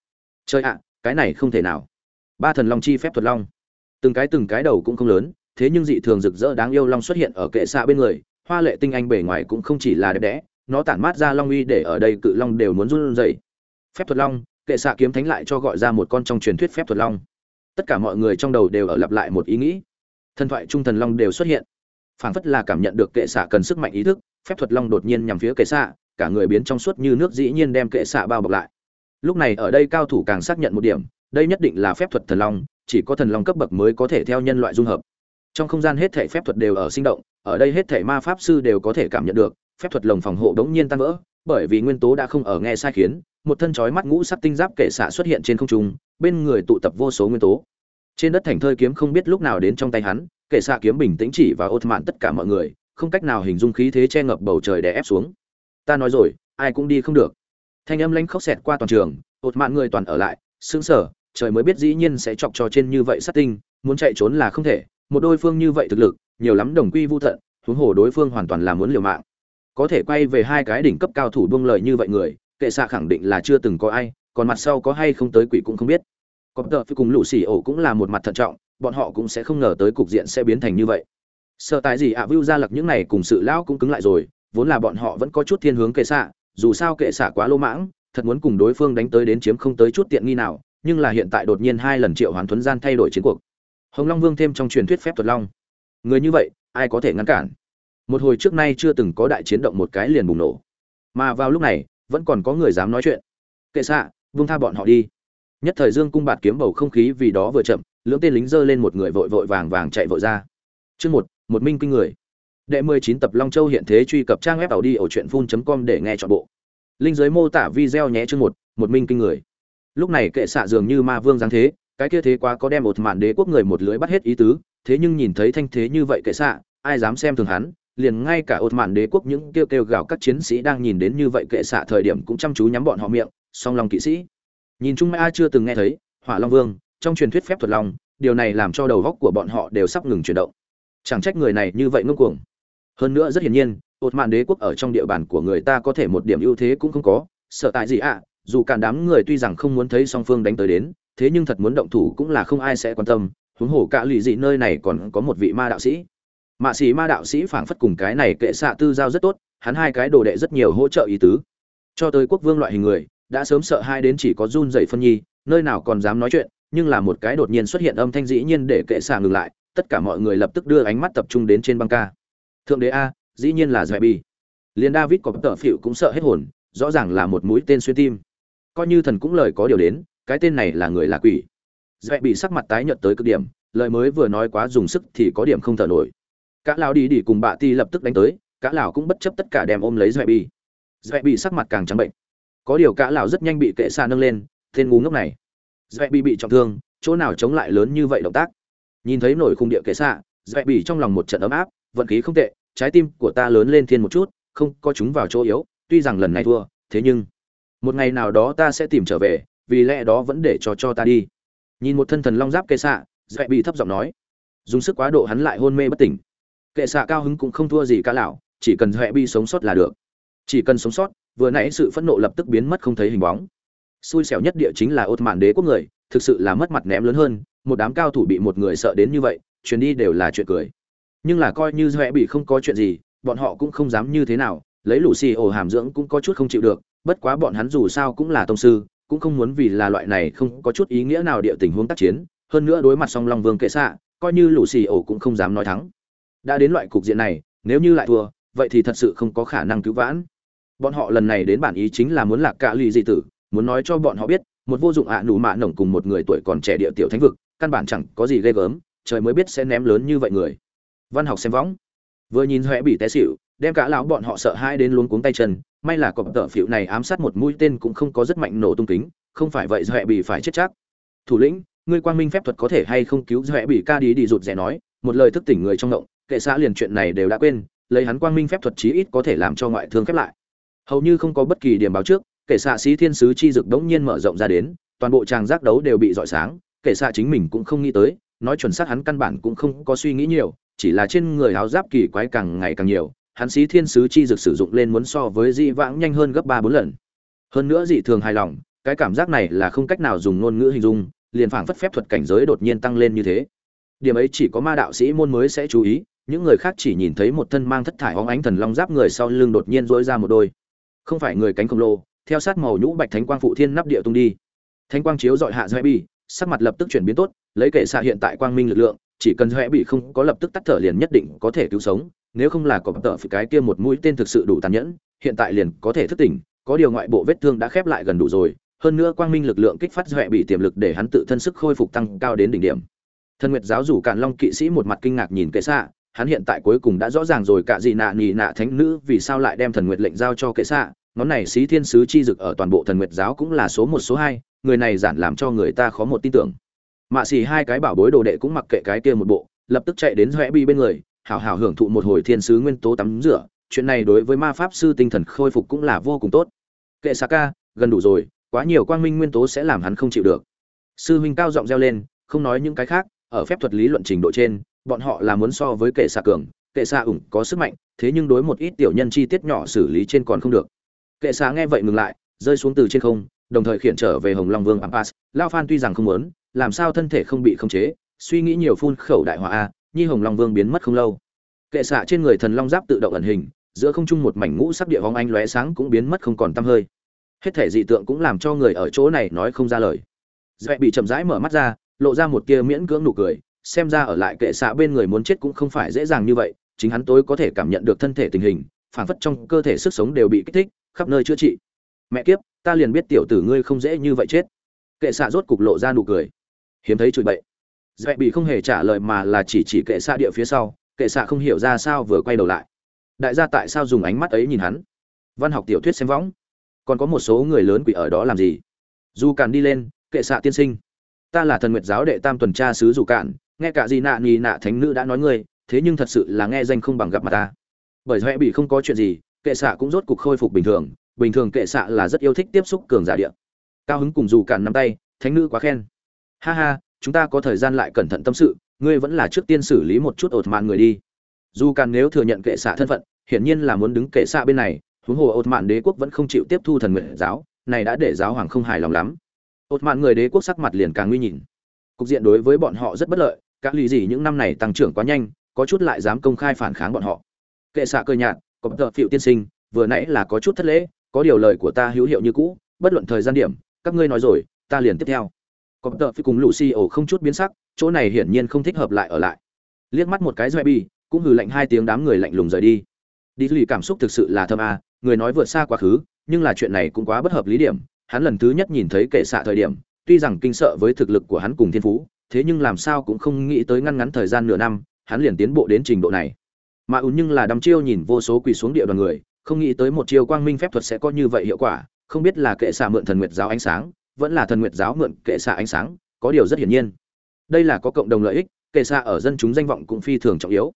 Chơi ạ, cái này không thể nào. Ba thần long chi phép thuật long. Từng cái từng cái đầu cũng không lớn, thế nhưng dị thường rực rỡ đáng yêu long xuất hiện ở kệ xạ bên người, hoa lệ tinh anh bề ngoài cũng không chỉ là đẹp đẽ, nó tản mát ra long uy để ở đây cự long đều muốn run rẩy. Phép thuật long kệ xạ kiếm thánh lại cho gọi ra một con trong truyền thuyết phép thuật long. Tất cả mọi người trong đầu đều ở lặp lại một ý nghĩ. Thần thoại trung thần long đều xuất hiện. Phảng phất là cảm nhận được kệ xạ cần sức mạnh ý thức, phép thuật long đột nhiên nhằm phía kệ xạ cả người biến trong suốt như nước dĩ nhiên đem kệ xạ bao bọc lại. Lúc này ở đây cao thủ càng xác nhận một điểm, đây nhất định là phép thuật thần long, chỉ có thần long cấp bậc mới có thể theo nhân loại dung hợp. Trong không gian hết thể phép thuật đều ở sinh động, ở đây hết thể ma pháp sư đều có thể cảm nhận được, phép thuật lồng phòng hộ đống nhiên tan vỡ bởi vì nguyên tố đã không ở nghe sai khiến, một thân chói mắt ngũ sắc tinh giáp kệ xạ xuất hiện trên không trung, bên người tụ tập vô số nguyên tố. Trên đất thành thơi kiếm không biết lúc nào đến trong tay hắn kệ xạ kiếm bình tĩnh chỉ và ột mạn tất cả mọi người, không cách nào hình dung khí thế che ngập bầu trời đè ép xuống. Ta nói rồi, ai cũng đi không được. Thanh âm lanh khóc xẹt qua toàn trường ột mạn người toàn ở lại, sững sờ, trời mới biết dĩ nhiên sẽ chọc trò trên như vậy sát tinh, muốn chạy trốn là không thể, một đôi phương như vậy thực lực, nhiều lắm đồng quy vu thận huống hồ đối phương hoàn toàn là muốn liều mạng có thể quay về hai cái đỉnh cấp cao thủ buông lời như vậy người kệ xạ khẳng định là chưa từng có ai còn mặt sau có hay không tới quỷ cũng không biết. Có tờ phi cùng lũ xì ổ cũng là một mặt thận trọng bọn họ cũng sẽ không ngờ tới cục diện sẽ biến thành như vậy. Sợ tại gì ạ à, vưu ra lặc những này cùng sự lão cũng cứng lại rồi vốn là bọn họ vẫn có chút thiên hướng kệ xạ dù sao kệ xạ quá lô mãng thật muốn cùng đối phương đánh tới đến chiếm không tới chút tiện nghi nào nhưng là hiện tại đột nhiên hai lần triệu hoàn thuấn gian thay đổi chiến cuộc. Hồng long vương thêm trong truyền thuyết phép thuật long. Người như vậy ai có thể ngăn cản? Một hồi trước nay chưa từng có đại chiến động một cái liền bùng nổ. Mà vào lúc này, vẫn còn có người dám nói chuyện. Kệ xạ vung tha bọn họ đi. Nhất thời dương cung bạt kiếm bầu không khí vì đó vừa chậm, lưỡng tên lính giơ lên một người vội vội vàng vàng chạy vội ra. Chương một một minh kinh người. Đệ mười chín tập long châu hiện thế truy cập trang web tàu đi ở truyện phun com để nghe chọn bộ. Linh giới mô tả video nhé chương một một minh kinh người. Lúc này kệ xạ dường như ma vương giáng thế, cái kia thế quá có đem một mạn đế quốc người một lưới bắt hết ý tứ, thế nhưng nhìn thấy thanh thế như vậy kệ xạ, ai dám xem thường hắn liền ngay cả ột mạn đế quốc những kêu kêu gào các chiến sĩ đang nhìn đến như vậy kệ xạ thời điểm cũng chăm chú nhắm bọn họ miệng, song long kỵ sĩ. Nhìn chung ai chưa từng nghe thấy, hỏa long vương, trong truyền thuyết phép thuật long, điều này làm cho đầu góc của bọn họ đều sắp ngừng chuyển động. Chẳng trách người này như vậy ngông cuồng. Hơn nữa rất hiển nhiên ột mạn đế quốc ở trong địa bàn của người ta có thể một điểm ưu thế cũng không có, sợ tại gì ạ, dù cả đám người tuy rằng không muốn thấy song phương đánh tới đến, thế nhưng thật muốn động thủ cũng là không ai sẽ quan tâm, huống hồ cả lụy dị nơi này còn có một vị ma đạo sĩ mạ sĩ ma đạo sĩ phảng phất cùng cái này kệ xạ tư giao rất tốt, hắn hai cái đồ đệ rất nhiều hỗ trợ ý tứ. Cho tới quốc vương loại hình người, đã sớm sợ hai đến chỉ có run dậy phân nhi, nơi nào còn dám nói chuyện, nhưng là một cái đột nhiên xuất hiện âm thanh dĩ nhiên để kệ xạ ngừng lại, tất cả mọi người lập tức đưa ánh mắt tập trung đến trên băng ca. Thượng đế a, dĩ nhiên là dạy bi. Liền david có tờ phịu cũng sợ hết hồn, rõ ràng là một mũi tên xuyên tim. Coi như thần cũng lời có điều đến, cái tên này là người là quỷ. Dạy bị sắc mặt tái nhợt tới cực điểm, lời mới vừa nói quá dùng sức thì có điểm không thở nổi cả lão đi đi cùng bạ ti lập tức đánh tới, cả lão cũng bất chấp tất cả đem ôm lấy dẹp bị dẹp bị sắc mặt càng trắng bệnh. Có điều cả lão rất nhanh bị kệ xa nâng lên, tên ngu ngốc này. Dẹp bị bị trọng thương, chỗ nào chống lại lớn như vậy động tác? Nhìn thấy nổi khung địa kệ xa dẹp bị trong lòng một trận ấm áp, vận khí không tệ, trái tim của ta lớn lên thiên một chút, không có chúng vào chỗ yếu, tuy rằng lần này thua, thế nhưng một ngày nào đó ta sẽ tìm trở về, vì lẽ đó vẫn để cho cho ta đi. Nhìn một thân thần long giáp kệ xạ dạy bị thấp giọng nói. Dùng sức quá độ hắn lại hôn mê bất tỉnh kệ xạ cao hứng cũng không thua gì cả lão, chỉ cần huệ bi sống sót là được. Chỉ cần sống sót, vừa nãy sự phẫn nộ lập tức biến mất không thấy hình bóng. Xui xẻo nhất địa chính là ột mạn đế quốc người, thực sự là mất mặt ném lớn hơn, một đám cao thủ bị một người sợ đến như vậy, chuyến đi đều là chuyện cười. Nhưng là coi như huệ bị không có chuyện gì, bọn họ cũng không dám như thế nào, lấy lũ xì ổ hàm dưỡng cũng có chút không chịu được, bất quá bọn hắn dù sao cũng là tông sư, cũng không muốn vì là loại này không có chút ý nghĩa nào địa tình huống tác chiến. Hơn nữa đối mặt song long vương kệ xạ, coi như lũ xì ổ cũng không dám nói thắng đã đến loại cục diện này, nếu như lại thua, vậy thì thật sự không có khả năng cứu vãn. Bọn họ lần này đến bản ý chính là muốn lạc cạ lì dị tử, muốn nói cho bọn họ biết, một vô dụng ạ à nụ mạ nổng cùng một người tuổi còn trẻ địa tiểu thánh vực, căn bản chẳng có gì ghê gớm, trời mới biết sẽ ném lớn như vậy người. Văn học xem võng. Vừa nhìn huệ bị té xịu đem cả lão bọn họ sợ hai đến luống cuống tay chân, may là cọp tợ phịu này ám sát một mũi tên cũng không có rất mạnh nổ tung kính, không phải vậy huệ bị phải chết chắc. Thủ lĩnh, ngươi quang minh phép thuật có thể hay không cứu huệ bị ca đi đi rụt rẻ nói, một lời thức tỉnh người trong động kệ xã liền chuyện này đều đã quên, lấy hắn quang minh phép thuật chí ít có thể làm cho ngoại thương khép lại. Hầu như không có bất kỳ điểm báo trước, kệ xạ sĩ thiên sứ chi dực đống nhiên mở rộng ra đến, toàn bộ tràng giác đấu đều bị rọi sáng, kệ xạ chính mình cũng không nghĩ tới, nói chuẩn xác hắn căn bản cũng không có suy nghĩ nhiều, chỉ là trên người áo giáp kỳ quái càng ngày càng nhiều, hắn sĩ thiên sứ chi dực sử dụng lên muốn so với dị vãng nhanh hơn gấp ba bốn lần. Hơn nữa dị thường hài lòng, cái cảm giác này là không cách nào dùng ngôn ngữ hình dung, liền phảng phất phép thuật cảnh giới đột nhiên tăng lên như thế. Điểm ấy chỉ có ma đạo sĩ môn mới sẽ chú ý những người khác chỉ nhìn thấy một thân mang thất thải hóng ánh thần long giáp người sau lưng đột nhiên dỗi ra một đôi. Không phải người cánh khổng lồ, theo sát màu nhũ bạch thánh quang phụ thiên nắp địa tung đi. Thánh quang chiếu dọi hạ doe bị sắc mặt lập tức chuyển biến tốt, lấy kệ xạ hiện tại quang minh lực lượng, chỉ cần doe bị không có lập tức tắt thở liền nhất định có thể cứu sống, nếu không là có tợ phải cái kia một mũi tên thực sự đủ tàn nhẫn, hiện tại liền có thể thức tỉnh, có điều ngoại bộ vết thương đã khép lại gần đủ rồi, hơn nữa quang minh lực lượng kích phát doe bị tiềm lực để hắn tự thân sức khôi phục tăng cao đến đỉnh điểm. Thân nguyệt giáo rủ càn long kỵ sĩ một mặt kinh ngạc nhìn kệ xạ hắn hiện tại cuối cùng đã rõ ràng rồi cả gì nạ nhì nạ thánh nữ vì sao lại đem thần nguyệt lệnh giao cho kệ xạ. Ngón này xí thiên sứ chi dực ở toàn bộ thần nguyệt giáo cũng là số một, số hai. Người này giản làm cho người ta khó một tin tưởng. Mạ xỉ hai cái bảo bối đồ đệ cũng mặc kệ cái kia một bộ, lập tức chạy đến rẽ bi bên người, hảo hảo hưởng thụ một hồi thiên sứ nguyên tố tắm rửa. Chuyện này đối với ma pháp sư tinh thần khôi phục cũng là vô cùng tốt. Kệ xạ ca, gần đủ rồi, quá nhiều quang minh nguyên tố sẽ làm hắn không chịu được. Sư huynh cao giọng reo lên, không nói những cái khác, ở phép thuật lý luận trình độ trên bọn họ là muốn so với kệ xạ cường kệ xạ ủng có sức mạnh, thế nhưng đối một ít tiểu nhân chi tiết nhỏ xử lý trên còn không được. Kệ xạ nghe vậy ngừng lại, rơi xuống từ trên không, đồng thời khiển trở về hồng long vương ampas lao phan tuy rằng không muốn, làm sao thân thể không bị khống chế, suy nghĩ nhiều phun khẩu đại họa a, nhi hồng long vương biến mất không lâu. Kệ xạ trên người thần long giáp tự động ẩn hình, giữa không trung một mảnh ngũ sắc địa vong anh lóe sáng cũng biến mất không còn tăm hơi. Hết thể dị tượng cũng làm cho người ở chỗ này nói không ra lời. Dễ bị chậm rãi mở mắt ra, lộ ra một tia miễn cưỡng nụ cười xem ra ở lại kệ xạ bên người muốn chết cũng không phải dễ dàng như vậy, chính hắn tối có thể cảm nhận được thân thể tình hình phản phất trong cơ thể sức sống đều bị kích thích, khắp nơi chữa trị. Mẹ kiếp, ta liền biết tiểu tử ngươi không dễ như vậy chết. Kệ xạ rốt cục lộ ra nụ cười. Hiếm thấy chửi bậy. Dẹp bị không hề trả lời mà là chỉ chỉ kệ xạ địa phía sau, kệ xạ không hiểu ra sao vừa quay đầu lại. Đại gia tại sao dùng ánh mắt ấy nhìn hắn? Văn học tiểu thuyết xem võng. Còn có một số người lớn quỷ ở đó làm gì? Dù càn đi lên, kệ xạ tiên sinh. Ta là thần nguyệt giáo đệ tam tuần tra sứ dù cản nghe cả gì nạ nhì nạ thánh nữ đã nói ngươi, thế nhưng thật sự là nghe danh không bằng gặp mặt ta. Bởi huệ bị không có chuyện gì, kệ xạ cũng rốt cục khôi phục bình thường bình thường kệ xạ là rất yêu thích tiếp xúc cường giả địa. Cao hứng cùng dù cản nắm tay, thánh nữ quá khen. Ha ha, chúng ta có thời gian lại cẩn thận tâm sự, ngươi vẫn là trước tiên xử lý một chút ột mạn người đi. Dù cạn nếu thừa nhận kệ xạ thân phận, hiển nhiên là muốn đứng kệ xạ bên này, huống hồ ột mạn đế quốc vẫn không chịu tiếp thu thần nguyện giáo, này đã để giáo hoàng không hài lòng lắm. Ột mạn người đế quốc sắc mặt liền càng nguy nhìn. Cục diện đối với bọn họ rất bất lợi các lý gì những năm này tăng trưởng quá nhanh, có chút lại dám công khai phản kháng bọn họ. Kệ xạ cơ nhạt, có tờ phiệu tiên sinh, vừa nãy là có chút thất lễ, có điều lời của ta hữu hiệu như cũ, bất luận thời gian điểm, các ngươi nói rồi, ta liền tiếp theo. Có tờ phi cùng lũ xì ổ không chút biến sắc, chỗ này hiển nhiên không thích hợp lại ở lại. Liếc mắt một cái doe bi, cũng hừ lạnh hai tiếng đám người lạnh lùng rời đi. Đi lì cảm xúc thực sự là thâm a, người nói vượt xa quá khứ, nhưng là chuyện này cũng quá bất hợp lý điểm, hắn lần thứ nhất nhìn thấy kệ xạ thời điểm tuy rằng kinh sợ với thực lực của hắn cùng thiên phú, thế nhưng làm sao cũng không nghĩ tới ngăn ngắn thời gian nửa năm, hắn liền tiến bộ đến trình độ này. Mà ùn nhưng là đăm chiêu nhìn vô số quỳ xuống địa đoàn người, không nghĩ tới một chiêu quang minh phép thuật sẽ có như vậy hiệu quả, không biết là kệ xạ mượn thần nguyệt giáo ánh sáng, vẫn là thần nguyệt giáo mượn kệ xạ ánh sáng, có điều rất hiển nhiên. Đây là có cộng đồng lợi ích, kệ xạ ở dân chúng danh vọng cũng phi thường trọng yếu.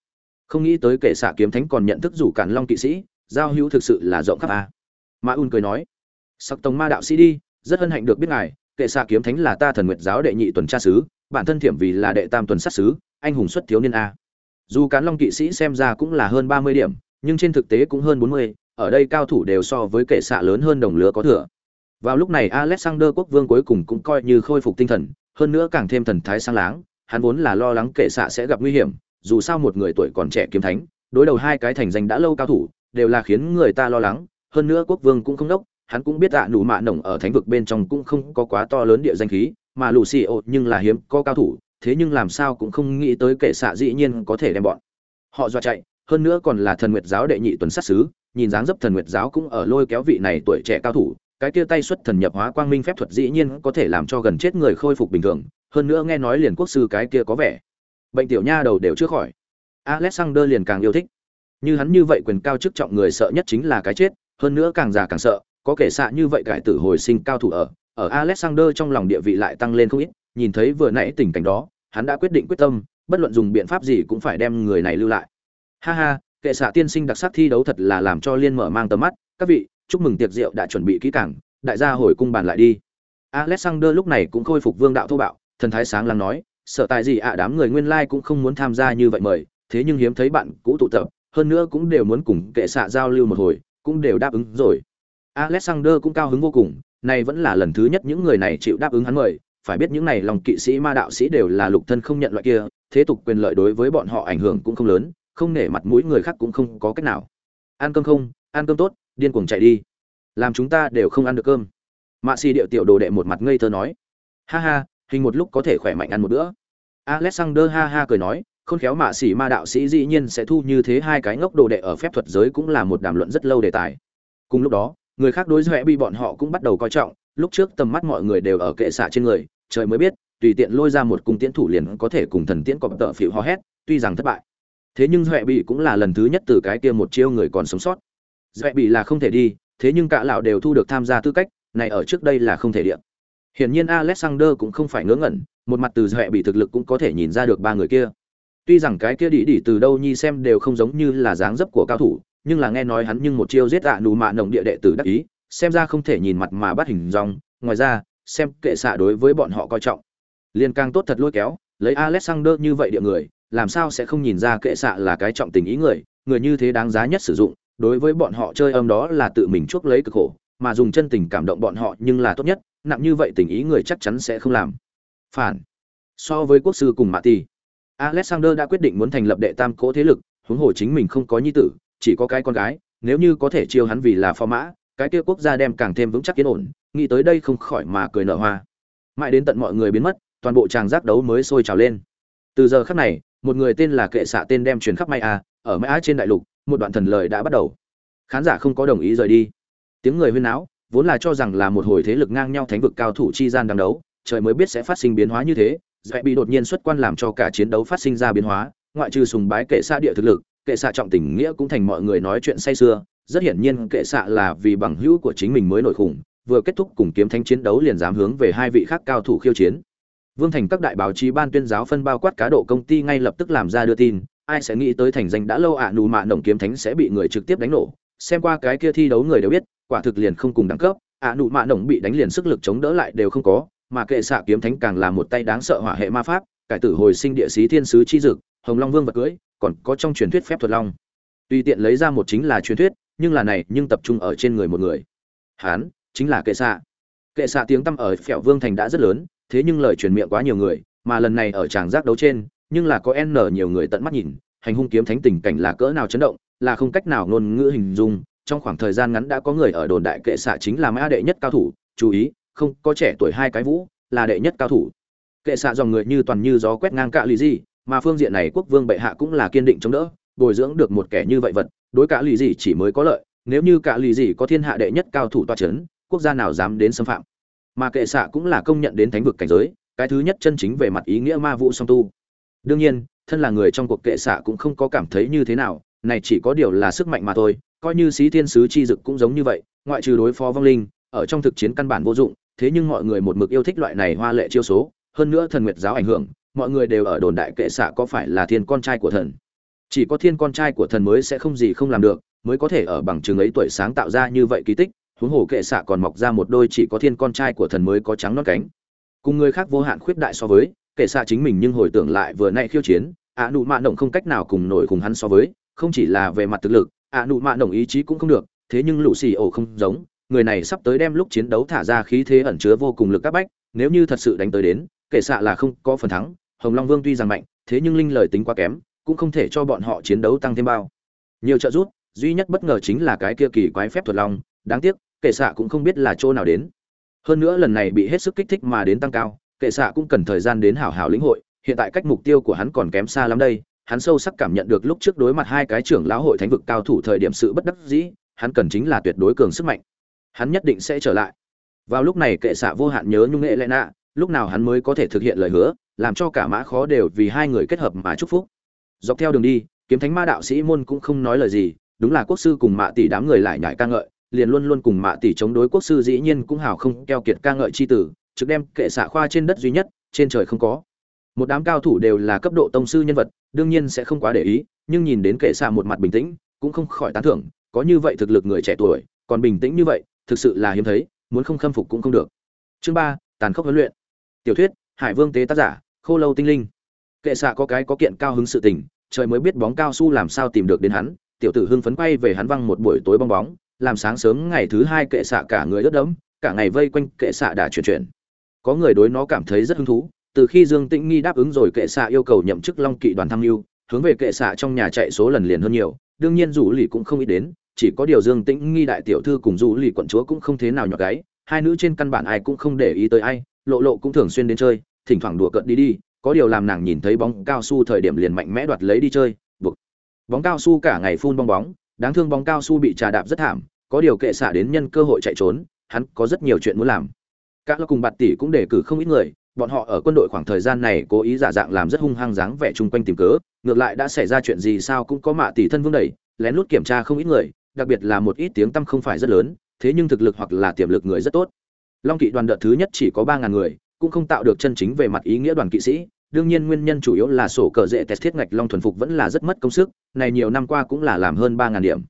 Không nghĩ tới kệ xạ kiếm thánh còn nhận thức rủ cản long kỵ sĩ, giao hữu thực sự là rộng khắp a. Mà ùn cười nói, sắc tông ma đạo sĩ đi, rất hân hạnh được biết ngài kệ xạ kiếm thánh là ta thần nguyệt giáo đệ nhị tuần tra sứ, bản thân thiểm vì là đệ tam tuần sát sứ, anh hùng xuất thiếu niên a. Dù cán long kỵ sĩ xem ra cũng là hơn ba mươi điểm, nhưng trên thực tế cũng hơn bốn mươi, ở đây cao thủ đều so với kệ xạ lớn hơn đồng lứa có thừa. Vào lúc này alexander quốc vương cuối cùng cũng coi như khôi phục tinh thần, hơn nữa càng thêm thần thái sang láng, hắn vốn là lo lắng kệ xạ sẽ gặp nguy hiểm, dù sao một người tuổi còn trẻ kiếm thánh, đối đầu hai cái thành danh đã lâu cao thủ, đều là khiến người ta lo lắng, hơn nữa quốc vương cũng không đốc hắn cũng biết ạ, nụ mạ nồng ở thánh vực bên trong cũng không có quá to lớn địa danh khí, mà lù xì ô nhưng là hiếm có cao thủ, thế nhưng làm sao cũng không nghĩ tới kệ xạ dĩ nhiên có thể đem bọn họ dọa chạy. Hơn nữa còn là thần nguyệt giáo đệ nhị tuần sát sứ, nhìn dáng dấp thần nguyệt giáo cũng ở lôi kéo vị này tuổi trẻ cao thủ, cái kia tay xuất thần nhập hóa quang minh phép thuật dĩ nhiên có thể làm cho gần chết người khôi phục bình thường. Hơn nữa nghe nói liền quốc sư cái kia có vẻ bệnh tiểu nha đầu đều chưa khỏi. Alexander liền càng yêu thích. Như hắn như vậy quyền cao chức trọng người sợ nhất chính là cái chết, hơn nữa càng già càng sợ có kẻ xạ như vậy cải tử hồi sinh cao thủ ở ở alexander trong lòng địa vị lại tăng lên không ít, nhìn thấy vừa nãy tình cảnh đó, hắn đã quyết định quyết tâm, bất luận dùng biện pháp gì cũng phải đem người này lưu lại. Ha ha kệ xạ tiên sinh đặc sắc thi đấu thật là làm cho liên mở mang tầm mắt, các vị, chúc mừng tiệc rượu đã chuẩn bị kỹ càng, đại gia hồi cung bàn lại đi. Alexander lúc này cũng khôi phục vương đạo thô bạo, thần thái sáng lắng nói sợ tại gì ạ, đám người nguyên lai cũng không muốn tham gia như vậy mời, thế nhưng hiếm thấy bạn cũ tụ tập, hơn nữa cũng đều muốn cùng kệ xạ giao lưu một hồi, cũng đều đáp ứng rồi alexander cũng cao hứng vô cùng này vẫn là lần thứ nhất những người này chịu đáp ứng hắn mời. Phải biết những này lòng kỵ sĩ, ma đạo sĩ đều là lục thân không nhận loại kia, thế tục quyền lợi đối với bọn họ ảnh hưởng cũng không lớn, không nể mặt mũi người khác cũng không có cách nào. Ăn cơm không? Ăn cơm tốt, điên cuồng chạy đi. Làm chúng ta đều không ăn được cơm. Mạ xì điệu tiểu đồ đệ một mặt ngây thơ nói. Ha ha, hình một lúc có thể khỏe mạnh ăn một bữa. Alexander ha ha cười nói, khôn khéo mạ xỉ ma đạo sĩ dĩ nhiên sẽ thu như thế hai cái ngốc đồ đệ ở phép thuật giới cũng là một đàm luận rất lâu đề tài. Cùng lúc đó người khác đối với bị bọn họ cũng bắt đầu coi trọng, lúc trước tầm mắt mọi người đều ở kệ xạ trên người, trời mới biết, tùy tiện lôi ra một cung tiễn thủ liền có thể cùng thần tiễn cọp tợ phịu hò hét, tuy rằng thất bại. Thế nhưng rẽ bị cũng là lần thứ nhất từ cái kia một chiêu người còn sống sót. Rẽ bị là không thể đi, thế nhưng cả lão đều thu được tham gia tư cách, này ở trước đây là không thể điện hiển nhiên alexander cũng không phải ngớ ngẩn, một mặt từ rẽ bị thực lực cũng có thể nhìn ra được ba người kia. Tuy rằng cái kia đi đi từ đâu nhi xem đều không giống như là dáng dấp của cao thủ nhưng là nghe nói hắn nhưng một chiêu giết ạ nù mạ nồng địa đệ tử đắc ý, xem ra không thể nhìn mặt mà bắt hình dong. Ngoài ra, xem kệ xạ đối với bọn họ coi trọng. Liên càng tốt thật lôi kéo, lấy alexander như vậy địa người, làm sao sẽ không nhìn ra kệ xạ là cái trọng tình ý người người như thế đáng giá nhất sử dụng, đối với bọn họ chơi âm đó là tự mình chuốc lấy cực khổ, mà dùng chân tình cảm động bọn họ nhưng là tốt nhất, nặng như vậy tình ý người chắc chắn sẽ không làm. Phản. So với quốc sư cùng mạ ti alexander đã quyết định muốn thành lập đệ tam cỗ thế lực, huống hồ chính mình không có nhi tử chỉ có cái con gái, nếu như có thể chiêu hắn vì là phò mã, cái kia quốc gia đem càng thêm vững chắc yên ổn, nghĩ tới đây không khỏi mà cười nở hoa. Mãi đến tận mọi người biến mất, toàn bộ tràng giác đấu mới sôi trào lên. Từ giờ khắc này, một người tên là kệ xạ tên đem truyền khắp may a, ở may a trên đại lục, một đoạn thần lời đã bắt đầu. Khán giả không có đồng ý rời đi. Tiếng người huyên náo, vốn là cho rằng là một hồi thế lực ngang nhau thánh vực cao thủ chi gian đang đấu, trời mới biết sẽ phát sinh biến hóa như thế. Dễ bị đột nhiên xuất quan làm cho cả chiến đấu phát sinh ra biến hóa, ngoại trừ sùng bái kệ xa địa thực lực kệ xạ trọng tình nghĩa cũng thành mọi người nói chuyện say sưa, rất hiển nhiên kệ xạ là vì bằng hữu của chính mình mới nổi khủng, vừa kết thúc cùng kiếm thánh chiến đấu liền dám hướng về hai vị khác cao thủ khiêu chiến. Vương thành các đại báo chí ban tuyên giáo phân bao quát cá độ công ty ngay lập tức làm ra đưa tin, ai sẽ nghĩ tới thành danh đã lâu ạ nù mạ nồng kiếm thánh sẽ bị người trực tiếp đánh nổ. Xem qua cái kia thi đấu người đều biết, quả thực liền không cùng đẳng cấp, ạ, nụ mạ nồng bị đánh liền sức lực chống đỡ lại đều không có, mà kệ xạ kiếm thánh càng là một tay đáng sợ hỏa hệ ma pháp, cải tử hồi sinh địa sĩ thiên sứ chi dực, hồng long vương vật cưới còn có trong truyền thuyết phép thuật long. Tùy tiện lấy ra một chính là truyền thuyết, nhưng là này nhưng tập trung ở trên người một người. Hán, chính là kệ xạ. Kệ xạ tiếng tăm ở phèo vương thành đã rất lớn, thế nhưng lời truyền miệng quá nhiều người, mà lần này ở tràng giác đấu trên, nhưng là có n nhiều người tận mắt nhìn, hành hung kiếm thánh tình cảnh là cỡ nào chấn động, là không cách nào ngôn ngữ hình dung. Trong khoảng thời gian ngắn đã có người ở đồn đại kệ xạ chính là mã đệ nhất cao thủ, chú ý, không, có trẻ tuổi hai cái vũ, là đệ nhất cao thủ. Kệ xạ dòng người như toàn như gió quét ngang cạ lì gì mà phương diện này quốc vương bệ hạ cũng là kiên định chống đỡ, bồi dưỡng được một kẻ như vậy vật, đối cả lì gì chỉ mới có lợi, nếu như cả lì gì có thiên hạ đệ nhất cao thủ toa chấn, quốc gia nào dám đến xâm phạm. Mà kệ xạ cũng là công nhận đến thánh vực cảnh giới, cái thứ nhất chân chính về mặt ý nghĩa ma vũ song tu. Đương nhiên, thân là người trong cuộc kệ xạ cũng không có cảm thấy như thế nào, này chỉ có điều là sức mạnh mà thôi, coi như sĩ thiên sứ chi dực cũng giống như vậy, ngoại trừ đối phó vong linh, ở trong thực chiến căn bản vô dụng, thế nhưng mọi người một mực yêu thích loại này hoa lệ chiêu số, hơn nữa thần nguyệt giáo ảnh hưởng mọi người đều ở đồn đại kệ xạ có phải là thiên con trai của thần. Chỉ có thiên con trai của thần mới sẽ không gì không làm được, mới có thể ở bằng chứng ấy tuổi sáng tạo ra như vậy kỳ tích, huống hồ kệ xạ còn mọc ra một đôi chỉ có thiên con trai của thần mới có trắng non cánh. Cùng người khác vô hạn khuyết đại so với, kệ xạ chính mình nhưng hồi tưởng lại vừa nay khiêu chiến, ạ nụ mạ động không cách nào cùng nổi cùng hắn so với, không chỉ là về mặt thực lực, ạ nụ mạ động ý chí cũng không được, thế nhưng lũ xì ổ không giống, người này sắp tới đem lúc chiến đấu thả ra khí thế ẩn chứa vô cùng lực các bách, nếu như thật sự đánh tới đến, kệ xạ là không có phần thắng hồng long vương tuy rằng mạnh, thế nhưng linh lời tính quá kém, cũng không thể cho bọn họ chiến đấu tăng thêm bao. Nhiều trợ giúp, duy nhất bất ngờ chính là cái kia kỳ quái phép thuật long, đáng tiếc, kệ xạ cũng không biết là chỗ nào đến. Hơn nữa lần này bị hết sức kích thích mà đến tăng cao, kệ xạ cũng cần thời gian đến hảo hảo lĩnh hội, hiện tại cách mục tiêu của hắn còn kém xa lắm đây, hắn sâu sắc cảm nhận được lúc trước đối mặt hai cái trưởng lão hội thánh vực cao thủ thời điểm sự bất đắc dĩ, hắn cần chính là tuyệt đối cường sức mạnh. Hắn nhất định sẽ trở lại. Vào lúc này kệ xạ vô hạn nhớ nhung nghệ lệ nạ, lúc nào hắn mới có thể thực hiện lời hứa làm cho cả mã khó đều vì hai người kết hợp mà chúc phúc. Dọc theo đường đi, kiếm thánh ma đạo sĩ môn cũng không nói lời gì, đúng là quốc sư cùng mạ tỷ đám người lại nhải ca ngợi, liền luôn luôn cùng mạ tỷ chống đối quốc sư dĩ nhiên cũng hào không keo kiệt ca ngợi chi tử, trực đem kệ xạ khoa trên đất duy nhất, trên trời không có. Một đám cao thủ đều là cấp độ tông sư nhân vật, đương nhiên sẽ không quá để ý, nhưng nhìn đến kệ xạ một mặt bình tĩnh, cũng không khỏi tán thưởng, có như vậy thực lực người trẻ tuổi, còn bình tĩnh như vậy, thực sự là hiếm thấy, muốn không khâm phục cũng không được. Chương ba, tàn khốc huấn luyện. Tiểu thuyết hải vương tế tác giả, khô lâu tinh linh. Kệ xạ có cái có kiện cao hứng sự tình, trời mới biết bóng cao su làm sao tìm được đến hắn, tiểu tử hưng phấn quay về hắn văng một buổi tối bong bóng, làm sáng sớm ngày thứ hai kệ xạ cả người ướt đẫm, cả ngày vây quanh kệ xạ đã chuyển chuyển. Có người đối nó cảm thấy rất hứng thú, từ khi dương tĩnh nghi đáp ứng rồi kệ xạ yêu cầu nhậm chức long kỵ đoàn tham mưu, hướng về kệ xạ trong nhà chạy số lần liền hơn nhiều, đương nhiên dù lì cũng không ít đến, chỉ có điều dương tĩnh nghi đại tiểu thư cùng dù lì quận chúa cũng không thế nào nhỏ gái hai nữ trên căn bản ai cũng không để ý tới ai lộ lộ cũng thường xuyên đến chơi, thỉnh thoảng đùa cợt đi đi, có điều làm nàng nhìn thấy bóng cao su thời điểm liền mạnh mẽ đoạt lấy đi chơi, buộc. Bóng cao su cả ngày phun bong bóng, đáng thương bóng cao su bị trà đạp rất thảm, có điều kệ xả đến nhân cơ hội chạy trốn, hắn có rất nhiều chuyện muốn làm. Các lo cùng bạt tỷ cũng đề cử không ít người, bọn họ ở quân đội khoảng thời gian này cố ý giả dạng làm rất hung hăng dáng vẻ chung quanh tìm cớ, ngược lại đã xảy ra chuyện gì sao cũng có mạ tỷ thân vương đẩy, lén lút kiểm tra không ít người, đặc biệt là một ít tiếng tăm không phải rất lớn, thế nhưng thực lực hoặc là tiềm lực người rất tốt long kỵ đoàn đợt thứ nhất chỉ có ba ngàn người, cũng không tạo được chân chính về mặt ý nghĩa đoàn kỵ sĩ. Đương nhiên nguyên nhân chủ yếu là sổ cờ dễ test thiết ngạch long thuần phục vẫn là rất mất công sức, này nhiều năm qua cũng là làm hơn ba ngàn điểm.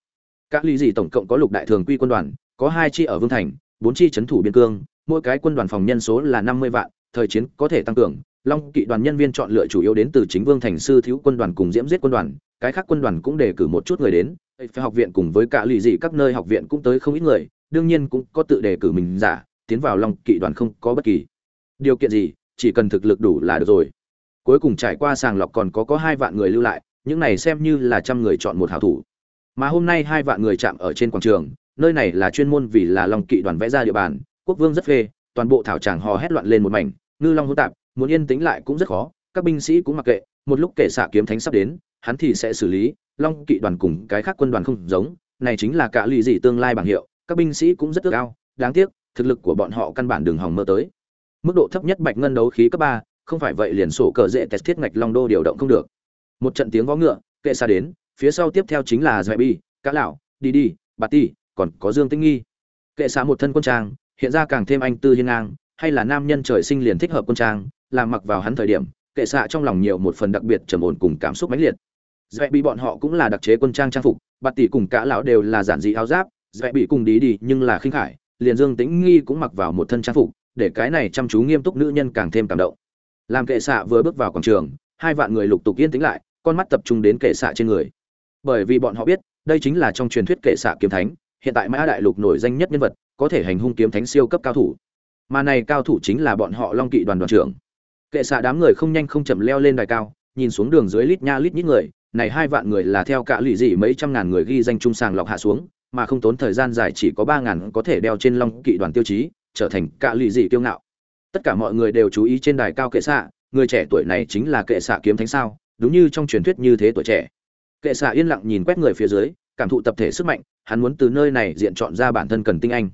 Các lý gì tổng cộng có lục đại thường quy quân đoàn, có hai chi ở vương thành, bốn chi trấn thủ biên cương, mỗi cái quân đoàn phòng nhân số là năm mươi vạn, thời chiến có thể tăng cường. Long kỵ đoàn nhân viên chọn lựa chủ yếu đến từ chính vương thành sư thiếu quân đoàn cùng diễm giết quân đoàn, cái khác quân đoàn cũng đề cử một chút người đến. Phải học viện cùng với cả lì dị các nơi học viện cũng tới không ít người, đương nhiên cũng có tự đề cử mình giả tiến vào long kỵ đoàn không có bất kỳ điều kiện gì, chỉ cần thực lực đủ là được rồi. Cuối cùng trải qua sàng lọc còn có có hai vạn người lưu lại, những này xem như là trăm người chọn một hảo thủ. Mà hôm nay hai vạn người chạm ở trên quảng trường, nơi này là chuyên môn vì là long kỵ đoàn vẽ ra địa bàn, quốc vương rất phê, toàn bộ thảo tràng hò hét loạn lên một mảnh, ngư long hỗn tạp, muốn yên tĩnh lại cũng rất khó, các binh sĩ cũng mặc kệ, một lúc kể xạ kiếm thánh sắp đến, hắn thì sẽ xử lý, long kỵ đoàn cùng cái khác quân đoàn không giống, này chính là cả lì dị tương lai bảng hiệu, các binh sĩ cũng rất ước ao, đáng tiếc thực lực của bọn họ căn bản đường hòng mơ tới. Mức độ thấp nhất bạch ngân đấu khí cấp ba, không phải vậy liền sổ cờ dễ test thiết ngạch long đô điều động không được. Một trận tiếng vó ngựa, kệ xa đến, phía sau tiếp theo chính là dạy bi cá lão, đi đi, bà ti còn có dương tĩnh nghi. Kệ xa một thân quân trang, hiện ra càng thêm anh tư hiên ngang, hay là nam nhân trời sinh liền thích hợp quân trang, làm mặc vào hắn thời điểm, kệ xạ trong lòng nhiều một phần đặc biệt trầm ổn cùng cảm xúc mãnh liệt. Dạy bị bọn họ cũng là đặc chế quân trang trang phục bạt tỷ cùng cả lão đều là giản dị áo giáp dạy bị cùng đi đi nhưng là khinh khải liền dương tĩnh nghi cũng mặc vào một thân trang phục, để cái này chăm chú nghiêm túc nữ nhân càng thêm cảm động. Làm kệ xạ vừa bước vào quảng trường, hai vạn người lục tục yên tĩnh lại, con mắt tập trung đến kệ xạ trên người. Bởi vì bọn họ biết, đây chính là trong truyền thuyết kệ xạ kiếm thánh, hiện tại mã đại lục nổi danh nhất nhân vật, có thể hành hung kiếm thánh siêu cấp cao thủ. Mà này cao thủ chính là bọn họ long kỵ đoàn đoàn trưởng. Kệ xạ đám người không nhanh không chậm leo lên đài cao, nhìn xuống đường dưới lít nha lít nhít người, này hai vạn người là theo cả lụy dị mấy trăm ngàn người ghi danh trung sàng lọc hạ xuống mà không tốn thời gian dài chỉ có ba ngàn có thể đeo trên long kỵ đoàn tiêu chí, trở thành cạ lụy dị kiêu ngạo. Tất cả mọi người đều chú ý trên đài cao kệ xạ, người trẻ tuổi này chính là kệ xạ kiếm thánh sao, đúng như trong truyền thuyết như thế tuổi trẻ. Kệ xạ yên lặng nhìn quét người phía dưới, cảm thụ tập thể sức mạnh, hắn muốn từ nơi này diện chọn ra bản thân cần tinh anh.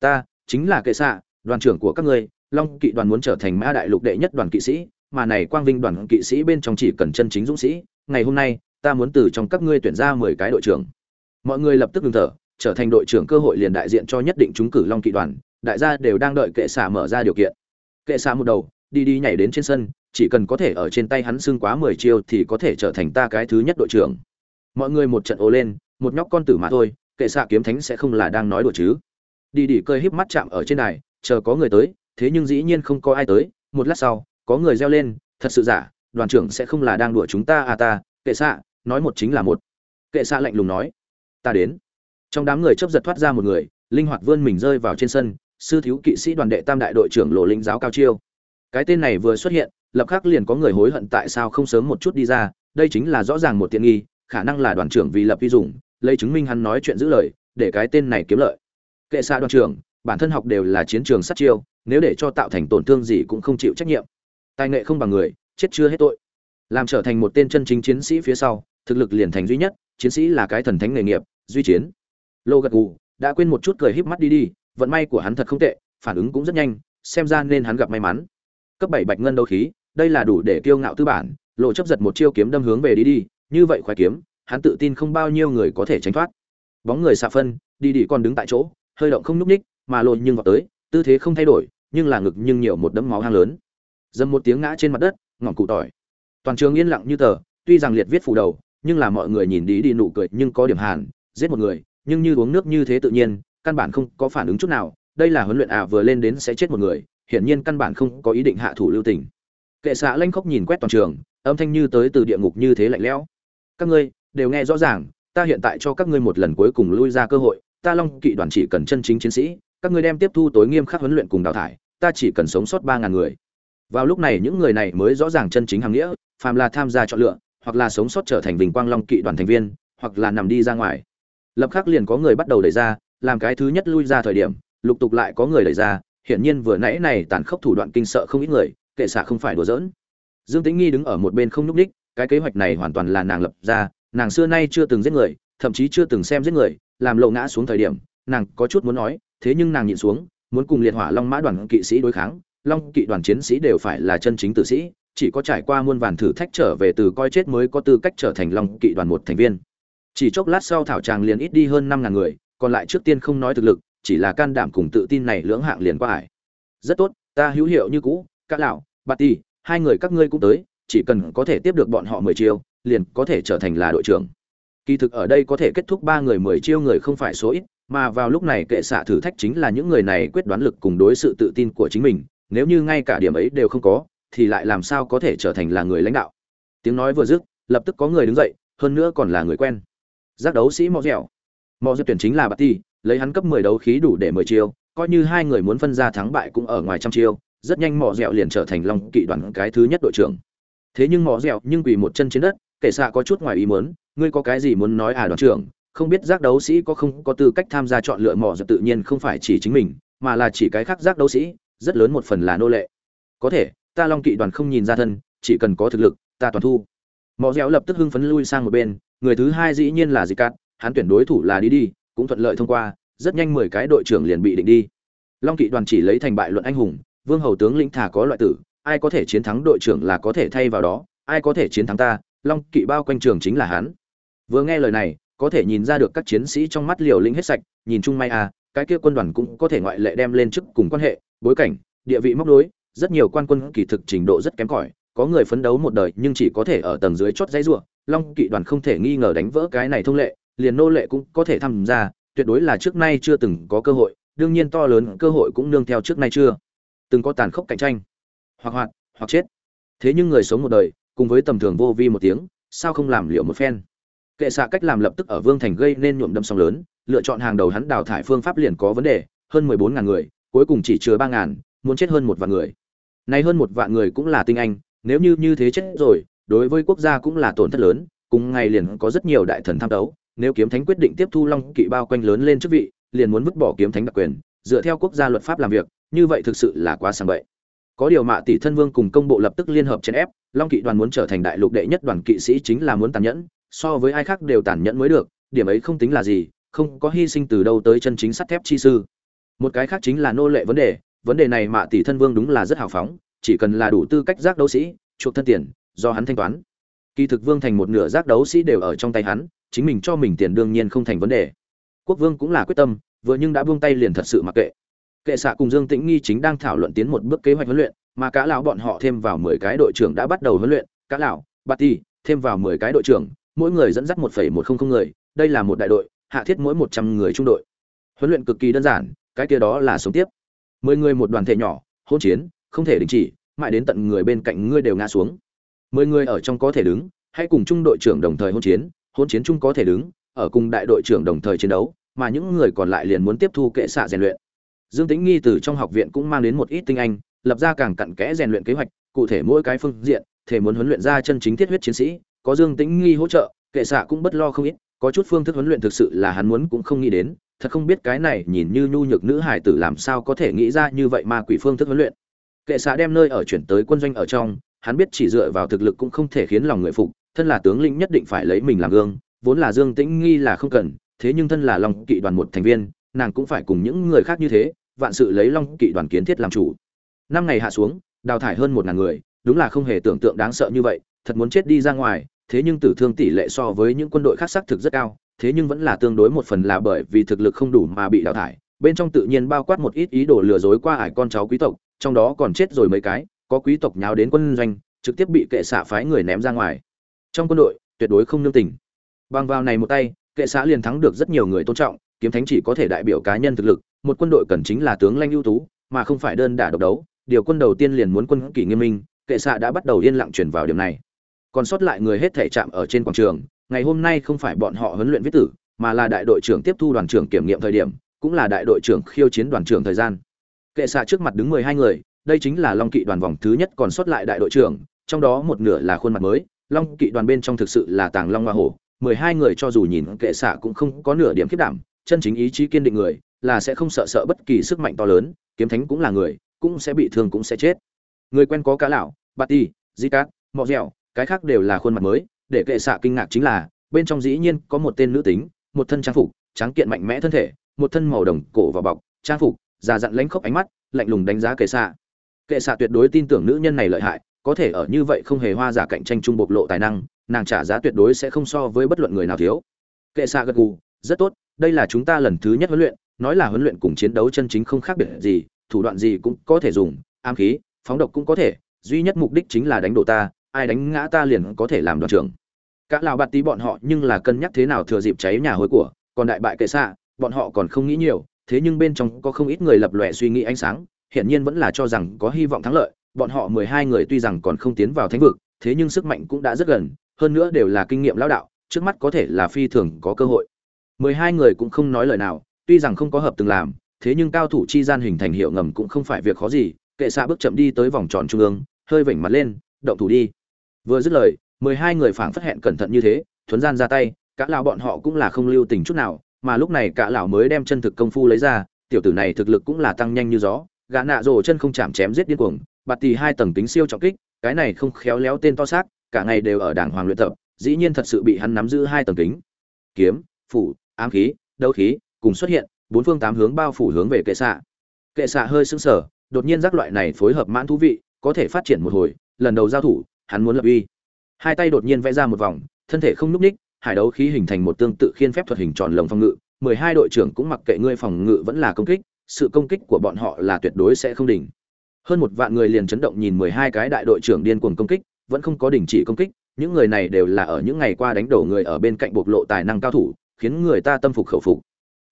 Ta, chính là kệ xạ, đoàn trưởng của các ngươi, long kỵ đoàn muốn trở thành mã đại lục đệ nhất đoàn kỵ sĩ, mà này quang vinh đoàn kỵ sĩ bên trong chỉ cần chân chính dũng sĩ. Ngày hôm nay, ta muốn từ trong các ngươi tuyển ra mười cái đội trưởng mọi người lập tức ngừng thở trở thành đội trưởng cơ hội liền đại diện cho nhất định chúng cử long kỵ đoàn đại gia đều đang đợi kệ xạ mở ra điều kiện. Kệ xạ một đầu đi đi nhảy đến trên sân chỉ cần có thể ở trên tay hắn xưng quá mười chiêu thì có thể trở thành ta cái thứ nhất đội trưởng. Mọi người một trận ồ lên một nhóc con tử mà thôi kệ xạ kiếm thánh sẽ không là đang nói đùa chứ. Đi đi cơi híp mắt chạm ở trên này, chờ có người tới thế nhưng dĩ nhiên không có ai tới một lát sau có người reo lên thật sự giả đoàn trưởng sẽ không là đang đùa chúng ta à ta kệ xạ nói một chính là một. Kệ xạ lạnh lùng nói ta đến. Trong đám người chấp giật thoát ra một người, linh hoạt vươn mình rơi vào trên sân, sư thiếu kỵ sĩ đoàn đệ tam đại đội trưởng lộ linh giáo cao chiêu. Cái tên này vừa xuất hiện, lập khắc liền có người hối hận tại sao không sớm một chút đi ra, đây chính là rõ ràng một tiện nghi, khả năng là đoàn trưởng vì lập vi dùng, lấy chứng minh hắn nói chuyện giữ lời, để cái tên này kiếm lợi. Kệ xa đoàn trưởng, bản thân học đều là chiến trường sát chiêu, nếu để cho tạo thành tổn thương gì cũng không chịu trách nhiệm. Tài nghệ không bằng người, chết chưa hết tội. Làm trở thành một tên chân chính chiến sĩ phía sau, thực lực liền thành duy nhất, chiến sĩ là cái thần thánh nghề nghiệp duy chiến. Lô gật gù, đã quên một chút cười híp mắt đi đi, vận may của hắn thật không tệ, phản ứng cũng rất nhanh, xem ra nên hắn gặp may mắn. Cấp bảy bạch ngân đấu khí, đây là đủ để kiêu ngạo tư bản lộ chấp giật một chiêu kiếm đâm hướng về đi đi, như vậy khoái kiếm, hắn tự tin không bao nhiêu người có thể tránh thoát. Bóng người xạ phân, đi đi còn đứng tại chỗ, hơi động không nhúc ních, mà lộ nhưng vào tới, tư thế không thay đổi, nhưng là ngực nhưng nhiều một đấm máu hang lớn. Dầm một tiếng ngã trên mặt đất, ngọn cụ tỏi. Toàn trường yên lặng như tờ, tuy rằng liệt viết phủ đầu, nhưng là mọi người nhìn đi đi nụ cười nhưng có điểm hàn giết một người, nhưng như uống nước như thế tự nhiên, căn bản không có phản ứng chút nào, đây là huấn luyện à vừa lên đến sẽ chết một người, hiển nhiên căn bản không có ý định hạ thủ lưu tình. Kệ xạ lanh khóc nhìn quét toàn trường, âm thanh như tới từ địa ngục như thế lạnh lẽo. Các ngươi, đều nghe rõ ràng, ta hiện tại cho các ngươi một lần cuối cùng lui ra cơ hội, ta long kỵ đoàn chỉ cần chân chính chiến sĩ, các ngươi đem tiếp thu tối nghiêm khắc huấn luyện cùng đào thải, ta chỉ cần sống sót ba ngàn người. Vào lúc này những người này mới rõ ràng chân chính hàng nghĩa, phàm là tham gia chọn lựa, hoặc là sống sót trở thành vinh quang long kỵ đoàn thành viên, hoặc là nằm đi ra ngoài lập khắc liền có người bắt đầu đẩy ra, làm cái thứ nhất lui ra thời điểm, lục tục lại có người đẩy ra, hiển nhiên vừa nãy này tàn khốc thủ đoạn kinh sợ không ít người, kệ xạ không phải đùa giỡn. Dương tĩnh nghi đứng ở một bên không nhúc ních cái kế hoạch này hoàn toàn là nàng lập ra, nàng xưa nay chưa từng giết người, thậm chí chưa từng xem giết người, làm lộ ngã xuống thời điểm, nàng có chút muốn nói, thế nhưng nàng nhịn xuống, muốn cùng liệt hỏa long mã đoàn kỵ sĩ đối kháng, long kỵ đoàn chiến sĩ đều phải là chân chính tử sĩ, chỉ có trải qua muôn vàn thử thách trở về từ coi chết mới có tư cách trở thành long kỵ đoàn một thành viên chỉ chốc lát sau thảo tràng liền ít đi hơn năm ngàn người, còn lại trước tiên không nói thực lực, chỉ là can đảm cùng tự tin này lưỡng hạng liền qua ải rất tốt, ta hữu hiệu như cũ, các lão bà ti hai người các ngươi cũng tới, chỉ cần có thể tiếp được bọn họ mười chiêu, liền có thể trở thành là đội trưởng. Kỳ thực ở đây có thể kết thúc ba người mười chiêu người không phải số ít, mà vào lúc này kệ xạ thử thách chính là những người này quyết đoán lực cùng đối sự tự tin của chính mình, nếu như ngay cả điểm ấy đều không có, thì lại làm sao có thể trở thành là người lãnh đạo. Tiếng nói vừa dứt, lập tức có người đứng dậy, hơn nữa còn là người quen giác đấu sĩ mò dẻo. Mò dẻo tuyển chính là bát ti, lấy hắn cấp mười đấu khí đủ để mười chiêu, coi như hai người muốn phân ra thắng bại cũng ở ngoài trăm chiêu, rất nhanh mò dẻo liền trở thành long kỵ đoàn cái thứ nhất đội trưởng. Thế nhưng mò dẻo nhưng quỳ một chân trên đất, kể xạ có chút ngoài ý muốn, ngươi có cái gì muốn nói à đoàn trưởng, không biết giác đấu sĩ có không có tư cách tham gia chọn lựa mò dẻo tự nhiên không phải chỉ chính mình, mà là chỉ cái khác giác đấu sĩ, rất lớn một phần là nô lệ. Có thể, ta long kỵ đoàn không nhìn ra thân, chỉ cần có thực lực, ta toàn thu. Mò dẻo lập tức hưng phấn lui sang một bên người thứ hai dĩ nhiên là Zicat, hắn tuyển đối thủ là đi đi, cũng thuận lợi thông qua, rất nhanh mười cái đội trưởng liền bị định đi. Long kỵ đoàn chỉ lấy thành bại luận anh hùng, Vương hầu tướng lĩnh thả có loại tử, ai có thể chiến thắng đội trưởng là có thể thay vào đó, ai có thể chiến thắng ta, Long kỵ bao quanh trường chính là hắn. Vừa nghe lời này, có thể nhìn ra được các chiến sĩ trong mắt liều lĩnh hết sạch, nhìn chung may à, cái kia quân đoàn cũng có thể ngoại lệ đem lên chức cùng quan hệ, bối cảnh, địa vị móc đối, rất nhiều quan quân kỳ thực trình độ rất kém cỏi, có người phấn đấu một đời nhưng chỉ có thể ở tầng dưới chót dãy rủa, Long Kỵ đoàn không thể nghi ngờ đánh vỡ cái này thông lệ, liền nô lệ cũng có thể tham gia, tuyệt đối là trước nay chưa từng có cơ hội, đương nhiên to lớn cơ hội cũng nương theo trước nay chưa từng có tàn khốc cạnh tranh, hoặc hoạt, hoặc chết. Thế nhưng người sống một đời, cùng với tầm thường vô vi một tiếng, sao không làm liệu một phen? Kệ xạ cách làm lập tức ở Vương Thành gây nên nhuộm đâm sóng lớn, lựa chọn hàng đầu hắn đào thải phương pháp liền có vấn đề, hơn 14000 người, cuối cùng chỉ chứa 3000, muốn chết hơn một vạn người. Này hơn một vạn người cũng là tinh anh, nếu như như thế chết rồi, đối với quốc gia cũng là tổn thất lớn cùng ngày liền có rất nhiều đại thần tham đấu nếu kiếm thánh quyết định tiếp thu long kỵ bao quanh lớn lên chức vị liền muốn vứt bỏ kiếm thánh đặc quyền dựa theo quốc gia luật pháp làm việc như vậy thực sự là quá sang bậy. Có điều mạ tỷ thân vương cùng công bộ lập tức liên hợp chèn ép long kỵ đoàn muốn trở thành đại lục đệ nhất đoàn kỵ sĩ chính là muốn tàn nhẫn so với ai khác đều tàn nhẫn mới được điểm ấy không tính là gì không có hy sinh từ đâu tới chân chính sắt thép chi sư. Một cái khác chính là nô lệ vấn đề vấn đề này mạ tỷ thân vương đúng là rất hào phóng chỉ cần là đủ tư cách giác đấu sĩ, chuộc thân tiền, do hắn thanh toán. Kỳ thực vương thành một nửa giác đấu sĩ đều ở trong tay hắn, chính mình cho mình tiền đương nhiên không thành vấn đề. Quốc vương cũng là quyết tâm, vừa nhưng đã buông tay liền thật sự mặc kệ. Kệ xạ cùng dương tĩnh nghi chính đang thảo luận tiến một bước kế hoạch huấn luyện, mà cả lão bọn họ thêm vào mười cái đội trưởng đã bắt đầu huấn luyện cả lão bát ti thêm vào mười cái đội trưởng, mỗi người dẫn dắt một phẩy một không không người, đây là một đại đội, hạ thiết mỗi một trăm người trung đội. Huấn luyện cực kỳ đơn giản, cái kia đó là sống tiếp. Mười người một đoàn thể nhỏ hôn chiến không thể đình chỉ, mãi đến tận người bên cạnh ngươi đều ngã xuống. Mười người ở trong có thể đứng, hãy cùng trung đội trưởng đồng thời hôn chiến hôn chiến chung có thể đứng, ở cùng đại đội trưởng đồng thời chiến đấu, mà những người còn lại liền muốn tiếp thu kệ xạ rèn luyện. Dương tính nghi từ trong học viện cũng mang đến một ít tinh anh, lập ra càng cặn kẽ rèn luyện kế hoạch, cụ thể mỗi cái phương diện thể muốn huấn luyện ra chân chính thiết huyết chiến sĩ, có dương tính nghi hỗ trợ, kệ xạ cũng bất lo không ít, có chút phương thức huấn luyện thực sự là hắn muốn cũng không nghĩ đến, thật không biết cái này nhìn như nhu nhược nữ hải tử làm sao có thể nghĩ ra như vậy mà quỷ phương thức huấn luyện kệ xạ đem nơi ở chuyển tới quân doanh ở trong hắn biết chỉ dựa vào thực lực cũng không thể khiến lòng người phục, thân là tướng lĩnh nhất định phải lấy mình làm gương, vốn là Dương Tĩnh nghi là không cần, thế nhưng thân là Long Kỵ đoàn một thành viên, nàng cũng phải cùng những người khác như thế, vạn sự lấy Long Kỵ đoàn kiến thiết làm chủ. Năm ngày hạ xuống, đào thải hơn một ngàn người, đúng là không hề tưởng tượng đáng sợ như vậy, thật muốn chết đi ra ngoài, thế nhưng tử thương tỷ lệ so với những quân đội khác xác thực rất cao, thế nhưng vẫn là tương đối một phần là bởi vì thực lực không đủ mà bị đào thải, bên trong tự nhiên bao quát một ít ý đồ lừa dối qua ải con cháu quý tộc, trong đó còn chết rồi mấy cái, có quý tộc nháo đến quân doanh trực tiếp bị kệ xạ phái người ném ra ngoài. Trong quân đội tuyệt đối không nương tình. Bằng vào này một tay kệ xã liền thắng được rất nhiều người tôn trọng kiếm thánh chỉ có thể đại biểu cá nhân thực lực một quân đội cần chính là tướng lanh ưu tú mà không phải đơn đả độc đấu. Điều quân đầu tiên liền muốn quân kỷ nghiêm minh kệ xạ đã bắt đầu yên lặng chuyển vào điểm này. Còn sót lại người hết thể chạm ở trên quảng trường ngày hôm nay không phải bọn họ huấn luyện viết tử mà là đại đội trưởng tiếp thu đoàn trưởng kiểm nghiệm thời điểm cũng là đại đội trưởng khiêu chiến đoàn trưởng thời gian kệ xạ trước mặt đứng mười hai người, đây chính là long kỵ đoàn vòng thứ nhất còn sót lại đại đội trưởng, trong đó một nửa là khuôn mặt mới. Long kỵ đoàn bên trong thực sự là tàng long hoa hổ, mười hai người cho dù nhìn kệ xạ cũng không có nửa điểm khiết đảm, chân chính ý chí kiên định người, là sẽ không sợ sợ bất kỳ sức mạnh to lớn, kiếm thánh cũng là người, cũng sẽ bị thương cũng sẽ chết. Người quen có cá lão bát ti di cát, mọ dẻo, cái khác đều là khuôn mặt mới, để kệ xạ kinh ngạc chính là, bên trong dĩ nhiên có một tên nữ tính, một thân trang phục, tráng kiện mạnh mẽ thân thể, một thân màu đồng cổ và bọc, trang phục già dặn lánh khóc ánh mắt, lạnh lùng đánh giá kệ xạ. Kệ xạ tuyệt đối tin tưởng nữ nhân này lợi hại, có thể ở như vậy không hề hoa giả cạnh tranh chung bộc lộ tài năng, nàng trả giá tuyệt đối sẽ không so với bất luận người nào thiếu. Kệ xạ gật gù, rất tốt, đây là chúng ta lần thứ nhất huấn luyện, nói là huấn luyện cùng chiến đấu chân chính không khác biệt gì, thủ đoạn gì cũng có thể dùng am khí, phóng độc cũng có thể, duy nhất mục đích chính là đánh đổ ta, ai đánh ngã ta liền có thể làm đoàn trưởng. Các lào bạt tí bọn họ nhưng là cân nhắc thế nào thừa dịp cháy nhà hối của, còn đại bại kệ xạ, bọn họ còn không nghĩ nhiều thế nhưng bên trong có không ít người lập lòe suy nghĩ ánh sáng, hiển nhiên vẫn là cho rằng có hy vọng thắng lợi, bọn họ mười hai người tuy rằng còn không tiến vào thánh vực, thế nhưng sức mạnh cũng đã rất gần, hơn nữa đều là kinh nghiệm lão đạo, trước mắt có thể là phi thường có cơ hội. Mười hai người cũng không nói lời nào, tuy rằng không có hợp từng làm, thế nhưng cao thủ chi gian hình thành hiệu ngầm cũng không phải việc khó gì, kệ xạ bước chậm đi tới vòng tròn trung ương, hơi vểnh mặt lên, động thủ đi. Vừa dứt lời, mười hai người phảng phất hẹn cẩn thận như thế, thuấn gian ra tay, cả lão bọn họ cũng là không lưu tình chút nào mà lúc này cả lão mới đem chân thực công phu lấy ra, tiểu tử này thực lực cũng là tăng nhanh như gió, gã nạ rồ chân không chạm chém giết điên cuồng, bạt tì hai tầng tính siêu trọng kích, cái này không khéo léo tên to xác, cả ngày đều ở đảng hoàng luyện tập, dĩ nhiên thật sự bị hắn nắm giữ hai tầng kính. Kiếm, phủ, ám khí, đấu khí cùng xuất hiện, bốn phương tám hướng bao phủ hướng về kệ xạ. Kệ xạ hơi sững sờ, đột nhiên giác loại này phối hợp mãn thú vị, có thể phát triển một hồi, lần đầu giao thủ, hắn muốn lập uy. Hai tay đột nhiên vẽ ra một vòng, thân thể không núc ních hải đấu khí hình thành một tương tự khiên phép thuật hình tròn lồng phòng ngự, mười hai đội trưởng cũng mặc kệ ngươi phòng ngự vẫn là công kích, sự công kích của bọn họ là tuyệt đối sẽ không đỉnh. Hơn một vạn người liền chấn động nhìn mười hai cái đại đội trưởng điên cuồng công kích, vẫn không có đình chỉ công kích, những người này đều là ở những ngày qua đánh đổ người ở bên cạnh bộc lộ tài năng cao thủ, khiến người ta tâm phục khẩu phục.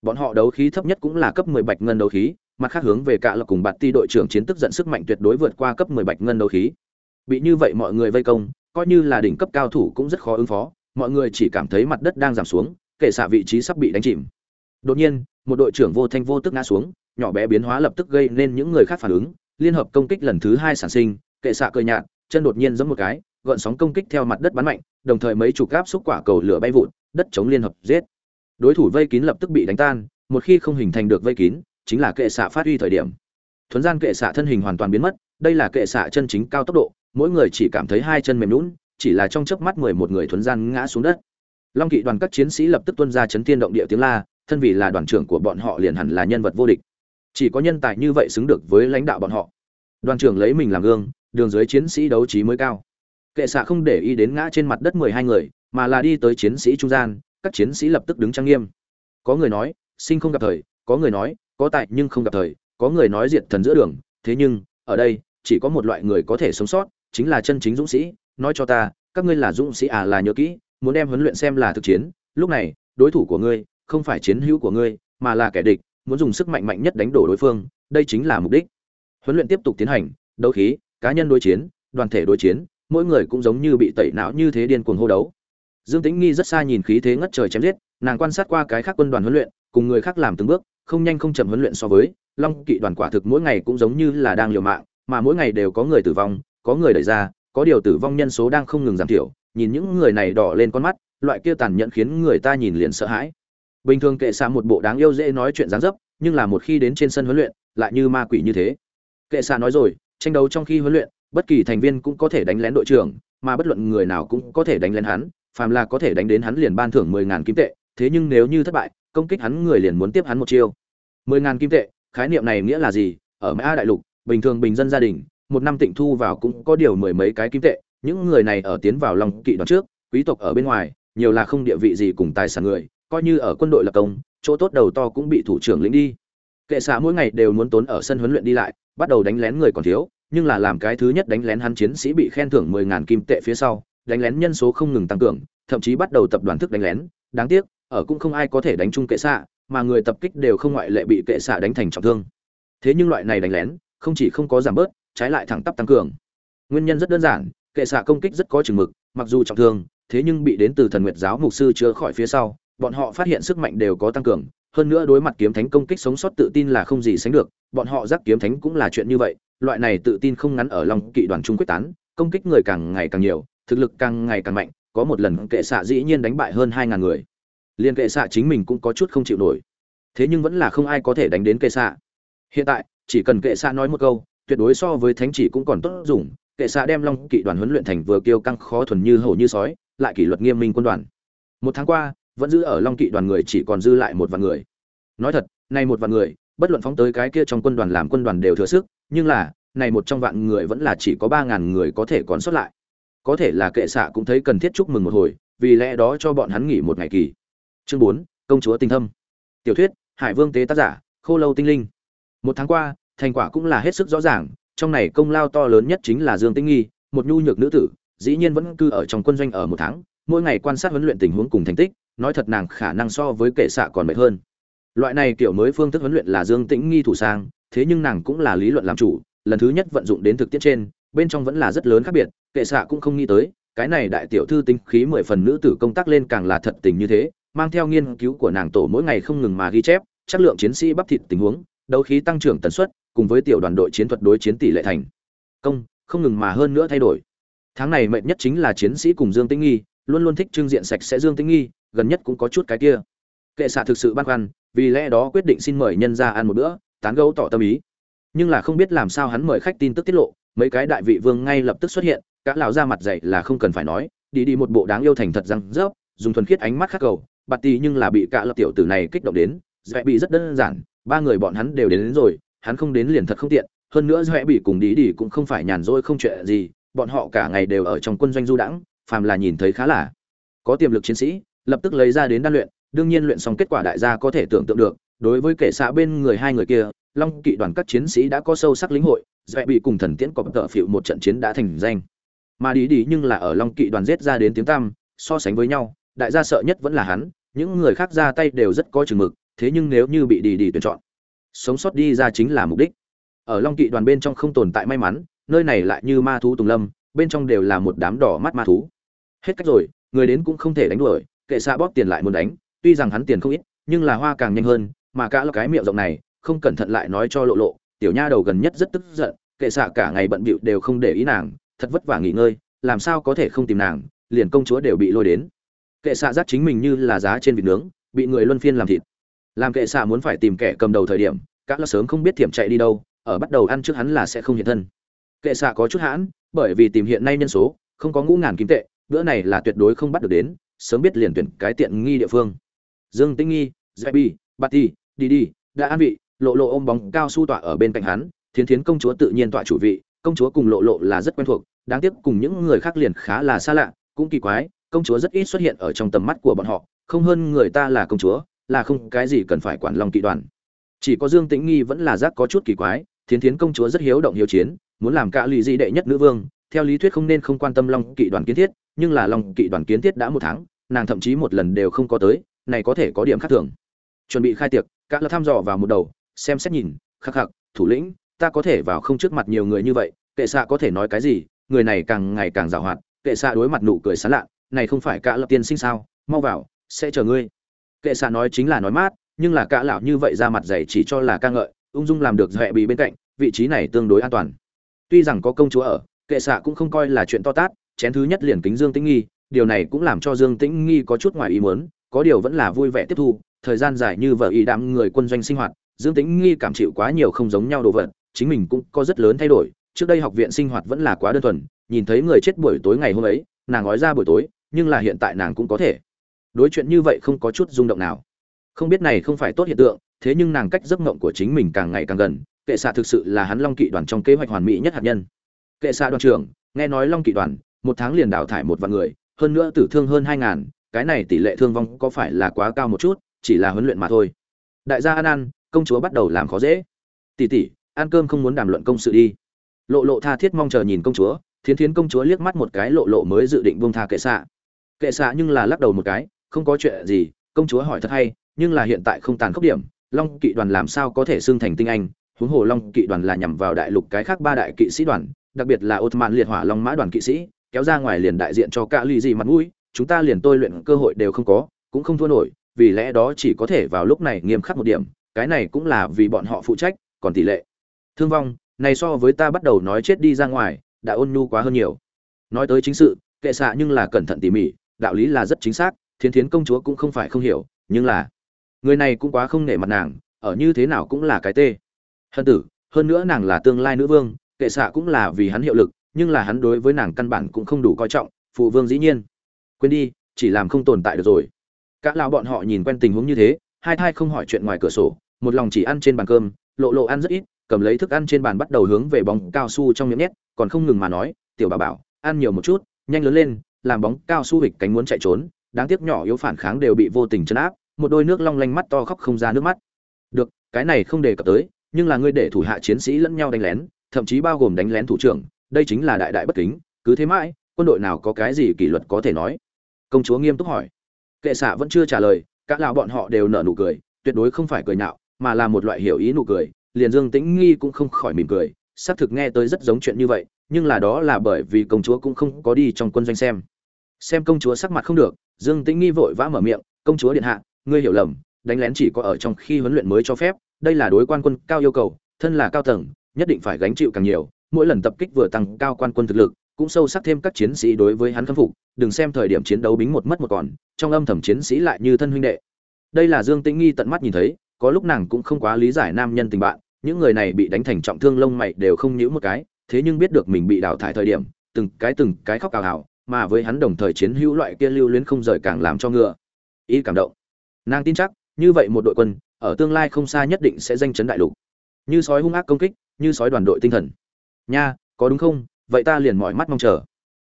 Bọn họ đấu khí thấp nhất cũng là cấp 10 bạch ngân đấu khí, mặt khác hướng về cả là cùng bạt ti đội trưởng chiến tức giận sức mạnh tuyệt đối vượt qua cấp 10 bạch ngân đấu khí. Bị như vậy mọi người vây công, coi như là đỉnh cấp cao thủ cũng rất khó ứng phó mọi người chỉ cảm thấy mặt đất đang giảm xuống kệ xạ vị trí sắp bị đánh chìm. Đột nhiên, một đội trưởng vô thanh vô tức ngã xuống, nhỏ bé biến hóa lập tức gây nên những người khác phản ứng. Liên hợp công kích lần thứ hai sản sinh, kệ xạ cơ nhạt, chân đột nhiên giống một cái gợn sóng công kích theo mặt đất bắn mạnh, đồng thời mấy chục gáp xúc quả cầu lửa bay vụn đất chống liên hợp giết. Đối thủ vây kín lập tức bị đánh tan, một khi không hình thành được vây kín, chính là kệ xạ phát huy thời điểm. Thuấn gian kệ xạ thân hình hoàn toàn biến mất, đây là kệ xạ chân chính cao tốc độ, mỗi người chỉ cảm thấy hai chân mềm lún chỉ là trong chớp mắt mười một người thuấn gian ngã xuống đất. Long kỵ đoàn các chiến sĩ lập tức tuân ra chấn thiên động địa tiếng la, thân vì là đoàn trưởng của bọn họ liền hẳn là nhân vật vô địch. Chỉ có nhân tài như vậy xứng được với lãnh đạo bọn họ. Đoàn trưởng lấy mình làm gương, đường dưới chiến sĩ đấu trí mới cao. Kệ xạ không để ý đến ngã trên mặt đất mười hai người, mà là đi tới chiến sĩ trung gian, các chiến sĩ lập tức đứng trang nghiêm. Có người nói, sinh không gặp thời. Có người nói, có tại nhưng không gặp thời. Có người nói, diệt thần giữa đường. Thế nhưng, ở đây, chỉ có một loại người có thể sống sót, chính là chân chính dũng sĩ nói cho ta, các ngươi là dũng sĩ à là nhớ kỹ, muốn đem huấn luyện xem là thực chiến, lúc này, đối thủ của ngươi, không phải chiến hữu của ngươi, mà là kẻ địch, muốn dùng sức mạnh mạnh nhất đánh đổ đối phương, đây chính là mục đích. Huấn luyện tiếp tục tiến hành, đấu khí, cá nhân đối chiến, đoàn thể đối chiến, mỗi người cũng giống như bị tẩy não như thế điên cuồng hô đấu. Dương tĩnh nghi rất xa nhìn khí thế ngất trời chém giết, nàng quan sát qua cái khác quân đoàn huấn luyện, cùng người khác làm từng bước, không nhanh không chậm huấn luyện so với, long kỵ đoàn quả thực mỗi ngày cũng giống như là đang liều mạng, mà mỗi ngày đều có người tử vong, có người đẩy ra có điều tử vong nhân số đang không ngừng giảm thiểu, nhìn những người này đỏ lên con mắt, loại kia tàn nhẫn khiến người ta nhìn liền sợ hãi. Bình thường kệ xạ một bộ đáng yêu dễ nói chuyện dáng dấp, nhưng là một khi đến trên sân huấn luyện, lại như ma quỷ như thế. Kệ xạ nói rồi, tranh đấu trong khi huấn luyện, bất kỳ thành viên cũng có thể đánh lén đội trưởng, mà bất luận người nào cũng có thể đánh lén hắn, phàm là có thể đánh đến hắn liền ban thưởng mười ngàn kim tệ, thế nhưng nếu như thất bại, công kích hắn người liền muốn tiếp hắn một chiêu. mười ngàn kim tệ, khái niệm này nghĩa là gì? Ở mã đại lục, bình thường bình dân gia đình một năm tịnh thu vào cũng có điều mười mấy cái kim tệ, những người này ở tiến vào lòng kỵ đoàn trước, quý tộc ở bên ngoài, nhiều là không địa vị gì cùng tài sản người, coi như ở quân đội lập công, chỗ tốt đầu to cũng bị thủ trưởng lĩnh đi. Kệ xạ mỗi ngày đều muốn tốn ở sân huấn luyện đi lại, bắt đầu đánh lén người còn thiếu, nhưng là làm cái thứ nhất đánh lén hắn chiến sĩ bị khen thưởng mười ngàn kim tệ phía sau, đánh lén nhân số không ngừng tăng cường, thậm chí bắt đầu tập đoàn thức đánh lén. Đáng tiếc, ở cũng không ai có thể đánh chung kệ xạ, mà người tập kích đều không ngoại lệ bị kệ xạ đánh thành trọng thương. Thế nhưng loại này đánh lén, không chỉ không có giảm bớt trái lại thẳng tắp tăng cường. Nguyên nhân rất đơn giản, kệ xạ công kích rất có chừng mực, mặc dù trọng thương, thế nhưng bị đến từ thần nguyệt giáo mục sư chữa khỏi phía sau, bọn họ phát hiện sức mạnh đều có tăng cường, hơn nữa đối mặt kiếm thánh công kích sống sót tự tin là không gì sánh được, bọn họ giác kiếm thánh cũng là chuyện như vậy, loại này tự tin không ngắn ở lòng kỵ đoàn trung quyết tán, công kích người càng ngày càng nhiều, thực lực càng ngày càng mạnh, có một lần kệ xạ dĩ nhiên đánh bại hơn hai ngàn người. Liền kệ xạ chính mình cũng có chút không chịu nổi. Thế nhưng vẫn là không ai có thể đánh đến kệ xạ. Hiện tại, chỉ cần kệ xạ nói một câu tuyệt đối so với thánh chỉ cũng còn tốt dùng, kệ xạ đem long kỵ đoàn huấn luyện thành vừa kiêu căng khó thuần như hổ như sói, lại kỷ luật nghiêm minh quân đoàn. Một tháng qua, vẫn giữ ở long kỵ đoàn người chỉ còn dư lại một vạn người. Nói thật, này một vạn người, bất luận phóng tới cái kia trong quân đoàn làm quân đoàn đều thừa sức, nhưng là, này một trong vạn người vẫn là chỉ có ba ngàn người có thể còn sót lại. Có thể là kệ xạ cũng thấy cần thiết chúc mừng một hồi, vì lẽ đó cho bọn hắn nghỉ một ngày kỳ. Chương bốn, công chúa tinh thâm. Tiểu thuyết, hải vương tế tác giả, khô lâu tinh linh. Một tháng qua thành quả cũng là hết sức rõ ràng, trong này công lao to lớn nhất chính là dương tĩnh nghi, một nhu nhược nữ tử, dĩ nhiên vẫn cư ở trong quân doanh ở một tháng, mỗi ngày quan sát huấn luyện tình huống cùng thành tích, nói thật nàng khả năng so với kệ xạ còn mệt hơn. Loại này kiểu mới phương thức huấn luyện là dương tĩnh nghi thủ sang, thế nhưng nàng cũng là lý luận làm chủ, lần thứ nhất vận dụng đến thực tiễn trên, bên trong vẫn là rất lớn khác biệt, kệ xạ cũng không nghĩ tới, cái này đại tiểu thư tinh khí mười phần nữ tử công tác lên càng là thật tình như thế, mang theo nghiên cứu của nàng tổ mỗi ngày không ngừng mà ghi chép, chất lượng chiến sĩ bắp thịt tình huống, đấu khí tăng trưởng tần suất cùng với tiểu đoàn đội chiến thuật đối chiến tỷ lệ thành. Công không ngừng mà hơn nữa thay đổi. Tháng này mệt nhất chính là chiến sĩ cùng dương tĩnh nghi luôn luôn thích trưng diện sạch sẽ dương tĩnh nghi gần nhất cũng có chút cái kia. Kệ xạ thực sự băn khoăn vì lẽ đó quyết định xin mời nhân ra ăn một bữa tán gẫu tỏ tâm ý. Nhưng là không biết làm sao hắn mời khách tin tức tiết lộ mấy cái đại vị vương ngay lập tức xuất hiện cả lão ra mặt dậy là không cần phải nói đi đi một bộ đáng yêu thành thật răng rớp dùng thuần khiết ánh mắt khắc cầu bạt tì nhưng là bị cả lập tiểu tử này kích động đến dễ bị rất đơn giản ba người bọn hắn đều đến, đến rồi hắn không đến liền thật không tiện, hơn nữa doẹ bị cùng đi đi cũng không phải nhàn rỗi không chuyện gì, bọn họ cả ngày đều ở trong quân doanh du đãng, phàm là nhìn thấy khá là có tiềm lực chiến sĩ, lập tức lấy ra đến đan luyện, đương nhiên luyện xong kết quả đại gia có thể tưởng tượng được, đối với kẻ xã bên người hai người kia, long kỵ đoàn các chiến sĩ đã có sâu sắc lĩnh hội doẹ bị cùng thần tiễn cọp tợ phịu một trận chiến đã thành danh. Mà đi đi nhưng là ở long kỵ đoàn giết ra đến tiếng tăm, so sánh với nhau, đại gia sợ nhất vẫn là hắn, những người khác ra tay đều rất có chừng mực, thế nhưng nếu như bị đi đi tuyển chọn sống sót đi ra chính là mục đích. Ở long kỵ đoàn bên trong không tồn tại may mắn, nơi này lại như ma thú tùng lâm, bên trong đều là một đám đỏ mắt ma thú. Hết cách rồi, người đến cũng không thể đánh đuổi, kệ xa bóp tiền lại muốn đánh, tuy rằng hắn tiền không ít, nhưng là hoa càng nhanh hơn, mà cả là cái miệng rộng này, không cẩn thận lại nói cho lộ lộ, tiểu nha đầu gần nhất rất tức giận, kệ xạ cả ngày bận bịu đều không để ý nàng, thật vất vả nghỉ ngơi, làm sao có thể không tìm nàng, liền công chúa đều bị lôi đến. Kệ xạ giác chính mình như là giá trên vịt nướng, bị người luân phiên làm thịt làm kệ xạ muốn phải tìm kẻ cầm đầu thời điểm các lo sớm không biết thiểm chạy đi đâu, ở bắt đầu ăn trước hắn là sẽ không hiện thân. Kệ xạ có chút hãn, bởi vì tìm hiện nay nhân số, không có ngũ ngàn kim tệ, bữa này là tuyệt đối không bắt được đến, sớm biết liền tuyển cái tiện nghi địa phương. Dương tĩnh nghi dạy bi bà đi đi đi, đã an vị, lộ lộ ôm bóng cao su tọa ở bên cạnh hắn, thiến thiến công chúa tự nhiên tọa chủ vị, công chúa cùng lộ lộ là rất quen thuộc, đáng tiếc cùng những người khác liền khá là xa lạ, cũng kỳ quái, công chúa rất ít xuất hiện ở trong tầm mắt của bọn họ, không hơn người ta là công chúa là không cái gì cần phải quản lòng kỵ đoàn. Chỉ có dương tĩnh nghi vẫn là giác có chút kỳ quái, thiến thiến công chúa rất hiếu động hiếu chiến, muốn làm cả lì di đệ nhất nữ vương, theo lý thuyết không nên không quan tâm long kỵ đoàn kiến thiết, nhưng là long kỵ đoàn kiến thiết đã một tháng, nàng thậm chí một lần đều không có tới, này có thể có điểm khác thường. Chuẩn bị khai tiệc các là thăm dò vào một đầu, xem xét nhìn, khắc khắc, thủ lĩnh, ta có thể vào không trước mặt nhiều người như vậy, kệ xạ có thể nói cái gì, người này càng ngày càng giàu hoạt, kệ xạ đối mặt nụ cười sán lạ, này không phải cả lập tiên sinh sao, mau vào, sẽ chờ ngươi kệ xạ nói chính là nói mát, nhưng là cả lão như vậy ra mặt dày chỉ cho là ca ngợi, ung dung làm được dọa bị bên cạnh, vị trí này tương đối an toàn. Tuy rằng có công chúa ở, kệ xạ cũng không coi là chuyện to tát, chén thứ nhất liền kính dương tĩnh nghi, điều này cũng làm cho dương tĩnh nghi có chút ngoài ý muốn, có điều vẫn là vui vẻ tiếp thu, thời gian dài như vợ y đám người quân doanh sinh hoạt, dương tĩnh nghi cảm chịu quá nhiều không giống nhau đồ vật, chính mình cũng có rất lớn thay đổi, trước đây học viện sinh hoạt vẫn là quá đơn thuần, nhìn thấy người chết buổi tối ngày hôm ấy, nàng nói ra buổi tối, nhưng là hiện tại nàng cũng có thể đối chuyện như vậy không có chút rung động nào. Không biết này không phải tốt hiện tượng thế nhưng nàng cách giấc mộng của chính mình càng ngày càng gần kệ xạ thực sự là hắn long kỵ đoàn trong kế hoạch hoàn mỹ nhất hạt nhân. Kệ xạ đoàn trưởng nghe nói long kỵ đoàn một tháng liền đào thải một vạn người hơn nữa tử thương hơn hai ngàn cái này tỷ lệ thương vong có phải là quá cao một chút chỉ là huấn luyện mà thôi. Đại gia An An, công chúa bắt đầu làm khó dễ. Tỷ tỷ ăn cơm không muốn đàm luận công sự đi. Lộ lộ tha thiết mong chờ nhìn công chúa thiến thiến công chúa liếc mắt một cái lộ lộ mới dự định buông tha kệ xạ. Kệ xạ nhưng là lắc đầu một cái không có chuyện gì, công chúa hỏi thật hay, nhưng là hiện tại không tàn khốc điểm, long kỵ đoàn làm sao có thể xưng thành tinh anh? Huống hồ long kỵ đoàn là nhằm vào đại lục cái khác ba đại kỵ sĩ đoàn, đặc biệt là Ottoman liệt hỏa long mã đoàn kỵ sĩ, kéo ra ngoài liền đại diện cho cả lì gì mặt mũi, chúng ta liền tôi luyện cơ hội đều không có, cũng không thua nổi, vì lẽ đó chỉ có thể vào lúc này nghiêm khắc một điểm, cái này cũng là vì bọn họ phụ trách, còn tỷ lệ. Thương vong, này so với ta bắt đầu nói chết đi ra ngoài, đã ôn nhu quá hơn nhiều. Nói tới chính sự, kệ xạ nhưng là cẩn thận tỉ mỉ, đạo lý là rất chính xác thiến thiến công chúa cũng không phải không hiểu, nhưng là, người này cũng quá không nể mặt nàng, ở như thế nào cũng là cái tê. Hân tử, hơn nữa nàng là tương lai nữ vương, kệ xạ cũng là vì hắn hiệu lực, nhưng là hắn đối với nàng căn bản cũng không đủ coi trọng, phụ vương dĩ nhiên. Quên đi, chỉ làm không tồn tại được rồi. Cả lão bọn họ nhìn quen tình huống như thế, hai thai không hỏi chuyện ngoài cửa sổ, một lòng chỉ ăn trên bàn cơm, lộ lộ ăn rất ít, cầm lấy thức ăn trên bàn bắt đầu hướng về bóng cao su trong miệng nhét, còn không ngừng mà nói, tiểu bà bảo, ăn nhiều một chút, nhanh lớn lên, làm bóng cao su hịch cánh muốn chạy trốn đáng tiếc nhỏ yếu phản kháng đều bị vô tình chấn áp, một đôi nước long lanh mắt to khóc không ra nước mắt. Được, cái này không đề cập tới, nhưng là ngươi để thủ hạ chiến sĩ lẫn nhau đánh lén, thậm chí bao gồm đánh lén thủ trưởng, đây chính là đại đại bất kính, cứ thế mãi, quân đội nào có cái gì kỷ luật có thể nói? Công chúa nghiêm túc hỏi. Kệ xạ vẫn chưa trả lời các lão bọn họ đều nở nụ cười, tuyệt đối không phải cười nhạo, mà là một loại hiểu ý nụ cười, liền dương tĩnh nghi cũng không khỏi mỉm cười, xác thực nghe tới rất giống chuyện như vậy, nhưng là đó là bởi vì công chúa cũng không có đi trong quân doanh xem xem công chúa sắc mặt không được, dương tĩnh nghi vội vã mở miệng, công chúa điện hạ, ngươi hiểu lầm, đánh lén chỉ có ở trong khi huấn luyện mới cho phép, đây là đối quan quân cao yêu cầu, thân là cao tầng, nhất định phải gánh chịu càng nhiều, mỗi lần tập kích vừa tăng cao quan quân thực lực, cũng sâu sắc thêm các chiến sĩ đối với hắn khâm phục, đừng xem thời điểm chiến đấu bính một mất một còn, trong âm thầm chiến sĩ lại như thân huynh đệ. Đây là dương tĩnh nghi tận mắt nhìn thấy, có lúc nàng cũng không quá lý giải nam nhân tình bạn, những người này bị đánh thành trọng thương lông mày đều không nhíu một cái, thế nhưng biết được mình bị đào thải thời điểm, từng cái từng cái khóc cào hào mà với hắn đồng thời chiến hữu loại kia lưu luyến không rời càng làm cho ngựa. Ý cảm động. Nàng tin chắc, như vậy một đội quân, ở tương lai không xa nhất định sẽ danh chấn đại lục. Như sói hung ác công kích, như sói đoàn đội tinh thần. Nha, có đúng không? Vậy ta liền mỏi mắt mong chờ.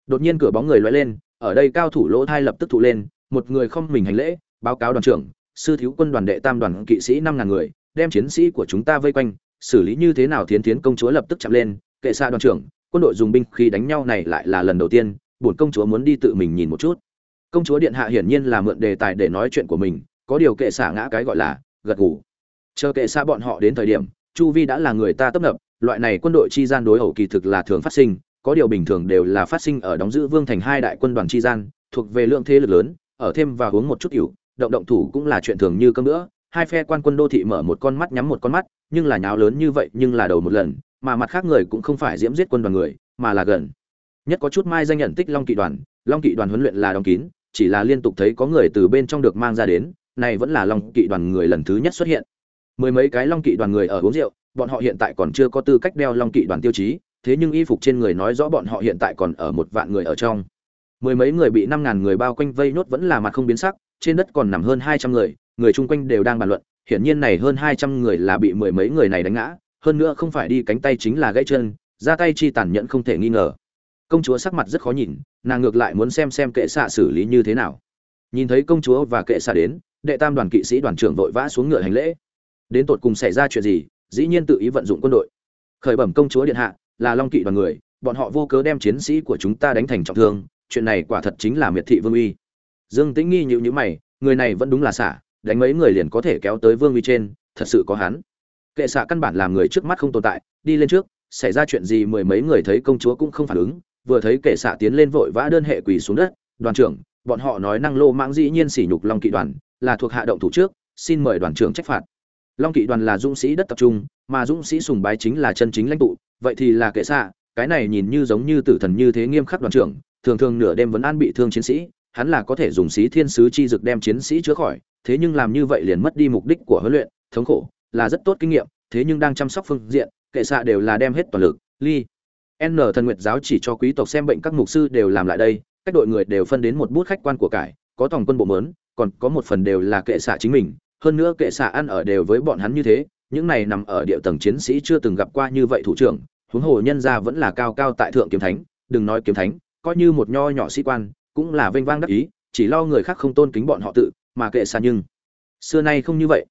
Đột nhiên cửa bóng người loay lên, ở đây cao thủ lỗ thai lập tức thụ lên, một người không mình hành lễ, báo cáo đoàn trưởng, sư thiếu quân đoàn đệ tam đoàn kỵ sĩ năm ngàn người, đem chiến sĩ của chúng ta vây quanh, xử lý như thế nào thiến thiến công chúa lập tức chạm lên, kệ xa đoàn trưởng, quân đội dùng binh khi đánh nhau này lại là lần đầu tiên bổn công chúa muốn đi tự mình nhìn một chút. Công chúa điện hạ hiển nhiên là mượn đề tài để nói chuyện của mình, có điều kệ xả ngã cái gọi là gật gù. Chờ kệ xa bọn họ đến thời điểm, chu vi đã là người ta tấp nập, loại này quân đội chi gian đối ẩu kỳ thực là thường phát sinh, có điều bình thường đều là phát sinh ở đóng giữ vương thành hai đại quân đoàn chi gian, thuộc về lượng thế lực lớn, ở thêm và hướng một chút ỉu động động thủ cũng là chuyện thường như cơm nữa hai phe quan quân đô thị mở một con mắt nhắm một con mắt, nhưng là nháo lớn như vậy nhưng là đầu một lần, mà mặt khác người cũng không phải diễm giết quân đoàn người, mà là gần nhất có chút mai danh nhận tích long kỵ đoàn. Long kỵ đoàn huấn luyện là đóng kín, chỉ là liên tục thấy có người từ bên trong được mang ra đến, này vẫn là long kỵ đoàn người lần thứ nhất xuất hiện. Mười mấy cái long kỵ đoàn người ở uống rượu, bọn họ hiện tại còn chưa có tư cách đeo long kỵ đoàn tiêu chí, thế nhưng y phục trên người nói rõ bọn họ hiện tại còn ở một vạn người ở trong. Mười mấy người bị năm ngàn người bao quanh vây nốt vẫn là mặt không biến sắc, trên đất còn nằm hơn hai trăm người người chung quanh đều đang bàn luận, hiển nhiên này hơn hai trăm người là bị mười mấy người này đánh ngã, hơn nữa không phải đi cánh tay chính là gãy chân, ra tay chi tàn nhẫn không thể nghi ngờ công chúa sắc mặt rất khó nhìn, nàng ngược lại muốn xem xem kệ xạ xử lý như thế nào. Nhìn thấy công chúa và kệ xạ đến, đệ tam đoàn kỵ sĩ đoàn trưởng vội vã xuống ngựa hành lễ. Đến tột cùng xảy ra chuyện gì, dĩ nhiên tự ý vận dụng quân đội. Khởi bẩm công chúa điện hạ, là long kỵ đoàn người, bọn họ vô cớ đem chiến sĩ của chúng ta đánh thành trọng thương, chuyện này quả thật chính là miệt thị vương uy. Dương tĩnh nghi nhịu nhữ mày, người này vẫn đúng là xả đánh mấy người liền có thể kéo tới vương uy trên, thật sự có hắn. Kệ xạ căn bản làm người trước mắt không tồn tại, đi lên trước, xảy ra chuyện gì mười mấy người thấy công chúa cũng không phản ứng vừa thấy kệ xạ tiến lên vội vã đơn hệ quỳ xuống đất, đoàn trưởng, bọn họ nói năng lô mãng dĩ nhiên sỉ nhục long kỵ đoàn, là thuộc hạ động thủ trước, xin mời đoàn trưởng trách phạt. Long kỵ đoàn là dũng sĩ đất tập trung, mà dũng sĩ sùng bái chính là chân chính lãnh tụ, vậy thì là kệ xạ, cái này nhìn như giống như tử thần như thế nghiêm khắc đoàn trưởng, thường thường nửa đêm vẫn an bị thương chiến sĩ, hắn là có thể dùng sĩ thiên sứ chi dực đem chiến sĩ chữa khỏi, thế nhưng làm như vậy liền mất đi mục đích của huấn luyện, thống khổ, là rất tốt kinh nghiệm, thế nhưng đang chăm sóc phương diện kệ xạ đều là đem hết toàn lực, ly n thần nguyệt giáo chỉ cho quý tộc xem bệnh các mục sư đều làm lại đây các đội người đều phân đến một bút khách quan của cải, có tổng quân bộ mớn, còn có một phần đều là kệ xạ chính mình, hơn nữa kệ xạ ăn ở đều với bọn hắn như thế, những này nằm ở địa tầng chiến sĩ chưa từng gặp qua như vậy thủ trưởng, huống hồ nhân gia vẫn là cao cao tại thượng kiếm thánh, đừng nói kiếm thánh, coi như một nho nhỏ sĩ quan, cũng là vênh vang đắc ý, chỉ lo người khác không tôn kính bọn họ tự, mà kệ xạ nhưng, xưa nay không như vậy.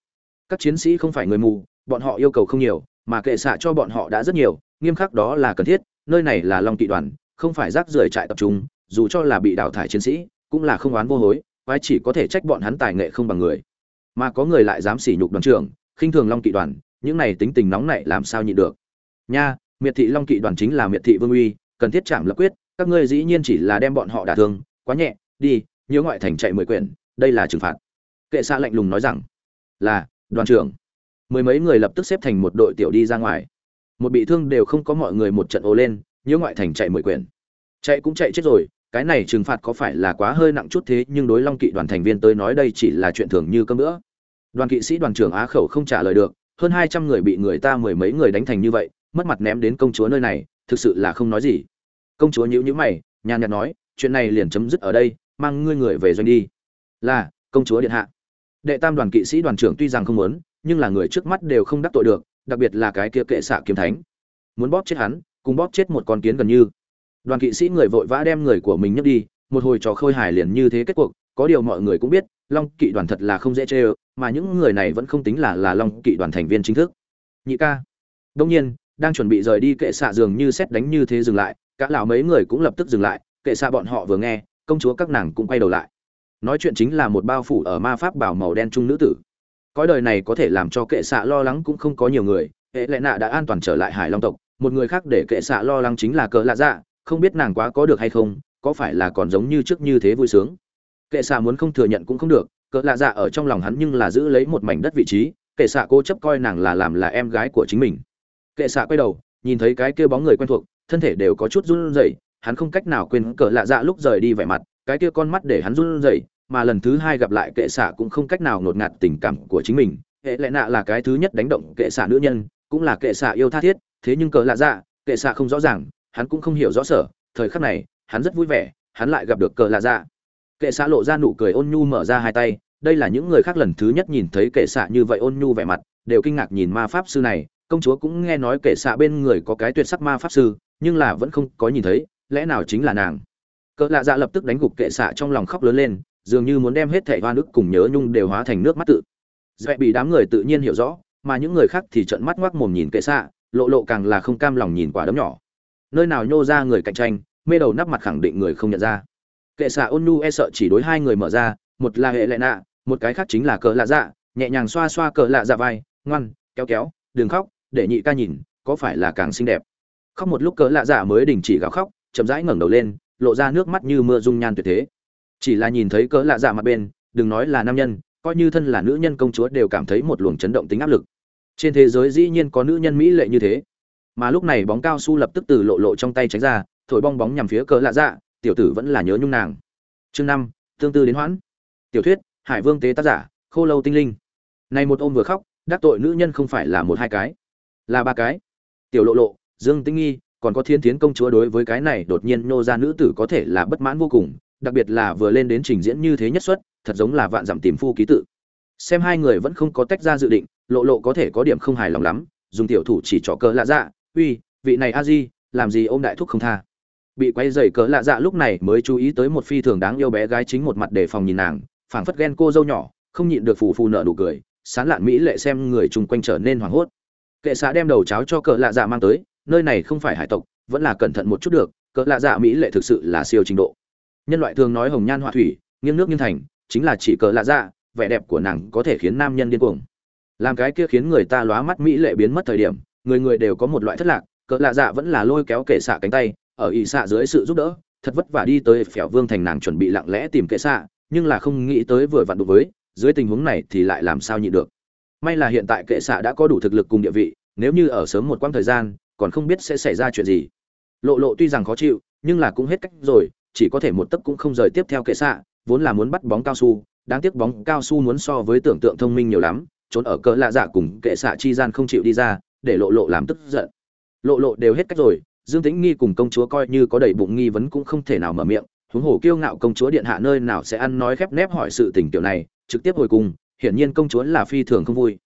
Các chiến sĩ không phải người mù, bọn họ yêu cầu không nhiều, mà kệ xạ cho bọn họ đã rất nhiều, nghiêm khắc đó là cần thiết nơi này là long kỵ đoàn, không phải rác rưởi trại tập trung, dù cho là bị đào thải chiến sĩ, cũng là không oán vô hối, quái chỉ có thể trách bọn hắn tài nghệ không bằng người. Mà có người lại dám sỉ nhục đoàn trưởng, khinh thường long kỵ đoàn, những này tính tình nóng này làm sao nhịn được. Nha, miệt thị long kỵ đoàn chính là miệt thị vương uy, cần thiết chạm lập quyết, các ngươi dĩ nhiên chỉ là đem bọn họ đả thương, quá nhẹ, đi, nhớ ngoại thành chạy mười quyển, đây là trừng phạt. Kệ xa lạnh lùng nói rằng, là, đoàn trưởng. Mười mấy người lập tức xếp thành một đội tiểu đi ra ngoài một bị thương đều không có mọi người một trận ồ lên nhớ ngoại thành chạy mười quyển. Chạy cũng chạy chết rồi, cái này trừng phạt có phải là quá hơi nặng chút thế, nhưng đối long kỵ đoàn thành viên tới nói đây chỉ là chuyện thường như cơm nữa đoàn kỵ sĩ đoàn trưởng á khẩu không trả lời được, hơn hai trăm người bị người ta mười mấy người đánh thành như vậy, mất mặt ném đến công chúa nơi này, thực sự là không nói gì. Công chúa nhữ nhữ mày, nhàn nhạt nói, chuyện này liền chấm dứt ở đây, mang ngươi người về doanh đi. Là, công chúa điện hạ. Đệ tam đoàn kỵ sĩ đoàn trưởng tuy rằng không muốn, nhưng là người trước mắt đều không đắc tội được đặc biệt là cái kia kệ xạ kiếm thánh. Muốn bóp chết hắn, cùng bóp chết một con kiến gần như. Đoàn kỵ sĩ người vội vã đem người của mình nhấc đi, một hồi trò khôi hài liền như thế kết cuộc, có điều mọi người cũng biết, long kỵ đoàn thật là không dễ chê ơ, mà những người này vẫn không tính là là long kỵ đoàn thành viên chính thức. Nhị ca. Đông nhiên, đang chuẩn bị rời đi kệ xạ dường như xét đánh như thế dừng lại, cả lão mấy người cũng lập tức dừng lại, kệ xạ bọn họ vừa nghe, công chúa các nàng cũng quay đầu lại. Nói chuyện chính là một bao phủ ở ma pháp bảo màu đen trung nữ tử cõi đời này có thể làm cho kệ xạ lo lắng cũng không có nhiều người, hệ lệ nạ đã an toàn trở lại hải long tộc. Một người khác để kệ xạ lo lắng chính là cỡ lạ dạ. Không biết nàng quá có được hay không, có phải là còn giống như trước như thế vui sướng? Kệ xạ muốn không thừa nhận cũng không được. Cỡ lạ dạ ở trong lòng hắn nhưng là giữ lấy một mảnh đất vị trí. Kệ xạ cô chấp coi nàng là làm là em gái của chính mình. Kệ xạ quay đầu, nhìn thấy cái kia bóng người quen thuộc, thân thể đều có chút run rẩy. Hắn không cách nào quên cỡ lạ dạ lúc rời đi vẻ mặt. Cái kia con mắt để hắn run rẩy mà lần thứ hai gặp lại kệ xạ cũng không cách nào ngột ngạt tình cảm của chính mình. Hệ lệ nạ là cái thứ nhất đánh động kệ xạ nữ nhân, cũng là kệ xạ yêu tha thiết. Thế nhưng Cờ lạ dạ kệ xạ không rõ ràng, hắn cũng không hiểu rõ sở. Thời khắc này, hắn rất vui vẻ, hắn lại gặp được Cờ lạ dạ. Kệ xạ lộ ra nụ cười ôn nhu mở ra hai tay. Đây là những người khác lần thứ nhất nhìn thấy kệ xạ như vậy ôn nhu vẻ mặt, đều kinh ngạc nhìn ma pháp sư này. Công chúa cũng nghe nói kệ xạ bên người có cái tuyệt sắc ma pháp sư, nhưng là vẫn không có nhìn thấy, lẽ nào chính là nàng? Cỡ lạ dạ lập tức đánh gục kệ xạ trong lòng khóc lớn lên dường như muốn đem hết thảy hoa nước cùng nhớ nhung đều hóa thành nước mắt tự. Dẹp bị đám người tự nhiên hiểu rõ, mà những người khác thì trợn mắt ngoác mồm nhìn kệ xạ lộ lộ càng là không cam lòng nhìn quả đấm nhỏ. Nơi nào nhô ra người cạnh tranh, mê đầu nắp mặt khẳng định người không nhận ra. Kệ xạ ôn nu e sợ chỉ đối hai người mở ra, một là hệ lệ nạ, một cái khác chính là cỡ lạ dạ nhẹ nhàng xoa xoa cỡ lạ dạ vai, ngoan, kéo kéo, đừng khóc, để nhị ca nhìn, có phải là càng xinh đẹp. Khóc một lúc cỡ lạ dạ mới đình chỉ gào khóc, chậm rãi ngẩng đầu lên, lộ ra nước mắt như mưa dung nhan tuyệt thế chỉ là nhìn thấy cỡ lạ dạ mặt bên, đừng nói là nam nhân, coi như thân là nữ nhân công chúa đều cảm thấy một luồng chấn động tính áp lực. Trên thế giới dĩ nhiên có nữ nhân mỹ lệ như thế. Mà lúc này bóng cao su lập tức từ lộ lộ trong tay tránh ra, thổi bong bóng nhằm phía cỡ lạ dạ tiểu tử vẫn là nhớ nhung nàng. Chương năm, tương tư đến hoãn. Tiểu thuyết, hải vương tế tác giả, khô lâu tinh linh. Này một ôm vừa khóc, đắc tội nữ nhân không phải là một hai cái, là ba cái. Tiểu lộ lộ, dương tinh nghi, còn có thiên thiến công chúa đối với cái này đột nhiên nô ra nữ tử có thể là bất mãn vô cùng đặc biệt là vừa lên đến trình diễn như thế nhất xuất, thật giống là vạn dặm tìm phu ký tự. Xem hai người vẫn không có tách ra dự định, lộ lộ có thể có điểm không hài lòng lắm, dùng tiểu thủ chỉ trỏ cờ lạ dạ uy, vị này a di, làm gì ô m đại thúc không tha? Bị quay dày cờ lạ dạ lúc này mới chú ý tới một phi thường đáng yêu bé gái chính một mặt để phòng nhìn nàng, phảng phất ghen cô dâu nhỏ, không nhịn được phù phù nợ nụ cười, sán lạn mỹ lệ xem người chung quanh trở nên hoảng hốt. Kệ xã đem đầu cháo cho cờ lạ dạ mang tới, nơi này không phải hải tộc, vẫn là cẩn thận một chút được, cờ lạ dạ mỹ lệ thực sự là siêu trình độ nhân loại thường nói hồng nhan họa thủy, nghiêng nước nghiêng thành, chính là chỉ cờ lạ dạ vẻ đẹp của nàng có thể khiến nam nhân điên cuồng. Làm cái kia khiến người ta lóa mắt mỹ lệ biến mất thời điểm, người người đều có một loại thất lạc cỡ lạ dạ vẫn là lôi kéo kệ xạ cánh tay, ở ỵ xạ dưới sự giúp đỡ, thật vất vả đi tới phèo vương thành nàng chuẩn bị lặng lẽ tìm kệ xạ, nhưng là không nghĩ tới vừa vặn đụng với, dưới tình huống này thì lại làm sao nhịn được. May là hiện tại kệ xạ đã có đủ thực lực cùng địa vị, nếu như ở sớm một quãng thời gian, còn không biết sẽ xảy ra chuyện gì. Lộ lộ tuy rằng khó chịu, nhưng là cũng hết cách rồi chỉ có thể một tấc cũng không rời tiếp theo kệ xạ, vốn là muốn bắt bóng cao su, đáng tiếc bóng cao su muốn so với tưởng tượng thông minh nhiều lắm, trốn ở cỡ lạ dạ cùng kệ xạ chi gian không chịu đi ra, để lộ lộ làm tức giận. Lộ lộ đều hết cách rồi, dương tĩnh nghi cùng công chúa coi như có đầy bụng nghi vấn cũng không thể nào mở miệng, huống hồ kiêu ngạo công chúa điện hạ nơi nào sẽ ăn nói khép nép hỏi sự tình tiểu này, trực tiếp hồi cùng, hiển nhiên công chúa là phi thường không vui.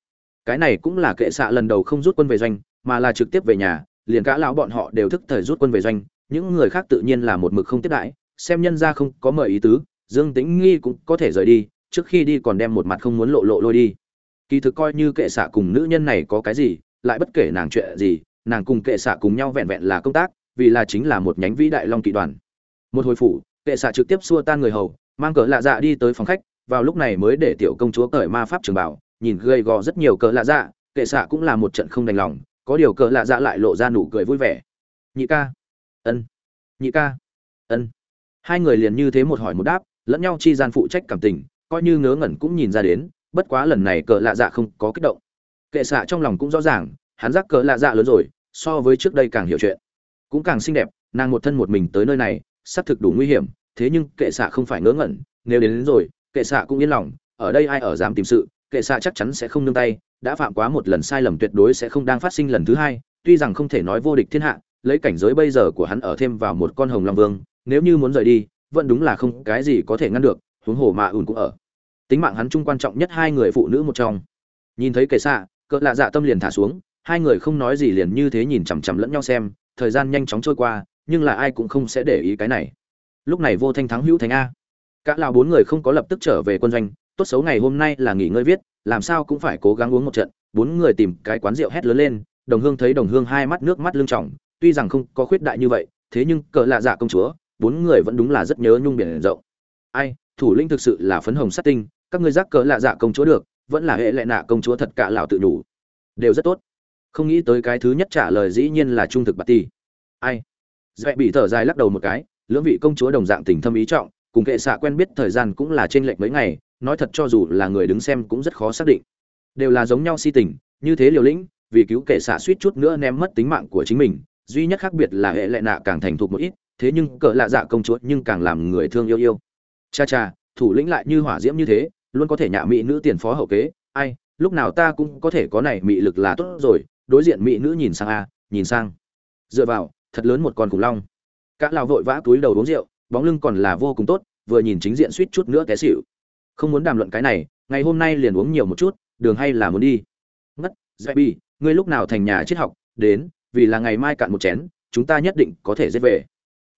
Cái này cũng là kệ xạ lần đầu không rút quân về doanh, mà là trực tiếp về nhà, liền cả lão bọn họ đều thức thời rút quân về doanh những người khác tự nhiên là một mực không tiếp đãi, xem nhân ra không có mời ý tứ, dương tĩnh nghi cũng có thể rời đi, trước khi đi còn đem một mặt không muốn lộ lộ lôi đi. Kỳ thực coi như kệ xạ cùng nữ nhân này có cái gì, lại bất kể nàng chuyện gì, nàng cùng kệ xạ cùng nhau vẹn vẹn là công tác, vì là chính là một nhánh vĩ đại long kỵ đoàn. Một hồi phủ, kệ xạ trực tiếp xua tan người hầu, mang cỡ lạ dạ đi tới phòng khách, vào lúc này mới để tiểu công chúa cởi ma pháp trường bảo, nhìn gầy gò rất nhiều cỡ lạ dạ kệ xạ cũng là một trận không đành lòng, có điều cỡ lạ dạ lại lộ ra nụ cười vui vẻ. Nhị ca ân. Nhị ca. Ân. Hai người liền như thế một hỏi một đáp lẫn nhau chi gian phụ trách cảm tình coi như ngớ ngẩn cũng nhìn ra đến bất quá lần này cỡ lạ dạ không có kích động. Kệ xạ trong lòng cũng rõ ràng hắn giác cỡ lạ dạ lớn rồi so với trước đây càng hiểu chuyện. Cũng càng xinh đẹp nàng một thân một mình tới nơi này xác thực đủ nguy hiểm thế nhưng kệ xạ không phải ngớ ngẩn nếu đến, đến rồi kệ xạ cũng yên lòng ở đây ai ở dám tìm sự kệ xạ chắc chắn sẽ không nương tay đã phạm quá một lần sai lầm tuyệt đối sẽ không đang phát sinh lần thứ hai tuy rằng không thể nói vô địch thiên hạ lấy cảnh giới bây giờ của hắn ở thêm vào một con hồng long vương, nếu như muốn rời đi, vẫn đúng là không cái gì có thể ngăn được, huống hồ mà ùn cũng ở. Tính mạng hắn chung quan trọng nhất hai người phụ nữ một trong. Nhìn thấy kệ xạ, cỡ lạ dạ tâm liền thả xuống, hai người không nói gì liền như thế nhìn chằm chằm lẫn nhau xem, thời gian nhanh chóng trôi qua, nhưng là ai cũng không sẽ để ý cái này. Lúc này vô thanh thắng hữu thành a. Cả lào bốn người không có lập tức trở về quân doanh, tốt xấu ngày hôm nay là nghỉ ngơi viết, làm sao cũng phải cố gắng uống một trận, bốn người tìm cái quán rượu hét lớn lên, đồng hương thấy đồng hương hai mắt nước mắt lưng trọng tuy rằng không có khuyết đại như vậy, thế nhưng cỡ lạ dạ công chúa, bốn người vẫn đúng là rất nhớ nhung biển rộng. Ai, thủ lĩnh thực sự là phấn hồng sát tinh, các ngươi giác cỡ lạ dạ công chúa được, vẫn là hệ lệ nạ công chúa thật cả lão tự đủ. Đều rất tốt. Không nghĩ tới cái thứ nhất trả lời dĩ nhiên là trung thực bạt ti ai? Dễ bị thở dài lắc đầu một cái, lưỡng vị công chúa đồng dạng tình thâm ý trọng, cùng kệ xạ quen biết thời gian cũng là trên lệch mấy ngày, nói thật cho dù là người đứng xem cũng rất khó xác định. Đều là giống nhau si tình, như thế liều lĩnh, vì cứu kệ xạ suýt chút nữa ném mất tính mạng của chính mình duy nhất khác biệt là hệ lệ nạ càng thành thục một ít, thế nhưng cỡ lạ dạ công chúa nhưng càng làm người thương yêu yêu. Cha cha, thủ lĩnh lại như hỏa diễm như thế, luôn có thể nhạ mỹ nữ tiền phó hậu kế, ai, lúc nào ta cũng có thể có này, mị lực là tốt rồi, đối diện mỹ nữ nhìn sang a, nhìn sang. Dựa vào, thật lớn một con khủng long. Các lao vội vã túi đầu uống rượu, bóng lưng còn là vô cùng tốt, vừa nhìn chính diện suýt chút nữa té xỉu. Không muốn đàm luận cái này, ngày hôm nay liền uống nhiều một chút, đường hay là muốn đi. Ngất dạy bi ngươi lúc nào thành nhà triết học, đến vì là ngày mai cạn một chén, chúng ta nhất định có thể giết về.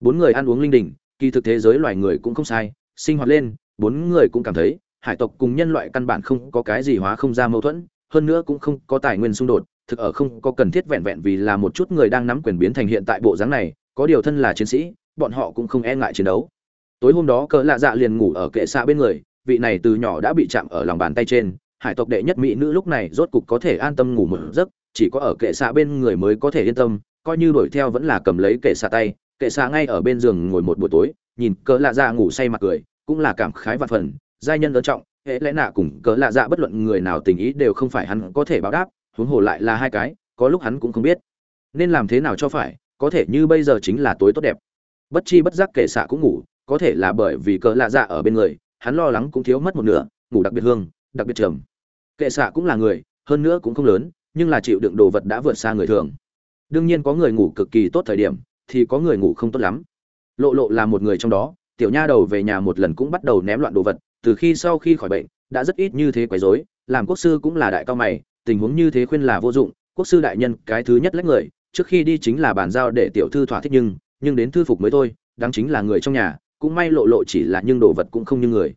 Bốn người ăn uống linh đình, kỳ thực thế giới loài người cũng không sai, sinh hoạt lên, bốn người cũng cảm thấy, hải tộc cùng nhân loại căn bản không có cái gì hóa không ra mâu thuẫn, hơn nữa cũng không có tài nguyên xung đột, thực ở không có cần thiết vẹn vẹn vì là một chút người đang nắm quyền biến thành hiện tại bộ dáng này, có điều thân là chiến sĩ, bọn họ cũng không e ngại chiến đấu. Tối hôm đó cỡ lạ dạ liền ngủ ở kệ xạ bên người, vị này từ nhỏ đã bị chạm ở lòng bàn tay trên, hải tộc đệ nhất mỹ nữ lúc này rốt cục có thể an tâm ngủ một giấc chỉ có ở kệ xạ bên người mới có thể yên tâm, coi như đuổi theo vẫn là cầm lấy kệ xạ tay, kệ xạ ngay ở bên giường ngồi một buổi tối, nhìn cỡ lạ dạ ngủ say mặt cười, cũng là cảm khái vạn phần, giai nhân ấn trọng, hệ lẽ nạ cùng cỡ lạ dạ bất luận người nào tình ý đều không phải hắn có thể báo đáp, huống hồ lại là hai cái, có lúc hắn cũng không biết. Nên làm thế nào cho phải, có thể như bây giờ chính là tối tốt đẹp. Bất chi bất giác kệ xạ cũng ngủ, có thể là bởi vì cỡ lạ dạ ở bên người, hắn lo lắng cũng thiếu mất một nửa, ngủ đặc biệt hương, đặc biệt trầm. Kệ xạ cũng là người, hơn nữa cũng không lớn nhưng là chịu đựng đồ vật đã vượt xa người thường. Đương nhiên có người ngủ cực kỳ tốt thời điểm, thì có người ngủ không tốt lắm. Lộ lộ là một người trong đó, tiểu nha đầu về nhà một lần cũng bắt đầu ném loạn đồ vật, từ khi sau khi khỏi bệnh, đã rất ít như thế quấy rối, làm quốc sư cũng là đại cao mày, tình huống như thế khuyên là vô dụng, quốc sư đại nhân cái thứ nhất lách người, trước khi đi chính là bàn giao để tiểu thư thỏa thích nhưng nhưng đến thư phục mới thôi, đáng chính là người trong nhà, cũng may lộ lộ chỉ là nhưng đồ vật cũng không như người.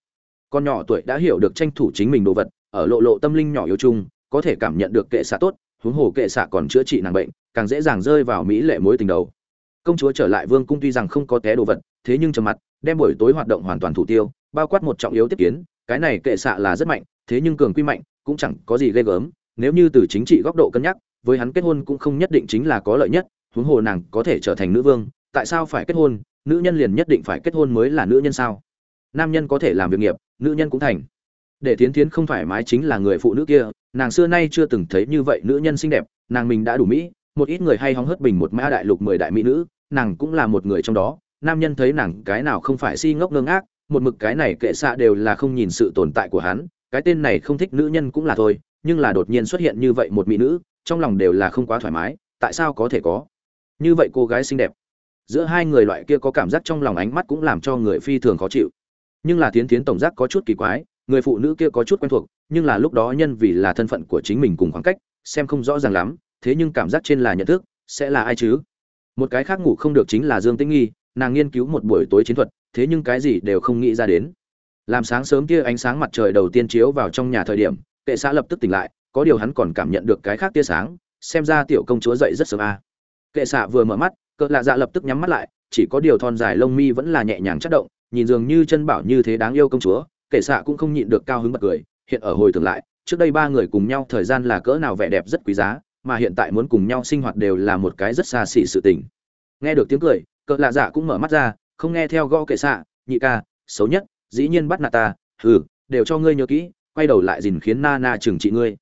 Con nhỏ tuổi đã hiểu được tranh thủ chính mình đồ vật, ở lộ lộ tâm linh nhỏ yếu chung có thể cảm nhận được kệ xạ tốt, huống hồ kệ xạ còn chữa trị nàng bệnh, càng dễ dàng rơi vào mỹ lệ mối tình đầu. Công chúa trở lại vương cung tuy rằng không có té đồ vật, thế nhưng trầm mặt, đem buổi tối hoạt động hoàn toàn thủ tiêu, bao quát một trọng yếu tiếp kiến, cái này kệ xạ là rất mạnh, thế nhưng cường quy mạnh, cũng chẳng có gì ghê gớm, nếu như từ chính trị góc độ cân nhắc, với hắn kết hôn cũng không nhất định chính là có lợi nhất, huống hồ nàng có thể trở thành nữ vương, tại sao phải kết hôn, nữ nhân liền nhất định phải kết hôn mới là nữ nhân sao? Nam nhân có thể làm việc nghiệp, nữ nhân cũng thành. Để tiến tiến không thoải mái chính là người phụ nữ kia nàng xưa nay chưa từng thấy như vậy nữ nhân xinh đẹp, nàng mình đã đủ mỹ, một ít người hay hóng hớt bình một mã đại lục mười đại mỹ nữ, nàng cũng là một người trong đó, nam nhân thấy nàng cái nào không phải si ngốc ngơ ngác, một mực cái này kệ xạ đều là không nhìn sự tồn tại của hắn, cái tên này không thích nữ nhân cũng là thôi, nhưng là đột nhiên xuất hiện như vậy một mỹ nữ, trong lòng đều là không quá thoải mái, tại sao có thể có? Như vậy cô gái xinh đẹp. Giữa hai người loại kia có cảm giác trong lòng ánh mắt cũng làm cho người phi thường khó chịu. Nhưng là tiến tiến tổng giác có chút kỳ quái người phụ nữ kia có chút quen thuộc, nhưng là lúc đó nhân vì là thân phận của chính mình cùng khoảng cách, xem không rõ ràng lắm, thế nhưng cảm giác trên là nhận thức, sẽ là ai chứ một cái khác ngủ không được chính là dương tĩnh nghi, nàng nghiên cứu một buổi tối chiến thuật, thế nhưng cái gì đều không nghĩ ra đến làm sáng sớm kia ánh sáng mặt trời đầu tiên chiếu vào trong nhà thời điểm, kệ xã lập tức tỉnh lại, có điều hắn còn cảm nhận được cái khác tia sáng, xem ra tiểu công chúa dậy rất sớm a à. kệ xạ vừa mở mắt, cỡ lạ dạ lập tức nhắm mắt lại, chỉ có điều thon dài lông mi vẫn là nhẹ nhàng chất động, nhìn dường như chân bảo như thế đáng yêu công chúa kệ xạ cũng không nhịn được cao hứng bật cười, hiện ở hồi tưởng lại, trước đây ba người cùng nhau thời gian là cỡ nào vẻ đẹp rất quý giá, mà hiện tại muốn cùng nhau sinh hoạt đều là một cái rất xa xỉ sự tình. Nghe được tiếng cười, cỡ lạ dạ cũng mở mắt ra, không nghe theo gõ kệ xạ, nhị ca, xấu nhất, dĩ nhiên bắt nạt ta, hừ, đều cho ngươi nhớ kỹ, quay đầu lại dìn khiến na na trừng trị ngươi.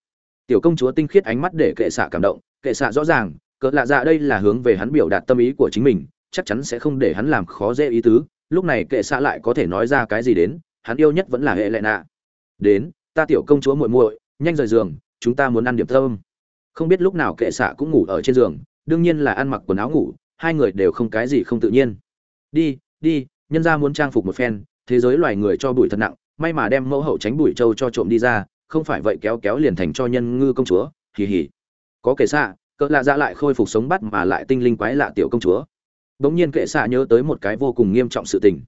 Tiểu công chúa tinh khiết ánh mắt để kệ xạ cảm động, kệ xạ rõ ràng, cỡ lạ dạ đây là hướng về hắn biểu đạt tâm ý của chính mình, chắc chắn sẽ không để hắn làm khó dễ ý tứ, lúc này kệ xạ lại có thể nói ra cái gì đến hắn yêu nhất vẫn là hệ lệ nạ. Đến, ta tiểu công chúa muội muội, nhanh rời giường, chúng ta muốn ăn điểm thơm không biết lúc nào kệ xạ cũng ngủ ở trên giường, đương nhiên là ăn mặc quần áo ngủ, hai người đều không cái gì không tự nhiên. Đi đi, nhân ra muốn trang phục một phen, thế giới loài người cho bụi thật nặng, may mà đem mẫu hậu tránh bụi trâu cho trộm đi ra, không phải vậy kéo kéo liền thành cho nhân ngư công chúa, hì hì. Có kệ xạ, cỡ lạ ra lại khôi phục sống bắt mà lại tinh linh quái lạ tiểu công chúa. Bỗng nhiên kệ xạ nhớ tới một cái vô cùng nghiêm trọng sự tình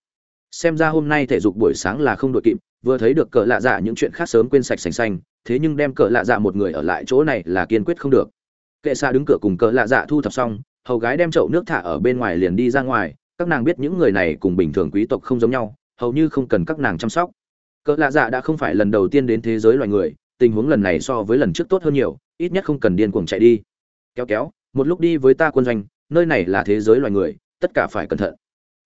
xem ra hôm nay thể dục buổi sáng là không đội kịp, vừa thấy được cỡ lạ dạ những chuyện khác sớm quên sạch sành xanh, thế nhưng đem cỡ lạ dạ một người ở lại chỗ này là kiên quyết không được. Kệ xa đứng cửa cùng cỡ lạ dạ thu thập xong, hầu gái đem chậu nước thả ở bên ngoài liền đi ra ngoài, các nàng biết những người này cùng bình thường quý tộc không giống nhau, hầu như không cần các nàng chăm sóc. Cỡ lạ dạ đã không phải lần đầu tiên đến thế giới loài người, tình huống lần này so với lần trước tốt hơn nhiều, ít nhất không cần điên cuồng chạy đi. Kéo kéo, một lúc đi với ta quân doanh, nơi này là thế giới loài người, tất cả phải cẩn thận.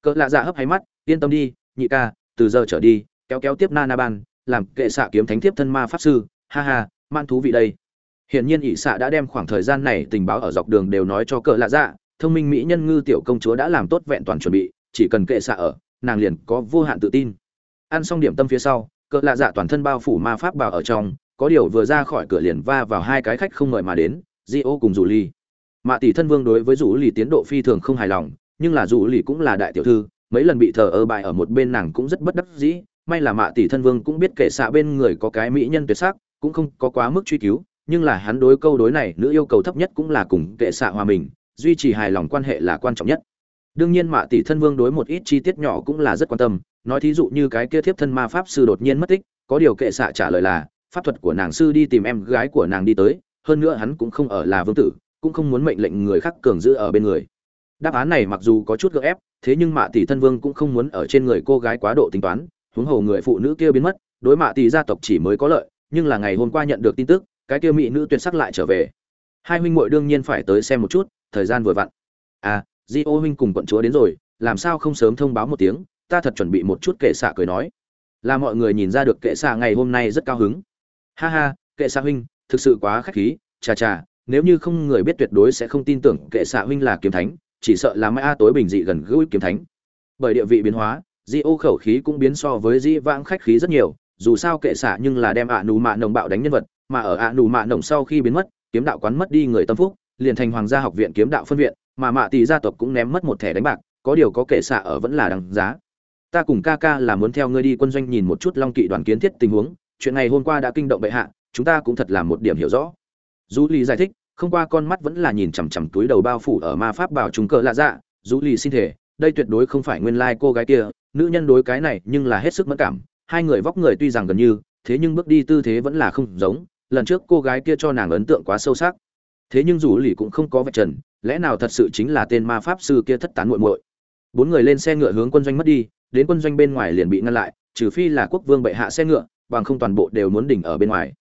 Cỡ lạ dạ hấp hay mắt yên tâm đi, nhị ca, từ giờ trở đi, kéo kéo tiếp na na ban làm kệ xạ kiếm thánh tiếp thân ma pháp sư. Ha ha man thú vị đây. Hiển nhiên ỷ xạ đã đem khoảng thời gian này tình báo ở dọc đường đều nói cho cỡ lạ dạ. Thông minh mỹ nhân ngư tiểu công chúa đã làm tốt vẹn toàn chuẩn bị, chỉ cần kệ xạ ở, nàng liền có vô hạn tự tin. Ăn xong điểm tâm phía sau cỡ lạ dạ toàn thân bao phủ ma pháp bào ở trong, có điều vừa ra khỏi cửa liền va vào hai cái khách không ngợi mà đến di ô cùng rủ ly mạ tỷ thân vương đối với rủ ly tiến độ phi thường không hài lòng, nhưng là rủ ly cũng là đại tiểu thư mấy lần bị thờ ơ bại ở một bên nàng cũng rất bất đắc dĩ. May là mạ tỷ thân vương cũng biết kệ xạ bên người có cái mỹ nhân tuyệt sắc, cũng không có quá mức truy cứu, nhưng là hắn đối câu đối này, nữ yêu cầu thấp nhất cũng là cùng kệ xạ hòa mình, duy trì hài lòng quan hệ là quan trọng nhất. Đương nhiên mạ tỷ thân vương đối một ít chi tiết nhỏ cũng là rất quan tâm, nói thí dụ như cái kia thiếp thân ma pháp sư đột nhiên mất tích, có điều kệ xạ trả lời là, pháp thuật của nàng sư đi tìm em gái của nàng đi tới, hơn nữa hắn cũng không ở là vương tử, cũng không muốn mệnh lệnh người khác cường giữ ở bên người. Đáp án này mặc dù có chút gợ ép thế nhưng mạ tỷ thân vương cũng không muốn ở trên người cô gái quá độ tính toán, huống hồ người phụ nữ kia biến mất, đối mạ tỷ gia tộc chỉ mới có lợi, nhưng là ngày hôm qua nhận được tin tức, cái kia mỹ nữ tuyệt sắc lại trở về. Hai huynh muội đương nhiên phải tới xem một chút, thời gian vừa vặn. À di ô huynh cùng quận chúa đến rồi, làm sao không sớm thông báo một tiếng, ta thật chuẩn bị một chút kệ xạ cười nói. Là mọi người nhìn ra được kệ xạ ngày hôm nay rất cao hứng. Ha ha, kệ xạ huynh, thực sự quá khách khí, chà chà, nếu như không người biết tuyệt đối sẽ không tin tưởng kệ xạ huynh là kiếm thánh chỉ sợ là mai a tối bình dị gần gũi kiếm thánh. Bởi địa vị biến hóa, di ô khẩu khí cũng biến so với di vãng khách khí rất nhiều, dù sao kệ xạ nhưng là đem ạ nù mạ nồng bạo đánh nhân vật, mà ở ạ nù mạ nồng sau khi biến mất, kiếm đạo quán mất đi người tâm phúc, liền thành hoàng gia học viện kiếm đạo phân viện, mà mạ tỷ gia tộc cũng ném mất một thẻ đánh bạc, có điều có kệ xạ ở vẫn là đằng giá. Ta cùng ca ca là muốn theo ngươi đi quân doanh nhìn một chút long kỵ đoàn kiến thiết tình huống, chuyện này hôm qua đã kinh động bệ hạ, chúng ta cũng thật là một điểm hiểu rõ. Du ly giải thích không qua con mắt vẫn là nhìn chằm chằm túi đầu bao phủ ở ma pháp bảo trùng cờ lạ dạ du lì xin thể, đây tuyệt đối không phải nguyên lai cô gái kia, nữ nhân đối cái này nhưng là hết sức mất cảm, hai người vóc người tuy rằng gần như, thế nhưng bước đi tư thế vẫn là không giống, lần trước cô gái kia cho nàng ấn tượng quá sâu sắc. Thế nhưng dù lì cũng không có vạch trần, lẽ nào thật sự chính là tên ma pháp sư kia thất tán muội muội. Bốn người lên xe ngựa hướng quân doanh mất đi, đến quân doanh bên ngoài liền bị ngăn lại, trừ phi là quốc vương bệ hạ xe ngựa, bằng không toàn bộ đều muốn đỉnh ở bên ngoài.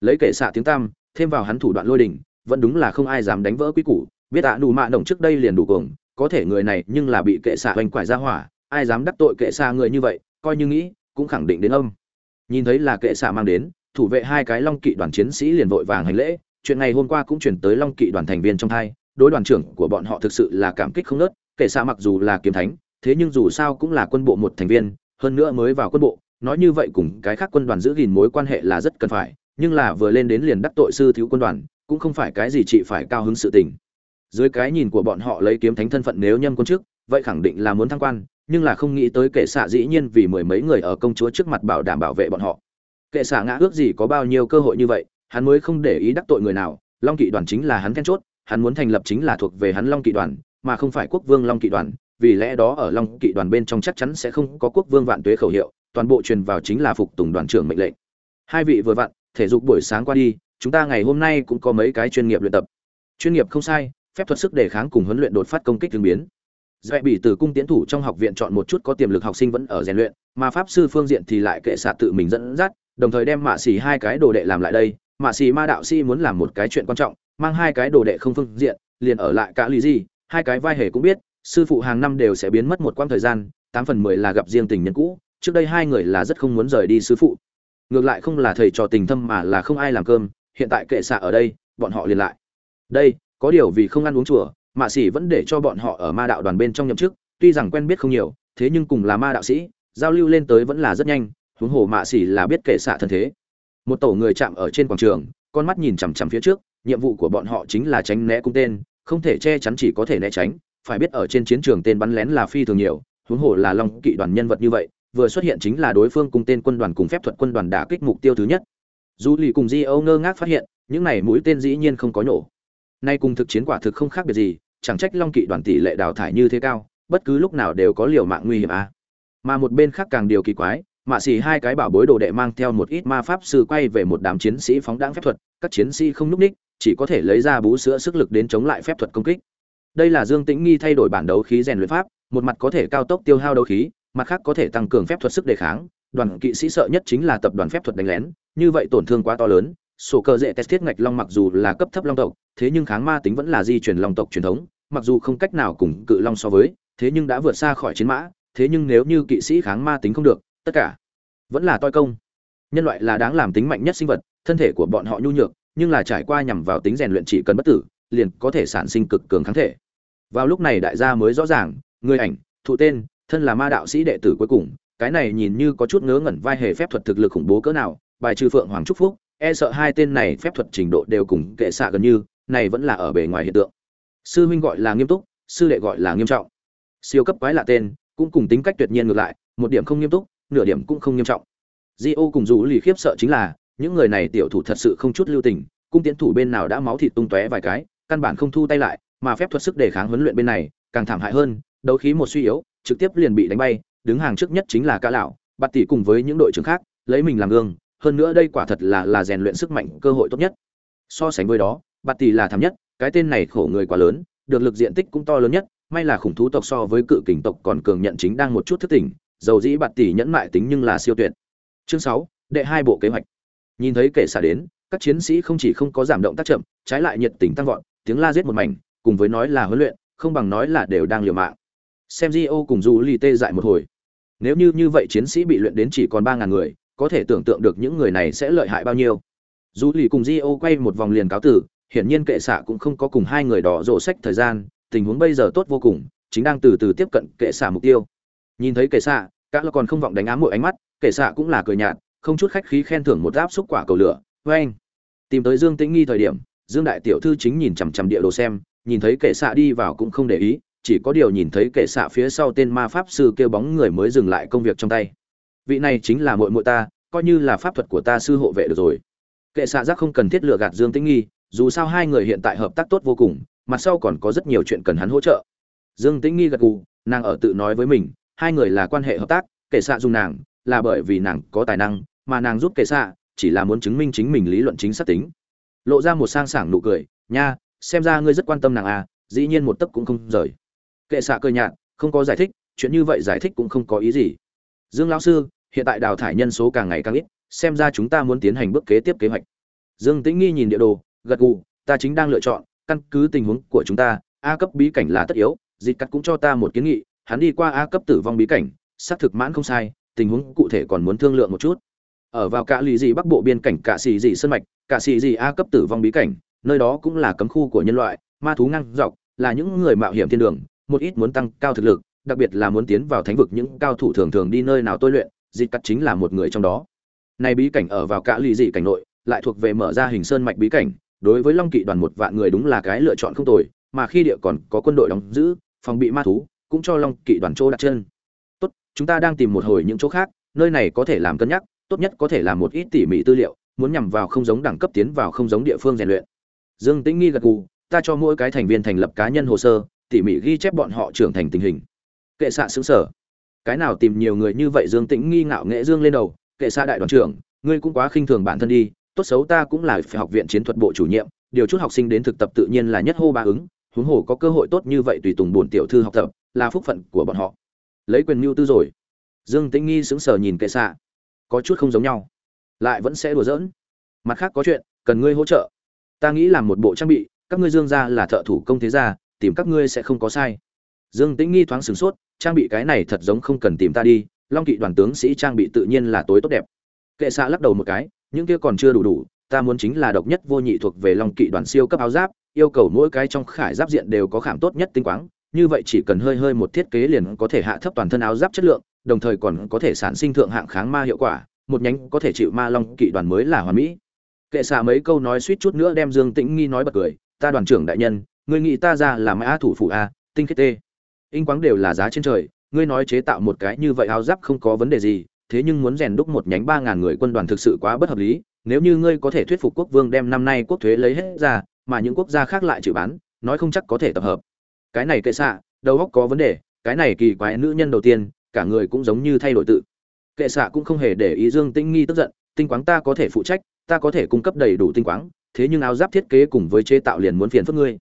Lấy kệ xạ tiếng tam thêm vào hắn thủ đoạn lôi đỉnh vẫn đúng là không ai dám đánh vỡ quy củ. Biết ạ à, đủ mạ động trước đây liền đủ cuồng có thể người này nhưng là bị kệ xạ hoành quải ra hỏa ai dám đắc tội kệ xạ người như vậy coi như nghĩ cũng khẳng định đến âm. Nhìn thấy là kệ xạ mang đến thủ vệ hai cái long kỵ đoàn chiến sĩ liền vội vàng hành lễ chuyện này hôm qua cũng chuyển tới long kỵ đoàn thành viên trong thai đối đoàn trưởng của bọn họ thực sự là cảm kích không nớt kệ xạ mặc dù là kiếm thánh thế nhưng dù sao cũng là quân bộ một thành viên hơn nữa mới vào quân bộ nói như vậy cùng cái khác quân đoàn giữ gìn mối quan hệ là rất cần phải nhưng là vừa lên đến liền đắc tội sư thiếu quân đoàn cũng không phải cái gì chị phải cao hứng sự tình. Dưới cái nhìn của bọn họ lấy kiếm thánh thân phận nếu nhâm quân trước, vậy khẳng định là muốn thăng quan, nhưng là không nghĩ tới kệ xạ dĩ nhiên vì mười mấy người ở công chúa trước mặt bảo đảm bảo vệ bọn họ. Kệ xạ ngã ước gì có bao nhiêu cơ hội như vậy, hắn mới không để ý đắc tội người nào, long kỵ đoàn chính là hắn then chốt, hắn muốn thành lập chính là thuộc về hắn long kỵ đoàn, mà không phải quốc vương long kỵ đoàn, vì lẽ đó ở long kỵ đoàn bên trong chắc chắn sẽ không có quốc vương vạn tuế khẩu hiệu, toàn bộ truyền vào chính là phục tùng đoàn trưởng mệnh lệnh. Hai vị vừa vặn, thể dục buổi sáng qua đi chúng ta ngày hôm nay cũng có mấy cái chuyên nghiệp luyện tập. Chuyên nghiệp không sai, phép thuật sức đề kháng cùng huấn luyện đột phát công kích tương biến. Dễ bị từ cung tiến thủ trong học viện chọn một chút có tiềm lực học sinh vẫn ở rèn luyện, mà pháp sư phương diện thì lại kệ xạ tự mình dẫn dắt, đồng thời đem mạ xỉ hai cái đồ đệ làm lại đây. Mạ xỉ ma đạo sĩ muốn làm một cái chuyện quan trọng, mang hai cái đồ đệ không phương diện, liền ở lại cả lý gì, hai cái vai hề cũng biết, sư phụ hàng năm đều sẽ biến mất một quãng thời gian, tám phần mười là gặp riêng tình nhân cũ, trước đây hai người là rất không muốn rời đi sư phụ. Ngược lại không là thầy trò tình thâm mà là không ai làm cơm hiện tại kệ xạ ở đây, bọn họ liền lại. Đây, có điều vì không ăn uống chùa, mạ sĩ vẫn để cho bọn họ ở ma đạo đoàn bên trong nhậm chức, tuy rằng quen biết không nhiều, thế nhưng cùng là ma đạo sĩ, giao lưu lên tới vẫn là rất nhanh, huống hồ mạ sĩ là biết kệ xạ thân thế. Một tổ người chạm ở trên quảng trường, con mắt nhìn chằm chằm phía trước, nhiệm vụ của bọn họ chính là tránh né cung tên, không thể che chắn chỉ có thể né tránh, phải biết ở trên chiến trường tên bắn lén là phi thường nhiều, huống hồ là long kỵ đoàn nhân vật như vậy, vừa xuất hiện chính là đối phương cung tên quân đoàn cùng phép thuật quân đoàn đả kích mục tiêu thứ nhất dù lì cùng di âu ngơ ngác phát hiện, những này mũi tên dĩ nhiên không có nổ nay cùng thực chiến quả thực không khác biệt gì, chẳng trách long kỵ đoàn tỷ lệ đào thải như thế cao, bất cứ lúc nào đều có liều mạng nguy hiểm a à. mà một bên khác càng điều kỳ quái, mạ xỉ hai cái bảo bối đồ đệ mang theo một ít ma pháp sư quay về một đám chiến sĩ phóng đáng phép thuật, các chiến sĩ không núp ních, chỉ có thể lấy ra bú sữa sức lực đến chống lại phép thuật công kích đây là dương tĩnh nghi thay đổi bản đấu khí rèn luyện pháp, một mặt có thể cao tốc tiêu hao đấu khí, mặt khác có thể tăng cường phép thuật sức đề kháng đoàn kỵ sĩ sợ nhất chính là tập đoàn phép thuật đánh lén, như vậy tổn thương quá to lớn, sổ cơ dễ test thiết ngạch long mặc dù là cấp thấp long tộc, thế nhưng kháng ma tính vẫn là di truyền long tộc truyền thống, mặc dù không cách nào cùng cự long so với, thế nhưng đã vượt xa khỏi chiến mã, thế nhưng nếu như kỵ sĩ kháng ma tính không được, tất cả vẫn là toi công. Nhân loại là đáng làm tính mạnh nhất sinh vật, thân thể của bọn họ nhu nhược, nhưng là trải qua nhằm vào tính rèn luyện chỉ cần bất tử, liền có thể sản sinh cực cường kháng thể. Vào lúc này đại gia mới rõ ràng, người ảnh, thụ tên, thân là ma đạo sĩ đệ tử cuối cùng cái này nhìn như có chút ngớ ngẩn vai hề phép thuật thực lực khủng bố cỡ nào, bài trừ phượng hoàng trúc phúc e sợ hai tên này phép thuật trình độ đều cùng kệ xạ gần như, này vẫn là ở bề ngoài hiện tượng. Sư huynh gọi là nghiêm túc, sư đệ gọi là nghiêm trọng. Siêu cấp quái lạ tên, cũng cùng tính cách tuyệt nhiên ngược lại, một điểm không nghiêm túc, nửa điểm cũng không nghiêm trọng. Di ô cùng dù lì khiếp sợ chính là, những người này tiểu thủ thật sự không chút lưu tình, cung tiến thủ bên nào đã máu thịt tung tóe vài cái, căn bản không thu tay lại, mà phép thuật sức đề kháng huấn luyện bên này, càng thảm hại hơn, đấu khí một suy yếu, trực tiếp liền bị đánh bay đứng hàng trước nhất chính là ca lão, bạt tỷ cùng với những đội trưởng khác, lấy mình làm gương, hơn nữa đây quả thật là là rèn luyện sức mạnh cơ hội tốt nhất. So sánh với đó, bạt tỷ là thảm nhất, cái tên này khổ người quá lớn, được lực diện tích cũng to lớn nhất, may là khủng thú tộc so với cự kình tộc còn cường nhận chính đang một chút thức tỉnh, dầu dĩ bạt tỷ nhẫn mại tính nhưng là siêu tuyệt. Chương sáu, đệ hai bộ kế hoạch. Nhìn thấy kẻ xả đến, các chiến sĩ không chỉ không có giảm động tác chậm, trái lại nhiệt tình tăng vọt, tiếng la giết một mảnh, cùng với nói là huấn luyện, không bằng nói là đều đang liều mạng xem Gio cùng Du Ly tê dại một hồi. Nếu như như vậy chiến sĩ bị luyện đến chỉ còn ba ngàn người, có thể tưởng tượng được những người này sẽ lợi hại bao nhiêu. Du Ly cùng Gio quay một vòng liền cáo tử, hiển nhiên kệ xạ cũng không có cùng hai người đỏ rộ sách thời gian, tình huống bây giờ tốt vô cùng, chính đang từ từ tiếp cận kệ xạ mục tiêu. Nhìn thấy kệ xạ, Cả là còn không vọng đánh ám mỗi ánh mắt, kệ xạ cũng là cười nhạt, không chút khách khí khen thưởng một áp xúc quả cầu lửa. Với anh, tìm tới Dương Tĩnh Nghi thời điểm, Dương đại tiểu thư chính nhìn chằm chằm địa đồ xem, nhìn thấy kệ xạ đi vào cũng không để ý, chỉ có điều nhìn thấy kệ xạ phía sau tên ma pháp sư kêu bóng người mới dừng lại công việc trong tay. Vị này chính là muội muội ta, coi như là pháp thuật của ta sư hộ vệ được rồi. Kệ xạ giác không cần thiết lựa gạt dương tĩnh nghi, dù sao hai người hiện tại hợp tác tốt vô cùng mặt sau còn có rất nhiều chuyện cần hắn hỗ trợ. Dương tĩnh nghi gật gù, nàng ở tự nói với mình, hai người là quan hệ hợp tác, kệ xạ dùng nàng là bởi vì nàng có tài năng, mà nàng giúp kệ xạ chỉ là muốn chứng minh chính mình lý luận chính xác tính. Lộ ra một sang sảng nụ cười, nha, xem ra ngươi rất quan tâm nàng à dĩ nhiên một tấc cũng không rời kệ xạ cơ nhạt, không có giải thích, chuyện như vậy giải thích cũng không có ý gì. Dương lão sư, hiện tại đào thải nhân số càng ngày càng ít, xem ra chúng ta muốn tiến hành bước kế tiếp kế hoạch. Dương tĩnh nghi nhìn địa đồ, gật gù, ta chính đang lựa chọn, căn cứ tình huống của chúng ta, a cấp bí cảnh là tất yếu, dịch cắt cũng cho ta một kiến nghị, hắn đi qua a cấp tử vong bí cảnh, xác thực mãn không sai, tình huống cụ thể còn muốn thương lượng một chút. Ở vào cả lì gì bắc bộ biên cảnh cả xì gì sân mạch, cả xì gì a cấp tử vong bí cảnh, nơi đó cũng là cấm khu của nhân loại, ma thú ngăn dọc, là những người mạo hiểm thiên đường một ít muốn tăng cao thực lực, đặc biệt là muốn tiến vào thánh vực những cao thủ thường thường đi nơi nào tôi luyện, dịch cắt chính là một người trong đó. Này bí cảnh ở vào cả lì dị cảnh nội, lại thuộc về mở ra hình sơn mạch bí cảnh, đối với Long Kỵ đoàn một vạn người đúng là cái lựa chọn không tồi, mà khi địa còn có quân đội đóng giữ, phòng bị ma thú, cũng cho Long Kỵ đoàn chỗ đặt chân. Tốt, chúng ta đang tìm một hồi những chỗ khác, nơi này có thể làm cân nhắc, tốt nhất có thể làm một ít tỉ mỉ tư liệu, muốn nhằm vào không giống đẳng cấp tiến vào không giống địa phương rèn luyện. Dương Tĩnh Nghi gật gù, ta cho mỗi cái thành viên thành lập cá nhân hồ sơ, tỉ mỉ ghi chép bọn họ trưởng thành tình hình. Kệ xạ xứng sở. Cái nào tìm nhiều người như vậy dương tĩnh nghi ngạo nghệ dương lên đầu, kệ xạ đại đoàn trưởng, ngươi cũng quá khinh thường bản thân đi, tốt xấu ta cũng là phải học viện chiến thuật bộ chủ nhiệm, điều chút học sinh đến thực tập tự nhiên là nhất hô ba ứng, huống hồ có cơ hội tốt như vậy tùy tùng bổn tiểu thư học tập, là phúc phận của bọn họ. Lấy quyền mưu tư rồi. Dương tĩnh nghi sững sờ nhìn kệ xạ. Có chút không giống nhau. Lại vẫn sẽ đùa giỡn. Mặt khác có chuyện, cần ngươi hỗ trợ. Ta nghĩ làm một bộ trang bị, các ngươi dương gia là thợ thủ công thế gia tìm các ngươi sẽ không có sai. Dương tĩnh nghi thoáng sửng sốt, trang bị cái này thật giống không cần tìm ta đi, long kỵ đoàn tướng sĩ trang bị tự nhiên là tối tốt đẹp. Kệ xạ lắc đầu một cái, những kia còn chưa đủ đủ, ta muốn chính là độc nhất vô nhị thuộc về long kỵ đoàn siêu cấp áo giáp, yêu cầu mỗi cái trong khải giáp diện đều có khảm tốt nhất tinh quáng, như vậy chỉ cần hơi hơi một thiết kế liền có thể hạ thấp toàn thân áo giáp chất lượng, đồng thời còn có thể sản sinh thượng hạng kháng ma hiệu quả, một nhánh có thể chịu ma long kỵ đoàn mới là hoàn mỹ. Kệ xạ mấy câu nói suýt chút nữa đem dương tĩnh nghi nói bật cười, ta đoàn trưởng đại nhân Ngươi nghĩ ta ra là mã thủ phụ a à, tinh khiết tê. In quáng đều là giá trên trời, ngươi nói chế tạo một cái như vậy áo giáp không có vấn đề gì, thế nhưng muốn rèn đúc một nhánh ba ngàn người quân đoàn thực sự quá bất hợp lý, nếu như ngươi có thể thuyết phục quốc vương đem năm nay quốc thuế lấy hết ra, mà những quốc gia khác lại chịu bán, nói không chắc có thể tập hợp. Cái này kệ xạ, đầu óc có vấn đề, cái này kỳ quái nữ nhân đầu tiên, cả người cũng giống như thay đổi tự. Kệ xạ cũng không hề để ý dương tĩnh nghi tức giận, tinh quáng ta có thể phụ trách, ta có thể cung cấp đầy đủ tinh quáng, thế nhưng áo giáp thiết kế cùng với chế tạo liền muốn phiền phức ngươi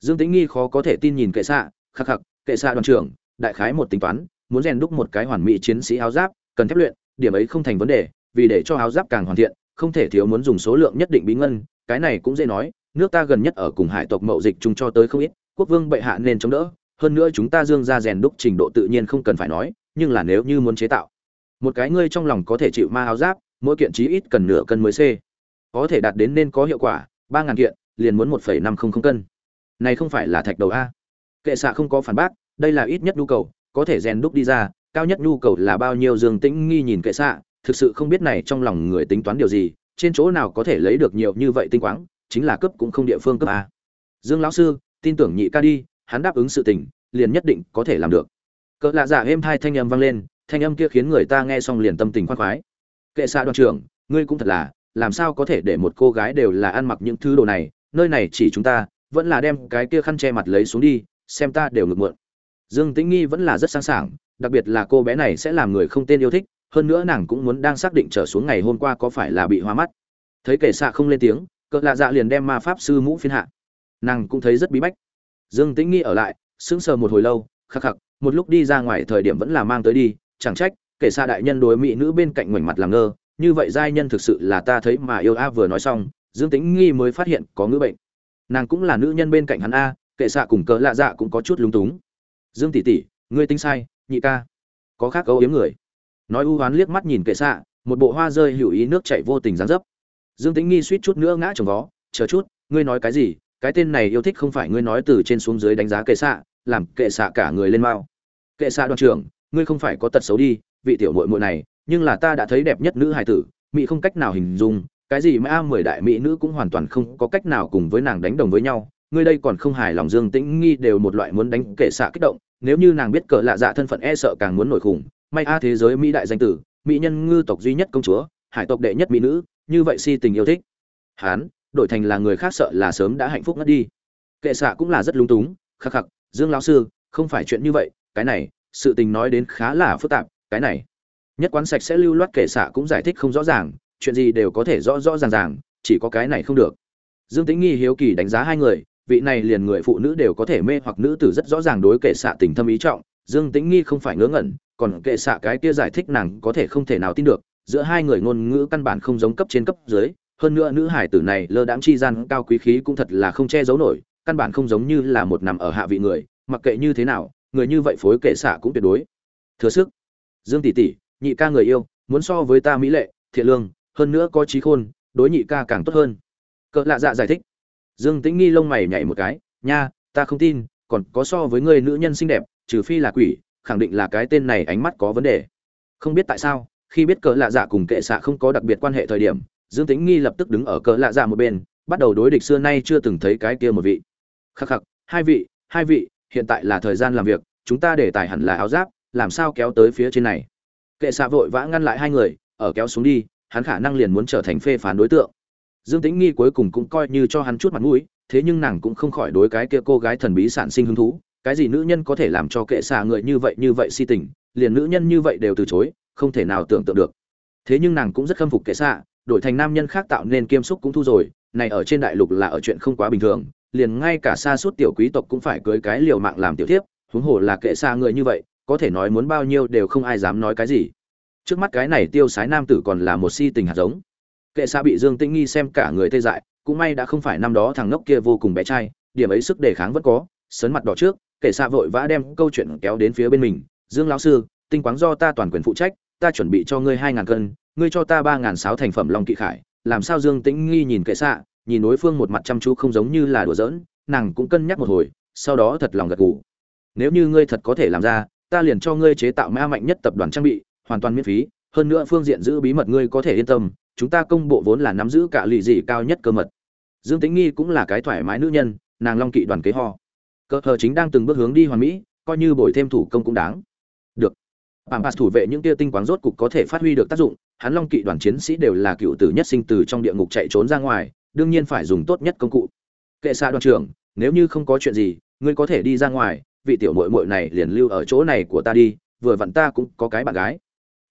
dương tĩnh nghi khó có thể tin nhìn kệ xạ, khắc khắc, kệ xạ đoàn trưởng, đại khái một tính toán, muốn rèn đúc một cái hoàn mỹ chiến sĩ áo giáp, cần thép luyện, điểm ấy không thành vấn đề, vì để cho áo giáp càng hoàn thiện, không thể thiếu muốn dùng số lượng nhất định bí ngân, cái này cũng dễ nói, nước ta gần nhất ở cùng hải tộc mậu dịch chung cho tới không ít, quốc vương bệ hạ nên chống đỡ, hơn nữa chúng ta dương ra rèn đúc trình độ tự nhiên không cần phải nói, nhưng là nếu như muốn chế tạo, một cái ngươi trong lòng có thể chịu ma áo giáp, mỗi kiện chí ít cần nửa cân mới c, có thể đạt đến nên có hiệu quả, ba ngàn kiện, liền muốn một phẩy năm không không cân này không phải là thạch đầu a. Kệ xạ không có phản bác, đây là ít nhất nhu cầu, có thể rèn đúc đi ra, cao nhất nhu cầu là bao nhiêu dương tĩnh nghi nhìn kệ xạ, thực sự không biết này trong lòng người tính toán điều gì, trên chỗ nào có thể lấy được nhiều như vậy tinh quáng, chính là cấp cũng không địa phương cấp a. Dương lão sư, tin tưởng nhị ca đi, hắn đáp ứng sự tình, liền nhất định có thể làm được. Cỡ lạ giả êm thai thanh âm vang lên, thanh âm kia khiến người ta nghe xong liền tâm tình khoan khoái. Kệ xạ đoàn trưởng, ngươi cũng thật là, làm sao có thể để một cô gái đều là ăn mặc những thứ đồ này, nơi này chỉ chúng ta vẫn là đem cái kia khăn che mặt lấy xuống đi, xem ta đều ngược mượn. Dương tĩnh nghi vẫn là rất sáng sảng, đặc biệt là cô bé này sẽ làm người không tên yêu thích, hơn nữa nàng cũng muốn đang xác định trở xuống ngày hôm qua có phải là bị hoa mắt. Thấy kẻ xạ không lên tiếng, cỡ lạ dạ liền đem ma pháp sư mũ phiên hạ. Nàng cũng thấy rất bí bách. Dương tĩnh nghi ở lại, sững sờ một hồi lâu, khắc khắc, một lúc đi ra ngoài thời điểm vẫn là mang tới đi, chẳng trách kể xa đại nhân đối mỹ nữ bên cạnh ngoảnh mặt làm ngơ, như vậy giai nhân thực sự là ta thấy mà yêu a vừa nói xong, dương tĩnh nghi mới phát hiện có ngữ bệnh nàng cũng là nữ nhân bên cạnh hắn a, kệ xạ cùng cỡ lạ dạ cũng có chút lúng túng. Dương tỷ tỷ, ngươi tính sai, nhị ca. Có khác câu yếm người. Nói u hoán liếc mắt nhìn kệ xạ, một bộ hoa rơi hữu ý nước chảy vô tình dán dấp. Dương tĩnh nghi suýt chút nữa ngã trồng vó, chờ chút, ngươi nói cái gì? Cái tên này yêu thích không phải ngươi nói từ trên xuống dưới đánh giá kệ xạ, làm kệ xạ cả người lên mao kệ xạ đoàn trưởng, ngươi không phải có tật xấu đi, vị tiểu muội muội này, nhưng là ta đã thấy đẹp nhất nữ hài tử, mỹ không cách nào hình dung cái gì mà a mười đại mỹ nữ cũng hoàn toàn không có cách nào cùng với nàng đánh đồng với nhau, ngươi đây còn không hài lòng dương tĩnh nghi đều một loại muốn đánh kệ xạ kích động, nếu như nàng biết cỡ lạ dạ thân phận e sợ càng muốn nổi khủng, may a thế giới mỹ đại danh tử, mỹ nhân ngư tộc duy nhất công chúa, hải tộc đệ nhất mỹ nữ, như vậy si tình yêu thích. Hán, đổi thành là người khác sợ là sớm đã hạnh phúc ngất đi. Kệ xạ cũng là rất lúng túng, khắc khắc, dương lão sư, không phải chuyện như vậy, cái này, sự tình nói đến khá là phức tạp, cái này. Nhất quán sạch sẽ lưu loát kệ xạ cũng giải thích không rõ ràng chuyện gì đều có thể rõ rõ ràng ràng, chỉ có cái này không được. Dương tĩnh nghi hiếu kỳ đánh giá hai người, vị này liền người phụ nữ đều có thể mê hoặc nữ tử rất rõ ràng đối kệ xạ tình thâm ý trọng, dương tĩnh nghi không phải ngớ ngẩn, còn kệ xạ cái kia giải thích nàng có thể không thể nào tin được, giữa hai người ngôn ngữ căn bản không giống cấp trên cấp dưới, hơn nữa nữ hải tử này lơ đãng chi gian cao quý khí cũng thật là không che giấu nổi, căn bản không giống như là một nằm ở hạ vị người, mặc kệ như thế nào, người như vậy phối kệ xạ cũng tuyệt đối. Thừa sức. Dương tỷ tỷ, nhị ca người yêu, muốn so với ta mỹ lệ, thiện lương hơn nữa có trí khôn, đối nhị ca càng tốt hơn. Cỡ lạ dạ giải thích. Dương tĩnh nghi lông mày nhảy một cái, nha, ta không tin, còn có so với người nữ nhân xinh đẹp, trừ phi là quỷ, khẳng định là cái tên này ánh mắt có vấn đề. Không biết tại sao, khi biết cỡ lạ dạ cùng kệ xạ không có đặc biệt quan hệ thời điểm, dương tĩnh nghi lập tức đứng ở cỡ lạ dạ một bên, bắt đầu đối địch xưa nay chưa từng thấy cái kia một vị. Khắc khắc, hai vị hai vị, hiện tại là thời gian làm việc, chúng ta để tài hẳn là áo giáp, làm sao kéo tới phía trên này? Kệ xạ vội vã ngăn lại hai người, ở kéo xuống đi hắn khả năng liền muốn trở thành phê phán đối tượng. Dương tĩnh nghi cuối cùng cũng coi như cho hắn chút mặt mũi, thế nhưng nàng cũng không khỏi đối cái kia cô gái thần bí sản sinh hứng thú, cái gì nữ nhân có thể làm cho kệ xạ người như vậy như vậy si tình, liền nữ nhân như vậy đều từ chối, không thể nào tưởng tượng được. Thế nhưng nàng cũng rất khâm phục kệ xạ, đổi thành nam nhân khác tạo nên kiêm xúc cũng thu rồi, này ở trên đại lục là ở chuyện không quá bình thường, liền ngay cả xa suốt tiểu quý tộc cũng phải cưới cái liều mạng làm tiểu thiếp, huống hồ là kệ xa người như vậy, có thể nói muốn bao nhiêu đều không ai dám nói cái gì trước mắt cái này tiêu sái nam tử còn là một si tình hạt giống. Kệ xa bị dương tĩnh nghi xem cả người tê dại, cũng may đã không phải năm đó thằng ngốc kia vô cùng bé trai, điểm ấy sức đề kháng vẫn có, sấn mặt đỏ trước, kệ xa vội vã đem câu chuyện kéo đến phía bên mình. Dương lão sư, tinh quáng do ta toàn quyền phụ trách, ta chuẩn bị cho ngươi hai ngàn cân, ngươi cho ta ba ngàn sáu thành phẩm long kỵ khải. Làm sao dương tĩnh nghi nhìn kệ xạ nhìn đối phương một mặt chăm chú không giống như là đùa giỡn, nàng cũng cân nhắc một hồi, sau đó thật lòng gật gù. Nếu như ngươi thật có thể làm ra, ta liền cho ngươi chế tạo ma mạnh nhất tập đoàn trang bị hoàn toàn miễn phí, hơn nữa phương diện giữ bí mật ngươi có thể yên tâm, chúng ta công bộ vốn là nắm giữ cả lì dị cao nhất cơ mật. Dương tĩnh nghi cũng là cái thoải mái nữ nhân, nàng long kỵ đoàn kế ho. Cờ hờ chính đang từng bước hướng đi hoàn mỹ, coi như bồi thêm thủ công cũng đáng. Được. Bảng pass thủ vệ những tia tinh quáng rốt cục có thể phát huy được tác dụng, hắn long kỵ đoàn chiến sĩ đều là cựu tử nhất sinh từ trong địa ngục chạy trốn ra ngoài, đương nhiên phải dùng tốt nhất công cụ. Kệ xa đoàn trưởng, nếu như không có chuyện gì, ngươi có thể đi ra ngoài, vị tiểu muội muội này liền lưu ở chỗ này của ta đi, vừa vặn ta cũng có cái bạn gái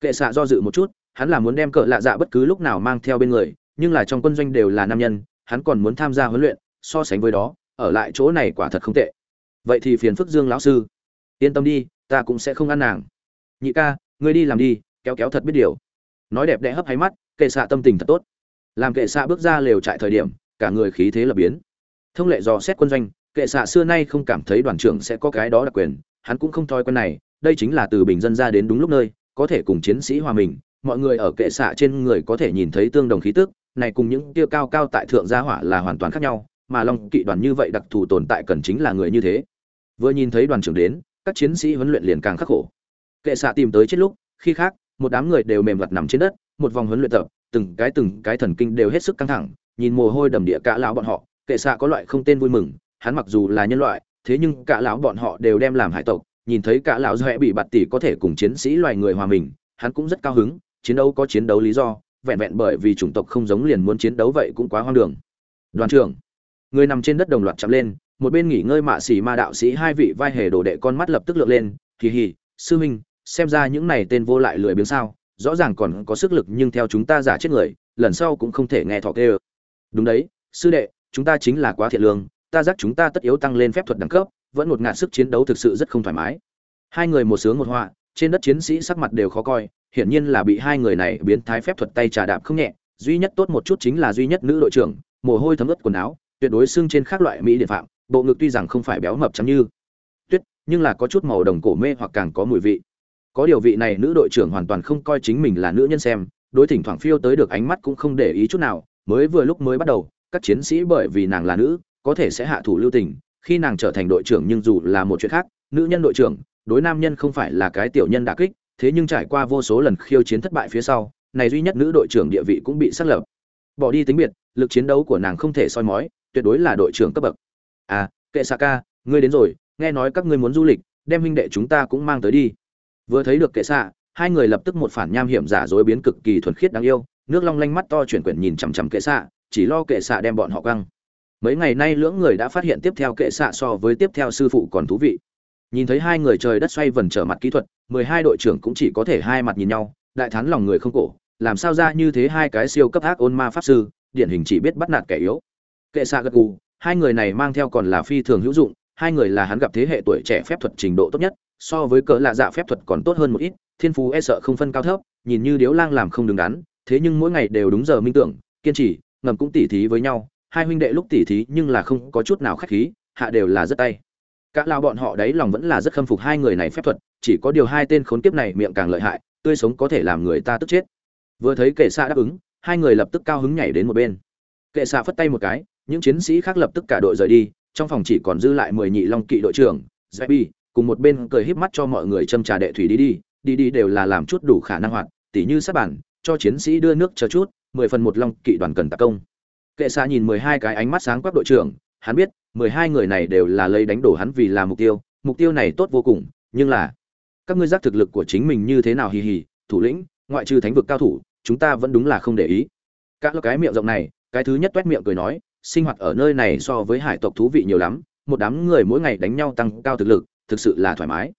kệ xạ do dự một chút, hắn là muốn đem cỡ lạ dạ bất cứ lúc nào mang theo bên người, nhưng là trong quân doanh đều là nam nhân, hắn còn muốn tham gia huấn luyện, so sánh với đó, ở lại chỗ này quả thật không tệ. Vậy thì phiền phức dương lão sư. Yên tâm đi, ta cũng sẽ không ăn nàng. Nhị ca, ngươi đi làm đi, kéo kéo thật biết điều. Nói đẹp đẽ hấp hay mắt, kệ xạ tâm tình thật tốt. Làm kệ xạ bước ra lều trại thời điểm, cả người khí thế lập biến. Thông lệ dò xét quân doanh, kệ xạ xưa nay không cảm thấy đoàn trưởng sẽ có cái đó đặc quyền, hắn cũng không thói quen này, đây chính là từ bình dân ra đến đúng lúc nơi có thể cùng chiến sĩ hòa mình, mọi người ở kệ xạ trên người có thể nhìn thấy tương đồng khí tức, này cùng những tiêu cao cao tại thượng gia hỏa là hoàn toàn khác nhau, mà long kỵ đoàn như vậy đặc thù tồn tại cần chính là người như thế. Vừa nhìn thấy đoàn trưởng đến, các chiến sĩ huấn luyện liền càng khắc khổ. Kệ xạ tìm tới chết lúc, khi khác, một đám người đều mềm vật nằm trên đất, một vòng huấn luyện tập, từng cái từng cái thần kinh đều hết sức căng thẳng, nhìn mồ hôi đầm địa cả lão bọn họ, kệ xạ có loại không tên vui mừng, hắn mặc dù là nhân loại, thế nhưng cả lão bọn họ đều đem làm hải tộc nhìn thấy cả lão doẹ bị bạt tỷ có thể cùng chiến sĩ loài người hòa mình, hắn cũng rất cao hứng, chiến đấu có chiến đấu lý do, vẹn vẹn bởi vì chủng tộc không giống liền muốn chiến đấu vậy cũng quá hoang đường. Đoàn trưởng, người nằm trên đất đồng loạt chạm lên, một bên nghỉ ngơi mạ xỉ ma đạo sĩ hai vị vai hề đồ đệ con mắt lập tức lượn lên kỳ hì, sư huynh, xem ra những này tên vô lại lười biếng sao, rõ ràng còn có sức lực nhưng theo chúng ta giả chết người, lần sau cũng không thể nghe thọ kê đúng đấy, sư đệ, chúng ta chính là quá thiện lương, ta giác chúng ta tất yếu tăng lên phép thuật đẳng cấp vẫn một ngạt sức chiến đấu thực sự rất không thoải mái. Hai người một sướng một họa, trên đất chiến sĩ sắc mặt đều khó coi, hiển nhiên là bị hai người này biến thái phép thuật tay trà đạp không nhẹ. Duy nhất tốt một chút chính là duy nhất nữ đội trưởng, mồ hôi thấm ướt quần áo, tuyệt đối xưng trên các loại mỹ điện phạm, bộ ngực tuy rằng không phải béo mập trắng như tuyết, nhưng là có chút màu đồng cổ mê hoặc càng có mùi vị. Có điều vị này nữ đội trưởng hoàn toàn không coi chính mình là nữ nhân xem, đối thỉnh thoảng phiêu tới được ánh mắt cũng không để ý chút nào, mới vừa lúc mới bắt đầu, các chiến sĩ bởi vì nàng là nữ, có thể sẽ hạ thủ lưu tình khi nàng trở thành đội trưởng nhưng dù là một chuyện khác, nữ nhân đội trưởng, đối nam nhân không phải là cái tiểu nhân đả kích, thế nhưng trải qua vô số lần khiêu chiến thất bại phía sau, này duy nhất nữ đội trưởng địa vị cũng bị xác lập. Bỏ đi tính biệt, lực chiến đấu của nàng không thể soi mói, tuyệt đối là đội trưởng cấp bậc. À kệ xạ ca, ngươi đến rồi, nghe nói các ngươi muốn du lịch, đem huynh đệ chúng ta cũng mang tới đi. Vừa thấy được kệ xạ hai người lập tức một phản nham hiểm giả dối biến cực kỳ thuần khiết đáng yêu, nước long lanh mắt to chuyển quyển nhìn chằm chằm kệ xạ chỉ lo kệ xạ đem bọn họ căng mấy ngày nay lưỡng người đã phát hiện tiếp theo kệ xạ so với tiếp theo sư phụ còn thú vị. Nhìn thấy hai người trời đất xoay vần trở mặt kỹ thuật, mười hai đội trưởng cũng chỉ có thể hai mặt nhìn nhau, đại thán lòng người không cổ, làm sao ra như thế hai cái siêu cấp ác ôn ma pháp sư, điển hình chỉ biết bắt nạt kẻ yếu. Kệ xạ gật gù, hai người này mang theo còn là phi thường hữu dụng, hai người là hắn gặp thế hệ tuổi trẻ phép thuật trình độ tốt nhất, so với cỡ lạ dạ phép thuật còn tốt hơn một ít, thiên phú e sợ không phân cao thấp, nhìn như điếu lang làm không đứng đắn, thế nhưng mỗi ngày đều đúng giờ minh tưởng, kiên trì, ngầm cũng tỉ thí với nhau hai huynh đệ lúc tỉ thí nhưng là không có chút nào khách khí hạ đều là rất tay. Cả lao bọn họ đấy lòng vẫn là rất khâm phục hai người này phép thuật chỉ có điều hai tên khốn kiếp này miệng càng lợi hại tươi sống có thể làm người ta tức chết. Vừa thấy kệ xạ đáp ứng hai người lập tức cao hứng nhảy đến một bên. Kệ xạ phất tay một cái những chiến sĩ khác lập tức cả đội rời đi trong phòng chỉ còn dư lại mười nhị long kỵ đội trưởng Zebi, cùng một bên cười híp mắt cho mọi người châm trà đệ thủy đi đi đi đi đều là làm chút đủ khả năng hoạt tỉ như sát bản cho chiến sĩ đưa nước chờ chút mười phần một long kỵ đoàn cần tạc công kệ xạ nhìn mười hai cái ánh mắt sáng quắc đội trưởng, hắn biết, mười hai người này đều là lấy đánh đổ hắn vì là mục tiêu mục tiêu này tốt vô cùng, nhưng là, các ngươi giác thực lực của chính mình như thế nào hì hì, thủ lĩnh, ngoại trừ thánh vực cao thủ, chúng ta vẫn đúng là không để ý. Các cái miệng rộng này, cái thứ nhất toét miệng cười nói, sinh hoạt ở nơi này so với hải tộc thú vị nhiều lắm, một đám người mỗi ngày đánh nhau tăng cao thực lực, thực sự là thoải mái.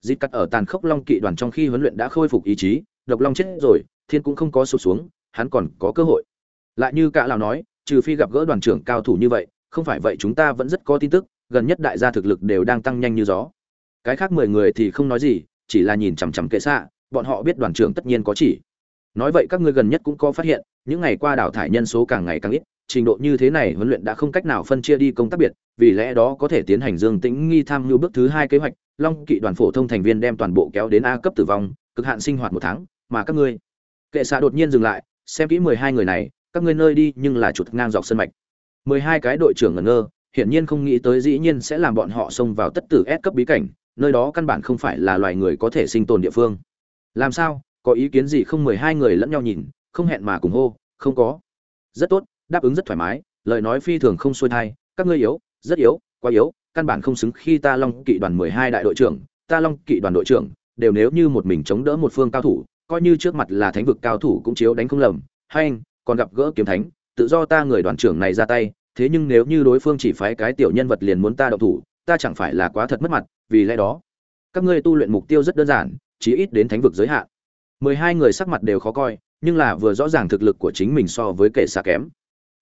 Dịp cắt ở tàn khốc long kỵ đoàn trong khi huấn luyện đã khôi phục ý chí, độc long chết rồi, thiên cũng không có sụt xuống, hắn còn có cơ hội. Lại như cả lào nói trừ phi gặp gỡ đoàn trưởng cao thủ như vậy, không phải vậy chúng ta vẫn rất có tin tức, gần nhất đại gia thực lực đều đang tăng nhanh như gió. Cái khác mười người thì không nói gì, chỉ là nhìn chằm chằm kệ xạ, bọn họ biết đoàn trưởng tất nhiên có chỉ. Nói vậy các ngươi gần nhất cũng có phát hiện, những ngày qua đào thải nhân số càng ngày càng ít, trình độ như thế này huấn luyện đã không cách nào phân chia đi công tác biệt, vì lẽ đó có thể tiến hành dương tĩnh nghi tham lưu bước thứ hai kế hoạch, long kỵ đoàn phổ thông thành viên đem toàn bộ kéo đến a cấp tử vong, cực hạn sinh hoạt một tháng, mà các ngươi, kệ xạ đột nhiên dừng lại, xem kỹ mười hai người này các ngươi nơi đi nhưng là chuột ngang dọc sân mạch mười hai cái đội trưởng ngẩn ngơ hiển nhiên không nghĩ tới dĩ nhiên sẽ làm bọn họ xông vào tất tử S cấp bí cảnh, nơi đó căn bản không phải là loài người có thể sinh tồn địa phương. Làm sao? Có ý kiến gì không mười hai người lẫn nhau nhìn, không hẹn mà cùng hô, không có. Rất tốt, đáp ứng rất thoải mái, lời nói phi thường không xuôi thai, các ngươi yếu, rất yếu, quá yếu, căn bản không xứng khi ta Long Kỵ đoàn mười hai đại đội trưởng, ta Long Kỵ đoàn đội trưởng, đều nếu như một mình chống đỡ một phương cao thủ, coi như trước mặt là thánh vực cao thủ cũng chiếu đánh không lầm, hay anh, còn gặp gỡ kiếm thánh, tự do ta người đoàn trưởng này ra tay, thế nhưng nếu như đối phương chỉ phái cái tiểu nhân vật liền muốn ta động thủ, ta chẳng phải là quá thật mất mặt, vì lẽ đó, các ngươi tu luyện mục tiêu rất đơn giản, chí ít đến thánh vực giới hạn. Mười hai người sắc mặt đều khó coi, nhưng là vừa rõ ràng thực lực của chính mình so với kệ xạ kém.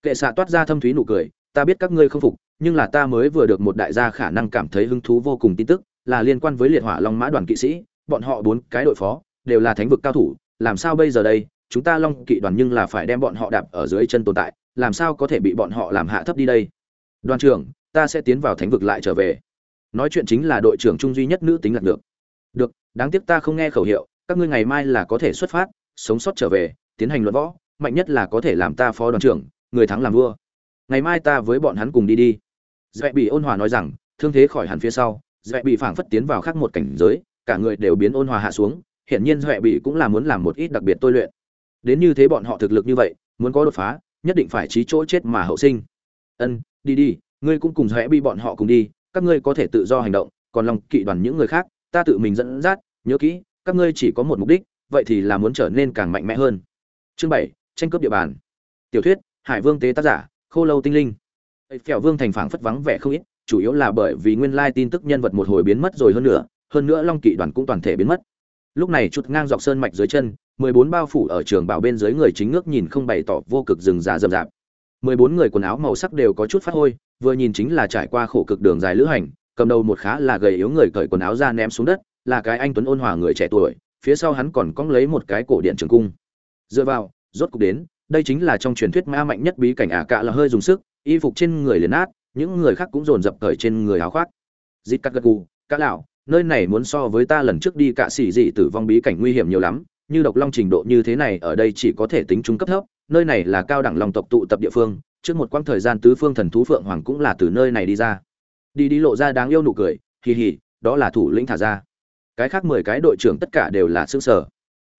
Kệ xạ toát ra thâm thúy nụ cười, ta biết các ngươi không phục, nhưng là ta mới vừa được một đại gia khả năng cảm thấy hứng thú vô cùng tin tức, là liên quan với liệt hỏa long mã đoàn kỵ sĩ, bọn họ bốn cái đội phó đều là thánh vực cao thủ, làm sao bây giờ đây? Chúng ta long kỵ đoàn nhưng là phải đem bọn họ đạp ở dưới chân tồn tại, làm sao có thể bị bọn họ làm hạ thấp đi đây? Đoàn trưởng ta sẽ tiến vào thánh vực lại trở về. Nói chuyện chính là đội trưởng trung duy nhất nữ tính lạc được được đáng tiếc ta không nghe khẩu hiệu các ngươi ngày mai là có thể xuất phát sống sót trở về tiến hành luận võ mạnh nhất là có thể làm ta phó đoàn trưởng người thắng làm vua. Ngày mai ta với bọn hắn cùng đi đi. Dễ bị ôn hòa nói rằng thương thế khỏi hẳn phía sau dễ bị phảng phất tiến vào khác một cảnh giới cả người đều biến ôn hòa hạ xuống hiển nhiên dễ bị cũng là muốn làm một ít đặc biệt tôi luyện đến như thế bọn họ thực lực như vậy, muốn có đột phá, nhất định phải trí chỗ chết mà hậu sinh. Ân, đi đi, ngươi cũng cùng rẽ bị bọn họ cùng đi, các ngươi có thể tự do hành động, còn lòng kỵ đoàn những người khác, ta tự mình dẫn dắt, nhớ kỹ, các ngươi chỉ có một mục đích, vậy thì là muốn trở nên càng mạnh mẽ hơn. Chương bảy, tranh cướp địa bàn. Tiểu thuyết, hải vương tế tác giả, khô lâu tinh linh. Phèo vương thành phảng phất vắng vẻ không ít, chủ yếu là bởi vì nguyên lai tin tức nhân vật một hồi biến mất rồi hơn nữa hơn nữa long kỵ đoàn cũng toàn thể biến mất lúc này chút ngang dọc sơn mạch dưới chân, mười bốn bao phủ ở trường bảo bên dưới người chính ngước nhìn không bày tỏ vô cực rừng già rậm rạp. mười bốn người quần áo màu sắc đều có chút phát hôi, vừa nhìn chính là trải qua khổ cực đường dài lữ hành, cầm đầu một khá là gầy yếu người cởi quần áo ra ném xuống đất, là cái anh tuấn ôn hòa người trẻ tuổi, phía sau hắn còn cong lấy một cái cổ điện trường cung. Dựa vào, rốt cục đến, đây chính là trong truyền thuyết ma mạnh nhất bí cảnh ả cạ là hơi dùng sức, y phục trên người liền nát, những người khác cũng dồn dập cởi trên người áo khoác. Dịp cắt gật gù cá lão nơi này muốn so với ta lần trước đi cạ xỉ dị tử vong bí cảnh nguy hiểm nhiều lắm, như độc long trình độ như thế này ở đây chỉ có thể tính trung cấp thấp, nơi này là cao đẳng long tộc tụ tập địa phương, trước một quãng thời gian tứ phương thần thú phượng hoàng cũng là từ nơi này đi ra. Đi đi lộ ra đáng yêu nụ cười, hì hì, đó là thủ lĩnh thả ra. Cái khác mười cái đội trưởng tất cả đều là xương sở.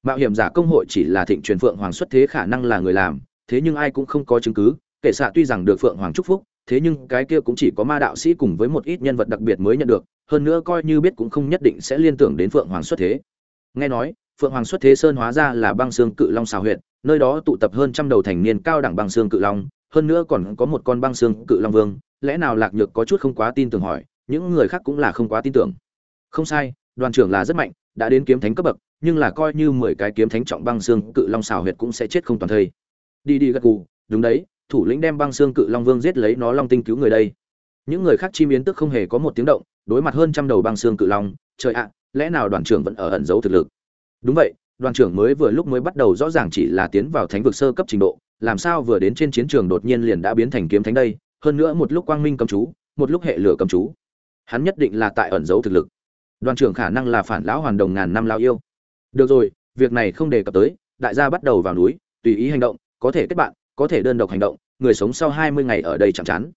Mạo hiểm giả công hội chỉ là thịnh truyền phượng hoàng xuất thế khả năng là người làm, thế nhưng ai cũng không có chứng cứ, kể xạ tuy rằng được phượng hoàng chúc phúc thế nhưng cái kia cũng chỉ có ma đạo sĩ cùng với một ít nhân vật đặc biệt mới nhận được, hơn nữa coi như biết cũng không nhất định sẽ liên tưởng đến phượng hoàng xuất thế. Nghe nói, phượng hoàng xuất thế sơn hóa ra là băng xương cự long xào huyệt, nơi đó tụ tập hơn trăm đầu thành niên cao đẳng băng xương cự long, hơn nữa còn có một con băng xương cự long vương, lẽ nào lạc nhược có chút không quá tin tưởng hỏi, những người khác cũng là không quá tin tưởng. Không sai, đoàn trưởng là rất mạnh, đã đến kiếm thánh cấp bậc, nhưng là coi như mười cái kiếm thánh trọng băng xương cự long xào huyệt cũng sẽ chết không toàn thây. Đi đi gật gù, đúng đấy thủ lĩnh đem băng xương cự long vương giết lấy nó long tinh cứu người đây. Những người khác chi yến tức không hề có một tiếng động, đối mặt hơn trăm đầu băng xương cự long, trời ạ, lẽ nào đoàn trưởng vẫn ở ẩn giấu thực lực? Đúng vậy, đoàn trưởng mới vừa lúc mới bắt đầu rõ ràng chỉ là tiến vào thánh vực sơ cấp trình độ, làm sao vừa đến trên chiến trường đột nhiên liền đã biến thành kiếm thánh đây, hơn nữa một lúc quang minh cầm chú, một lúc hệ lửa cầm chú. Hắn nhất định là tại ẩn giấu thực lực. Đoàn trưởng khả năng là phản lão hoàn đồng ngàn năm lao yêu. Được rồi, việc này không đề cập tới, đại gia bắt đầu vào núi, tùy ý hành động, có thể kết bạn có thể đơn độc hành động, người sống sau hai mươi ngày ở đây chẳng chán.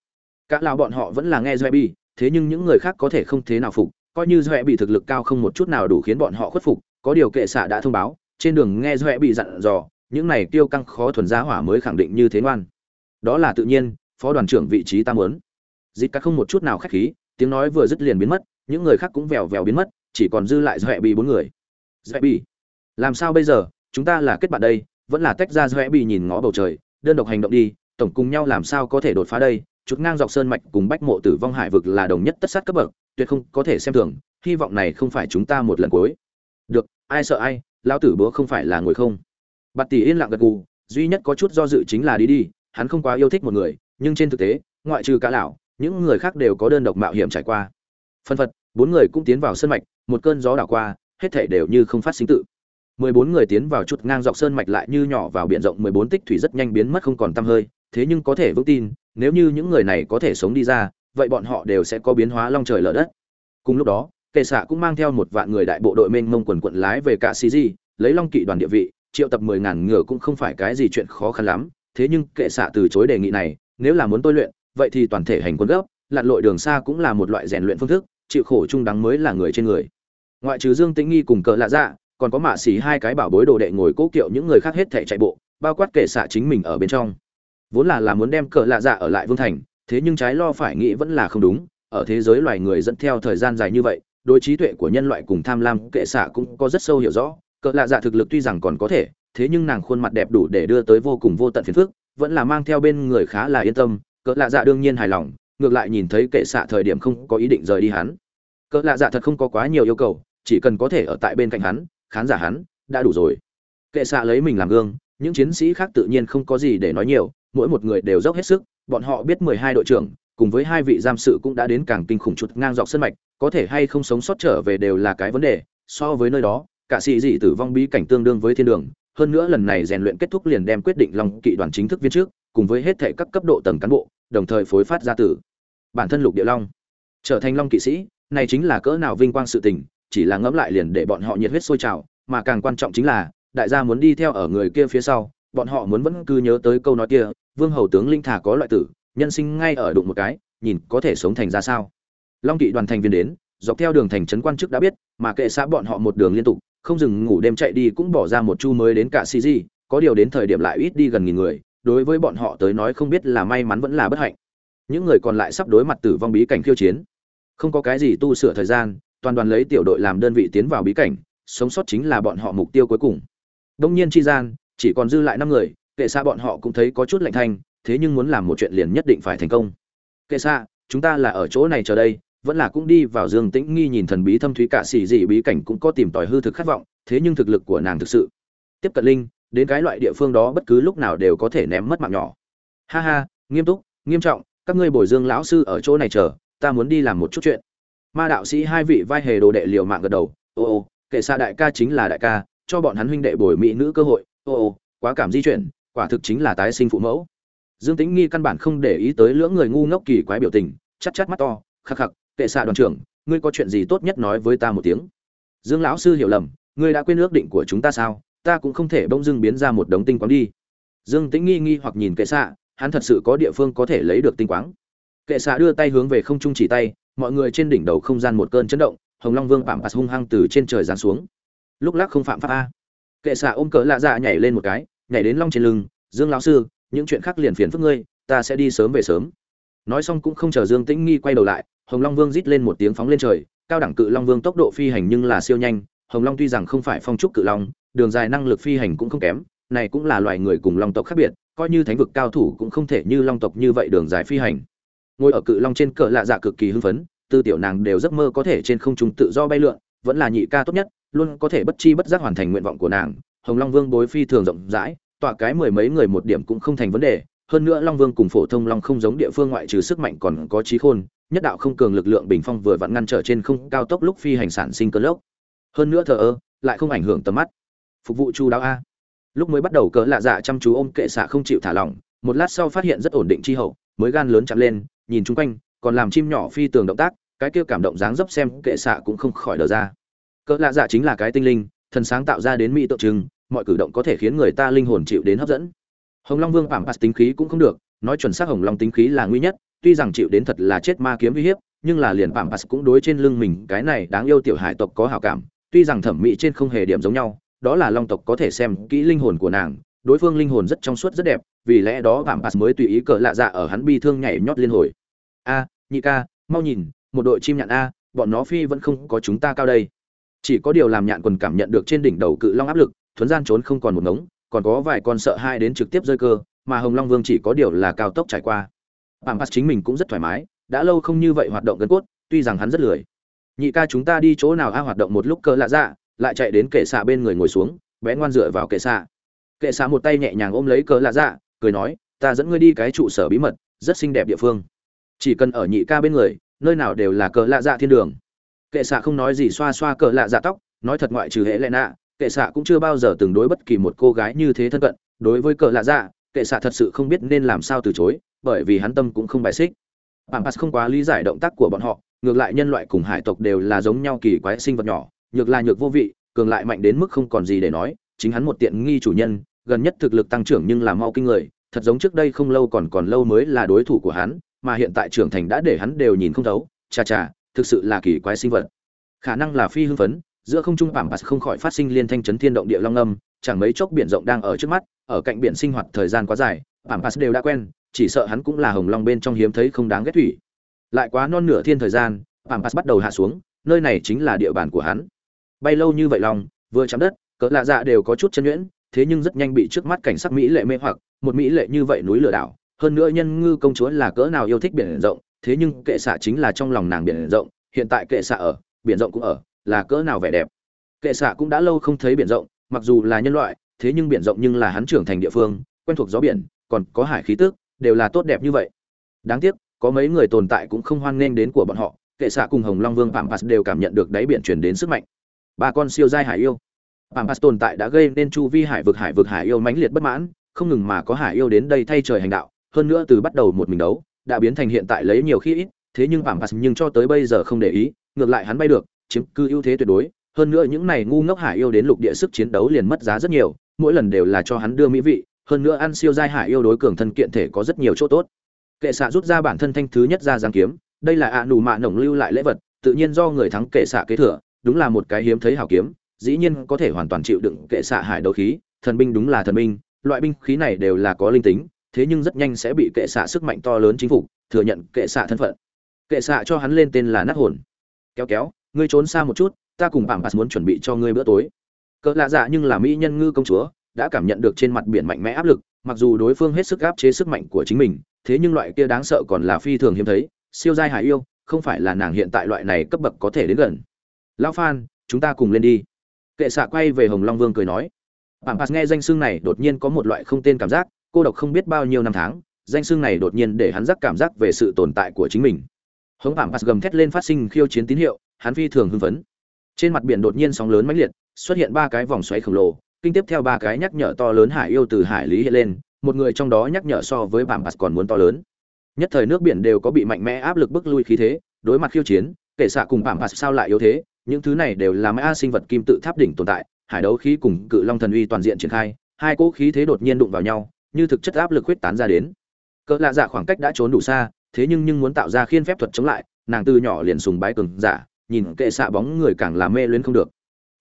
Cả lão bọn họ vẫn là nghe doe bi, thế nhưng những người khác có thể không thế nào phục, coi như doe bị thực lực cao không một chút nào đủ khiến bọn họ khuất phục, có điều kệ xạ đã thông báo, trên đường nghe doẹ bị dặn dò, những này tiêu căng khó thuần giá hỏa mới khẳng định như thế ngoan. Đó là tự nhiên, phó đoàn trưởng vị trí ta muốn. Dịp cả không một chút nào khách khí, tiếng nói vừa dứt liền biến mất, những người khác cũng vèo vèo biến mất, chỉ còn dư lại doẹ bị bốn người. Doẹ bị làm sao bây giờ? Chúng ta là kết bạn đây, vẫn là tách ra doẹ bị nhìn ngó bầu trời đơn độc hành động đi, tổng cùng nhau làm sao có thể đột phá đây? Chụt ngang dọc sơn mạch cùng bách mộ tử vong hải vực là đồng nhất tất sát cấp bậc, tuyệt không có thể xem thường, hy vọng này không phải chúng ta một lần cuối. Được, ai sợ ai lao tử búa không phải là ngồi không? Bạt tỷ yên lặng gật gù, duy nhất có chút do dự chính là đi đi, hắn không quá yêu thích một người, nhưng trên thực tế, ngoại trừ cả lão, những người khác đều có đơn độc mạo hiểm trải qua. Phân phật, bốn người cũng tiến vào sơn mạch, một cơn gió đảo qua, hết thể đều như không phát sinh tự mười bốn người tiến vào chút ngang dọc sơn mạch lại như nhỏ vào biển rộng mười bốn tích thủy rất nhanh biến mất không còn tăm hơi, thế nhưng có thể vững tin, nếu như những người này có thể sống đi ra, vậy bọn họ đều sẽ có biến hóa long trời lở đất. Cùng lúc đó, kệ xạ cũng mang theo một vạn người đại bộ đội mênh mông quần quận lái về cả xì lấy long kỵ đoàn địa vị, triệu tập mười ngàn ngựa cũng không phải cái gì chuyện khó khăn lắm, thế nhưng kệ xạ từ chối đề nghị này, nếu là muốn tôi luyện, vậy thì toàn thể hành quân gấp, lặn lội đường xa cũng là một loại rèn luyện phương thức, chịu khổ chung đắng mới là người trên người. Ngoại trừ dương tĩnh nghi cùng cờ lạ dạ còn có mạ xỉ hai cái bảo bối đồ đệ ngồi cố kiệu những người khác hết thể chạy bộ, bao quát kệ xạ chính mình ở bên trong. Vốn là là muốn đem cờ lạ dạ ở lại vương thành, thế nhưng trái lo phải nghĩ vẫn là không đúng, ở thế giới loài người dẫn theo thời gian dài như vậy, đối trí tuệ của nhân loại cùng tham lam kệ xạ cũng có rất sâu hiểu rõ cỡ lạ dạ thực lực tuy rằng còn có thể, thế nhưng nàng khuôn mặt đẹp đủ để đưa tới vô cùng vô tận phiền phức, vẫn là mang theo bên người khá là yên tâm cỡ lạ dạ đương nhiên hài lòng, ngược lại nhìn thấy kệ xạ thời điểm không có ý định rời đi hắn. Cỡ lạ dạ thật không có quá nhiều yêu cầu, chỉ cần có thể ở tại bên cạnh hắn khán giả hắn, đã đủ rồi. Kệ xạ lấy mình làm gương, những chiến sĩ khác tự nhiên không có gì để nói nhiều, mỗi một người đều dốc hết sức, bọn họ biết mười hai đội trưởng, cùng với hai vị giam sự cũng đã đến càng kinh khủng chuột ngang dọc sân mạch, có thể hay không sống sót trở về đều là cái vấn đề. So với nơi đó, cả sĩ dị tử vong bí cảnh tương đương với thiên đường, hơn nữa lần này rèn luyện kết thúc liền đem quyết định long kỵ đoàn chính thức viên trước, cùng với hết thệ các cấp độ tầng cán bộ, đồng thời phối phát ra tử bản thân lục địa long. Trở thành long kỵ sĩ, này chính là cỡ nào vinh quang sự tình chỉ là ngẫm lại liền để bọn họ nhiệt huyết sôi trào, mà càng quan trọng chính là, đại gia muốn đi theo ở người kia phía sau, bọn họ muốn vẫn cứ nhớ tới câu nói kia, vương hầu tướng linh thả có loại tử, nhân sinh ngay ở đụng một cái, nhìn có thể sống thành ra sao. Long kỵ đoàn thành viên đến, dọc theo đường thành trấn quan chức đã biết, mà kệ xã bọn họ một đường liên tục, không dừng ngủ đêm chạy đi cũng bỏ ra một chu mới đến cả cg có điều đến thời điểm lại ít đi gần nghìn người, đối với bọn họ tới nói không biết là may mắn vẫn là bất hạnh. Những người còn lại sắp đối mặt tử vong bí cảnh khiêu chiến. Không có cái gì tu sửa thời gian toàn đoàn lấy tiểu đội làm đơn vị tiến vào bí cảnh, sống sót chính là bọn họ mục tiêu cuối cùng. Đông nhiên chi gian, chỉ còn dư lại năm người, kệ xa bọn họ cũng thấy có chút lạnh thanh, thế nhưng muốn làm một chuyện liền nhất định phải thành công. Kệ xa, chúng ta là ở chỗ này chờ đây, vẫn là cũng đi vào dương tĩnh nghi nhìn thần bí thâm thúy cả xì dị bí cảnh cũng có tìm tòi hư thực khát vọng, thế nhưng thực lực của nàng thực sự. Tiếp cận linh, đến cái loại địa phương đó bất cứ lúc nào đều có thể ném mất mạng nhỏ. Ha ha, nghiêm túc, nghiêm trọng, các ngươi bồi dương lão sư ở chỗ này chờ, ta muốn đi làm một chút chuyện ma đạo sĩ hai vị vai hề đồ đệ liều mạng gật đầu, ô ô, kệ xa đại ca chính là đại ca, cho bọn hắn huynh đệ bồi mỹ nữ cơ hội. Ô ô, quá cảm di chuyển, quả thực chính là tái sinh phụ mẫu. Dương tĩnh nghi căn bản không để ý tới lưỡng người ngu ngốc kỳ quái biểu tình chắc chắc mắt to, khắc khắc, kệ xạ đoàn trưởng, ngươi có chuyện gì tốt nhất nói với ta một tiếng. Dương lão sư hiểu lầm, ngươi đã quên ước định của chúng ta sao? Ta cũng không thể bỗng dưng biến ra một đống tinh quáng đi. Dương tĩnh nghi nghi hoặc nhìn kệ xạ hắn thật sự có địa phương có thể lấy được tinh quáng. Kệ xạ đưa tay hướng về không trung chỉ tay mọi người trên đỉnh đầu không gian một cơn chấn động, hồng long vương phạm phạt hung hăng từ trên trời giáng xuống. Lúc lắc không phạm pháp a. Kệ xạ ôm cỡ lạ dạ nhảy lên một cái, nhảy đến long trên lưng, dương lão sư, những chuyện khác liền phiền phức ngươi, ta sẽ đi sớm về sớm. Nói xong cũng không chờ dương tĩnh nghi quay đầu lại, hồng long vương rít lên một tiếng phóng lên trời, cao đẳng cự long vương tốc độ phi hành nhưng là siêu nhanh, hồng long tuy rằng không phải phong trúc cự long, đường dài năng lực phi hành cũng không kém, này cũng là loài người cùng long tộc khác biệt, coi như thánh vực cao thủ cũng không thể như long tộc như vậy đường dài phi hành ngồi ở cự long trên cờ lạ dạ cực kỳ hưng phấn, tư tiểu nàng đều giấc mơ có thể trên không trung tự do bay lượn, vẫn là nhị ca tốt nhất, luôn có thể bất chi bất giác hoàn thành nguyện vọng của nàng. Hồng long vương bối phi thường rộng rãi, tọa cái mười mấy người một điểm cũng không thành vấn đề, hơn nữa long vương cùng phổ thông long không giống địa phương ngoại trừ sức mạnh còn có trí khôn, nhất đạo không cường lực lượng bình phong vừa vặn ngăn trở trên không cao tốc lúc phi hành sản sinh cơn lốc. Hơn nữa thờ ơ, lại không ảnh hưởng tầm mắt. Phục vụ chu đáo a. Lúc mới bắt đầu cỡ lạ dạ chăm chú ôm kệ xạ không chịu thả lỏng, một lát sau phát hiện rất ổn định chi hậu, mới gan lớn chạm lên nhìn chung quanh, còn làm chim nhỏ phi tường động tác, cái kia cảm động dáng dấp xem kệ xạ cũng không khỏi đờ ra. Cỡ lạ dạ chính là cái tinh linh, thần sáng tạo ra đến mỹ tượng trưng, mọi cử động có thể khiến người ta linh hồn chịu đến hấp dẫn. Hồng long vương phạm pass tính khí cũng không được, nói chuẩn xác hồng long tính khí là nguy nhất, tuy rằng chịu đến thật là chết ma kiếm uy hiếp, nhưng là liền phạm pass cũng đối trên lưng mình cái này đáng yêu tiểu hải tộc có hảo cảm, tuy rằng thẩm mỹ trên không hề điểm giống nhau, đó là long tộc có thể xem kỹ linh hồn của nàng, đối phương linh hồn rất trong suốt rất đẹp vì lẽ đó vạm pass mới tùy ý cờ lạ dạ ở hắn bi thương nhảy nhót liên hồi. A, nhị ca, mau nhìn, một đội chim nhạn a, bọn nó phi vẫn không có chúng ta cao đây. Chỉ có điều làm nhạn quần cảm nhận được trên đỉnh đầu cự long áp lực, thuấn gian trốn không còn một ngống, còn có vài con sợ hai đến trực tiếp rơi cơ, mà hồng long vương chỉ có điều là cao tốc trải qua. Vạm pass chính mình cũng rất thoải mái, đã lâu không như vậy hoạt động gần cốt, tuy rằng hắn rất lười. Nhị ca chúng ta đi chỗ nào a hoạt động một lúc cơ lạ dạ lại chạy đến kệ xạ bên người ngồi xuống, bé ngoan dựa vào kệ xạ. Kệ xạ một tay nhẹ nhàng ôm lấy cờ lạ dạ cười nói ta dẫn ngươi đi cái trụ sở bí mật rất xinh đẹp địa phương. Chỉ cần ở nhị ca bên người nơi nào đều là cờ lạ dạ thiên đường. Kệ xạ không nói gì xoa xoa cờ lạ dạ tóc nói thật ngoại trừ hệ lệ nạ kệ xạ cũng chưa bao giờ từng đối bất kỳ một cô gái như thế thân cận. Đối với cờ lạ dạ kệ xạ thật sự không biết nên làm sao từ chối bởi vì hắn tâm cũng không bài xích. Pampas không quá lý giải động tác của bọn họ, ngược lại nhân loại cùng hải tộc đều là giống nhau kỳ quái sinh vật nhỏ, nhược là nhược vô vị, cường lại mạnh đến mức không còn gì để nói, chính hắn một tiện nghi chủ nhân, gần nhất thực lực tăng trưởng nhưng là mau kinh người, thật giống trước đây không lâu còn còn lâu mới là đối thủ của hắn, mà hiện tại trưởng thành đã để hắn đều nhìn không thấu. Chà chà, thực sự là kỳ quái sinh vật. Khả năng là phi hưng phấn, giữa không trung bảng pass không khỏi phát sinh liên thanh chấn thiên động địa long âm, chẳng mấy chốc biển rộng đang ở trước mắt, ở cạnh biển sinh hoạt thời gian quá dài bảng pass đều đã quen, chỉ sợ hắn cũng là hồng long bên trong hiếm thấy không đáng ghét thủy. Lại quá non nửa thiên thời gian bảng pass bắt đầu hạ xuống, nơi này chính là địa bàn của hắn. Bay lâu như vậy long vừa chạm đất, cỡ lạ dạ đều có chút chân nhuyễn thế nhưng rất nhanh bị trước mắt cảnh sắc mỹ lệ mê hoặc, một mỹ lệ như vậy núi lửa đảo, hơn nữa nhân ngư công chúa là cỡ nào yêu thích biển rộng, thế nhưng kệ xạ chính là trong lòng nàng biển rộng, hiện tại kệ xạ ở, biển rộng cũng ở, là cỡ nào vẻ đẹp. Kệ xạ cũng đã lâu không thấy biển rộng, mặc dù là nhân loại, thế nhưng biển rộng nhưng là hắn trưởng thành địa phương, quen thuộc gió biển, còn có hải khí tức, đều là tốt đẹp như vậy. Đáng tiếc, có mấy người tồn tại cũng không hoan nghênh đến của bọn họ, kệ xạ cùng hồng long vương phạm Phạt đều cảm nhận được đáy biển truyền đến sức mạnh. Ba con siêu giai hải yêu phạm tồn tại đã gây nên chu vi hải vực hải vực hải yêu mãnh liệt bất mãn, không ngừng mà có hải yêu đến đây thay trời hành đạo, hơn nữa từ bắt đầu một mình đấu, đã biến thành hiện tại lấy nhiều khi ít, thế nhưng phạm nhưng cho tới bây giờ không để ý, ngược lại hắn bay được, chiếm cư ưu thế tuyệt đối, hơn nữa những này ngu ngốc hải yêu đến lục địa sức chiến đấu liền mất giá rất nhiều, mỗi lần đều là cho hắn đưa mỹ vị, hơn nữa ăn siêu giai hải yêu đối cường thân kiện thể có rất nhiều chỗ tốt. Kệ xạ rút ra bản thân thanh thứ nhất ra giáng kiếm, đây là ạ à nù mạ nổng lưu lại lễ vật, tự nhiên do người thắng kệ xạ kế thừa, đúng là một cái hiếm thấy hảo kiếm dĩ nhiên có thể hoàn toàn chịu đựng kệ xạ hải đấu khí, thần binh đúng là thần binh, loại binh khí này đều là có linh tính, thế nhưng rất nhanh sẽ bị kệ xạ sức mạnh to lớn chính phủ thừa nhận kệ xạ thân phận. Kệ xạ cho hắn lên tên là nát hồn. Kéo kéo, ngươi trốn xa một chút, ta cùng bảng pass muốn chuẩn bị cho ngươi bữa tối. Cỡ lạ dạ nhưng là mỹ nhân ngư công chúa, đã cảm nhận được trên mặt biển mạnh mẽ áp lực, mặc dù đối phương hết sức áp chế sức mạnh của chính mình, thế nhưng loại kia đáng sợ còn là phi thường hiếm thấy. Siêu giai hải yêu, không phải là nàng hiện tại loại này cấp bậc có thể đến gần. Lão phan, chúng ta cùng lên đi kệ xạ quay về hồng long vương cười nói bảng pass nghe danh xương này đột nhiên có một loại không tên cảm giác, cô độc không biết bao nhiêu năm tháng, danh xương này đột nhiên để hắn giác cảm giác về sự tồn tại của chính mình. Hống bảng pass gầm thét lên phát sinh khiêu chiến tín hiệu, hắn phi thường hưng phấn. Trên mặt biển đột nhiên sóng lớn mãnh liệt, xuất hiện ba cái vòng xoáy khổng lồ, kinh tiếp theo ba cái nhắc nhở to lớn hải yêu từ hải lý hiện lên, một người trong đó nhắc nhở so với bảng pass còn muốn to lớn. Nhất thời nước biển đều có bị mạnh mẽ áp lực bức lui khí thế, đối mặt khiêu chiến, Kệ xạ cùng bảng pass sao lại yếu thế? Những thứ này đều là mã sinh vật kim tự tháp đỉnh tồn tại, hải đấu khí cùng cự long thần uy toàn diện triển khai, hai cỗ khí thế đột nhiên đụng vào nhau, như thực chất áp lực huyết tán ra đến. Cỡ lạ dạ khoảng cách đã trốn đủ xa, thế nhưng nhưng muốn tạo ra khiên phép thuật chống lại, nàng từ nhỏ liền sùng bái cường giả, nhìn kệ xạ bóng người càng làm mê luyến không được.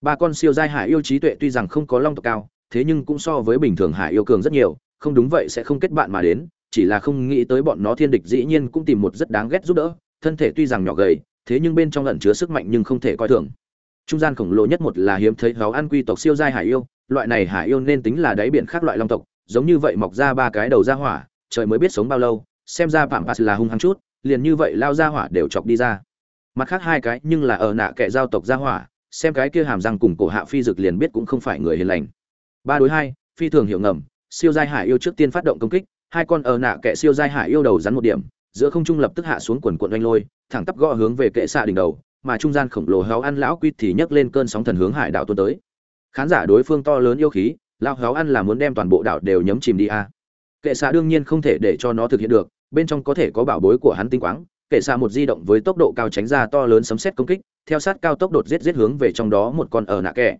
Ba con siêu giai hải yêu trí tuệ tuy rằng không có long tộc cao, thế nhưng cũng so với bình thường hải yêu cường rất nhiều, không đúng vậy sẽ không kết bạn mà đến, chỉ là không nghĩ tới bọn nó thiên địch dĩ nhiên cũng tìm một rất đáng ghét giúp đỡ, thân thể tuy rằng nhỏ gầy thế nhưng bên trong ẩn chứa sức mạnh nhưng không thể coi thường. Trung gian khổng lồ nhất một là hiếm thấy gáo ăn quy tộc siêu giai hải yêu, loại này hải yêu nên tính là đáy biển khác loại long tộc, giống như vậy mọc ra ba cái đầu ra hỏa, trời mới biết sống bao lâu, xem ra phạm pass là hung hăng chút, liền như vậy lao ra hỏa đều chọc đi ra. Mặt khác hai cái nhưng là ở nạ kẻ giao tộc ra hỏa, xem cái kia hàm răng cùng cổ hạ phi dực liền biết cũng không phải người hiền lành. Ba đối hai, phi thường hiểu ngầm, siêu giai hải yêu trước tiên phát động công kích, hai con ở nạ kẻ siêu giai hải yêu đầu rắn một điểm giữa không trung lập tức hạ xuống quần quận oanh lôi, thẳng tắp gõ hướng về kệ xạ đỉnh đầu, mà trung gian khổng lồ héo ăn lão quy thì nhấc lên cơn sóng thần hướng hải đảo tuôn tới khán giả đối phương to lớn yêu khí, lão héo ăn là muốn đem toàn bộ đảo đều nhấm chìm đi a à. kệ xạ đương nhiên không thể để cho nó thực hiện được, bên trong có thể có bảo bối của hắn tinh quáng, kệ xạ một di động với tốc độ cao tránh ra to lớn sấm xét công kích, theo sát cao tốc đột giết giết hướng về trong đó một con ở nạ kẻ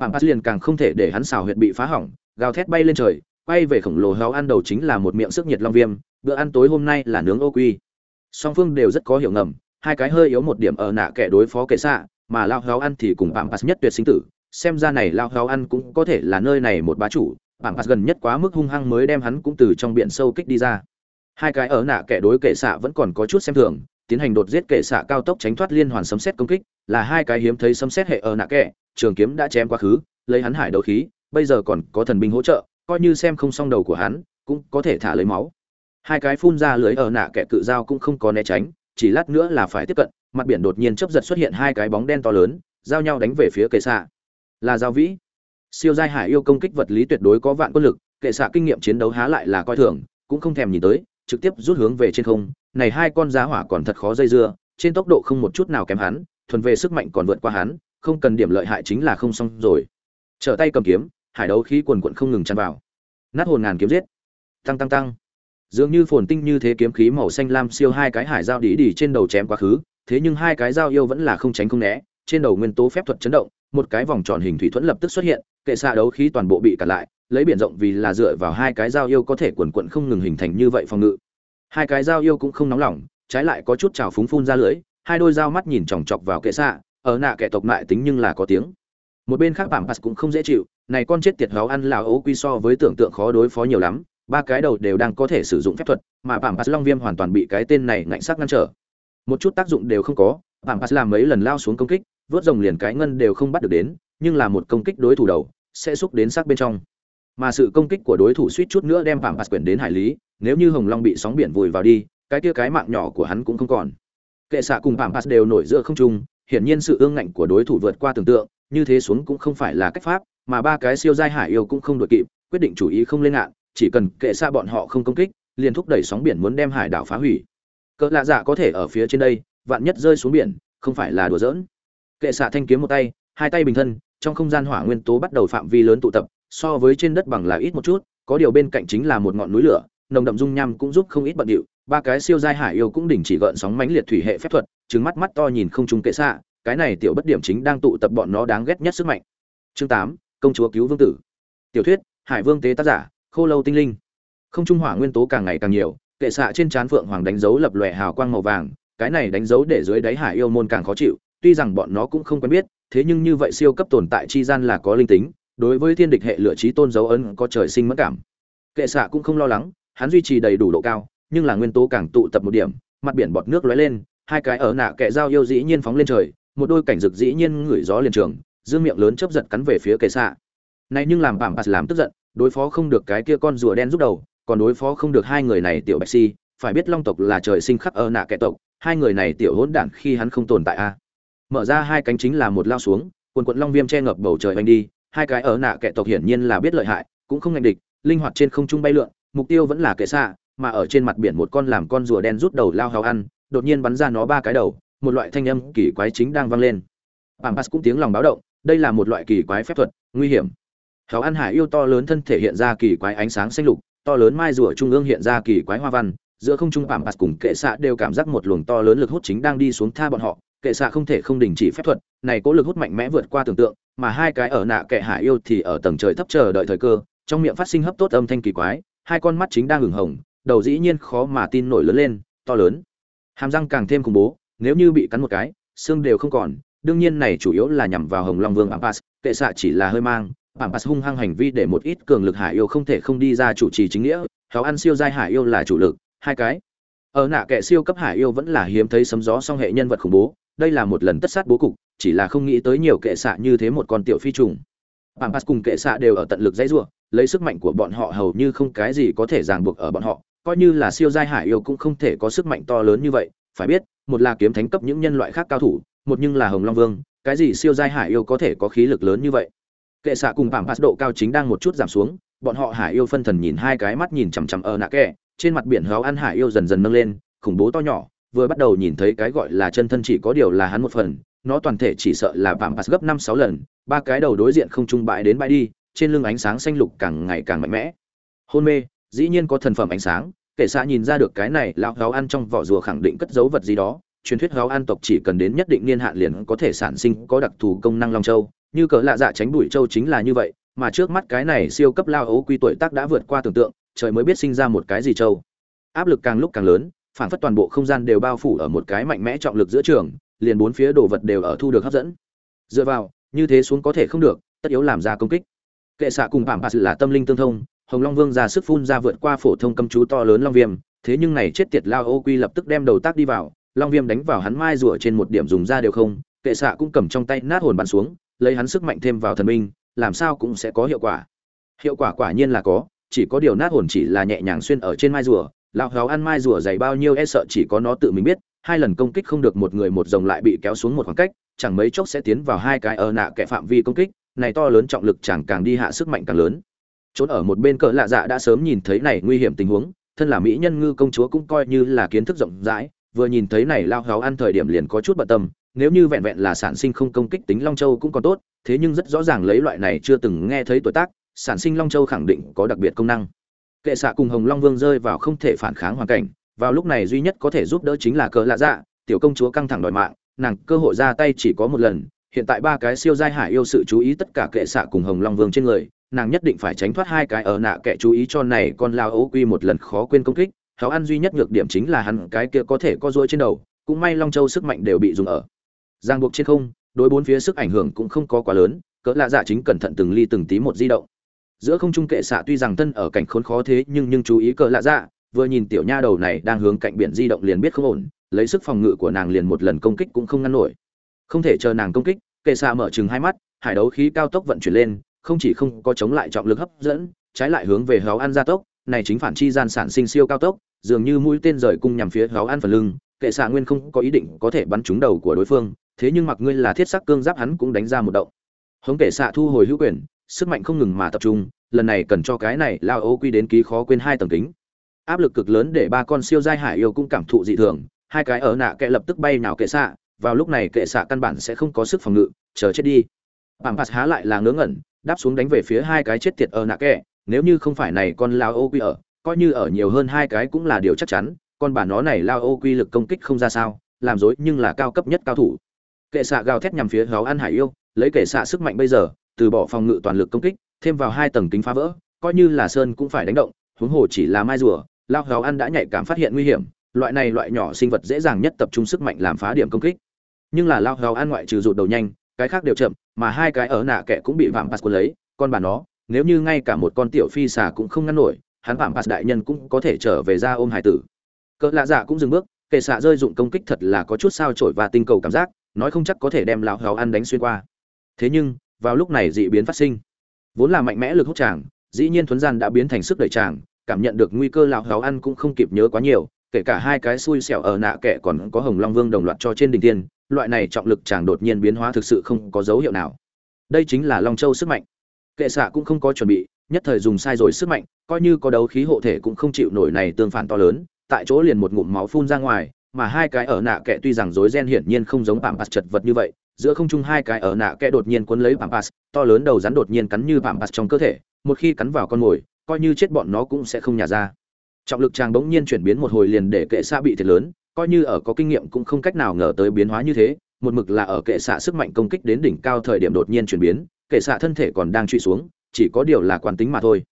bảng pass liền càng không thể để hắn xào huyệt bị phá hỏng, gào thét bay lên trời, quay về khổng lồ héo ăn đầu chính là một miệng sức nhiệt long viêm bữa ăn tối hôm nay là nướng ô quy. Song phương đều rất có hiểu ngầm, hai cái hơi yếu một điểm ở nạ kẻ đối phó kệ xạ, mà lao héo ăn thì cùng bảng pass nhất tuyệt sinh tử. Xem ra này lao héo ăn cũng có thể là nơi này một bá chủ bạn pass gần nhất quá mức hung hăng mới đem hắn cũng từ trong biển sâu kích đi ra. Hai cái ở nạ kẻ đối kệ xạ vẫn còn có chút xem thường, tiến hành đột giết kệ xạ cao tốc tránh thoát liên hoàn sấm xét công kích, là hai cái hiếm thấy sấm xét hệ ở nạ kẻ, trường kiếm đã chém quá khứ, lấy hắn hải đấu khí, bây giờ còn có thần binh hỗ trợ, coi như xem không xong đầu của hắn, cũng có thể thả lấy máu hai cái phun ra lưới ở nạ kẻ cự dao cũng không có né tránh, chỉ lát nữa là phải tiếp cận, mặt biển đột nhiên chấp giật xuất hiện hai cái bóng đen to lớn, giao nhau đánh về phía kệ xạ. Là giao vĩ. Siêu giai hải yêu công kích vật lý tuyệt đối có vạn quân lực, kệ xạ kinh nghiệm chiến đấu há lại là coi thường, cũng không thèm nhìn tới, trực tiếp rút hướng về trên không. Này hai con giá hỏa còn thật khó dây dưa, trên tốc độ không một chút nào kém hắn, thuần về sức mạnh còn vượt qua hắn, không cần điểm lợi hại chính là không xong rồi. Trở tay cầm kiếm, hải đấu khí quần quận không ngừng chăn vào. Nát hồn ngàn kiếm giết. Tăng tăng tăng dường như phồn tinh như thế kiếm khí màu xanh lam siêu hai cái hải dao đĩ đỉ trên đầu chém quá khứ, thế nhưng hai cái dao yêu vẫn là không tránh không né, trên đầu nguyên tố phép thuật chấn động, một cái vòng tròn hình thủy thuẫn lập tức xuất hiện, kệ xạ đấu khí toàn bộ bị cản lại, lấy biển rộng vì là dựa vào hai cái dao yêu có thể quần quận không ngừng hình thành như vậy phòng ngự. Hai cái dao yêu cũng không nóng lòng, trái lại có chút trào phúng phun ra lưỡi, hai đôi dao mắt nhìn chòng chọc vào kệ xạ, ở nạ kẻ tộc mại tính nhưng là có tiếng. Một bên khác bảng pass cũng không dễ chịu, này con chết tiệt gáo ăn là ấu quy so với tưởng tượng khó đối phó nhiều lắm ba cái đầu đều đang có thể sử dụng phép thuật, mà bảng pass long viêm hoàn toàn bị cái tên này ngạnh sắc ngăn trở. Một chút tác dụng đều không có bảng pass làm mấy lần lao xuống công kích, vớt rồng liền cái ngân đều không bắt được đến, nhưng là một công kích đối thủ đầu, sẽ xúc đến sắc bên trong. Mà sự công kích của đối thủ suýt chút nữa đem bảng pass quyển đến hải lý, nếu như hồng long bị sóng biển vùi vào đi, cái kia cái mạng nhỏ của hắn cũng không còn. Kệ xạ cùng bảng pass đều nổi giữa không trung, hiển nhiên sự ương ngạnh của đối thủ vượt qua tưởng tượng, như thế xuống cũng không phải là cách pháp, mà ba cái siêu giai hải yêu cũng không đội kịp, quyết định chủ ý không lên ngạn chỉ cần kệ xa bọn họ không công kích, liền thúc đẩy sóng biển muốn đem hải đảo phá hủy. Cỡ lạ dạ có thể ở phía trên đây, vạn nhất rơi xuống biển, không phải là đùa giỡn. Kệ xạ thanh kiếm một tay, hai tay bình thân, trong không gian hỏa nguyên tố bắt đầu phạm vi lớn tụ tập, so với trên đất bằng là ít một chút, có điều bên cạnh chính là một ngọn núi lửa, nồng đậm dung nham cũng giúp không ít bận điệu, ba cái siêu giai hải yêu cũng đình chỉ gợn sóng mãnh liệt thủy hệ phép thuật trứng mắt mắt to nhìn không trung kệ xạ, cái này tiểu bất điểm chính đang tụ tập bọn nó đáng ghét nhất sức mạnh. Chương tám, công chúa cứu vương tử. Tiểu thuyết, hải vương tế tác giả khô lâu tinh linh. Không trung hỏa nguyên tố càng ngày càng nhiều, kệ xạ trên trán phượng hoàng đánh dấu lập lòe hào quang màu vàng, cái này đánh dấu để dưới đáy hải yêu môn càng khó chịu, tuy rằng bọn nó cũng không quen biết, thế nhưng như vậy siêu cấp tồn tại chi gian là có linh tính, đối với thiên địch hệ lựa trí tôn dấu ấn có trời sinh mất cảm. Kệ xạ cũng không lo lắng, hắn duy trì đầy đủ độ cao, nhưng là nguyên tố càng tụ tập một điểm, mặt biển bọt nước lóe lên, hai cái ở nạ kệ dao yêu dĩ nhiên phóng lên trời, một đôi cảnh rực dĩ nhiên ngửi gió liền trường, dương miệng lớn chớp giật cắn về phía kệ xạ. Này nhưng làm bảm bạt làm tức giận đối phó không được cái kia con rùa đen giúp đầu còn đối phó không được hai người này tiểu bạch si phải biết long tộc là trời sinh khắc ở nạ kẻ tộc hai người này tiểu hỗn đản khi hắn không tồn tại a mở ra hai cánh chính là một lao xuống quần quận long viêm che ngập bầu trời anh đi hai cái ở nạ kẻ tộc hiển nhiên là biết lợi hại cũng không ngạch địch linh hoạt trên không trung bay lượn mục tiêu vẫn là kệ xạ mà ở trên mặt biển một con làm con rùa đen rút đầu lao hào ăn đột nhiên bắn ra nó ba cái đầu một loại thanh âm kỳ quái chính đang vang lên Pampas cũng tiếng lòng báo động, đây là một loại kỳ quái phép thuật, nguy hiểm. Hào An Hải yêu to lớn thân thể hiện ra kỳ quái ánh sáng xanh lục, to lớn mai rùa trung ương hiện ra kỳ quái hoa văn, giữa không trung Pampas cùng kệ xạ đều cảm giác một luồng to lớn lực hút chính đang đi xuống tha bọn họ, kệ xạ không thể không đình chỉ phép thuật, này cố lực hút mạnh mẽ vượt qua tưởng tượng, mà hai cái ở nạ kệ hải yêu thì ở tầng trời thấp chờ đợi thời cơ, trong miệng phát sinh hấp tốt âm thanh kỳ quái, hai con mắt chính đang ửng hồng, đầu dĩ nhiên khó mà tin nổi lớn lên, to lớn. Hàm răng càng thêm khủng bố, nếu như bị cắn một cái, xương đều không còn đương nhiên này chủ yếu là nhằm vào hồng long vương Ampas, kệ xạ chỉ là hơi mang Pampas hung hăng hành vi để một ít cường lực hải yêu không thể không đi ra chủ trì chính nghĩa. Cháu ăn siêu giai hải yêu là chủ lực, hai cái. Ở nạ kệ siêu cấp hải yêu vẫn là hiếm thấy sấm gió song hệ nhân vật khủng bố. Đây là một lần tất sát bố cục, chỉ là không nghĩ tới nhiều kệ xạ như thế một con tiểu phi trùng. Pampas cùng kệ xạ đều ở tận lực dãy rủa, lấy sức mạnh của bọn họ hầu như không cái gì có thể ràng buộc ở bọn họ. Coi như là siêu giai hải yêu cũng không thể có sức mạnh to lớn như vậy. Phải biết, một là kiếm thánh cấp những nhân loại khác cao thủ, một nhưng là hồng long vương, cái gì siêu giai hải yêu có thể có khí lực lớn như vậy? Kệ xạ cùng bảng pass độ cao chính đang một chút giảm xuống, bọn họ hải yêu phân thần nhìn hai cái mắt nhìn chằm chằm ở nạ kẹ, trên mặt biển háo ăn hải yêu dần dần nâng lên, khủng bố to nhỏ, vừa bắt đầu nhìn thấy cái gọi là chân thân chỉ có điều là hắn một phần, nó toàn thể chỉ sợ là bảng pass gấp năm sáu lần, ba cái đầu đối diện không trung bại đến bãi đi, trên lưng ánh sáng xanh lục càng ngày càng mạnh mẽ. Hôn mê, dĩ nhiên có thần phẩm ánh sáng kệ xạ nhìn ra được cái này lão háo ăn trong vỏ rùa khẳng định cất giấu vật gì đó, truyền thuyết gáo an tộc chỉ cần đến nhất định niên hạn liền có thể sản sinh có đặc thù công năng long châu như cỡ lạ dạ tránh bụi châu chính là như vậy, mà trước mắt cái này siêu cấp lao ấu quy tuổi tác đã vượt qua tưởng tượng, trời mới biết sinh ra một cái gì châu áp lực càng lúc càng lớn, phản phất toàn bộ không gian đều bao phủ ở một cái mạnh mẽ trọng lực giữa trường, liền bốn phía đồ vật đều ở thu được hấp dẫn. Dựa vào, như thế xuống có thể không được, tất yếu làm ra công kích. Kệ xạ cùng phạm bạc là tâm linh tương thông, hồng long vương ra sức phun ra vượt qua phổ thông cầm chú to lớn long viêm, thế nhưng này chết tiệt lao ô quy lập tức đem đầu tác đi vào, long viêm đánh vào hắn mai rủa trên một điểm dùng ra đều không, kệ xạ cũng cầm trong tay nát hồn bắn xuống lấy hắn sức mạnh thêm vào thần minh làm sao cũng sẽ có hiệu quả. Hiệu quả quả nhiên là có, chỉ có điều nát hồn chỉ là nhẹ nhàng xuyên ở trên mai rùa, lão háo ăn mai rùa dày bao nhiêu e sợ chỉ có nó tự mình biết, hai lần công kích không được một người một dòng lại bị kéo xuống một khoảng cách, chẳng mấy chốc sẽ tiến vào hai cái ở nạ kẻ phạm vi công kích, này to lớn trọng lực chẳng càng đi hạ sức mạnh càng lớn. Trốn ở một bên cỡ lạ dạ đã sớm nhìn thấy này nguy hiểm tình huống, thân là mỹ nhân ngư công chúa cũng coi như là kiến thức rộng rãi, vừa nhìn thấy này lao háo ăn thời điểm liền có chút bận tâm nếu như vẹn vẹn là sản sinh không công kích tính long châu cũng còn tốt, thế nhưng rất rõ ràng lấy loại này chưa từng nghe thấy tuổi tác, sản sinh long châu khẳng định có đặc biệt công năng. Kệ xạ cùng hồng long vương rơi vào không thể phản kháng hoàn cảnh, vào lúc này duy nhất có thể giúp đỡ chính là cờ lạ dạ tiểu công chúa căng thẳng đòi mạng, nàng cơ hội ra tay chỉ có một lần, hiện tại ba cái siêu giai hải yêu sự chú ý tất cả kệ xạ cùng hồng long vương trên người, nàng nhất định phải tránh thoát hai cái ở nạ kệ chú ý cho này con lao ấu quy một lần khó quên công kích cháu ăn duy nhất nhược điểm chính là hắn cái kia có thể có dối trên đầu, cũng may long châu sức mạnh đều bị dùng ở giang buộc trên không, đối bốn phía sức ảnh hưởng cũng không có quá lớn, cỡ lạ dạ chính cẩn thận từng ly từng tí một di động. Giữa không trung kệ xạ tuy rằng thân ở cảnh khốn khó thế nhưng nhưng chú ý cỡ lạ dạ vừa nhìn tiểu nha đầu này đang hướng cạnh biển di động liền biết không ổn, lấy sức phòng ngự của nàng liền một lần công kích cũng không ngăn nổi. Không thể chờ nàng công kích, kệ xạ mở chừng hai mắt, hải đấu khí cao tốc vận chuyển lên, không chỉ không có chống lại trọng lực hấp dẫn, trái lại hướng về héo ăn gia tốc, này chính phản chi gian sản sinh siêu cao tốc, dường như mũi tên rời cung nhằm phía héo ăn phần lưng, kệ xạ nguyên không có ý định có thể bắn trúng đầu của đối phương thế nhưng mặc ngươi là thiết sắc cương giáp hắn cũng đánh ra một động. Hống kể xạ thu hồi hữu quyền, sức mạnh không ngừng mà tập trung, lần này cần cho cái này lao ô quy đến ký khó quên hai tầng kính. Áp lực cực lớn để ba con siêu giai hải yêu cũng cảm thụ dị thường, hai cái ở nạ kệ lập tức bay nào kệ xạ, vào lúc này kệ xạ căn bản sẽ không có sức phòng ngự, chờ chết đi. Bảng phạt há lại là ngớ ngẩn, đáp xuống đánh về phía hai cái chết tiệt ở nạ kệ, nếu như không phải này con lao ô quy ở, coi như ở nhiều hơn hai cái cũng là điều chắc chắn, con bà nó này lao ô quy lực công kích không ra sao, làm dối nhưng là cao cấp nhất cao thủ kệ xạ gào thét nhằm phía gáo ăn hải yêu, lấy kệ xạ sức mạnh bây giờ, từ bỏ phòng ngự toàn lực công kích, thêm vào hai tầng kính phá vỡ, coi như là sơn cũng phải đánh động, huống hồ chỉ là mai rùa lao gáo ăn đã nhạy cảm phát hiện nguy hiểm, loại này loại nhỏ sinh vật dễ dàng nhất tập trung sức mạnh làm phá điểm công kích. Nhưng là lao gáo ăn ngoại trừ rụt đầu nhanh, cái khác đều chậm, mà hai cái ở nạ kẻ cũng bị vạm pass của lấy, con bà nó, nếu như ngay cả một con tiểu phi xà cũng không ngăn nổi, hắn vạm pass đại nhân cũng có thể trở về ra ôm hải tử. Cỡ lạ dạ cũng dừng bước, kệ xạ rơi dụng công kích thật là có chút sao trổi và tinh cầu cảm giác nói không chắc có thể đem lão héo ăn đánh xuyên qua. Thế nhưng, vào lúc này dị biến phát sinh. Vốn là mạnh mẽ lực hút chàng, dĩ nhiên thuấn gian đã biến thành sức đẩy chàng, cảm nhận được nguy cơ lão héo ăn cũng không kịp nhớ quá nhiều, kể cả hai cái xui xẻo ở nạ kệ còn có hồng long vương đồng loạt cho trên đỉnh tiên, loại này trọng lực chàng đột nhiên biến hóa thực sự không có dấu hiệu nào. Đây chính là long châu sức mạnh. Kệ xạ cũng không có chuẩn bị, nhất thời dùng sai rồi sức mạnh, coi như có đấu khí hộ thể cũng không chịu nổi này tương phản to lớn, tại chỗ liền một ngụm máu phun ra ngoài mà hai cái ở nạ kệ tuy rằng rối ren hiển nhiên không giống Pampas chật vật như vậy, giữa không trung hai cái ở nạ kệ đột nhiên cuốn lấy Pampas, to lớn đầu rắn đột nhiên cắn như Pampas trong cơ thể, một khi cắn vào con mồi, coi như chết bọn nó cũng sẽ không nhả ra. Trọng lực chàng bỗng nhiên chuyển biến một hồi liền để kệ xạ bị thiệt lớn, coi như ở có kinh nghiệm cũng không cách nào ngờ tới biến hóa như thế, một mực là ở kệ xạ sức mạnh công kích đến đỉnh cao thời điểm đột nhiên chuyển biến, kệ xạ thân thể còn đang truy xuống, chỉ có điều là quán tính mà thôi.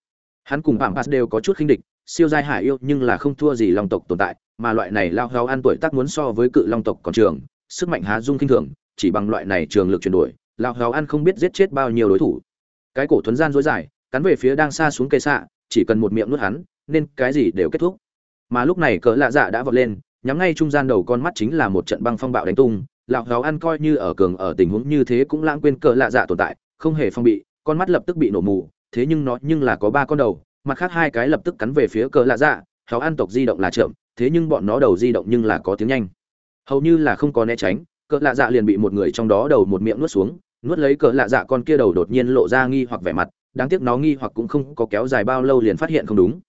Hắn cùng Pampas đều có chút khinh địch, siêu giai hải yêu nhưng là không thua gì long tộc tồn tại, mà loại này lao hao ăn tuổi tác muốn so với cự long tộc còn trường, sức mạnh há dung kinh thường, chỉ bằng loại này trường lực chuyển đổi, lao hao ăn không biết giết chết bao nhiêu đối thủ. Cái cổ thuấn gian rối dài, cắn về phía đang xa xuống cây xạ, chỉ cần một miệng nuốt hắn, nên cái gì đều kết thúc. Mà lúc này cỡ lạ dạ đã vọt lên, nhắm ngay trung gian đầu con mắt chính là một trận băng phong bạo đánh tung, lão háo ăn coi như ở cường ở tình huống như thế cũng lãng quên cỡ lạ dạ tồn tại, không hề phong bị, con mắt lập tức bị nổ mù, thế nhưng nó nhưng là có ba con đầu, mặt khác hai cái lập tức cắn về phía cỡ lạ dạ, háo ăn tộc di động là chậm, thế nhưng bọn nó đầu di động nhưng là có tiếng nhanh. Hầu như là không có né tránh, cỡ lạ dạ liền bị một người trong đó đầu một miệng nuốt xuống, nuốt lấy cỡ lạ dạ con kia đầu đột nhiên lộ ra nghi hoặc vẻ mặt, đáng tiếc nó nghi hoặc cũng không có kéo dài bao lâu liền phát hiện không đúng.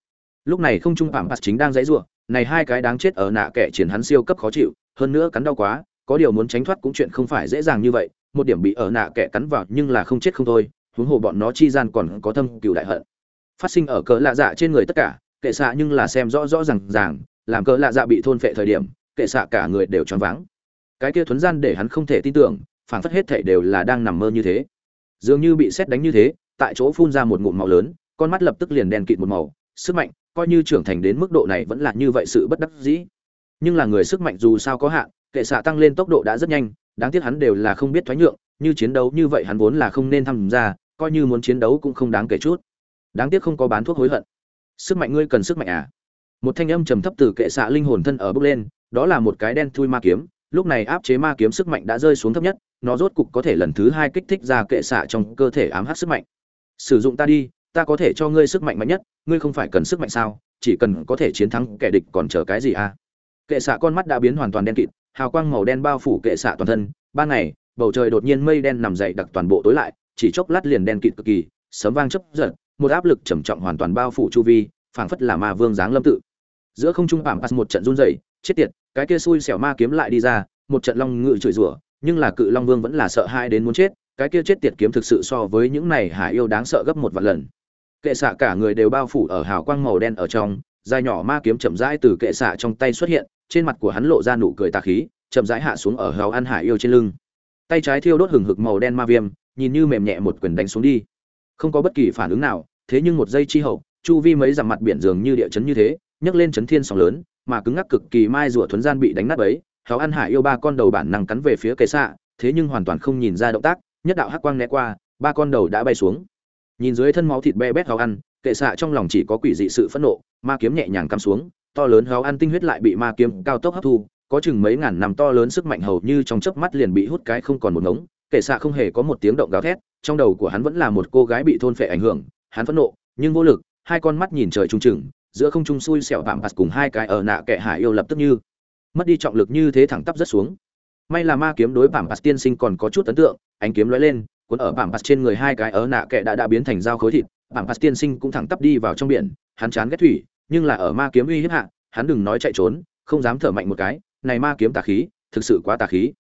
Lúc này không trung phạm bạt chính đang dãy rủa, này hai cái đáng chết ở nạ kẻ triển hắn siêu cấp khó chịu, hơn nữa cắn đau quá, có điều muốn tránh thoát cũng chuyện không phải dễ dàng như vậy, một điểm bị ở nạ kẻ cắn vào nhưng là không chết không thôi, huống hồ bọn nó chi gian còn có thâm cựu đại hận. Phát sinh ở cỡ lạ dạ trên người tất cả, kệ xạ nhưng là xem rõ rõ ràng ràng làm cỡ lạ dạ bị thôn phệ thời điểm, kệ xạ cả người đều choáng váng. Cái kia thuấn gian để hắn không thể tin tưởng, phảng phất hết thảy đều là đang nằm mơ như thế. Dường như bị xét đánh như thế, tại chỗ phun ra một ngụm màu lớn, con mắt lập tức liền đen kịt một màu, sức mạnh coi như trưởng thành đến mức độ này vẫn là như vậy sự bất đắc dĩ. Nhưng là người sức mạnh dù sao có hạn, kệ xạ tăng lên tốc độ đã rất nhanh, đáng tiếc hắn đều là không biết thoái nhượng, như chiến đấu như vậy hắn vốn là không nên tham gia, coi như muốn chiến đấu cũng không đáng kể chút. Đáng tiếc không có bán thuốc hối hận. Sức mạnh ngươi cần sức mạnh à? Một thanh âm trầm thấp từ kệ xạ linh hồn thân ở bước lên, đó là một cái đen thui ma kiếm, lúc này áp chế ma kiếm sức mạnh đã rơi xuống thấp nhất, nó rốt cục có thể lần thứ hai kích thích ra kệ xạ trong cơ thể ám hát sức mạnh. Sử dụng ta đi, ta có thể cho ngươi sức mạnh mạnh nhất, ngươi không phải cần sức mạnh sao, chỉ cần có thể chiến thắng kẻ địch còn chờ cái gì à? Kệ xạ con mắt đã biến hoàn toàn đen kịt, hào quang màu đen bao phủ kệ xạ toàn thân, ban ngày, bầu trời đột nhiên mây đen nằm dậy đặc toàn bộ tối lại, chỉ chốc lát liền đen kịt cực kỳ, sấm vang chấp giật, một áp lực trầm trọng hoàn toàn bao phủ chu vi phảng phất là ma vương giáng lâm tự. Giữa không trung pảm pass một trận run rẩy, chết tiệt, cái kia xui xẻo ma kiếm lại đi ra, một trận long ngự chửi rủa, nhưng là cự long vương vẫn là sợ hãi đến muốn chết, cái kia chết tiệt kiếm thực sự so với những này hải yêu đáng sợ gấp một vạn lần. Kệ xạ cả người đều bao phủ ở hào quang màu đen ở trong, dài nhỏ ma kiếm chậm rãi từ kệ xạ trong tay xuất hiện, trên mặt của hắn lộ ra nụ cười tà khí, chậm rãi hạ xuống ở hào ăn hải yêu trên lưng. Tay trái thiêu đốt hừng hực màu đen ma viêm, nhìn như mềm nhẹ một quyền đánh xuống đi. Không có bất kỳ phản ứng nào, thế nhưng một giây chi hậu chu vi mấy dặm mặt biển dường như địa chấn như thế, nhấc lên chấn thiên sóng lớn, mà cứng ngắc cực kỳ mai rùa thuấn gian bị đánh nát ấy héo ăn hải yêu ba con đầu bản năng cắn về phía kệ xạ, thế nhưng hoàn toàn không nhìn ra động tác, nhất đạo hắc quang né qua, ba con đầu đã bay xuống. Nhìn dưới thân máu thịt be bét héo ăn kệ xạ trong lòng chỉ có quỷ dị sự phẫn nộ, ma kiếm nhẹ nhàng cắm xuống, to lớn héo ăn tinh huyết lại bị ma kiếm cao tốc hấp thu, có chừng mấy ngàn năm to lớn sức mạnh hầu như trong chớp mắt liền bị hút cái không còn một ngống kệ xạ không hề có một tiếng động gào thét, trong đầu của hắn vẫn là một cô gái bị thôn phệ ảnh hưởng, hắn phẫn nộ, nhưng vô lực hai con mắt nhìn trời trung trừng, giữa không trung xui xẻo vạm bạt cùng hai cái ở nạ kệ hải yêu lập tức như mất đi trọng lực như thế thẳng tắp rất xuống. May là ma kiếm đối vạm bạt tiên sinh còn có chút ấn tượng, ánh kiếm lóe lên, cuốn ở vạm bạt trên người hai cái ở nạ kệ đã đã biến thành dao khối thịt, vạm bạt tiên sinh cũng thẳng tắp đi vào trong biển, hắn chán ghét thủy, nhưng là ở ma kiếm uy hiếp hạ, hắn đừng nói chạy trốn, không dám thở mạnh một cái, này ma kiếm tà khí, thực sự quá tà khí.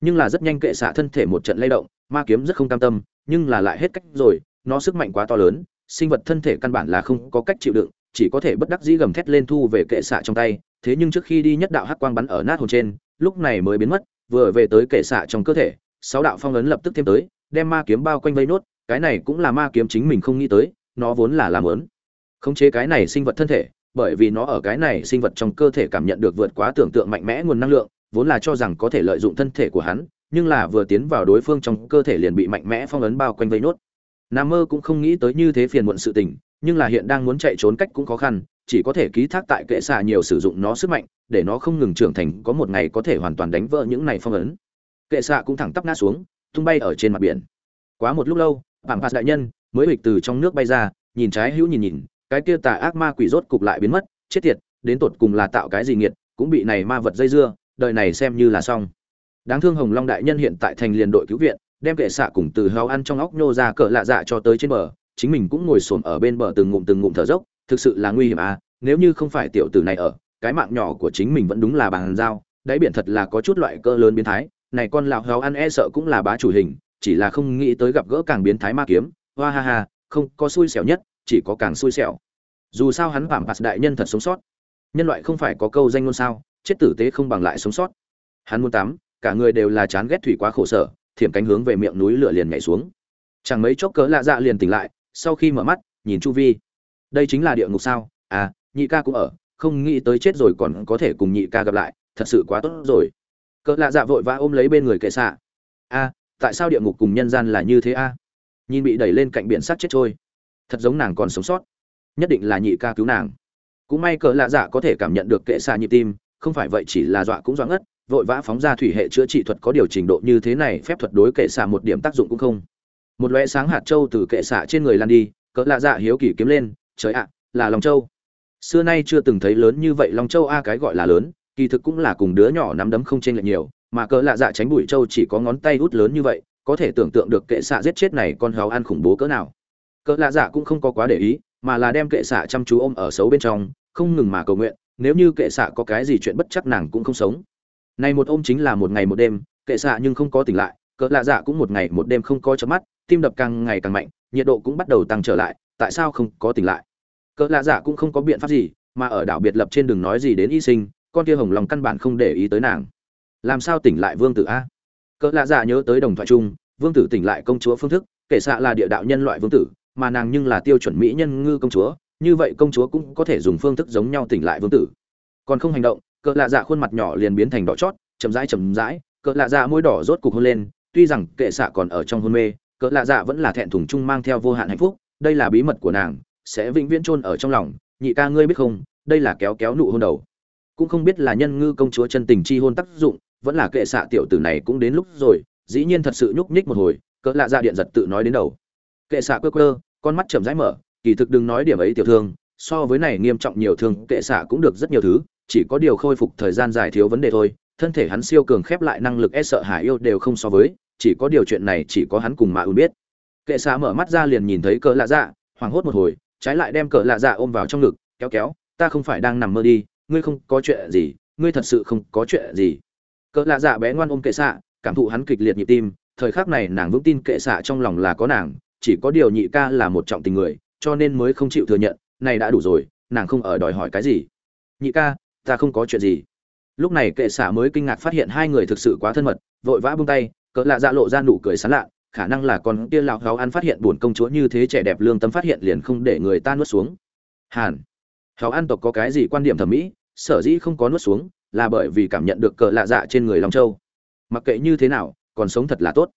Nhưng là rất nhanh kệ xạ thân thể một trận lay động, ma kiếm rất không cam tâm, nhưng là lại hết cách rồi, nó sức mạnh quá to lớn sinh vật thân thể căn bản là không có cách chịu đựng, chỉ có thể bất đắc dĩ gầm thét lên thu về kệ xạ trong tay. Thế nhưng trước khi đi nhất đạo hắc quang bắn ở nát hồn trên, lúc này mới biến mất, vừa về tới kệ xạ trong cơ thể, sáu đạo phong ấn lập tức thêm tới, đem ma kiếm bao quanh vây nốt, cái này cũng là ma kiếm chính mình không nghĩ tới, nó vốn là làm lớn khống chế cái này sinh vật thân thể, bởi vì nó ở cái này sinh vật trong cơ thể cảm nhận được vượt quá tưởng tượng mạnh mẽ nguồn năng lượng, vốn là cho rằng có thể lợi dụng thân thể của hắn, nhưng là vừa tiến vào đối phương trong cơ thể liền bị mạnh mẽ phong ấn bao quanh vây nốt nam mơ cũng không nghĩ tới như thế phiền muộn sự tình, nhưng là hiện đang muốn chạy trốn cách cũng khó khăn, chỉ có thể ký thác tại kệ xạ nhiều sử dụng nó sức mạnh, để nó không ngừng trưởng thành, có một ngày có thể hoàn toàn đánh vỡ những này phong ấn. Kệ xạ cũng thẳng tắp ngã xuống, tung bay ở trên mặt biển. Quá một lúc lâu bảng phạt đại nhân mới hịch từ trong nước bay ra, nhìn trái hữu nhìn nhìn, cái kia tà ác ma quỷ rốt cục lại biến mất, chết tiệt, đến tột cùng là tạo cái gì nghiệt, cũng bị này ma vật dây dưa, đời này xem như là xong. Đáng thương hồng long đại nhân hiện tại thành liền đội cứu viện đem kệ xạ cùng từ heo ăn trong óc nhô ra cỡ lạ dạ cho tới trên bờ, chính mình cũng ngồi xổm ở bên bờ từng ngụm từng ngụm thở dốc, thực sự là nguy hiểm à nếu như không phải tiểu tử này ở, cái mạng nhỏ của chính mình vẫn đúng là bàn dao đáy biển thật là có chút loại cơ lớn biến thái, này con lão heo ăn e sợ cũng là bá chủ hình, chỉ là không nghĩ tới gặp gỡ càng biến thái ma kiếm, hoa ha ha, không có xui xẻo nhất, chỉ có càng xui xẻo. Dù sao hắn phạm phạt đại nhân thật sống sót. Nhân loại không phải có câu danh ngôn sao, chết tử tế không bằng lại sống sót. Hắn muốn tắm, cả người đều là chán ghét thủy quá khổ sở thiểm cánh hướng về miệng núi lửa liền nhảy xuống. Chẳng mấy chốc cỡ lạ dạ liền tỉnh lại, sau khi mở mắt, nhìn chu vi. Đây chính là địa ngục sao? À nhị ca cũng ở, không nghĩ tới chết rồi còn có thể cùng nhị ca gặp lại, thật sự quá tốt rồi. Cỡ lạ dạ vội vã ôm lấy bên người kệ xạ. A tại sao địa ngục cùng nhân gian là như thế a nhìn bị đẩy lên cạnh biển sắt chết trôi. Thật giống nàng còn sống sót. Nhất định là nhị ca cứu nàng. Cũng may cỡ lạ dạ có thể cảm nhận được kệ xạ nhịp tim, không phải vậy chỉ là dọa cũng dọa ngất vội vã phóng ra thủy hệ chữa trị thuật có điều trình độ như thế này, phép thuật đối kệ xạ một điểm tác dụng cũng không. Một loe sáng hạt châu từ kệ xạ trên người lan đi, cỡ lạ dạ hiếu kỳ kiếm lên, trời ạ, là lòng châu. Xưa nay chưa từng thấy lớn như vậy lòng châu a, cái gọi là lớn, kỳ thực cũng là cùng đứa nhỏ nắm đấm không chênh lệch nhiều, mà cỡ lạ dạ tránh bụi châu chỉ có ngón tay út lớn như vậy, có thể tưởng tượng được kệ xạ giết chết này con hào ăn khủng bố cỡ nào. Cỡ lạ dạ cũng không có quá để ý, mà là đem kệ xạ chăm chú ôm ở xấu bên trong, không ngừng mà cầu nguyện, nếu như kệ xạ có cái gì chuyện bất chắc nàng cũng không sống này một ôm chính là một ngày một đêm, kệ xạ nhưng không có tỉnh lại, cỡ lạ dạ cũng một ngày một đêm không có chớp mắt, tim đập càng ngày càng mạnh, nhiệt độ cũng bắt đầu tăng trở lại, tại sao không có tỉnh lại? Cỡ lạ dạ cũng không có biện pháp gì, mà ở đảo biệt lập trên đường nói gì đến y sinh, con kia hồng lòng căn bản không để ý tới nàng. Làm sao tỉnh lại vương tử a? Cỡ lạ dạ nhớ tới đồng thoại chung, vương tử tỉnh lại công chúa phương thức, kệ xạ là địa đạo nhân loại vương tử, mà nàng nhưng là tiêu chuẩn mỹ nhân ngư công chúa, như vậy công chúa cũng có thể dùng phương thức giống nhau tỉnh lại vương tử. Còn không hành động cỡ lạ dạ khuôn mặt nhỏ liền biến thành đỏ chót, chậm rãi chậm rãi, cỡ lạ dạ môi đỏ rốt cục hôn lên, tuy rằng kệ xạ còn ở trong hôn mê, cỡ lạ dạ vẫn là thẹn thùng chung mang theo vô hạn hạnh phúc, đây là bí mật của nàng, sẽ vĩnh viễn chôn ở trong lòng, nhị ca ngươi biết không, đây là kéo kéo nụ hôn đầu. Cũng không biết là nhân ngư công chúa chân tình chi hôn tác dụng, vẫn là kệ xạ tiểu tử này cũng đến lúc rồi, dĩ nhiên thật sự nhúc nhích một hồi, cỡ lạ dạ điện giật tự nói đến đầu. Kệ xạ quơ quơ, con mắt chậm rãi mở, kỳ thực đừng nói điểm ấy tiểu thương, so với này nghiêm trọng nhiều thương, kệ xạ cũng được rất nhiều thứ chỉ có điều khôi phục thời gian dài thiếu vấn đề thôi, thân thể hắn siêu cường khép lại năng lực e sợ hải yêu đều không so với, chỉ có điều chuyện này chỉ có hắn cùng mà ưu biết. Kệ xạ mở mắt ra liền nhìn thấy cỡ lạ dạ hoảng hốt một hồi, trái lại đem cỡ lạ dạ ôm vào trong ngực, kéo kéo, ta không phải đang nằm mơ đi, ngươi không có chuyện gì, ngươi thật sự không có chuyện gì. Cỡ lạ dạ bé ngoan ôm kệ xạ, cảm thụ hắn kịch liệt nhịp tim, thời khắc này nàng vững tin kệ xạ trong lòng là có nàng, chỉ có điều nhị ca là một trọng tình người, cho nên mới không chịu thừa nhận, này đã đủ rồi, nàng không ở đòi hỏi cái gì. Nhị ca ta không có chuyện gì. Lúc này kệ xạ mới kinh ngạc phát hiện hai người thực sự quá thân mật, vội vã buông tay, cỡ lạ dạ lộ ra nụ cười sán lạ, khả năng là con kia lão háo ăn phát hiện buồn công chúa như thế trẻ đẹp lương tâm phát hiện liền không để người ta nuốt xuống. Hàn. Háo ăn tộc có cái gì quan điểm thẩm mỹ? Sở dĩ không có nuốt xuống, là bởi vì cảm nhận được cỡ lạ dạ trên người long châu. Mặc kệ như thế nào, còn sống thật là tốt.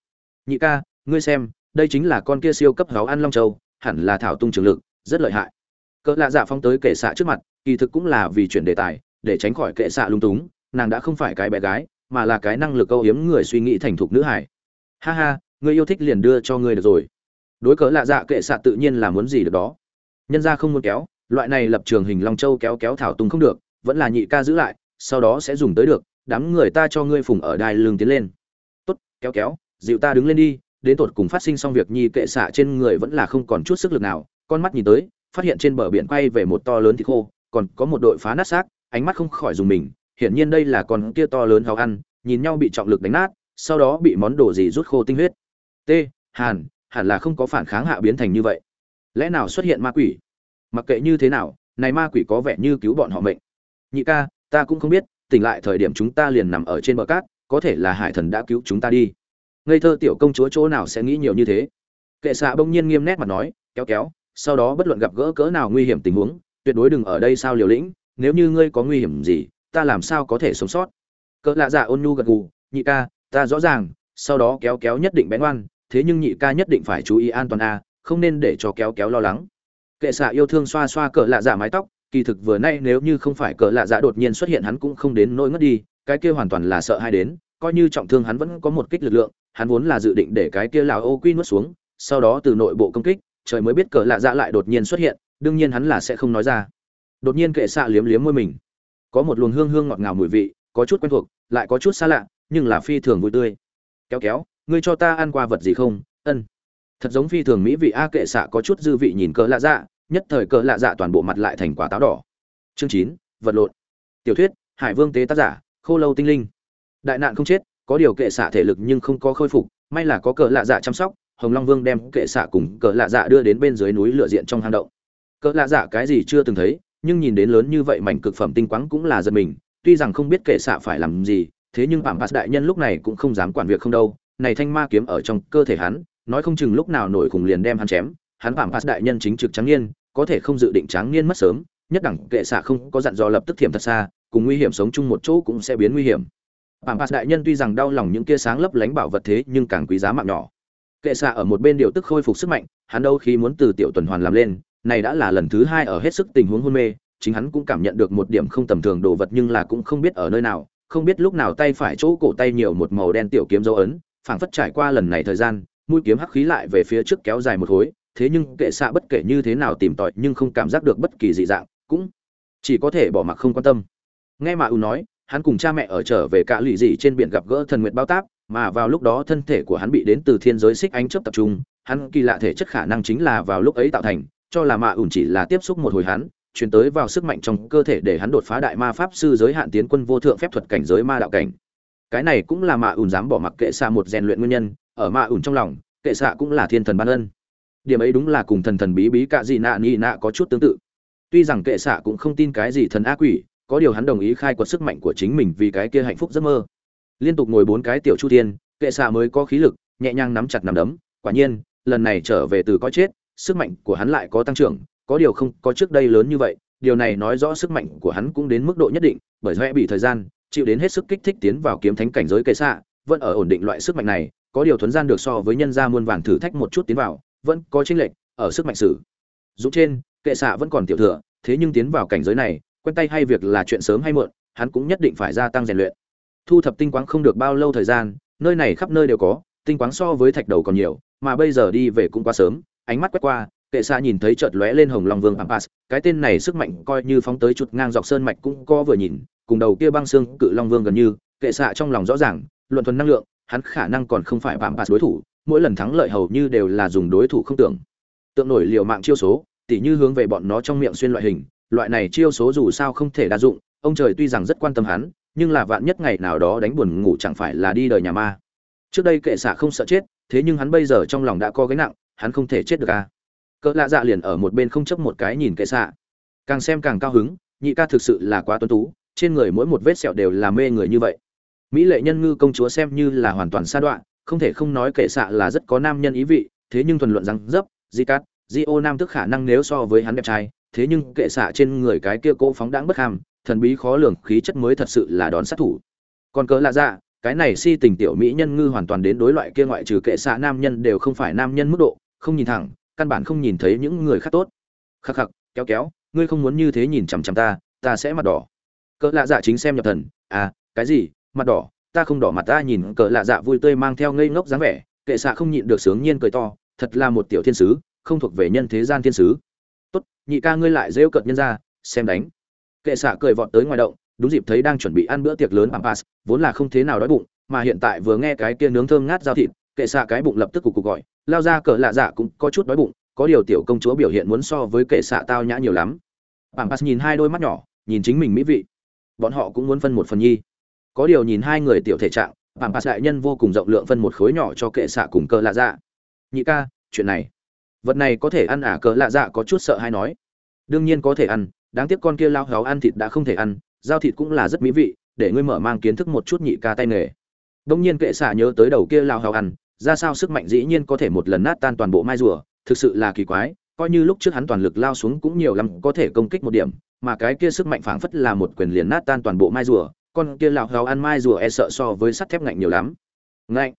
Nhị ca, ngươi xem, đây chính là con kia siêu cấp háo ăn long châu, hẳn là thảo tung trường lực, rất lợi hại. Cỡ lạ dạ phong tới kệ xạ trước mặt, kỳ thực cũng là vì chuyển đề tài để tránh khỏi kệ xạ lung túng, nàng đã không phải cái bé gái, mà là cái năng lực câu hiếm người suy nghĩ thành thục nữ hải. Ha ha, người yêu thích liền đưa cho ngươi được rồi. Đối cỡ lạ dạ kệ xạ tự nhiên là muốn gì được đó. Nhân ra không muốn kéo, loại này lập trường hình long châu kéo kéo thảo tung không được, vẫn là nhị ca giữ lại, sau đó sẽ dùng tới được, đám người ta cho ngươi phùng ở đài lương tiến lên. Tốt, kéo kéo, dịu ta đứng lên đi, đến tột cùng phát sinh xong việc nhi kệ xạ trên người vẫn là không còn chút sức lực nào, con mắt nhìn tới, phát hiện trên bờ biển quay về một to lớn thịt khô, còn có một đội phá nát xác ánh mắt không khỏi dùng mình, hiển nhiên đây là con kia to lớn hào ăn, nhìn nhau bị trọng lực đánh nát, sau đó bị món đồ gì rút khô tinh huyết. T, hàn, hẳn là không có phản kháng hạ biến thành như vậy. Lẽ nào xuất hiện ma quỷ? Mặc kệ như thế nào, này ma quỷ có vẻ như cứu bọn họ mệnh. Nhị ca, ta cũng không biết, tỉnh lại thời điểm chúng ta liền nằm ở trên bờ cát, có thể là hải thần đã cứu chúng ta đi. Ngây thơ tiểu công chúa chỗ nào sẽ nghĩ nhiều như thế? Kệ xạ bỗng nhiên nghiêm nét mặt nói, kéo kéo, sau đó bất luận gặp gỡ cỡ nào nguy hiểm tình huống, tuyệt đối đừng ở đây sao liều lĩnh nếu như ngươi có nguy hiểm gì, ta làm sao có thể sống sót? Cỡ lạ dạ ôn nhu gật gù, nhị ca, ta rõ ràng, sau đó kéo kéo nhất định bén oan thế nhưng nhị ca nhất định phải chú ý an toàn a không nên để cho kéo kéo lo lắng. Kệ xạ yêu thương xoa xoa cỡ lạ dạ mái tóc, kỳ thực vừa nay nếu như không phải cỡ lạ dạ đột nhiên xuất hiện hắn cũng không đến nỗi ngất đi, cái kia hoàn toàn là sợ hai đến, coi như trọng thương hắn vẫn có một kích lực lượng, hắn vốn là dự định để cái kia lào ô quy nuốt xuống, sau đó từ nội bộ công kích, trời mới biết cỡ lạ dạ lại đột nhiên xuất hiện, đương nhiên hắn là sẽ không nói ra đột nhiên kệ xạ liếm liếm môi mình. Có một luồng hương hương ngọt ngào mùi vị, có chút quen thuộc, lại có chút xa lạ, nhưng là phi thường vui tươi. Kéo kéo, ngươi cho ta ăn qua vật gì không? Ân. Thật giống phi thường mỹ vị a kệ xạ có chút dư vị nhìn cỡ lạ dạ nhất thời cỡ lạ dạ toàn bộ mặt lại thành quả táo đỏ. Chương chín, vật lộn. Tiểu thuyết, hải vương tế tác giả, khô lâu tinh linh. Đại nạn không chết, có điều kệ xạ thể lực nhưng không có khôi phục, may là có cỡ lạ dạ chăm sóc, hồng long vương đem kệ xạ cùng cỡ lạ dạ đưa đến bên dưới núi lựa diện trong hang động. Cỡ lạ dạ cái gì chưa từng thấy nhưng nhìn đến lớn như vậy mảnh cực phẩm tinh quáng cũng là giật mình, tuy rằng không biết kệ xạ phải làm gì, thế nhưng bảng bát đại nhân lúc này cũng không dám quản việc không đâu. Này thanh ma kiếm ở trong cơ thể hắn, nói không chừng lúc nào nổi khủng liền đem hắn chém. Hắn bảng bát đại nhân chính trực trắng niên, có thể không dự định trắng niên mất sớm, nhất đẳng kệ xạ không có dặn dò lập tức thiểm thật xa, cùng nguy hiểm sống chung một chỗ cũng sẽ biến nguy hiểm. Bảng bát đại nhân tuy rằng đau lòng những kia sáng lấp lánh bảo vật thế, nhưng càng quý giá mạng nhỏ. Kệ xạ ở một bên điều tức khôi phục sức mạnh, hắn đâu khi muốn từ tiểu tuần hoàn làm lên này đã là lần thứ hai ở hết sức tình huống hôn mê, chính hắn cũng cảm nhận được một điểm không tầm thường đồ vật nhưng là cũng không biết ở nơi nào, không biết lúc nào tay phải chỗ cổ tay nhiều một màu đen tiểu kiếm dấu ấn, phảng phất trải qua lần này thời gian, mũi kiếm hắc khí lại về phía trước kéo dài một khối thế nhưng kệ xạ bất kể như thế nào tìm tòi nhưng không cảm giác được bất kỳ dị dạng, cũng chỉ có thể bỏ mặc không quan tâm. Nghe mà u nói, hắn cùng cha mẹ ở trở về cả lụy dị trên biển gặp gỡ thần nguyệt bao táp, mà vào lúc đó thân thể của hắn bị đến từ thiên giới xích ánh chớp tập trung, hắn kỳ lạ thể chất khả năng chính là vào lúc ấy tạo thành cho là mạ ủn chỉ là tiếp xúc một hồi hắn, chuyển tới vào sức mạnh trong cơ thể để hắn đột phá đại ma pháp sư giới hạn tiến quân vô thượng phép thuật cảnh giới ma đạo cảnh. Cái này cũng là mạ ủn dám bỏ mặc kệ xạ một rèn luyện nguyên nhân, ở mạ ủn trong lòng, kệ xạ cũng là thiên thần ban ân. Điểm ấy đúng là cùng thần thần bí bí cạ dị nạ ni nạ có chút tương tự. Tuy rằng kệ xạ cũng không tin cái gì thần ác quỷ, có điều hắn đồng ý khai quật sức mạnh của chính mình vì cái kia hạnh phúc giấc mơ. Liên tục ngồi bốn cái tiểu chu thiên, kệ xạ mới có khí lực, nhẹ nhàng nắm chặt nắm đấm. Quả nhiên, lần này trở về từ có chết sức mạnh của hắn lại có tăng trưởng, có điều không có trước đây lớn như vậy, điều này nói rõ sức mạnh của hắn cũng đến mức độ nhất định, bởi lẽ bị thời gian, chịu đến hết sức kích thích tiến vào kiếm thánh cảnh giới kệ xạ, vẫn ở ổn định loại sức mạnh này, có điều thuần gian được so với nhân gia muôn vàng thử thách một chút tiến vào, vẫn có chênh lệch ở sức mạnh sử. Dụng trên, kệ xạ vẫn còn tiểu thừa, thế nhưng tiến vào cảnh giới này, quen tay hay việc là chuyện sớm hay muộn, hắn cũng nhất định phải gia tăng rèn luyện. Thu thập tinh quáng không được bao lâu thời gian, nơi này khắp nơi đều có, tinh quáng so với thạch đầu còn nhiều, mà bây giờ đi về cũng quá sớm ánh mắt quét qua, kệ xa nhìn thấy chợt lóe lên hồng long vương pampas cái tên này sức mạnh coi như phóng tới chuột ngang dọc sơn mạch cũng có vừa nhìn, cùng đầu kia băng xương cự long vương gần như, kệ xạ trong lòng rõ ràng, luận thuần năng lượng, hắn khả năng còn không phải pampas đối thủ, mỗi lần thắng lợi hầu như đều là dùng đối thủ không tưởng. Tượng nổi liều mạng chiêu số, tỉ như hướng về bọn nó trong miệng xuyên loại hình, loại này chiêu số dù sao không thể đa dụng, ông trời tuy rằng rất quan tâm hắn, nhưng là vạn nhất ngày nào đó đánh buồn ngủ chẳng phải là đi đời nhà ma. Trước đây kệ xạ không sợ chết, thế nhưng hắn bây giờ trong lòng đã có gánh nặng hắn không thể chết được à? Cỡ lạ dạ liền ở một bên không chấp một cái nhìn kệ xạ. Càng xem càng cao hứng, nhị ca thực sự là quá tuân tú, trên người mỗi một vết sẹo đều là mê người như vậy. Mỹ lệ nhân ngư công chúa xem như là hoàn toàn xa đoạn, không thể không nói kệ xạ là rất có nam nhân ý vị, thế nhưng thuần luận rằng dấp, di cát, di ô nam tức khả năng nếu so với hắn đẹp trai, thế nhưng kệ xạ trên người cái kia cỗ phóng đáng bất ham, thần bí khó lường, khí chất mới thật sự là đón sát thủ. Còn cỡ lạ dạ cái này si tình tiểu mỹ nhân ngư hoàn toàn đến đối loại kia ngoại trừ kệ xạ nam nhân đều không phải nam nhân mức độ không nhìn thẳng, căn bản không nhìn thấy những người khác tốt. Khắc khắc, kéo kéo, ngươi không muốn như thế nhìn chằm chằm ta ta sẽ mặt đỏ. Cỡ lạ dạ chính xem nhập thần à cái gì, mặt đỏ, ta không đỏ mặt ta nhìn cỡ lạ dạ vui tươi mang theo ngây ngốc dáng vẻ, kệ xạ không nhịn được sướng nhiên cười to, thật là một tiểu thiên sứ, không thuộc về nhân thế gian thiên sứ. Tốt, nhị ca ngươi lại rêu cợt nhân ra, xem đánh. Kệ xạ cười vọt tới ngoài động, đúng dịp thấy đang chuẩn bị ăn bữa tiệc lớn pampas vốn là không thế nào đói bụng, mà hiện tại vừa nghe cái kia nướng thơm ngát giao thịt kệ xạ cái bụng lập tức cục cục gọi, lao ra cỡ lạ dạ cũng có chút đói bụng, có điều tiểu công chúa biểu hiện muốn so với kệ xạ tao nhã nhiều lắm. Pampas nhìn hai đôi mắt nhỏ, nhìn chính mình mỹ vị. Bọn họ cũng muốn phân một phần nhi. Có điều nhìn hai người tiểu thể trạng pampas đại nhân vô cùng rộng lượng phân một khối nhỏ cho kệ xạ cùng cỡ lạ dạ. Nhị ca, chuyện này, vật này có thể ăn à? Cỡ lạ dạ có chút sợ hay nói. Đương nhiên có thể ăn, đáng tiếc con kia lao héo ăn thịt đã không thể ăn, giao thịt cũng là rất mỹ vị, để ngươi mở mang kiến thức một chút nhị ca tay nghề. Đông nhiên kệ xạ nhớ tới đầu kia lao héo ăn ra sao sức mạnh dĩ nhiên có thể một lần nát tan toàn bộ mai rùa, thực sự là kỳ quái, coi như lúc trước hắn toàn lực lao xuống cũng nhiều lắm có thể công kích một điểm, mà cái kia sức mạnh phảng phất là một quyền liền nát tan toàn bộ mai rùa, con kia lao héo ăn mai rùa e sợ so với sắt thép ngạnh nhiều lắm. Ngạnh!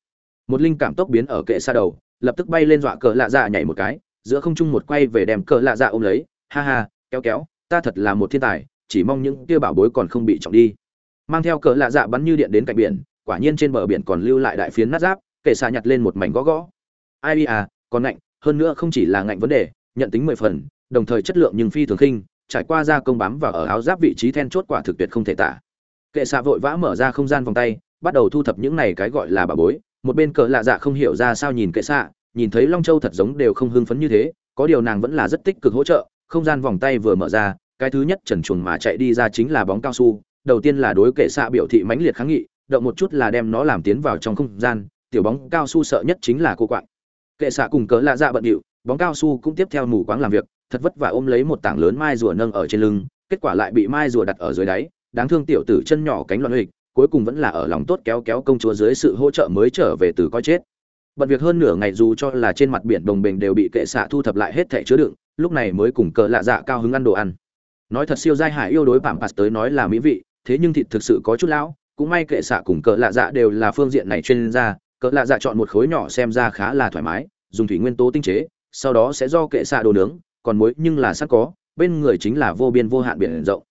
Một linh cảm tốc biến ở kệ xa đầu, lập tức bay lên dọa cờ lạ dạ nhảy một cái, giữa không trung một quay về đem cờ lạ dạ ôm lấy, ha ha, kéo kéo, ta thật là một thiên tài, chỉ mong những kia bảo bối còn không bị trọng đi. Mang theo cờ lạ dạ bắn như điện đến cạnh biển, quả nhiên trên bờ biển còn lưu lại đại phiến nát giáp kệ xạ nhặt lên một mảnh gõ gõ. Ai à còn ngạnh, hơn nữa không chỉ là ngạnh vấn đề, nhận tính mười phần, đồng thời chất lượng nhưng phi thường khinh, trải qua ra công bám và ở áo giáp vị trí then chốt quả thực tuyệt không thể tả. Kệ xạ vội vã mở ra không gian vòng tay, bắt đầu thu thập những này cái gọi là bà bối, một bên cờ lạ dạ không hiểu ra sao nhìn kệ xạ, nhìn thấy long châu thật giống đều không hưng phấn như thế, có điều nàng vẫn là rất tích cực hỗ trợ, không gian vòng tay vừa mở ra, cái thứ nhất trần chuồng mà chạy đi ra chính là bóng cao su, đầu tiên là đối kệ xạ biểu thị mãnh liệt kháng nghị, động một chút là đem nó làm tiến vào trong không gian tiểu bóng cao su sợ nhất chính là cô quạng. Kệ xạ cùng cớ lạ dạ bận điệu, bóng cao su cũng tiếp theo mù quáng làm việc, thật vất vả ôm lấy một tảng lớn mai rùa nâng ở trên lưng, kết quả lại bị mai rùa đặt ở dưới đáy, đáng thương tiểu tử chân nhỏ cánh loạn hịch cuối cùng vẫn là ở lòng tốt kéo kéo công chúa dưới sự hỗ trợ mới trở về từ coi chết. Bận việc hơn nửa ngày dù cho là trên mặt biển đồng bình đều bị kệ xạ thu thập lại hết thẻ chứa đựng, lúc này mới cùng cờ lạ dạ cao hứng ăn đồ ăn. Nói thật siêu giai hải yêu đối bảm pass tới nói là mỹ vị, thế nhưng thịt thực sự có chút lão, cũng may kệ xạ cùng cờ lạ dạ đều là phương diện này chuyên gia cỡ lạ dạ chọn một khối nhỏ xem ra khá là thoải mái, dùng thủy nguyên tố tinh chế, sau đó sẽ do kệ xạ đồ nướng, còn muối nhưng là sẵn có, bên người chính là vô biên vô hạn biển rộng.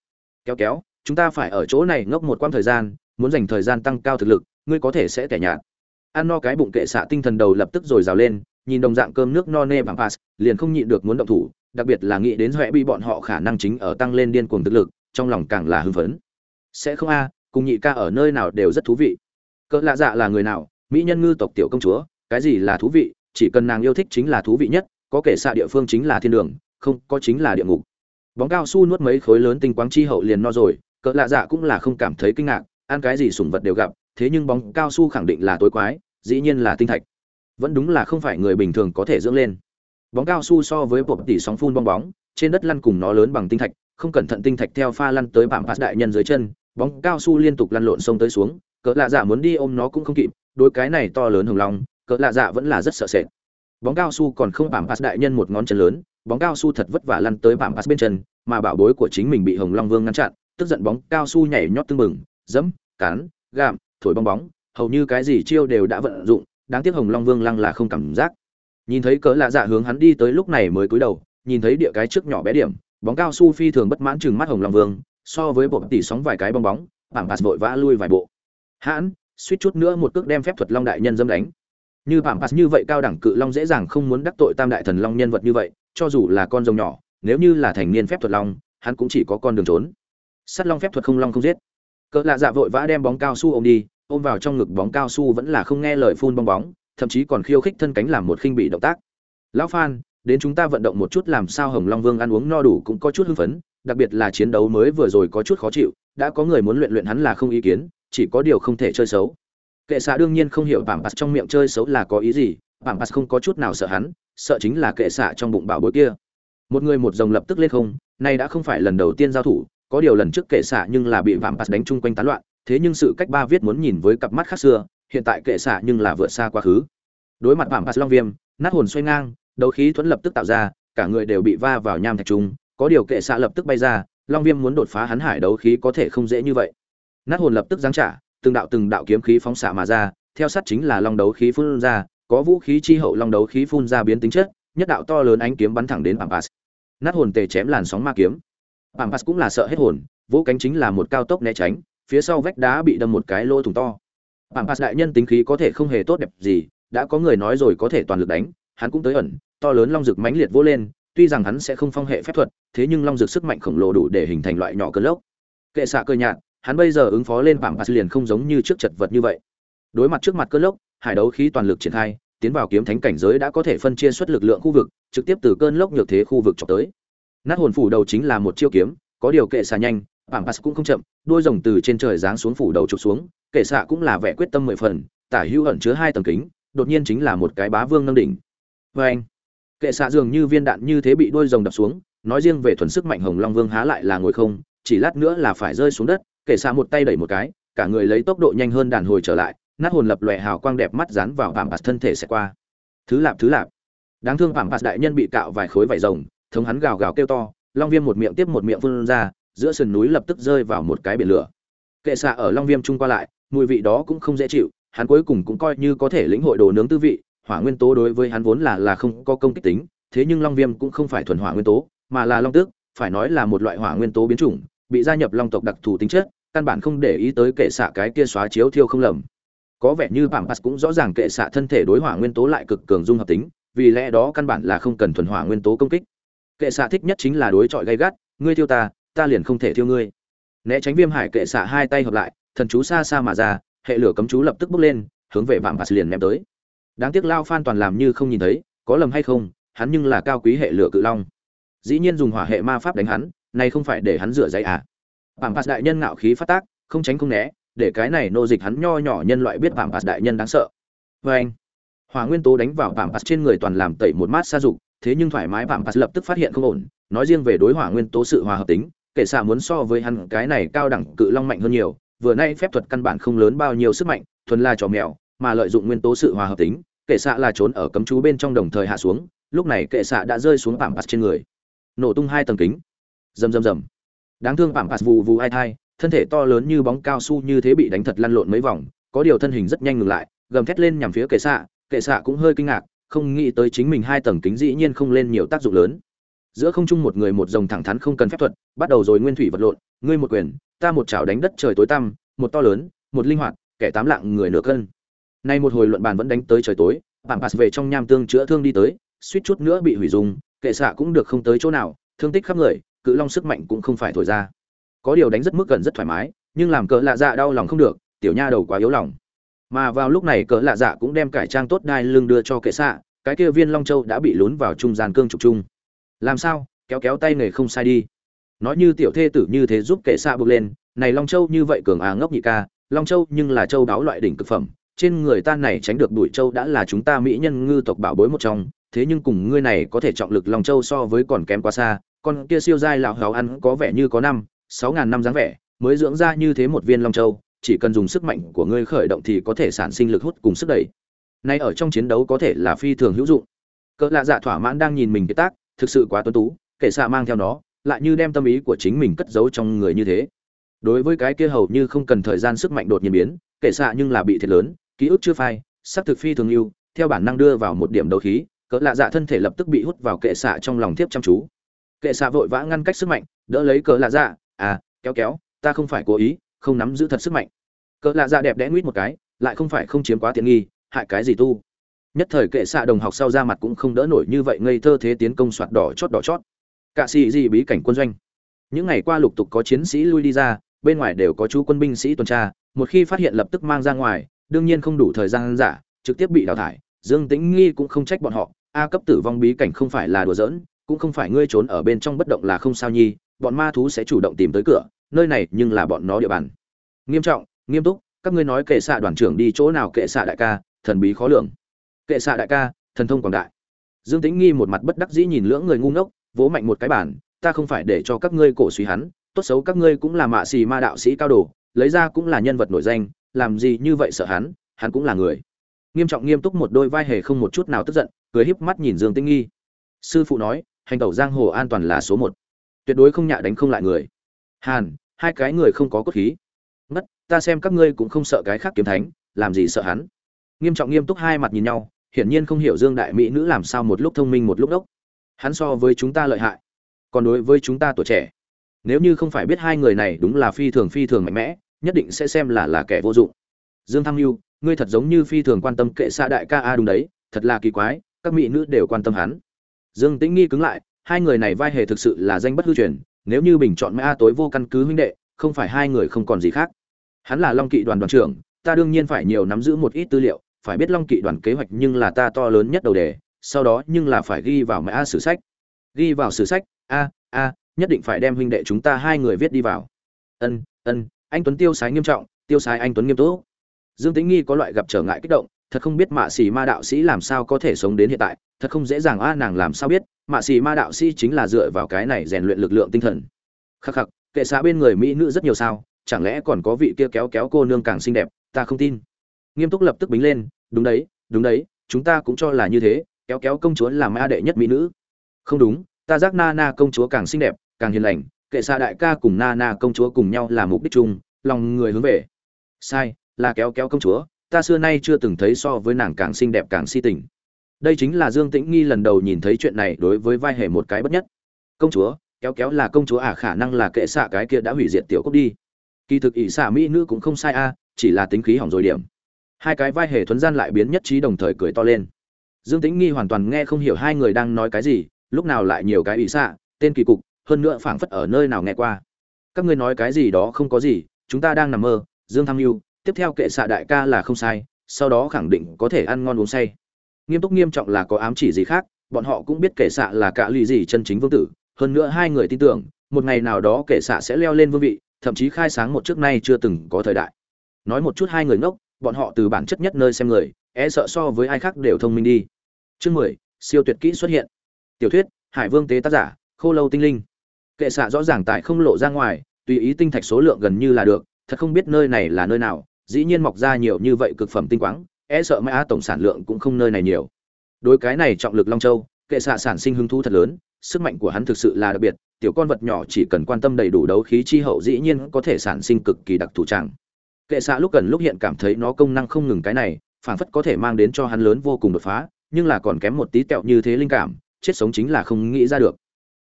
Kéo kéo, chúng ta phải ở chỗ này ngốc một quãng thời gian, muốn dành thời gian tăng cao thực lực, ngươi có thể sẽ tẻ nhạt. Ăn no cái bụng kệ xạ tinh thần đầu lập tức rồi rào lên, nhìn đồng dạng cơm nước no nê bằng pass, liền không nhịn được muốn động thủ, đặc biệt là nghĩ đến huệ bị bọn họ khả năng chính ở tăng lên điên cuồng thực lực, trong lòng càng là hưng phấn. Sẽ không a, cùng nhị ca ở nơi nào đều rất thú vị. Cỡ lạ dạ là người nào mỹ nhân ngư tộc tiểu công chúa, cái gì là thú vị, chỉ cần nàng yêu thích chính là thú vị nhất, có kể xạ địa phương chính là thiên đường, không, có chính là địa ngục. Bóng cao su nuốt mấy khối lớn tinh quáng chi hậu liền no rồi, cỡ lạ dạ cũng là không cảm thấy kinh ngạc, ăn cái gì sủng vật đều gặp, thế nhưng bóng cao su khẳng định là tối quái, dĩ nhiên là tinh thạch. Vẫn đúng là không phải người bình thường có thể dưỡng lên. Bóng cao su so với bộ tỷ sóng phun bong bóng, trên đất lăn cùng nó lớn bằng tinh thạch, không cẩn thận tinh thạch theo pha lăn tới bạm pass đại nhân dưới chân, bóng cao su liên tục lăn lộn sông tới xuống, cỡ lạ dạ muốn đi ôm nó cũng không kịp đôi cái này to lớn hồng long, cỡ lạ dạ vẫn là rất sợ sệt. Bóng cao su còn không bảm pass đại nhân một ngón chân lớn, bóng cao su thật vất vả lăn tới bảm pass bên chân, mà bảo bối của chính mình bị hồng long vương ngăn chặn, tức giận bóng cao su nhảy nhót tưng bừng, dẫm, cán, gạm, thổi bong bóng, hầu như cái gì chiêu đều đã vận dụng, đáng tiếc hồng long vương lăng là không cảm giác. Nhìn thấy cỡ lạ dạ hướng hắn đi tới lúc này mới cúi đầu, nhìn thấy địa cái trước nhỏ bé điểm, bóng cao su phi thường bất mãn chừng mắt hồng long vương, so với bộ tỷ sóng vài cái bong bóng bảng pass vội vã lui vài bộ. Hãn suýt chút nữa một cước đem phép thuật long đại nhân dâm đánh. Như bảng pass như vậy cao đẳng cự long dễ dàng không muốn đắc tội tam đại thần long nhân vật như vậy, cho dù là con rồng nhỏ, nếu như là thành niên phép thuật long, hắn cũng chỉ có con đường trốn. Sắt long phép thuật không long không giết. Cỡ lạ dạ vội vã đem bóng cao su ôm đi, ôm vào trong ngực bóng cao su vẫn là không nghe lời phun bong bóng, thậm chí còn khiêu khích thân cánh làm một khinh bị động tác. Lão phan, đến chúng ta vận động một chút làm sao hồng long vương ăn uống no đủ cũng có chút hưng phấn, đặc biệt là chiến đấu mới vừa rồi có chút khó chịu, đã có người muốn luyện luyện hắn là không ý kiến chỉ có điều không thể chơi xấu. Kệ xạ đương nhiên không hiểu bảng bạc trong miệng chơi xấu là có ý gì bảng bạc không có chút nào sợ hắn, sợ chính là kệ xạ trong bụng bảo bối kia. Một người một dòng lập tức lên không, nay đã không phải lần đầu tiên giao thủ, có điều lần trước kệ xạ nhưng là bị vạm pass đánh chung quanh tán loạn, thế nhưng sự cách ba viết muốn nhìn với cặp mắt khác xưa, hiện tại kệ xạ nhưng là vượt xa quá khứ. Đối mặt vạm pass long viêm, nát hồn xoay ngang, đấu khí thuẫn lập tức tạo ra, cả người đều bị va vào nham thạch trung có điều kệ xạ lập tức bay ra, long viêm muốn đột phá hắn hải đấu khí có thể không dễ như vậy nát hồn lập tức giáng trả từng đạo từng đạo kiếm khí phóng xạ mà ra theo sát chính là long đấu khí phun ra có vũ khí chi hậu long đấu khí phun ra biến tính chất nhất đạo to lớn ánh kiếm bắn thẳng đến Pampas. Nát hồn tề chém làn sóng ma kiếm. Pampas cũng là sợ hết hồn, vỗ cánh chính là một cao tốc né tránh, phía sau vách đá bị đâm một cái lỗ thủng to. Pampas đại nhân tính khí có thể không hề tốt đẹp gì, đã có người nói rồi có thể toàn lực đánh, hắn cũng tới ẩn, to lớn long rực mãnh liệt vỗ lên, tuy rằng hắn sẽ không phong hệ phép thuật, thế nhưng long rực sức mạnh khổng lồ đủ để hình thành loại nhỏ cơn lốc. Kệ xạ cơ nhạt, hắn bây giờ ứng phó lên bảng Pampas liền không giống như trước chật vật như vậy. Đối mặt trước mặt cơn lốc, hải đấu khí toàn lực triển khai, tiến vào kiếm thánh cảnh giới đã có thể phân chia xuất lực lượng khu vực, trực tiếp từ cơn lốc nhược thế khu vực chọc tới. Nát hồn phủ đầu chính là một chiêu kiếm, có điều kệ xà nhanh, bảng Pass cũng không chậm, đôi rồng từ trên trời giáng xuống phủ đầu chụp xuống, kệ xạ cũng là vẻ quyết tâm mười phần, tả hữu ẩn chứa hai tầng kính, đột nhiên chính là một cái bá vương nâng đỉnh. Oeng! Kệ xạ dường như viên đạn như thế bị đôi rồng đập xuống, nói riêng về thuần sức mạnh Hồng Long Vương há lại là ngồi không, chỉ lát nữa là phải rơi xuống đất, kể xạ một tay đẩy một cái, cả người lấy tốc độ nhanh hơn đàn hồi trở lại, nát hồn lập lòe hào quang đẹp mắt dán vào vạm bạt thân thể sẽ qua. Thứ lạp thứ lạp. Đáng thương vạm bạt đại nhân bị cạo vài khối vải rồng thống hắn gào gào kêu to long viêm một miệng tiếp một miệng phun ra giữa sườn núi lập tức rơi vào một cái biển lửa. Kệ xạ ở long viêm chung qua lại mùi vị đó cũng không dễ chịu hắn cuối cùng cũng coi như có thể lĩnh hội đồ nướng tư vị hỏa nguyên tố đối với hắn vốn là là không có công kích tính thế nhưng long viêm cũng không phải thuần hỏa nguyên tố mà là long tước phải nói là một loại hỏa nguyên tố biến chủng bị gia nhập long tộc đặc thù tính chất căn bản không để ý tới kệ xạ cái kia xóa chiếu thiêu không lầm. Có vẻ như bảng pass cũng rõ ràng kệ xạ thân thể đối hỏa nguyên tố lại cực cường dung hợp tính, vì lẽ đó căn bản là không cần thuần hỏa nguyên tố công kích. Kệ xạ thích nhất chính là đối chọi gay gắt, ngươi thiêu ta ta liền không thể thiêu ngươi. Né tránh viêm hải kệ xạ hai tay hợp lại, thần chú xa xa mà ra, hệ lửa cấm chú lập tức bốc lên, hướng về vạm bạt liền ném tới. Đáng tiếc lao phan toàn làm như không nhìn thấy, có lầm hay không, hắn nhưng là cao quý hệ lửa cự long. Dĩ nhiên dùng hỏa hệ ma pháp đánh hắn, này không phải để hắn rửa giấy à? Vạm pass đại nhân ngạo khí phát tác, không tránh không né, để cái này nô dịch hắn nho nhỏ nhân loại biết vạm pass đại nhân đáng sợ. Vê anh, hỏa nguyên tố đánh vào vạm pass trên người toàn làm tẩy một mát xa dục, thế nhưng thoải mái vạm pass lập tức phát hiện không ổn, nói riêng về đối hỏa nguyên tố sự hòa hợp tính, kể xạ muốn so với hắn cái này cao đẳng cự long mạnh hơn nhiều, vừa nay phép thuật căn bản không lớn bao nhiêu sức mạnh, thuần là trò mèo, mà lợi dụng nguyên tố sự hòa hợp tính kệ xạ là trốn ở cấm chú bên trong đồng thời hạ xuống, lúc này kệ xạ đã rơi xuống vạm pass trên người. Nổ tung hai tầng kính. Rầm rầm rầm đáng thương vạm pass vù vù ai thai, thân thể to lớn như bóng cao su như thế bị đánh thật lăn lộn mấy vòng, có điều thân hình rất nhanh ngừng lại, gầm thét lên nhằm phía kệ xạ kệ xạ cũng hơi kinh ngạc, không nghĩ tới chính mình hai tầng kính dĩ nhiên không lên nhiều tác dụng lớn. Giữa không trung một người một dòng thẳng thắn không cần phép thuật, bắt đầu rồi nguyên thủy vật lộn, ngươi một quyền, ta một chảo đánh đất trời tối tăm, một to lớn, một linh hoạt, kẻ tám lạng người nửa cân. Nay một hồi luận bàn vẫn đánh tới trời tối bạn pass về trong nham tương chữa thương đi tới, suýt chút nữa bị hủy dung kệ xạ cũng được không tới chỗ nào, thương tích khắp người cự long sức mạnh cũng không phải thổi ra. Có điều đánh rất mức gần rất thoải mái, nhưng làm cỡ lạ dạ đau lòng không được, tiểu nha đầu quá yếu lòng. Mà vào lúc này cỡ lạ dạ cũng đem cải trang tốt đai lưng đưa cho kệ xạ, cái kia viên long châu đã bị lún vào trung gian cương trục chung. Làm sao? Kéo kéo tay nghề không sai đi. Nói như tiểu thê tử như thế giúp kệ xạ bước lên, này long châu như vậy cường á ngốc nhị ca, long châu nhưng là châu đáo loại đỉnh cực phẩm, trên người ta này tránh được đuổi châu đã là chúng ta mỹ nhân ngư tộc bảo bối một trong, thế nhưng cùng ngươi này có thể trọng lực long châu so với còn kém quá xa con kia siêu giai lão hào ăn có vẻ như có năm, sáu ngàn năm dáng vẻ, mới dưỡng ra như thế một viên long châu, chỉ cần dùng sức mạnh của ngươi khởi động thì có thể sản sinh lực hút cùng sức đẩy. Nay ở trong chiến đấu có thể là phi thường hữu dụng. Cỡ lạ dạ thỏa mãn đang nhìn mình cái tác, thực sự quá tuấn tú kể xạ mang theo nó, lại như đem tâm ý của chính mình cất giấu trong người như thế. Đối với cái kia hầu như không cần thời gian sức mạnh đột nhiên biến kể xạ nhưng là bị thiệt lớn, ký ức chưa phai sắc thực phi thường yêu, theo bản năng đưa vào một điểm đấu khí, cỡ lạ dạ thân thể lập tức bị hút vào kệ xạ trong lòng tiếp chăm chú kệ xạ vội vã ngăn cách sức mạnh, đỡ lấy cỡ lạ dạ. À kéo kéo, ta không phải cố ý, không nắm giữ thật sức mạnh. Cỡ lạ dạ đẹp đẽ nguýt một cái, lại không phải không chiếm quá tiện nghi, hại cái gì tu. Nhất thời kệ xạ đồng học sau ra mặt cũng không đỡ nổi như vậy, ngây thơ thế tiến công soạt đỏ chót đỏ chót. Cạ sĩ gì bí cảnh quân doanh. Những ngày qua lục tục có chiến sĩ lui đi ra, bên ngoài đều có chú quân binh sĩ tuần tra, một khi phát hiện lập tức mang ra ngoài, đương nhiên không đủ thời gian giả, trực tiếp bị đào thải, dương tĩnh nghi cũng không trách bọn họ, a cấp tử vong bí cảnh không phải là đùa giỡn cũng không phải ngươi trốn ở bên trong bất động là không sao nhi, bọn ma thú sẽ chủ động tìm tới cửa, nơi này nhưng là bọn nó địa bàn. Nghiêm trọng, nghiêm túc, các ngươi nói kệ xạ đoàn trưởng đi chỗ nào kệ xạ đại ca, thần bí khó lường. Kệ xạ đại ca, thần thông quảng đại. Dương tĩnh nghi một mặt bất đắc dĩ nhìn lưỡng người ngu ngốc, vỗ mạnh một cái bản ta không phải để cho các ngươi cổ suy hắn, tốt xấu các ngươi cũng là mạ xì ma đạo sĩ cao đồ, lấy ra cũng là nhân vật nổi danh, làm gì như vậy sợ hắn hắn cũng là người. Nghiêm trọng nghiêm túc một đôi vai hề không một chút nào tức giận, cười híp mắt nhìn dương tĩnh nghi. Sư phụ nói hành tẩu giang hồ an toàn là số một. Tuyệt đối không nhạ đánh không lại người. Hàn hai cái người không có cốt khí. Ngất ta xem các ngươi cũng không sợ cái khác kiếm thánh làm gì sợ hắn? Nghiêm trọng nghiêm túc hai mặt nhìn nhau hiển nhiên không hiểu dương đại mỹ nữ làm sao một lúc thông minh một lúc đốc. Hắn so với chúng ta lợi hại còn đối với chúng ta tuổi trẻ. Nếu như không phải biết hai người này đúng là phi thường phi thường mạnh mẽ nhất định sẽ xem là là kẻ vô dụng. Dương Thăng Lưu, ngươi thật giống như phi thường quan tâm kệ xa đại ca a đúng đấy thật là kỳ quái các mỹ nữ đều quan tâm hắn dương tĩnh nghi cứng lại, hai người này vai hề thực sự là danh bất hư truyền, nếu như bình chọn mã tối vô căn cứ huynh đệ, không phải hai người không còn gì khác. Hắn là long kỵ đoàn đoàn trưởng, ta đương nhiên phải nhiều nắm giữ một ít tư liệu, phải biết long kỵ đoàn kế hoạch nhưng là ta to lớn nhất đầu đề, sau đó nhưng là phải ghi vào mã sử sách. Ghi vào sử sách? A a, nhất định phải đem huynh đệ chúng ta hai người viết đi vào. Ân ân, anh tuấn tiêu sái nghiêm trọng, tiêu sái anh tuấn nghiêm túc. Dương tĩnh nghi có loại gặp trở ngại kích động thật không biết mạ xì ma đạo sĩ làm sao có thể sống đến hiện tại, thật không dễ dàng a, nàng làm sao biết, mạ xì ma đạo sĩ chính là dựa vào cái này rèn luyện lực lượng tinh thần. Khắc khắc, kệ xã bên người mỹ nữ rất nhiều sao, chẳng lẽ còn có vị kia kéo kéo cô nương càng xinh đẹp, ta không tin. Nghiêm túc lập tức bính lên, đúng đấy đúng đấy, chúng ta cũng cho là như thế, kéo kéo công chúa là ma đệ nhất mỹ nữ. Không đúng, ta giác na na công chúa càng xinh đẹp, càng hiền lành, kệ xa đại ca cùng na na công chúa cùng nhau là mục đích chung, lòng người hướng về. Sai, là kéo kéo công chúa ta xưa nay chưa từng thấy so với nàng càng xinh đẹp càng si tình. Đây chính là dương tĩnh nghi lần đầu nhìn thấy chuyện này đối với vai hề một cái bất nhất. Công chúa, kéo kéo là công chúa à khả năng là kệ xạ cái kia đã hủy diệt tiểu cốc đi. Kỳ thực ỷ xạ mỹ nữ cũng không sai a, chỉ là tính khí hỏng rồi điểm. Hai cái vai hề thuấn gian lại biến nhất trí đồng thời cười to lên. Dương tĩnh nghi hoàn toàn nghe không hiểu hai người đang nói cái gì, lúc nào lại nhiều cái ỷ xạ, tên kỳ cục, hơn nữa phảng phất ở nơi nào nghe qua. Các ngươi nói cái gì đó không có gì, chúng ta đang nằm mơ, dương tham mưu tiếp theo kệ xạ đại ca là không sai, sau đó khẳng định có thể ăn ngon uống say. Nghiêm túc nghiêm trọng là có ám chỉ gì khác, bọn họ cũng biết kệ xạ là cả lì gì chân chính vương tử, hơn nữa hai người tin tưởng, một ngày nào đó kệ xạ sẽ leo lên vương vị, thậm chí khai sáng một trước nay chưa từng có thời đại. Nói một chút hai người ngốc, bọn họ từ bản chất nhất nơi xem người e sợ so với ai khác đều thông minh đi. Chương mười, siêu tuyệt kỹ xuất hiện. Tiểu thuyết, hải vương tế tác giả, khô lâu tinh linh. Kệ xạ rõ ràng tại không lộ ra ngoài, tùy ý tinh thạch số lượng gần như là được, thật không biết nơi này là nơi nào dĩ nhiên mọc ra nhiều như vậy cực phẩm tinh quáng e sợ mã tổng sản lượng cũng không nơi này nhiều. Đối cái này trọng lực long châu kệ xạ sản sinh hứng thú thật lớn sức mạnh của hắn thực sự là đặc biệt tiểu con vật nhỏ chỉ cần quan tâm đầy đủ đấu khí chi hậu dĩ nhiên có thể sản sinh cực kỳ đặc thù trạng. Kệ xạ lúc gần lúc hiện cảm thấy nó công năng không ngừng cái này phản phất có thể mang đến cho hắn lớn vô cùng đột phá nhưng là còn kém một tí tẹo như thế linh cảm chết sống chính là không nghĩ ra được.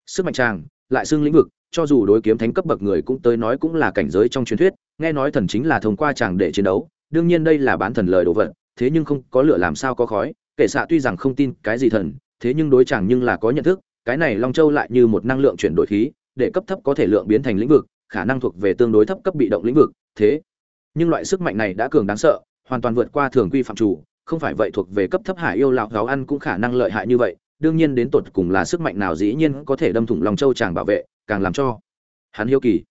Sức mạnh chàng, lại xương lĩnh vực cho dù đối kiếm thánh cấp bậc người cũng tới nói cũng là cảnh giới trong truyền thuyết nghe nói thần chính là thông qua chàng để chiến đấu, đương nhiên đây là bán thần lời đồ vật, thế nhưng không có lửa làm sao có khói. Kệ xạ tuy rằng không tin cái gì thần, thế nhưng đối chàng nhưng là có nhận thức, cái này long châu lại như một năng lượng chuyển đổi khí, để cấp thấp có thể lượng biến thành lĩnh vực, khả năng thuộc về tương đối thấp cấp bị động lĩnh vực, thế. Nhưng loại sức mạnh này đã cường đáng sợ, hoàn toàn vượt qua thường quy phạm chủ, không phải vậy thuộc về cấp thấp hải yêu lão gáo ăn cũng khả năng lợi hại như vậy, đương nhiên đến tột cùng là sức mạnh nào dĩ nhiên có thể đâm thủng long châu chàng bảo vệ, càng làm cho hắn hiếu kỳ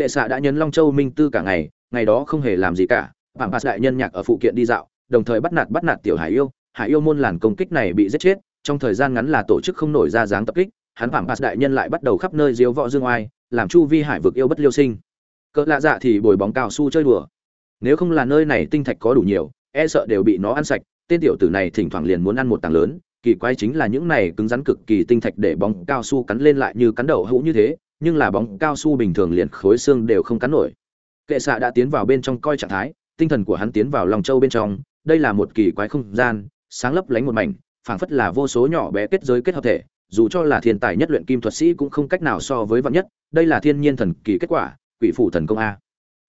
kệ xạ đã nhấn long châu minh tư cả ngày ngày đó không hề làm gì cả. Bảng bạt đại nhân nhạc ở phụ kiện đi dạo, đồng thời bắt nạt bắt nạt tiểu hải yêu. Hải yêu môn làn công kích này bị giết chết, trong thời gian ngắn là tổ chức không nổi ra dáng tập kích, hắn bảng bạt đại nhân lại bắt đầu khắp nơi diếu võ dương oai, làm chu vi hải vực yêu bất liêu sinh. Cỡ lạ dạ thì bồi bóng cao su chơi đùa. Nếu không là nơi này tinh thạch có đủ nhiều e sợ đều bị nó ăn sạch, tên tiểu tử này thỉnh thoảng liền muốn ăn một tảng lớn. Kỳ quái chính là những này cứng rắn cực kỳ tinh thạch để bóng cao su cắn lên lại như cắn đậu hũ như thế nhưng là bóng cao su bình thường liền khối xương đều không cắn nổi. Kệ xạ đã tiến vào bên trong coi trạng thái, tinh thần của hắn tiến vào lòng châu bên trong, đây là một kỳ quái không gian, sáng lấp lánh một mảnh, phảng phất là vô số nhỏ bé kết giới kết hợp thể, dù cho là thiên tài nhất luyện kim thuật sĩ cũng không cách nào so với vạn nhất, đây là thiên nhiên thần kỳ kết quả, quỷ phủ thần công a.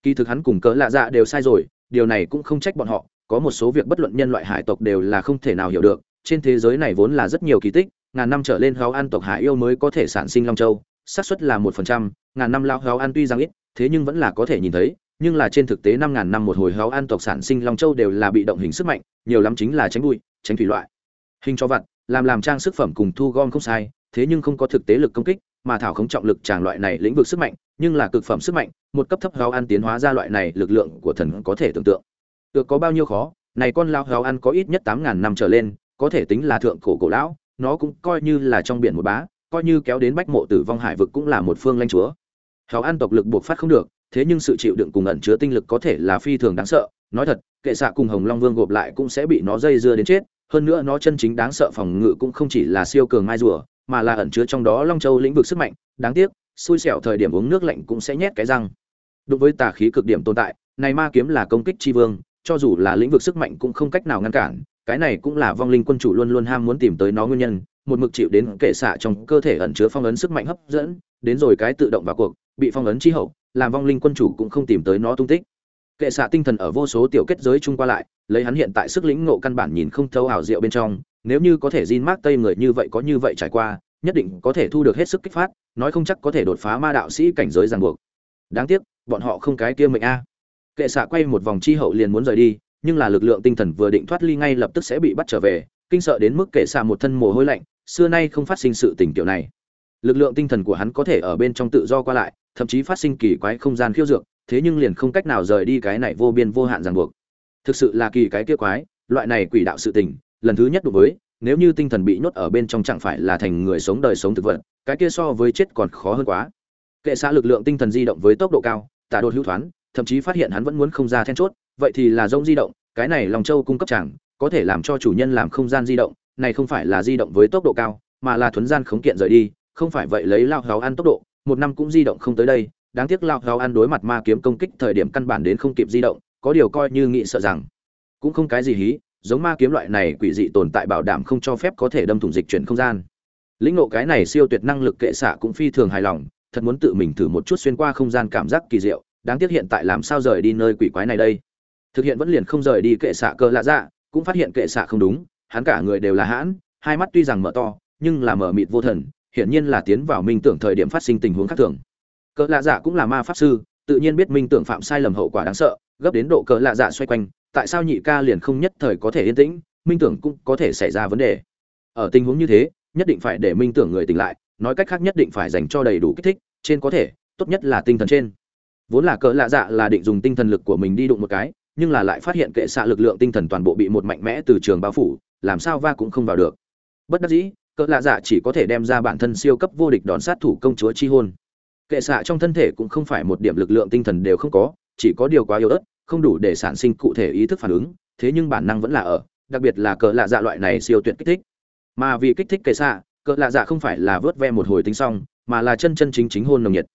Kỳ thực hắn cùng cỡ lạ dạ đều sai rồi, điều này cũng không trách bọn họ, có một số việc bất luận nhân loại hải tộc đều là không thể nào hiểu được, trên thế giới này vốn là rất nhiều kỳ tích, ngàn năm trở lên gáo ăn tộc hải yêu mới có thể sản sinh long châu xác suất là một phần trăm, ngàn năm lao gáo ăn tuy rằng ít, thế nhưng vẫn là có thể nhìn thấy, nhưng là trên thực tế năm ngàn năm một hồi gáo ăn tộc sản sinh long châu đều là bị động hình sức mạnh, nhiều lắm chính là tránh bụi, tránh thủy loại. Hình cho vặt, làm làm trang sức phẩm cùng thu gom không sai, thế nhưng không có thực tế lực công kích, mà thảo không trọng lực tràng loại này lĩnh vực sức mạnh, nhưng là cực phẩm sức mạnh, một cấp thấp gáo ăn tiến hóa ra loại này lực lượng của thần có thể tưởng tượng. Được có bao nhiêu khó, này con lao gáo ăn có ít nhất tám ngàn năm trở lên, có thể tính là thượng cổ cổ lão, nó cũng coi như là trong biển một bá coi như kéo đến bách mộ tử vong hải vực cũng là một phương lanh chúa. Hào an tộc lực buộc phát không được, thế nhưng sự chịu đựng cùng ẩn chứa tinh lực có thể là phi thường đáng sợ. Nói thật, kệ xạ cùng hồng long vương gộp lại cũng sẽ bị nó dây dưa đến chết, hơn nữa nó chân chính đáng sợ phòng ngự cũng không chỉ là siêu cường mai rùa, mà là ẩn chứa trong đó long châu lĩnh vực sức mạnh. Đáng tiếc, xui xẻo thời điểm uống nước lạnh cũng sẽ nhét cái răng. Đối với tà khí cực điểm tồn tại, này ma kiếm là công kích tri vương, cho dù là lĩnh vực sức mạnh cũng không cách nào ngăn cản, cái này cũng là vong linh quân chủ luôn luôn ham muốn tìm tới nó nguyên nhân một mực chịu đến kệ xạ trong cơ thể ẩn chứa phong ấn sức mạnh hấp dẫn đến rồi cái tự động vào cuộc bị phong ấn chi hậu làm vong linh quân chủ cũng không tìm tới nó tung tích kệ xạ tinh thần ở vô số tiểu kết giới chung qua lại lấy hắn hiện tại sức lĩnh ngộ căn bản nhìn không thấu ảo diệu bên trong nếu như có thể Jin mát Tây người như vậy có như vậy trải qua, nhất định có thể thu được hết sức kích phát, nói không chắc có thể đột phá ma đạo sĩ cảnh giới ràng buộc. Đáng tiếc, bọn họ không cái kia mệnh a. Kệ xạ quay một vòng chi hậu liền muốn rời đi, nhưng là lực lượng tinh thần vừa định thoát ly ngay lập tức sẽ bị bắt trở về, kinh sợ đến mức kệ xạ một thân mồ hôi lạnh, xưa nay không phát sinh sự tình kiểu này. Lực lượng tinh thần của hắn có thể ở bên trong tự do qua lại, thậm chí phát sinh kỳ quái không gian khiêu dược, thế nhưng liền không cách nào rời đi cái này vô biên vô hạn ràng buộc. Thực sự là kỳ cái kia quái, loại này quỷ đạo sự tình, lần thứ nhất đối với, nếu như tinh thần bị nhốt ở bên trong chẳng phải là thành người sống đời sống thực vật cái kia so với chết còn khó hơn quá kệ xã lực lượng tinh thần di động với tốc độ cao tả đột hữu thoán thậm chí phát hiện hắn vẫn muốn không ra then chốt vậy thì là rông di động cái này lòng châu cung cấp chẳng có thể làm cho chủ nhân làm không gian di động, này không phải là di động với tốc độ cao, mà là thuấn gian khống kiện rời đi, không phải vậy lấy lao háo ăn tốc độ, một năm cũng di động không tới đây, đáng tiếc lao háo ăn đối mặt ma kiếm công kích thời điểm căn bản đến không kịp di động, có điều coi như nghị sợ rằng, cũng không cái gì hí, giống ma kiếm loại này quỷ dị tồn tại bảo đảm không cho phép có thể đâm thủng dịch chuyển không gian. Lĩnh ngộ cái này siêu tuyệt năng lực kệ xạ cũng phi thường hài lòng, thật muốn tự mình thử một chút xuyên qua không gian cảm giác kỳ diệu, đáng tiếc hiện tại làm sao rời đi nơi quỷ quái này đây. Thực hiện vẫn liền không rời đi kệ xạ cơ lạ dạ cũng phát hiện kệ xạ không đúng, hắn cả người đều là hãn, hai mắt tuy rằng mở to, nhưng là mở mịt vô thần, hiển nhiên là tiến vào minh tưởng thời điểm phát sinh tình huống khác thường. Cỡ lạ dạ cũng là ma pháp sư, tự nhiên biết minh tưởng phạm sai lầm hậu quả đáng sợ, gấp đến độ cỡ lạ dạ xoay quanh, tại sao nhị ca liền không nhất thời có thể yên tĩnh, minh tưởng cũng có thể xảy ra vấn đề. Ở tình huống như thế, nhất định phải để minh tưởng người tỉnh lại, nói cách khác nhất định phải dành cho đầy đủ kích thích, trên có thể, tốt nhất là tinh thần trên. Vốn là cỡ lạ dạ là định dùng tinh thần lực của mình đi đụng một cái nhưng là lại phát hiện kệ xạ lực lượng tinh thần toàn bộ bị một mạnh mẽ từ trường bao phủ, làm sao va cũng không vào được. Bất đắc dĩ, cỡ lạ dạ chỉ có thể đem ra bản thân siêu cấp vô địch đón sát thủ công chúa chi hôn. Kệ xạ trong thân thể cũng không phải một điểm lực lượng tinh thần đều không có, chỉ có điều quá yếu ớt, không đủ để sản sinh cụ thể ý thức phản ứng, thế nhưng bản năng vẫn là ở, đặc biệt là cỡ lạ dạ loại này siêu tuyệt kích thích. Mà vì kích thích kệ xạ, cỡ lạ dạ không phải là vớt ve một hồi tính xong, mà là chân chân chính chính hôn nồng nhiệt.